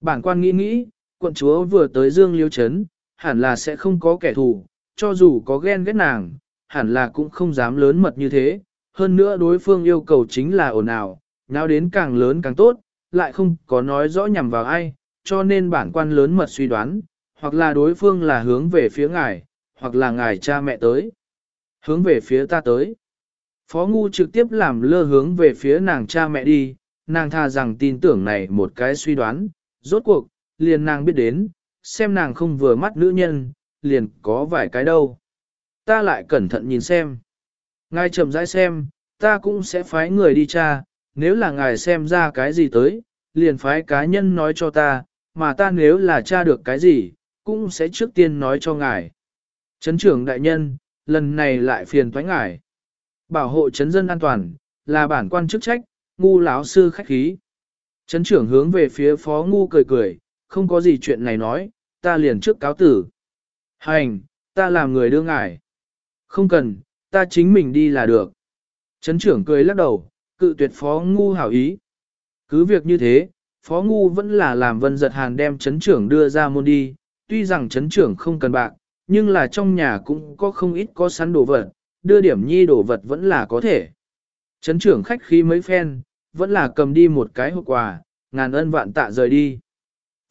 [SPEAKER 1] Bản quan nghĩ nghĩ, quận chúa vừa tới dương liêu Trấn, hẳn là sẽ không có kẻ thù, cho dù có ghen ghét nàng, hẳn là cũng không dám lớn mật như thế. Hơn nữa đối phương yêu cầu chính là ồn ào, nào đến càng lớn càng tốt, lại không có nói rõ nhằm vào ai, cho nên bản quan lớn mật suy đoán, hoặc là đối phương là hướng về phía ngài, hoặc là ngài cha mẹ tới. Hướng về phía ta tới. Phó Ngu trực tiếp làm lơ hướng về phía nàng cha mẹ đi, nàng tha rằng tin tưởng này một cái suy đoán, rốt cuộc, liền nàng biết đến, xem nàng không vừa mắt nữ nhân, liền có vài cái đâu. Ta lại cẩn thận nhìn xem. Ngài chậm rãi xem, ta cũng sẽ phái người đi tra, nếu là ngài xem ra cái gì tới, liền phái cá nhân nói cho ta, mà ta nếu là tra được cái gì, cũng sẽ trước tiên nói cho ngài. Trấn trưởng đại nhân, lần này lại phiền thoái ngài. Bảo hộ chấn dân an toàn, là bản quan chức trách, ngu lão sư khách khí. chấn trưởng hướng về phía phó ngu cười cười, không có gì chuyện này nói, ta liền trước cáo tử. Hành, ta làm người đưa ngài. Không cần, ta chính mình đi là được. chấn trưởng cười lắc đầu, cự tuyệt phó ngu hảo ý. Cứ việc như thế, phó ngu vẫn là làm vân giật hàn đem chấn trưởng đưa ra môn đi, tuy rằng chấn trưởng không cần bạc, nhưng là trong nhà cũng có không ít có sắn đồ vật, đưa điểm nhi đồ vật vẫn là có thể. Trấn trưởng khách khí mấy phen, vẫn là cầm đi một cái hộp quà, ngàn ân vạn tạ rời đi.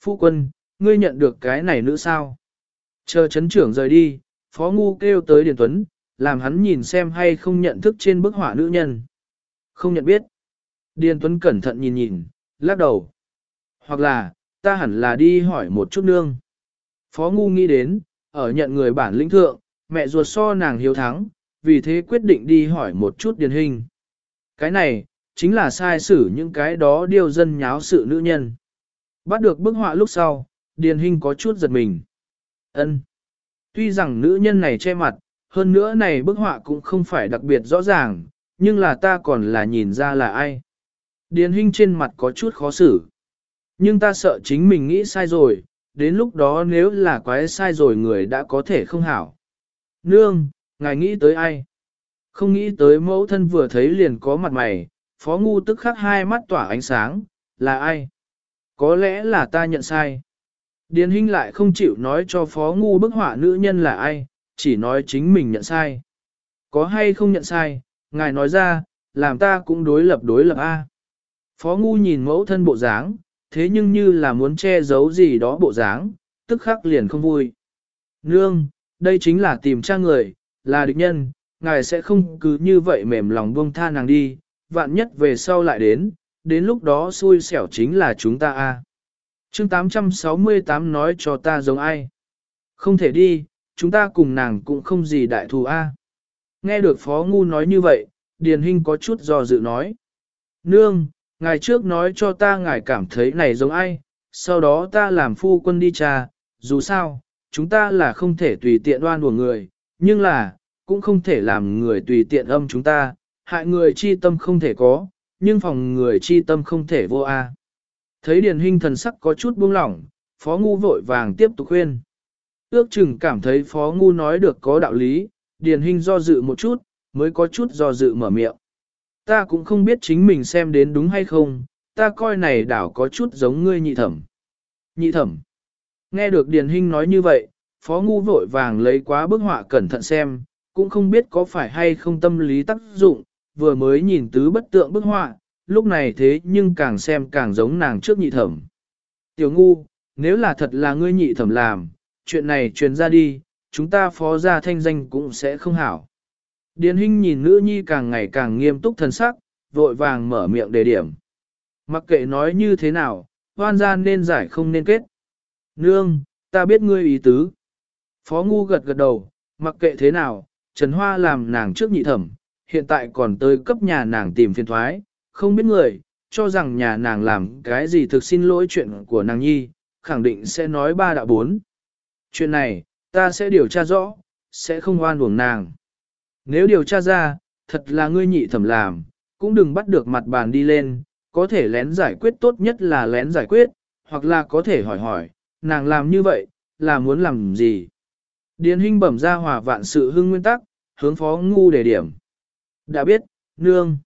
[SPEAKER 1] Phu quân, ngươi nhận được cái này nữa sao? Chờ chấn trưởng rời đi, Phó Ngu kêu tới Điền Tuấn, làm hắn nhìn xem hay không nhận thức trên bức họa nữ nhân. Không nhận biết. Điền Tuấn cẩn thận nhìn nhìn, lắc đầu. Hoặc là, ta hẳn là đi hỏi một chút nương. Phó Ngu nghĩ đến, ở nhận người bản lĩnh thượng, mẹ ruột so nàng hiếu thắng, vì thế quyết định đi hỏi một chút điền hình. Cái này, chính là sai xử những cái đó điều dân nháo sự nữ nhân. Bắt được bức họa lúc sau, điền hình có chút giật mình. ân Tuy rằng nữ nhân này che mặt, hơn nữa này bức họa cũng không phải đặc biệt rõ ràng, nhưng là ta còn là nhìn ra là ai. Điền hình trên mặt có chút khó xử. Nhưng ta sợ chính mình nghĩ sai rồi, đến lúc đó nếu là quái sai rồi người đã có thể không hảo. Nương, ngài nghĩ tới ai? Không nghĩ tới mẫu thân vừa thấy liền có mặt mày, phó ngu tức khắc hai mắt tỏa ánh sáng, là ai? Có lẽ là ta nhận sai. Điền Hinh lại không chịu nói cho phó ngu bức họa nữ nhân là ai, chỉ nói chính mình nhận sai. Có hay không nhận sai, ngài nói ra, làm ta cũng đối lập đối lập A. Phó ngu nhìn mẫu thân bộ dáng, thế nhưng như là muốn che giấu gì đó bộ dáng, tức khắc liền không vui. Nương, đây chính là tìm cha người, là địch nhân, ngài sẽ không cứ như vậy mềm lòng buông tha nàng đi, vạn nhất về sau lại đến, đến lúc đó xui xẻo chính là chúng ta a. Chương 868 nói cho ta giống ai? Không thể đi, chúng ta cùng nàng cũng không gì đại thù a. Nghe được Phó Ngu nói như vậy, Điền Hinh có chút do dự nói. Nương, ngài trước nói cho ta ngài cảm thấy này giống ai, sau đó ta làm phu quân đi trà, dù sao, chúng ta là không thể tùy tiện đoan của người, nhưng là, cũng không thể làm người tùy tiện âm chúng ta, hại người chi tâm không thể có, nhưng phòng người chi tâm không thể vô a. Thấy Điền Hinh thần sắc có chút buông lỏng, Phó Ngu vội vàng tiếp tục khuyên. Ước chừng cảm thấy Phó Ngu nói được có đạo lý, Điền Hinh do dự một chút, mới có chút do dự mở miệng. Ta cũng không biết chính mình xem đến đúng hay không, ta coi này đảo có chút giống ngươi nhị thẩm. Nhị thẩm. Nghe được Điền Hinh nói như vậy, Phó Ngu vội vàng lấy quá bức họa cẩn thận xem, cũng không biết có phải hay không tâm lý tác dụng, vừa mới nhìn tứ bất tượng bức họa, lúc này thế nhưng càng xem càng giống nàng trước nhị thẩm. Tiểu ngu, nếu là thật là ngươi nhị thẩm làm, chuyện này truyền ra đi, chúng ta phó gia thanh danh cũng sẽ không hảo. Điền Hinh nhìn nữ nhi càng ngày càng nghiêm túc thần sắc, vội vàng mở miệng đề điểm. Mặc kệ nói như thế nào, hoan gia nên giải không nên kết. Nương, ta biết ngươi ý tứ. Phó ngu gật gật đầu, mặc kệ thế nào, Trần Hoa làm nàng trước nhị thẩm, hiện tại còn tới cấp nhà nàng tìm phiền thoái, không biết người, cho rằng nhà nàng làm cái gì thực xin lỗi chuyện của nàng nhi, khẳng định sẽ nói ba đạo bốn. Chuyện này, ta sẽ điều tra rõ, sẽ không oan uổng nàng. Nếu điều tra ra, thật là ngươi nhị thẩm làm, cũng đừng bắt được mặt bàn đi lên, có thể lén giải quyết tốt nhất là lén giải quyết, hoặc là có thể hỏi hỏi, nàng làm như vậy, là muốn làm gì. Điền Hinh bẩm ra hòa vạn sự hưng nguyên tắc, hướng Phó Ngu để điểm. Đã biết, nương.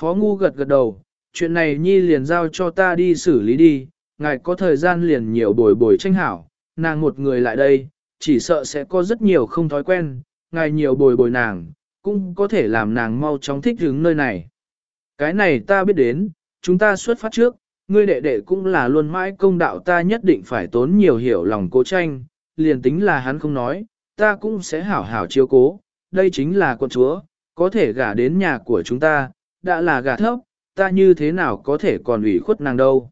[SPEAKER 1] Phó Ngu gật gật đầu, chuyện này nhi liền giao cho ta đi xử lý đi, ngài có thời gian liền nhiều bồi bồi tranh hảo, nàng một người lại đây, chỉ sợ sẽ có rất nhiều không thói quen, ngài nhiều bồi bồi nàng, cũng có thể làm nàng mau chóng thích ứng nơi này. Cái này ta biết đến, chúng ta xuất phát trước, ngươi đệ đệ cũng là luôn mãi công đạo ta nhất định phải tốn nhiều hiểu lòng cố tranh, liền tính là hắn không nói, ta cũng sẽ hảo hảo chiếu cố, đây chính là con chúa, có thể gả đến nhà của chúng ta, đã là gả thấp, ta như thế nào có thể còn ủy khuất nàng đâu.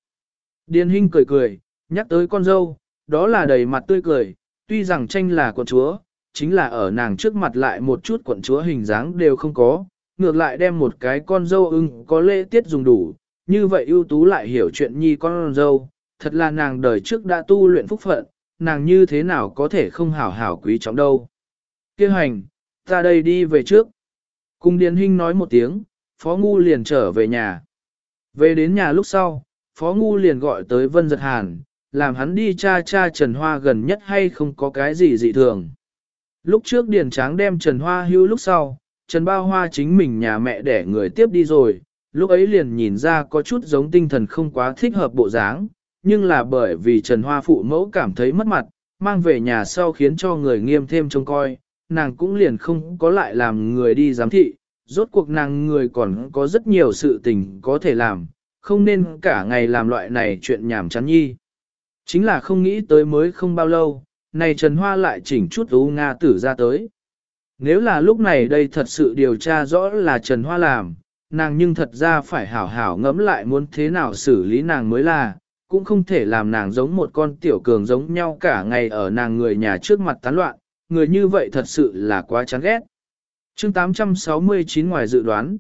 [SPEAKER 1] Điền Hinh cười cười, nhắc tới con dâu, đó là đầy mặt tươi cười, tuy rằng tranh là quận chúa, chính là ở nàng trước mặt lại một chút quận chúa hình dáng đều không có, ngược lại đem một cái con dâu ưng có lễ tiết dùng đủ, như vậy ưu tú lại hiểu chuyện nhi con dâu, thật là nàng đời trước đã tu luyện phúc phận, nàng như thế nào có thể không hảo hảo quý trọng đâu. Kêu hành, ta đây đi về trước. Cung Điền Hinh nói một tiếng, Phó Ngu liền trở về nhà. Về đến nhà lúc sau, Phó Ngu liền gọi tới Vân Giật Hàn, làm hắn đi cha cha Trần Hoa gần nhất hay không có cái gì dị thường. Lúc trước Điền Tráng đem Trần Hoa hưu lúc sau, Trần Bao Hoa chính mình nhà mẹ để người tiếp đi rồi, lúc ấy liền nhìn ra có chút giống tinh thần không quá thích hợp bộ dáng, nhưng là bởi vì Trần Hoa phụ mẫu cảm thấy mất mặt, mang về nhà sau khiến cho người nghiêm thêm trông coi, nàng cũng liền không có lại làm người đi giám thị, rốt cuộc nàng người còn có rất nhiều sự tình có thể làm, không nên cả ngày làm loại này chuyện nhảm chán nhi. Chính là không nghĩ tới mới không bao lâu, này Trần Hoa lại chỉnh chút U Nga tử ra tới. Nếu là lúc này đây thật sự điều tra rõ là Trần Hoa làm, nàng nhưng thật ra phải hảo hảo ngẫm lại muốn thế nào xử lý nàng mới là, cũng không thể làm nàng giống một con tiểu cường giống nhau cả ngày ở nàng người nhà trước mặt tán loạn, người như vậy thật sự là quá chán ghét. chương 869 ngoài dự đoán.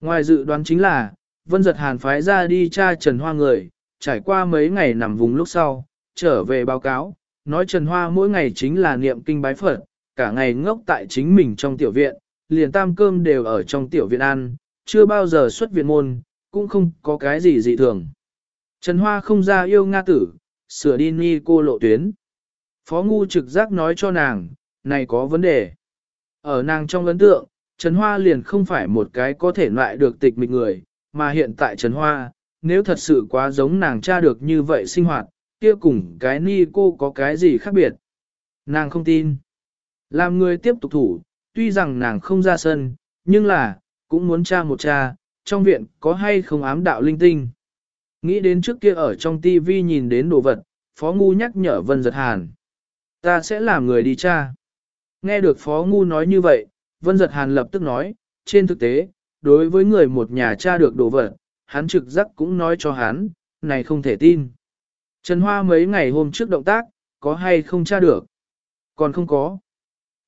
[SPEAKER 1] Ngoài dự đoán chính là, Vân Giật Hàn phái ra đi tra Trần Hoa người, trải qua mấy ngày nằm vùng lúc sau, trở về báo cáo, nói Trần Hoa mỗi ngày chính là niệm kinh bái Phật, cả ngày ngốc tại chính mình trong tiểu viện, liền tam cơm đều ở trong tiểu viện ăn, chưa bao giờ xuất viện môn, cũng không có cái gì dị thường. Trần Hoa không ra yêu Nga tử, sửa đi ni cô lộ tuyến. Phó Ngu trực giác nói cho nàng, này có vấn đề. Ở nàng trong ấn tượng, Trần Hoa liền không phải một cái có thể loại được tịch mịch người, mà hiện tại Trần Hoa, nếu thật sự quá giống nàng cha được như vậy sinh hoạt, kia cùng cái ni cô có cái gì khác biệt. Nàng không tin. Làm người tiếp tục thủ, tuy rằng nàng không ra sân, nhưng là, cũng muốn cha một cha, trong viện có hay không ám đạo linh tinh. Nghĩ đến trước kia ở trong tivi nhìn đến đồ vật, Phó Ngu nhắc nhở Vân Giật Hàn. Ta sẽ làm người đi cha. Nghe được Phó Ngu nói như vậy, Vân Giật Hàn lập tức nói, trên thực tế, đối với người một nhà cha được đồ vật, hắn trực giác cũng nói cho hắn, này không thể tin. Trần Hoa mấy ngày hôm trước động tác, có hay không tra được? Còn không có.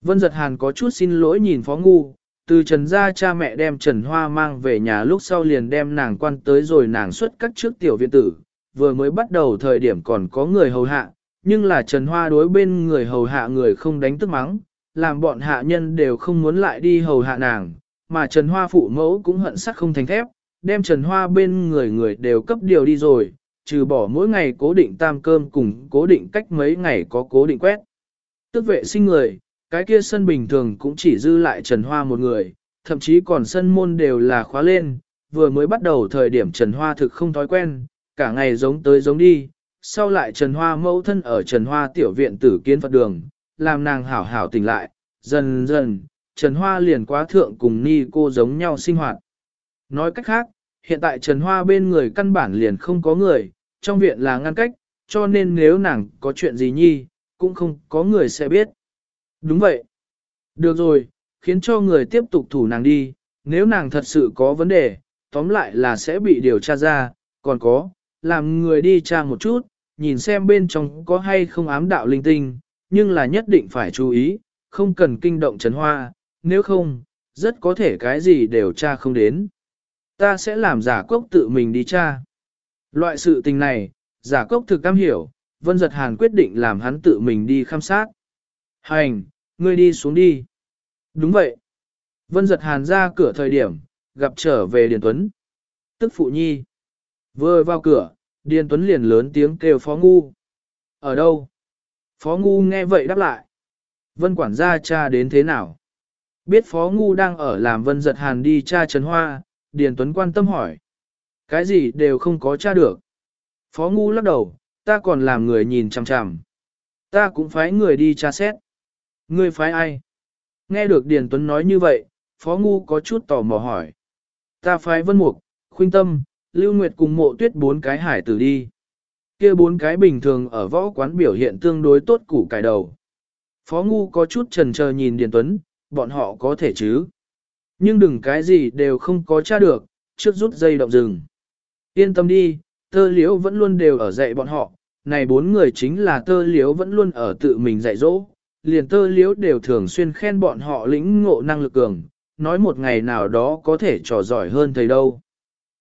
[SPEAKER 1] Vân Giật Hàn có chút xin lỗi nhìn Phó Ngu, từ Trần gia cha mẹ đem Trần Hoa mang về nhà lúc sau liền đem nàng quan tới rồi nàng xuất các trước tiểu viện tử, vừa mới bắt đầu thời điểm còn có người hầu hạ, nhưng là Trần Hoa đối bên người hầu hạ người không đánh tức mắng, làm bọn hạ nhân đều không muốn lại đi hầu hạ nàng, mà Trần Hoa phụ mẫu cũng hận sắc không thành thép, đem Trần Hoa bên người người đều cấp điều đi rồi, trừ bỏ mỗi ngày cố định tam cơm cùng cố định cách mấy ngày có cố định quét. Tức vệ sinh người, cái kia sân bình thường cũng chỉ dư lại Trần Hoa một người, thậm chí còn sân môn đều là khóa lên, vừa mới bắt đầu thời điểm Trần Hoa thực không thói quen, cả ngày giống tới giống đi, sau lại Trần Hoa mẫu thân ở Trần Hoa tiểu viện tử kiến Phật đường, làm nàng hảo hảo tỉnh lại, dần dần, Trần Hoa liền quá thượng cùng ni cô giống nhau sinh hoạt. Nói cách khác, hiện tại Trần Hoa bên người căn bản liền không có người, trong viện là ngăn cách, cho nên nếu nàng có chuyện gì nhi, cũng không có người sẽ biết. Đúng vậy. Được rồi, khiến cho người tiếp tục thủ nàng đi, nếu nàng thật sự có vấn đề, tóm lại là sẽ bị điều tra ra, còn có, làm người đi tra một chút, nhìn xem bên trong có hay không ám đạo linh tinh, nhưng là nhất định phải chú ý, không cần kinh động chấn Hoa, nếu không, rất có thể cái gì đều tra không đến. Ta sẽ làm giả cốc tự mình đi tra. Loại sự tình này, giả cốc thực cam hiểu, Vân Giật Hàn quyết định làm hắn tự mình đi khám sát. Hành, ngươi đi xuống đi. Đúng vậy. Vân Giật Hàn ra cửa thời điểm, gặp trở về Điền Tuấn. Tức phụ nhi. Vừa vào cửa, Điền Tuấn liền lớn tiếng kêu Phó Ngu. Ở đâu? Phó Ngu nghe vậy đáp lại. Vân quản gia cha đến thế nào? Biết Phó Ngu đang ở làm Vân giật hàn đi cha Trần Hoa, Điền Tuấn quan tâm hỏi. Cái gì đều không có tra được. Phó Ngu lắc đầu, ta còn làm người nhìn chằm chằm. Ta cũng phái người đi tra xét. Ngươi phái ai? Nghe được Điền Tuấn nói như vậy, Phó Ngu có chút tò mò hỏi. Ta phái Vân Mục, Khuynh Tâm, Lưu Nguyệt cùng mộ tuyết bốn cái hải tử đi. kia bốn cái bình thường ở võ quán biểu hiện tương đối tốt củ cải đầu. Phó Ngu có chút trần chờ nhìn Điền Tuấn, bọn họ có thể chứ. Nhưng đừng cái gì đều không có tra được, trước rút dây động rừng. Yên tâm đi, tơ liễu vẫn luôn đều ở dạy bọn họ, này bốn người chính là tơ liễu vẫn luôn ở tự mình dạy dỗ, liền tơ Liếu đều thường xuyên khen bọn họ lĩnh ngộ năng lực cường, nói một ngày nào đó có thể trò giỏi hơn thầy đâu.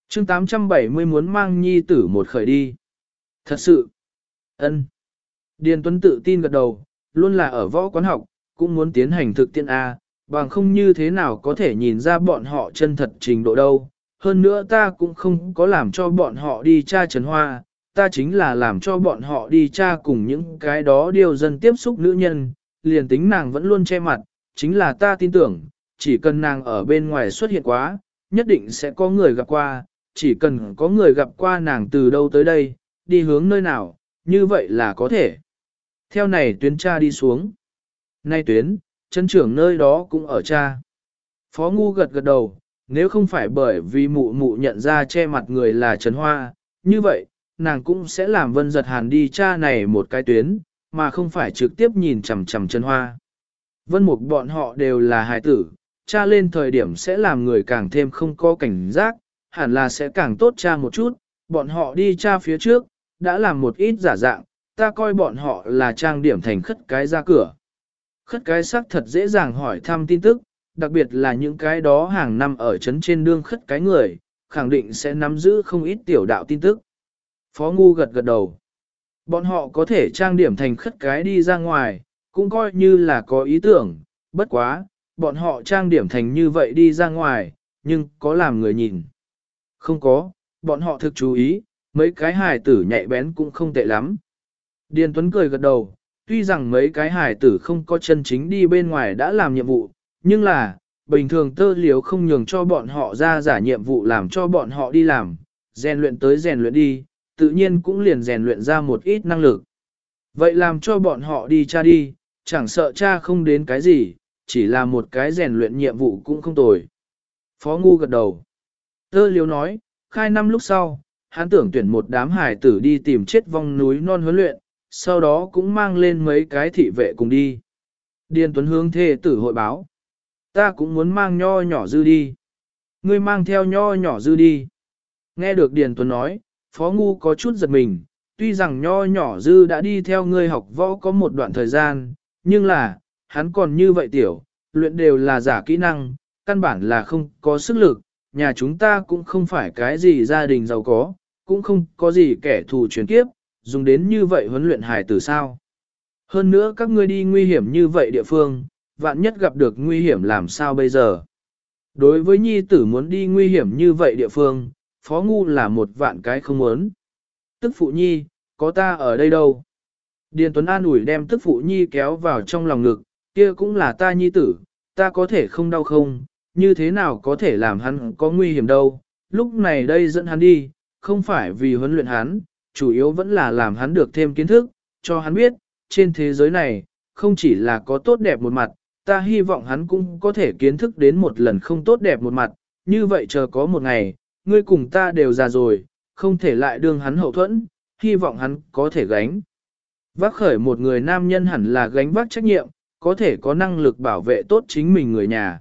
[SPEAKER 1] chương 870 muốn mang nhi tử một khởi đi. Thật sự, ân. Điền Tuấn tự tin gật đầu, luôn là ở võ quán học, cũng muốn tiến hành thực tiễn A, bằng không như thế nào có thể nhìn ra bọn họ chân thật trình độ đâu. Hơn nữa ta cũng không có làm cho bọn họ đi tra trần hoa, ta chính là làm cho bọn họ đi tra cùng những cái đó điều dân tiếp xúc nữ nhân, liền tính nàng vẫn luôn che mặt, chính là ta tin tưởng, chỉ cần nàng ở bên ngoài xuất hiện quá, nhất định sẽ có người gặp qua, chỉ cần có người gặp qua nàng từ đâu tới đây, đi hướng nơi nào, như vậy là có thể. Theo này tuyến cha đi xuống. Nay tuyến, chân trưởng nơi đó cũng ở cha. Phó Ngu gật gật đầu, nếu không phải bởi vì mụ mụ nhận ra che mặt người là Trần Hoa, như vậy, nàng cũng sẽ làm vân giật hàn đi cha này một cái tuyến, mà không phải trực tiếp nhìn chằm chằm chân Hoa. Vân mục bọn họ đều là hài tử, cha lên thời điểm sẽ làm người càng thêm không có cảnh giác, hẳn là sẽ càng tốt cha một chút, bọn họ đi cha phía trước, đã làm một ít giả dạng, ta coi bọn họ là trang điểm thành khất cái ra cửa. Khất cái sắc thật dễ dàng hỏi thăm tin tức, đặc biệt là những cái đó hàng năm ở trấn trên đương khất cái người, khẳng định sẽ nắm giữ không ít tiểu đạo tin tức. Phó Ngu gật gật đầu. Bọn họ có thể trang điểm thành khất cái đi ra ngoài, cũng coi như là có ý tưởng, bất quá, bọn họ trang điểm thành như vậy đi ra ngoài, nhưng có làm người nhìn. Không có, bọn họ thực chú ý, mấy cái hài tử nhạy bén cũng không tệ lắm. Điền Tuấn cười gật đầu, tuy rằng mấy cái hài tử không có chân chính đi bên ngoài đã làm nhiệm vụ, nhưng là, bình thường tơ liếu không nhường cho bọn họ ra giả nhiệm vụ làm cho bọn họ đi làm, rèn luyện tới rèn luyện đi, tự nhiên cũng liền rèn luyện ra một ít năng lực. Vậy làm cho bọn họ đi cha đi, chẳng sợ cha không đến cái gì, chỉ là một cái rèn luyện nhiệm vụ cũng không tồi. Phó Ngu gật đầu. Tơ liếu nói, khai năm lúc sau, hắn tưởng tuyển một đám hải tử đi tìm chết vong núi non huấn luyện, sau đó cũng mang lên mấy cái thị vệ cùng đi. Điền Tuấn hướng thê tử hội báo. Ta cũng muốn mang nho nhỏ dư đi. Ngươi mang theo nho nhỏ dư đi. Nghe được Điền Tuấn nói, Phó Ngu có chút giật mình, tuy rằng nho nhỏ dư đã đi theo ngươi học võ có một đoạn thời gian, nhưng là, hắn còn như vậy tiểu, luyện đều là giả kỹ năng, căn bản là không có sức lực, nhà chúng ta cũng không phải cái gì gia đình giàu có, cũng không có gì kẻ thù truyền kiếp, dùng đến như vậy huấn luyện hài tử sao. Hơn nữa các ngươi đi nguy hiểm như vậy địa phương, vạn nhất gặp được nguy hiểm làm sao bây giờ. Đối với nhi tử muốn đi nguy hiểm như vậy địa phương, phó ngu là một vạn cái không muốn. Tức phụ nhi, có ta ở đây đâu. Điền Tuấn An ủi đem tức phụ nhi kéo vào trong lòng ngực, kia cũng là ta nhi tử, ta có thể không đau không, như thế nào có thể làm hắn có nguy hiểm đâu. Lúc này đây dẫn hắn đi, không phải vì huấn luyện hắn, chủ yếu vẫn là làm hắn được thêm kiến thức, cho hắn biết, trên thế giới này, không chỉ là có tốt đẹp một mặt, ta hy vọng hắn cũng có thể kiến thức đến một lần không tốt đẹp một mặt, như vậy chờ có một ngày, ngươi cùng ta đều già rồi, không thể lại đương hắn hậu thuẫn, hy vọng hắn có thể gánh. Vác khởi một người nam nhân hẳn là gánh vác trách nhiệm, có thể có năng lực bảo vệ tốt chính mình người nhà.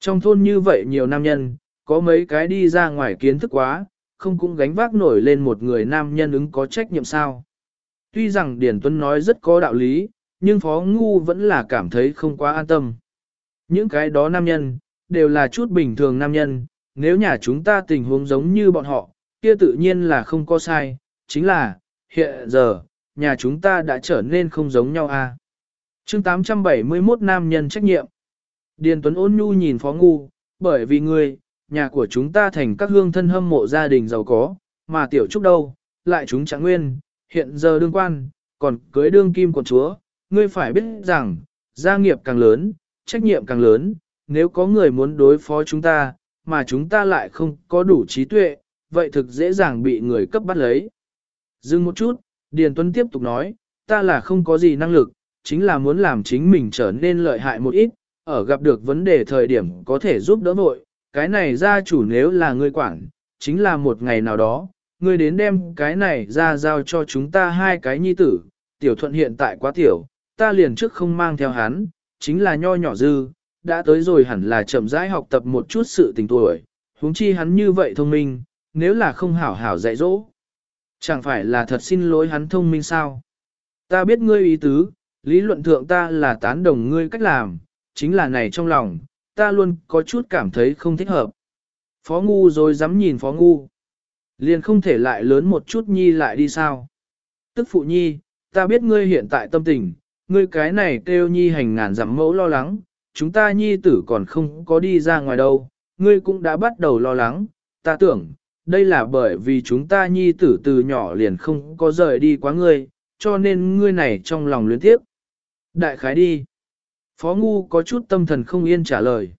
[SPEAKER 1] Trong thôn như vậy nhiều nam nhân, có mấy cái đi ra ngoài kiến thức quá, không cũng gánh vác nổi lên một người nam nhân ứng có trách nhiệm sao. Tuy rằng Điển Tuấn nói rất có đạo lý, nhưng Phó Ngu vẫn là cảm thấy không quá an tâm. Những cái đó nam nhân, đều là chút bình thường nam nhân, nếu nhà chúng ta tình huống giống như bọn họ, kia tự nhiên là không có sai, chính là, hiện giờ, nhà chúng ta đã trở nên không giống nhau a. À? Chương 871 nam nhân trách nhiệm. Điền Tuấn ôn nhu nhìn Phó Ngu, bởi vì người, nhà của chúng ta thành các hương thân hâm mộ gia đình giàu có, mà tiểu trúc đâu, lại chúng chẳng nguyên, hiện giờ đương quan, còn cưới đương kim quận chúa, ngươi phải biết rằng, Gia nghiệp càng lớn, trách nhiệm càng lớn, nếu có người muốn đối phó chúng ta, mà chúng ta lại không có đủ trí tuệ, vậy thực dễ dàng bị người cấp bắt lấy. Dừng một chút, Điền Tuấn tiếp tục nói, ta là không có gì năng lực, chính là muốn làm chính mình trở nên lợi hại một ít, ở gặp được vấn đề thời điểm có thể giúp đỡ vội, cái này gia chủ nếu là ngươi quản, chính là một ngày nào đó, ngươi đến đem cái này ra giao cho chúng ta hai cái nhi tử, tiểu thuận hiện tại quá tiểu, ta liền trước không mang theo hắn, chính là nho nhỏ dư, đã tới rồi hẳn là chậm rãi học tập một chút sự tình tuổi, huống chi hắn như vậy thông minh, nếu là không hảo hảo dạy dỗ. Chẳng phải là thật xin lỗi hắn thông minh sao? Ta biết ngươi ý tứ, lý luận thượng ta là tán đồng ngươi cách làm, chính là này trong lòng, ta luôn có chút cảm thấy không thích hợp. Phó ngu rồi dám nhìn phó ngu. Liền không thể lại lớn một chút nhi lại đi sao. Tức phụ nhi, ta biết ngươi hiện tại tâm tình, ngươi cái này kêu nhi hành ngàn dặm mẫu lo lắng, chúng ta nhi tử còn không có đi ra ngoài đâu, ngươi cũng đã bắt đầu lo lắng, ta tưởng, đây là bởi vì chúng ta nhi tử từ nhỏ liền không có rời đi quá ngươi, cho nên ngươi này trong lòng luyến tiếp. Đại khái đi. Phó Ngu có chút tâm thần không yên trả lời.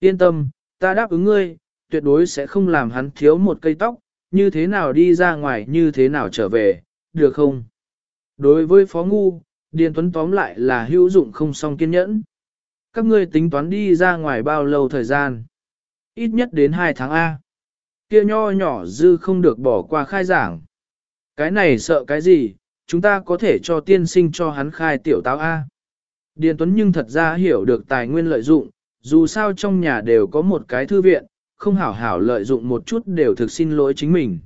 [SPEAKER 1] Yên tâm, ta đáp ứng ngươi, tuyệt đối sẽ không làm hắn thiếu một cây tóc, như thế nào đi ra ngoài như thế nào trở về, được không? Đối với Phó Ngu, Điền Tuấn tóm lại là hữu dụng không song kiên nhẫn. Các ngươi tính toán đi ra ngoài bao lâu thời gian? Ít nhất đến 2 tháng A. Kia nho nhỏ dư không được bỏ qua khai giảng. Cái này sợ cái gì, chúng ta có thể cho tiên sinh cho hắn khai tiểu táo A. Điền Tuấn nhưng thật ra hiểu được tài nguyên lợi dụng, dù sao trong nhà đều có một cái thư viện, không hảo hảo lợi dụng một chút đều thực xin lỗi chính mình.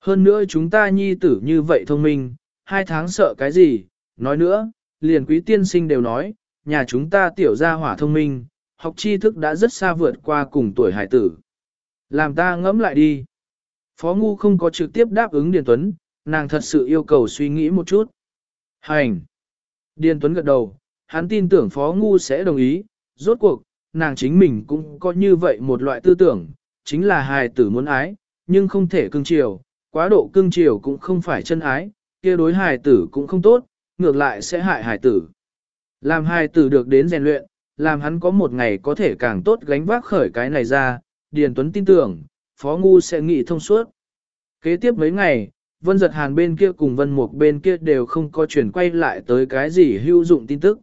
[SPEAKER 1] Hơn nữa chúng ta nhi tử như vậy thông minh, hai tháng sợ cái gì, nói nữa, liền quý tiên sinh đều nói, nhà chúng ta tiểu gia hỏa thông minh, học tri thức đã rất xa vượt qua cùng tuổi hải tử. Làm ta ngẫm lại đi. Phó Ngu không có trực tiếp đáp ứng Điền Tuấn, nàng thật sự yêu cầu suy nghĩ một chút. Hành! Điền Tuấn gật đầu, hắn tin tưởng Phó Ngu sẽ đồng ý, rốt cuộc, nàng chính mình cũng có như vậy một loại tư tưởng, chính là hài tử muốn ái, nhưng không thể cưng chiều, quá độ cưng chiều cũng không phải chân ái, kia đối hài tử cũng không tốt, ngược lại sẽ hại hài tử. Làm hai tử được đến rèn luyện, làm hắn có một ngày có thể càng tốt gánh vác khởi cái này ra, Điền Tuấn tin tưởng, Phó Ngu sẽ nghĩ thông suốt. Kế tiếp mấy ngày, Vân Giật Hàn bên kia cùng Vân Mục bên kia đều không có chuyển quay lại tới cái gì hữu dụng tin tức.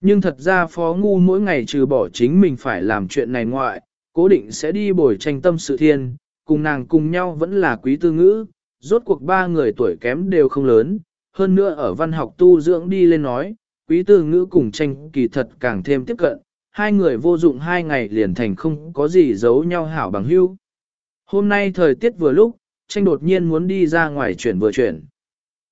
[SPEAKER 1] Nhưng thật ra Phó Ngu mỗi ngày trừ bỏ chính mình phải làm chuyện này ngoại, cố định sẽ đi bồi tranh tâm sự thiên, cùng nàng cùng nhau vẫn là quý tư ngữ, rốt cuộc ba người tuổi kém đều không lớn, hơn nữa ở văn học tu dưỡng đi lên nói, quý tư ngữ cùng tranh kỳ thật càng thêm tiếp cận, hai người vô dụng hai ngày liền thành không có gì giấu nhau hảo bằng hữu. Hôm nay thời tiết vừa lúc, tranh đột nhiên muốn đi ra ngoài chuyển vừa chuyển.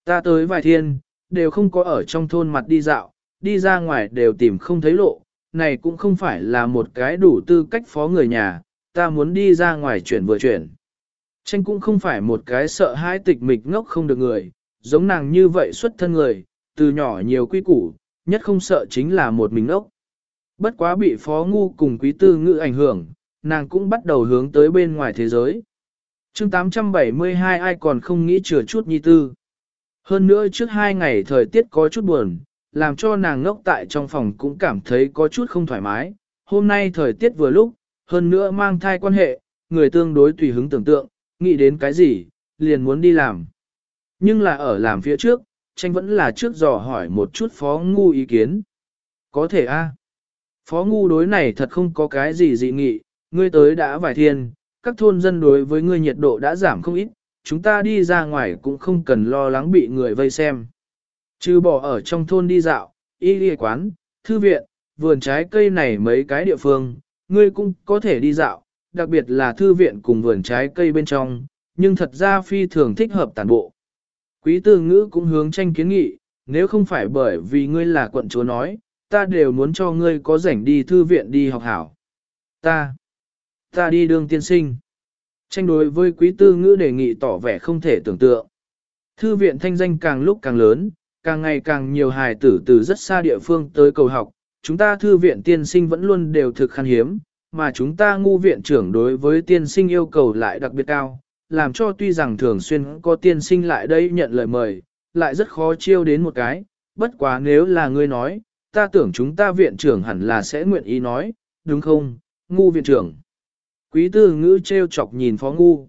[SPEAKER 1] Ta tới vài thiên, đều không có ở trong thôn mặt đi dạo, đi ra ngoài đều tìm không thấy lộ, này cũng không phải là một cái đủ tư cách phó người nhà, ta muốn đi ra ngoài chuyển vừa chuyển. Tranh cũng không phải một cái sợ hãi tịch mịch ngốc không được người, giống nàng như vậy xuất thân người, từ nhỏ nhiều quy củ, nhất không sợ chính là một mình ốc. Bất quá bị phó ngu cùng quý tư ngữ ảnh hưởng, nàng cũng bắt đầu hướng tới bên ngoài thế giới. chương 872 ai còn không nghĩ chừa chút nhi tư. Hơn nữa trước hai ngày thời tiết có chút buồn, làm cho nàng ngốc tại trong phòng cũng cảm thấy có chút không thoải mái. Hôm nay thời tiết vừa lúc, hơn nữa mang thai quan hệ, người tương đối tùy hứng tưởng tượng, nghĩ đến cái gì, liền muốn đi làm. Nhưng là ở làm phía trước, tranh vẫn là trước dò hỏi một chút phó ngu ý kiến. Có thể a Phó ngu đối này thật không có cái gì dị nghị, ngươi tới đã vài thiên, các thôn dân đối với ngươi nhiệt độ đã giảm không ít, chúng ta đi ra ngoài cũng không cần lo lắng bị người vây xem. Trừ bỏ ở trong thôn đi dạo, y y quán, thư viện, vườn trái cây này mấy cái địa phương, ngươi cũng có thể đi dạo, đặc biệt là thư viện cùng vườn trái cây bên trong, nhưng thật ra phi thường thích hợp tàn bộ. Quý tư ngữ cũng hướng tranh kiến nghị, nếu không phải bởi vì ngươi là quận chúa nói, ta đều muốn cho ngươi có rảnh đi thư viện đi học hảo. Ta, ta đi đường tiên sinh. Tranh đối với quý tư ngữ đề nghị tỏ vẻ không thể tưởng tượng. Thư viện thanh danh càng lúc càng lớn, càng ngày càng nhiều hài tử từ rất xa địa phương tới cầu học. Chúng ta thư viện tiên sinh vẫn luôn đều thực khan hiếm, mà chúng ta ngu viện trưởng đối với tiên sinh yêu cầu lại đặc biệt cao, làm cho tuy rằng thường xuyên có tiên sinh lại đây nhận lời mời, lại rất khó chiêu đến một cái, bất quá nếu là ngươi nói, ta tưởng chúng ta viện trưởng hẳn là sẽ nguyện ý nói, đúng không, ngu viện trưởng. Quý tư ngữ treo chọc nhìn phó ngu.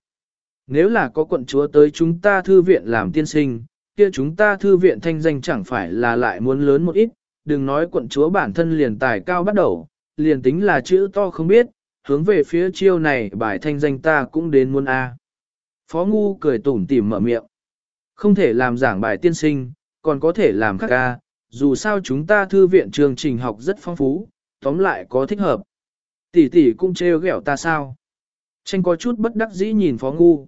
[SPEAKER 1] Nếu là có quận chúa tới chúng ta thư viện làm tiên sinh, kia chúng ta thư viện thanh danh chẳng phải là lại muốn lớn một ít, đừng nói quận chúa bản thân liền tài cao bắt đầu, liền tính là chữ to không biết, hướng về phía chiêu này bài thanh danh ta cũng đến muốn A. Phó Ngu cười tủm tỉm mở miệng. Không thể làm giảng bài tiên sinh, còn có thể làm khác ca, dù sao chúng ta thư viện trường trình học rất phong phú, tóm lại có thích hợp. Tỷ tỷ cũng trêu ghẹo ta sao? Tranh có chút bất đắc dĩ nhìn Phó Ngu.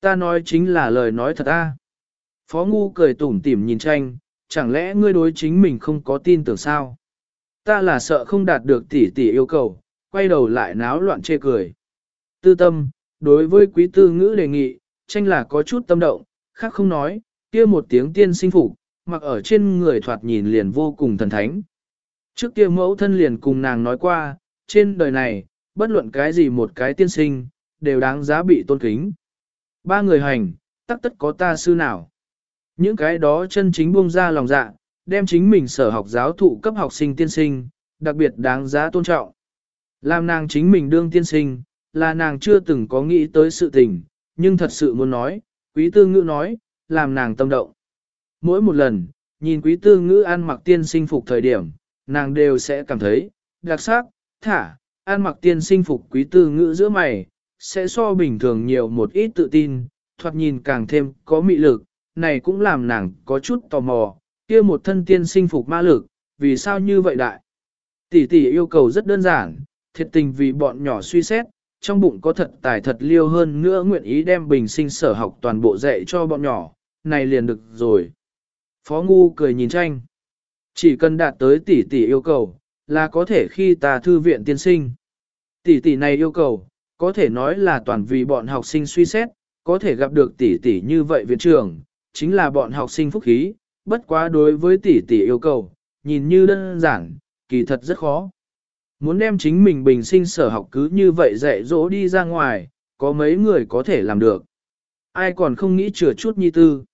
[SPEAKER 1] Ta nói chính là lời nói thật a. Phó Ngu cười tủm tỉm nhìn tranh, chẳng lẽ ngươi đối chính mình không có tin tưởng sao? Ta là sợ không đạt được tỷ tỷ yêu cầu, quay đầu lại náo loạn chê cười. Tư tâm, đối với quý tư ngữ đề nghị, tranh là có chút tâm động, khác không nói, kia một tiếng tiên sinh phục, mặc ở trên người thoạt nhìn liền vô cùng thần thánh. Trước kia mẫu thân liền cùng nàng nói qua, trên đời này, bất luận cái gì một cái tiên sinh, đều đáng giá bị tôn kính. Ba người hành, tắc tất có ta sư nào. Những cái đó chân chính buông ra lòng dạ, đem chính mình sở học giáo thụ cấp học sinh tiên sinh, đặc biệt đáng giá tôn trọng. Làm nàng chính mình đương tiên sinh, là nàng chưa từng có nghĩ tới sự tình, nhưng thật sự muốn nói, quý tư ngữ nói, làm nàng tâm động. Mỗi một lần, nhìn quý tư ngữ ăn mặc tiên sinh phục thời điểm, nàng đều sẽ cảm thấy, đặc sắc, thả, ăn mặc tiên sinh phục quý tư ngữ giữa mày, sẽ so bình thường nhiều một ít tự tin, thoạt nhìn càng thêm có mị lực, này cũng làm nàng có chút tò mò, kia một thân tiên sinh phục ma lực, vì sao như vậy đại? Tỷ tỷ yêu cầu rất đơn giản, thiệt tình vì bọn nhỏ suy xét, trong bụng có thật tài thật liêu hơn nữa nguyện ý đem bình sinh sở học toàn bộ dạy cho bọn nhỏ, này liền được rồi. Phó Ngu cười nhìn tranh. Chỉ cần đạt tới tỷ tỷ yêu cầu, là có thể khi ta thư viện tiên sinh. Tỷ tỷ này yêu cầu, có thể nói là toàn vì bọn học sinh suy xét, có thể gặp được tỷ tỷ như vậy viện trưởng, chính là bọn học sinh phúc khí, bất quá đối với tỷ tỷ yêu cầu, nhìn như đơn giản, kỳ thật rất khó. Muốn đem chính mình bình sinh sở học cứ như vậy dạy dỗ đi ra ngoài, có mấy người có thể làm được. Ai còn không nghĩ chừa chút nhi tư.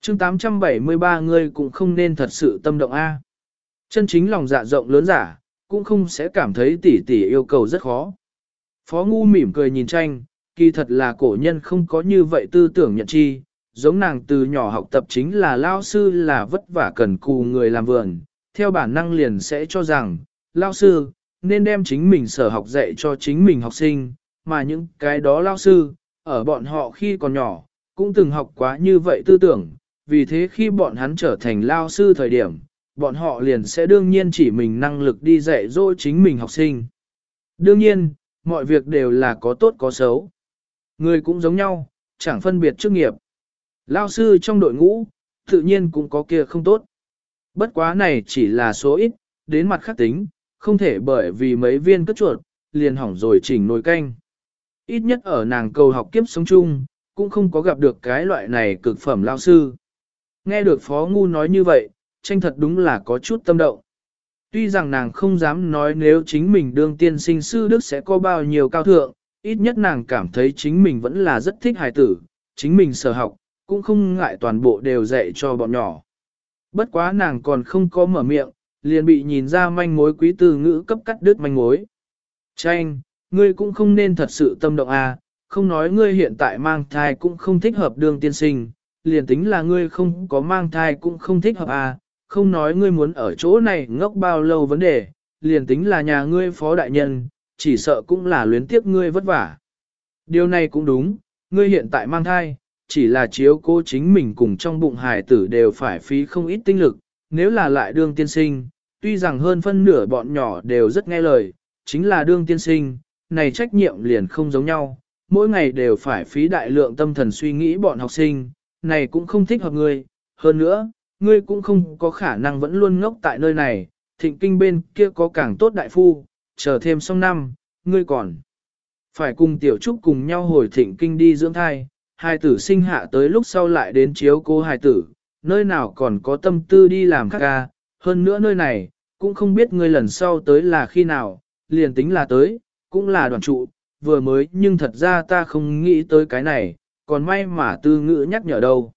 [SPEAKER 1] chương 873 người cũng không nên thật sự tâm động A. Chân chính lòng dạ rộng lớn giả, cũng không sẽ cảm thấy tỉ tỉ yêu cầu rất khó. Phó Ngu mỉm cười nhìn tranh, kỳ thật là cổ nhân không có như vậy tư tưởng nhận chi, giống nàng từ nhỏ học tập chính là lao sư là vất vả cần cù người làm vườn, theo bản năng liền sẽ cho rằng, lao sư, nên đem chính mình sở học dạy cho chính mình học sinh, mà những cái đó lao sư, ở bọn họ khi còn nhỏ, cũng từng học quá như vậy tư tưởng, vì thế khi bọn hắn trở thành lao sư thời điểm, bọn họ liền sẽ đương nhiên chỉ mình năng lực đi dạy dỗ chính mình học sinh. Đương nhiên, mọi việc đều là có tốt có xấu. Người cũng giống nhau, chẳng phân biệt chức nghiệp. Lao sư trong đội ngũ, tự nhiên cũng có kia không tốt. Bất quá này chỉ là số ít, đến mặt khắc tính, không thể bởi vì mấy viên cất chuột, liền hỏng rồi chỉnh nồi canh. Ít nhất ở nàng cầu học kiếp sống chung, cũng không có gặp được cái loại này cực phẩm lao sư. Nghe được Phó Ngu nói như vậy, tranh thật đúng là có chút tâm động. Tuy rằng nàng không dám nói nếu chính mình đương tiên sinh sư đức sẽ có bao nhiêu cao thượng, ít nhất nàng cảm thấy chính mình vẫn là rất thích hài tử, chính mình sở học, cũng không ngại toàn bộ đều dạy cho bọn nhỏ. Bất quá nàng còn không có mở miệng, liền bị nhìn ra manh mối quý từ ngữ cấp cắt đứt manh mối. Tranh, ngươi cũng không nên thật sự tâm động à, không nói ngươi hiện tại mang thai cũng không thích hợp đường tiên sinh, liền tính là ngươi không có mang thai cũng không thích hợp à, không nói ngươi muốn ở chỗ này ngốc bao lâu vấn đề, liền tính là nhà ngươi phó đại nhân, chỉ sợ cũng là luyến tiếc ngươi vất vả. Điều này cũng đúng, ngươi hiện tại mang thai, chỉ là chiếu cô chính mình cùng trong bụng hài tử đều phải phí không ít tinh lực, nếu là lại đương tiên sinh, tuy rằng hơn phân nửa bọn nhỏ đều rất nghe lời, chính là đương tiên sinh, này trách nhiệm liền không giống nhau, mỗi ngày đều phải phí đại lượng tâm thần suy nghĩ bọn học sinh, này cũng không thích hợp ngươi, hơn nữa, ngươi cũng không có khả năng vẫn luôn ngốc tại nơi này, thịnh kinh bên kia có càng tốt đại phu, chờ thêm xong năm, ngươi còn phải cùng tiểu trúc cùng nhau hồi thịnh kinh đi dưỡng thai, hai tử sinh hạ tới lúc sau lại đến chiếu cô hài tử, nơi nào còn có tâm tư đi làm khác ca, hơn nữa nơi này, cũng không biết ngươi lần sau tới là khi nào, liền tính là tới, cũng là đoàn trụ, vừa mới nhưng thật ra ta không nghĩ tới cái này, còn may mà tư ngữ nhắc nhở đâu.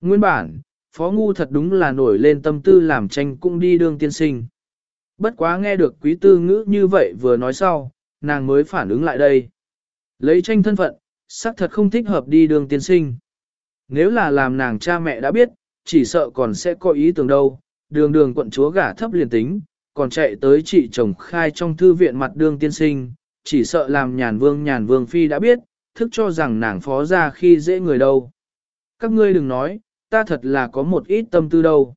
[SPEAKER 1] Nguyên bản, Phó Ngu thật đúng là nổi lên tâm tư làm tranh cũng đi đương tiên sinh. Bất quá nghe được quý tư ngữ như vậy vừa nói sau, nàng mới phản ứng lại đây. Lấy tranh thân phận, xác thật không thích hợp đi đường tiên sinh. Nếu là làm nàng cha mẹ đã biết, chỉ sợ còn sẽ có ý tưởng đâu, đường đường quận chúa gả thấp liền tính, còn chạy tới chị chồng khai trong thư viện mặt đường tiên sinh, chỉ sợ làm nhàn vương nhàn vương phi đã biết, thức cho rằng nàng phó ra khi dễ người đâu. Các ngươi đừng nói, ta thật là có một ít tâm tư đâu.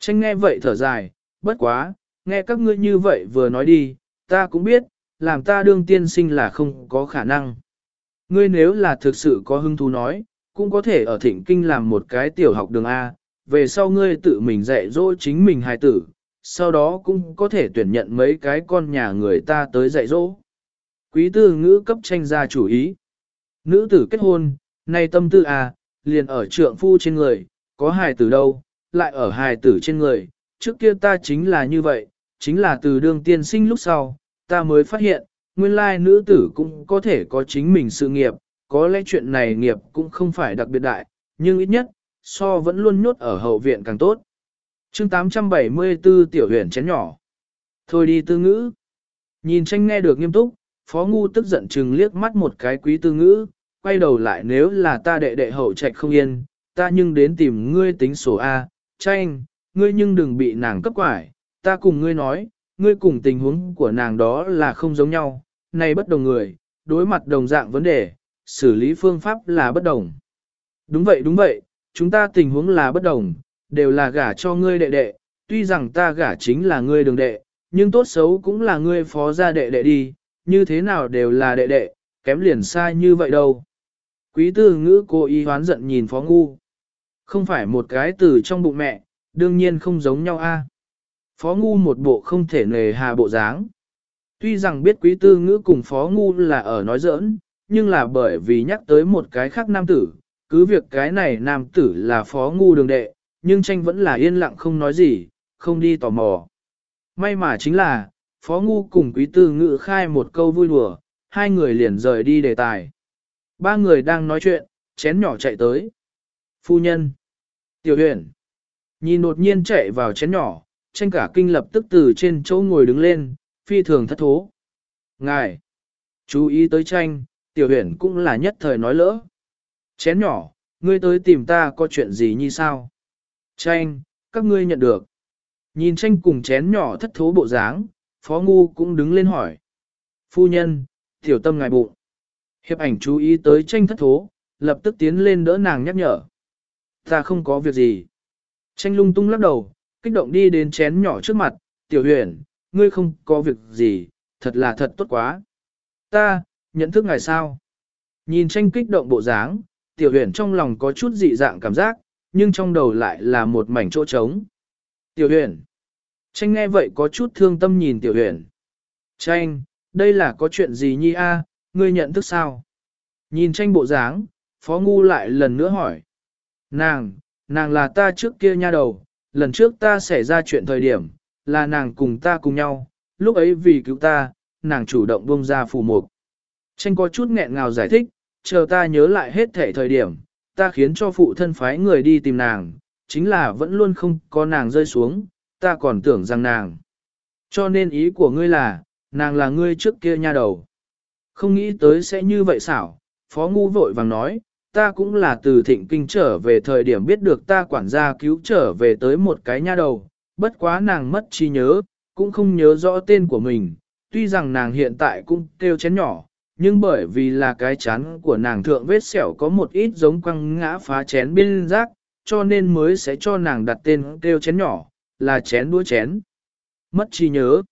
[SPEAKER 1] Tranh nghe vậy thở dài, bất quá, nghe các ngươi như vậy vừa nói đi, ta cũng biết, làm ta đương tiên sinh là không có khả năng. Ngươi nếu là thực sự có hứng thú nói, cũng có thể ở thịnh kinh làm một cái tiểu học đường A, về sau ngươi tự mình dạy dỗ chính mình hài tử, sau đó cũng có thể tuyển nhận mấy cái con nhà người ta tới dạy dỗ. Quý tư ngữ cấp tranh ra chủ ý. Nữ tử kết hôn, nay tâm tư A, liền ở trượng phu trên người, có hài tử đâu, lại ở hài tử trên người, trước kia ta chính là như vậy, chính là từ đường tiên sinh lúc sau, ta mới phát hiện, nguyên lai nữ tử cũng có thể có chính mình sự nghiệp, có lẽ chuyện này nghiệp cũng không phải đặc biệt đại, nhưng ít nhất, so vẫn luôn nhốt ở hậu viện càng tốt. chương 874 tiểu huyền chén nhỏ. Thôi đi tư ngữ. Nhìn tranh nghe được nghiêm túc, phó ngu tức giận chừng liếc mắt một cái quý tư ngữ, quay đầu lại nếu là ta đệ đệ hậu trạch không yên, ta nhưng đến tìm ngươi tính sổ A, tranh, ngươi nhưng đừng bị nàng cấp quải, ta cùng ngươi nói, ngươi cùng tình huống của nàng đó là không giống nhau, này bất đồng người, đối mặt đồng dạng vấn đề, xử lý phương pháp là bất đồng. Đúng vậy đúng vậy, chúng ta tình huống là bất đồng, đều là gả cho ngươi đệ đệ, tuy rằng ta gả chính là ngươi đường đệ, nhưng tốt xấu cũng là ngươi phó gia đệ đệ đi, như thế nào đều là đệ đệ, kém liền sai như vậy đâu. Quý tư ngữ cô ý hoán giận nhìn phó ngu. Không phải một cái từ trong bụng mẹ, đương nhiên không giống nhau a. Phó ngu một bộ không thể nề hà bộ dáng. Tuy rằng biết quý tư ngữ cùng phó ngu là ở nói giỡn, nhưng là bởi vì nhắc tới một cái khác nam tử, cứ việc cái này nam tử là phó ngu đường đệ, nhưng tranh vẫn là yên lặng không nói gì, không đi tò mò. May mà chính là, phó ngu cùng quý tư ngự khai một câu vui đùa, hai người liền rời đi đề tài. Ba người đang nói chuyện, chén nhỏ chạy tới. Phu nhân. Tiểu huyền. Nhìn đột nhiên chạy vào chén nhỏ, tranh cả kinh lập tức từ trên chỗ ngồi đứng lên, phi thường thất thố. Ngài, chú ý tới tranh, tiểu huyền cũng là nhất thời nói lỡ. Chén nhỏ, ngươi tới tìm ta có chuyện gì như sao? Tranh, các ngươi nhận được. Nhìn tranh cùng chén nhỏ thất thố bộ dáng, phó ngu cũng đứng lên hỏi. Phu nhân, tiểu tâm ngài bụng. Hiệp ảnh chú ý tới tranh thất thố, lập tức tiến lên đỡ nàng nhắc nhở. Ta không có việc gì. Tranh lung tung lắc đầu, kích động đi đến chén nhỏ trước mặt, tiểu huyền, ngươi không có việc gì, thật là thật tốt quá. Ta, nhận thức ngài sao? Nhìn tranh kích động bộ dáng, tiểu huyền trong lòng có chút dị dạng cảm giác, nhưng trong đầu lại là một mảnh chỗ trống. Tiểu huyền. Tranh nghe vậy có chút thương tâm nhìn tiểu huyền. Tranh, đây là có chuyện gì nhi a? ngươi nhận thức sao? Nhìn tranh bộ dáng, phó ngu lại lần nữa hỏi. Nàng, nàng là ta trước kia nha đầu, lần trước ta xảy ra chuyện thời điểm, là nàng cùng ta cùng nhau, lúc ấy vì cứu ta, nàng chủ động buông ra phù mục. Tranh có chút nghẹn ngào giải thích, chờ ta nhớ lại hết thể thời điểm, ta khiến cho phụ thân phái người đi tìm nàng, chính là vẫn luôn không có nàng rơi xuống, ta còn tưởng rằng nàng. Cho nên ý của ngươi là, nàng là ngươi trước kia nha đầu. Không nghĩ tới sẽ như vậy xảo, phó ngu vội vàng nói, ta cũng là từ thịnh kinh trở về thời điểm biết được ta quản gia cứu trở về tới một cái nha đầu, bất quá nàng mất trí nhớ, cũng không nhớ rõ tên của mình, tuy rằng nàng hiện tại cũng kêu chén nhỏ, nhưng bởi vì là cái chán của nàng thượng vết sẹo có một ít giống quăng ngã phá chén bên rác, cho nên mới sẽ cho nàng đặt tên kêu chén nhỏ, là chén đũa chén. Mất trí nhớ.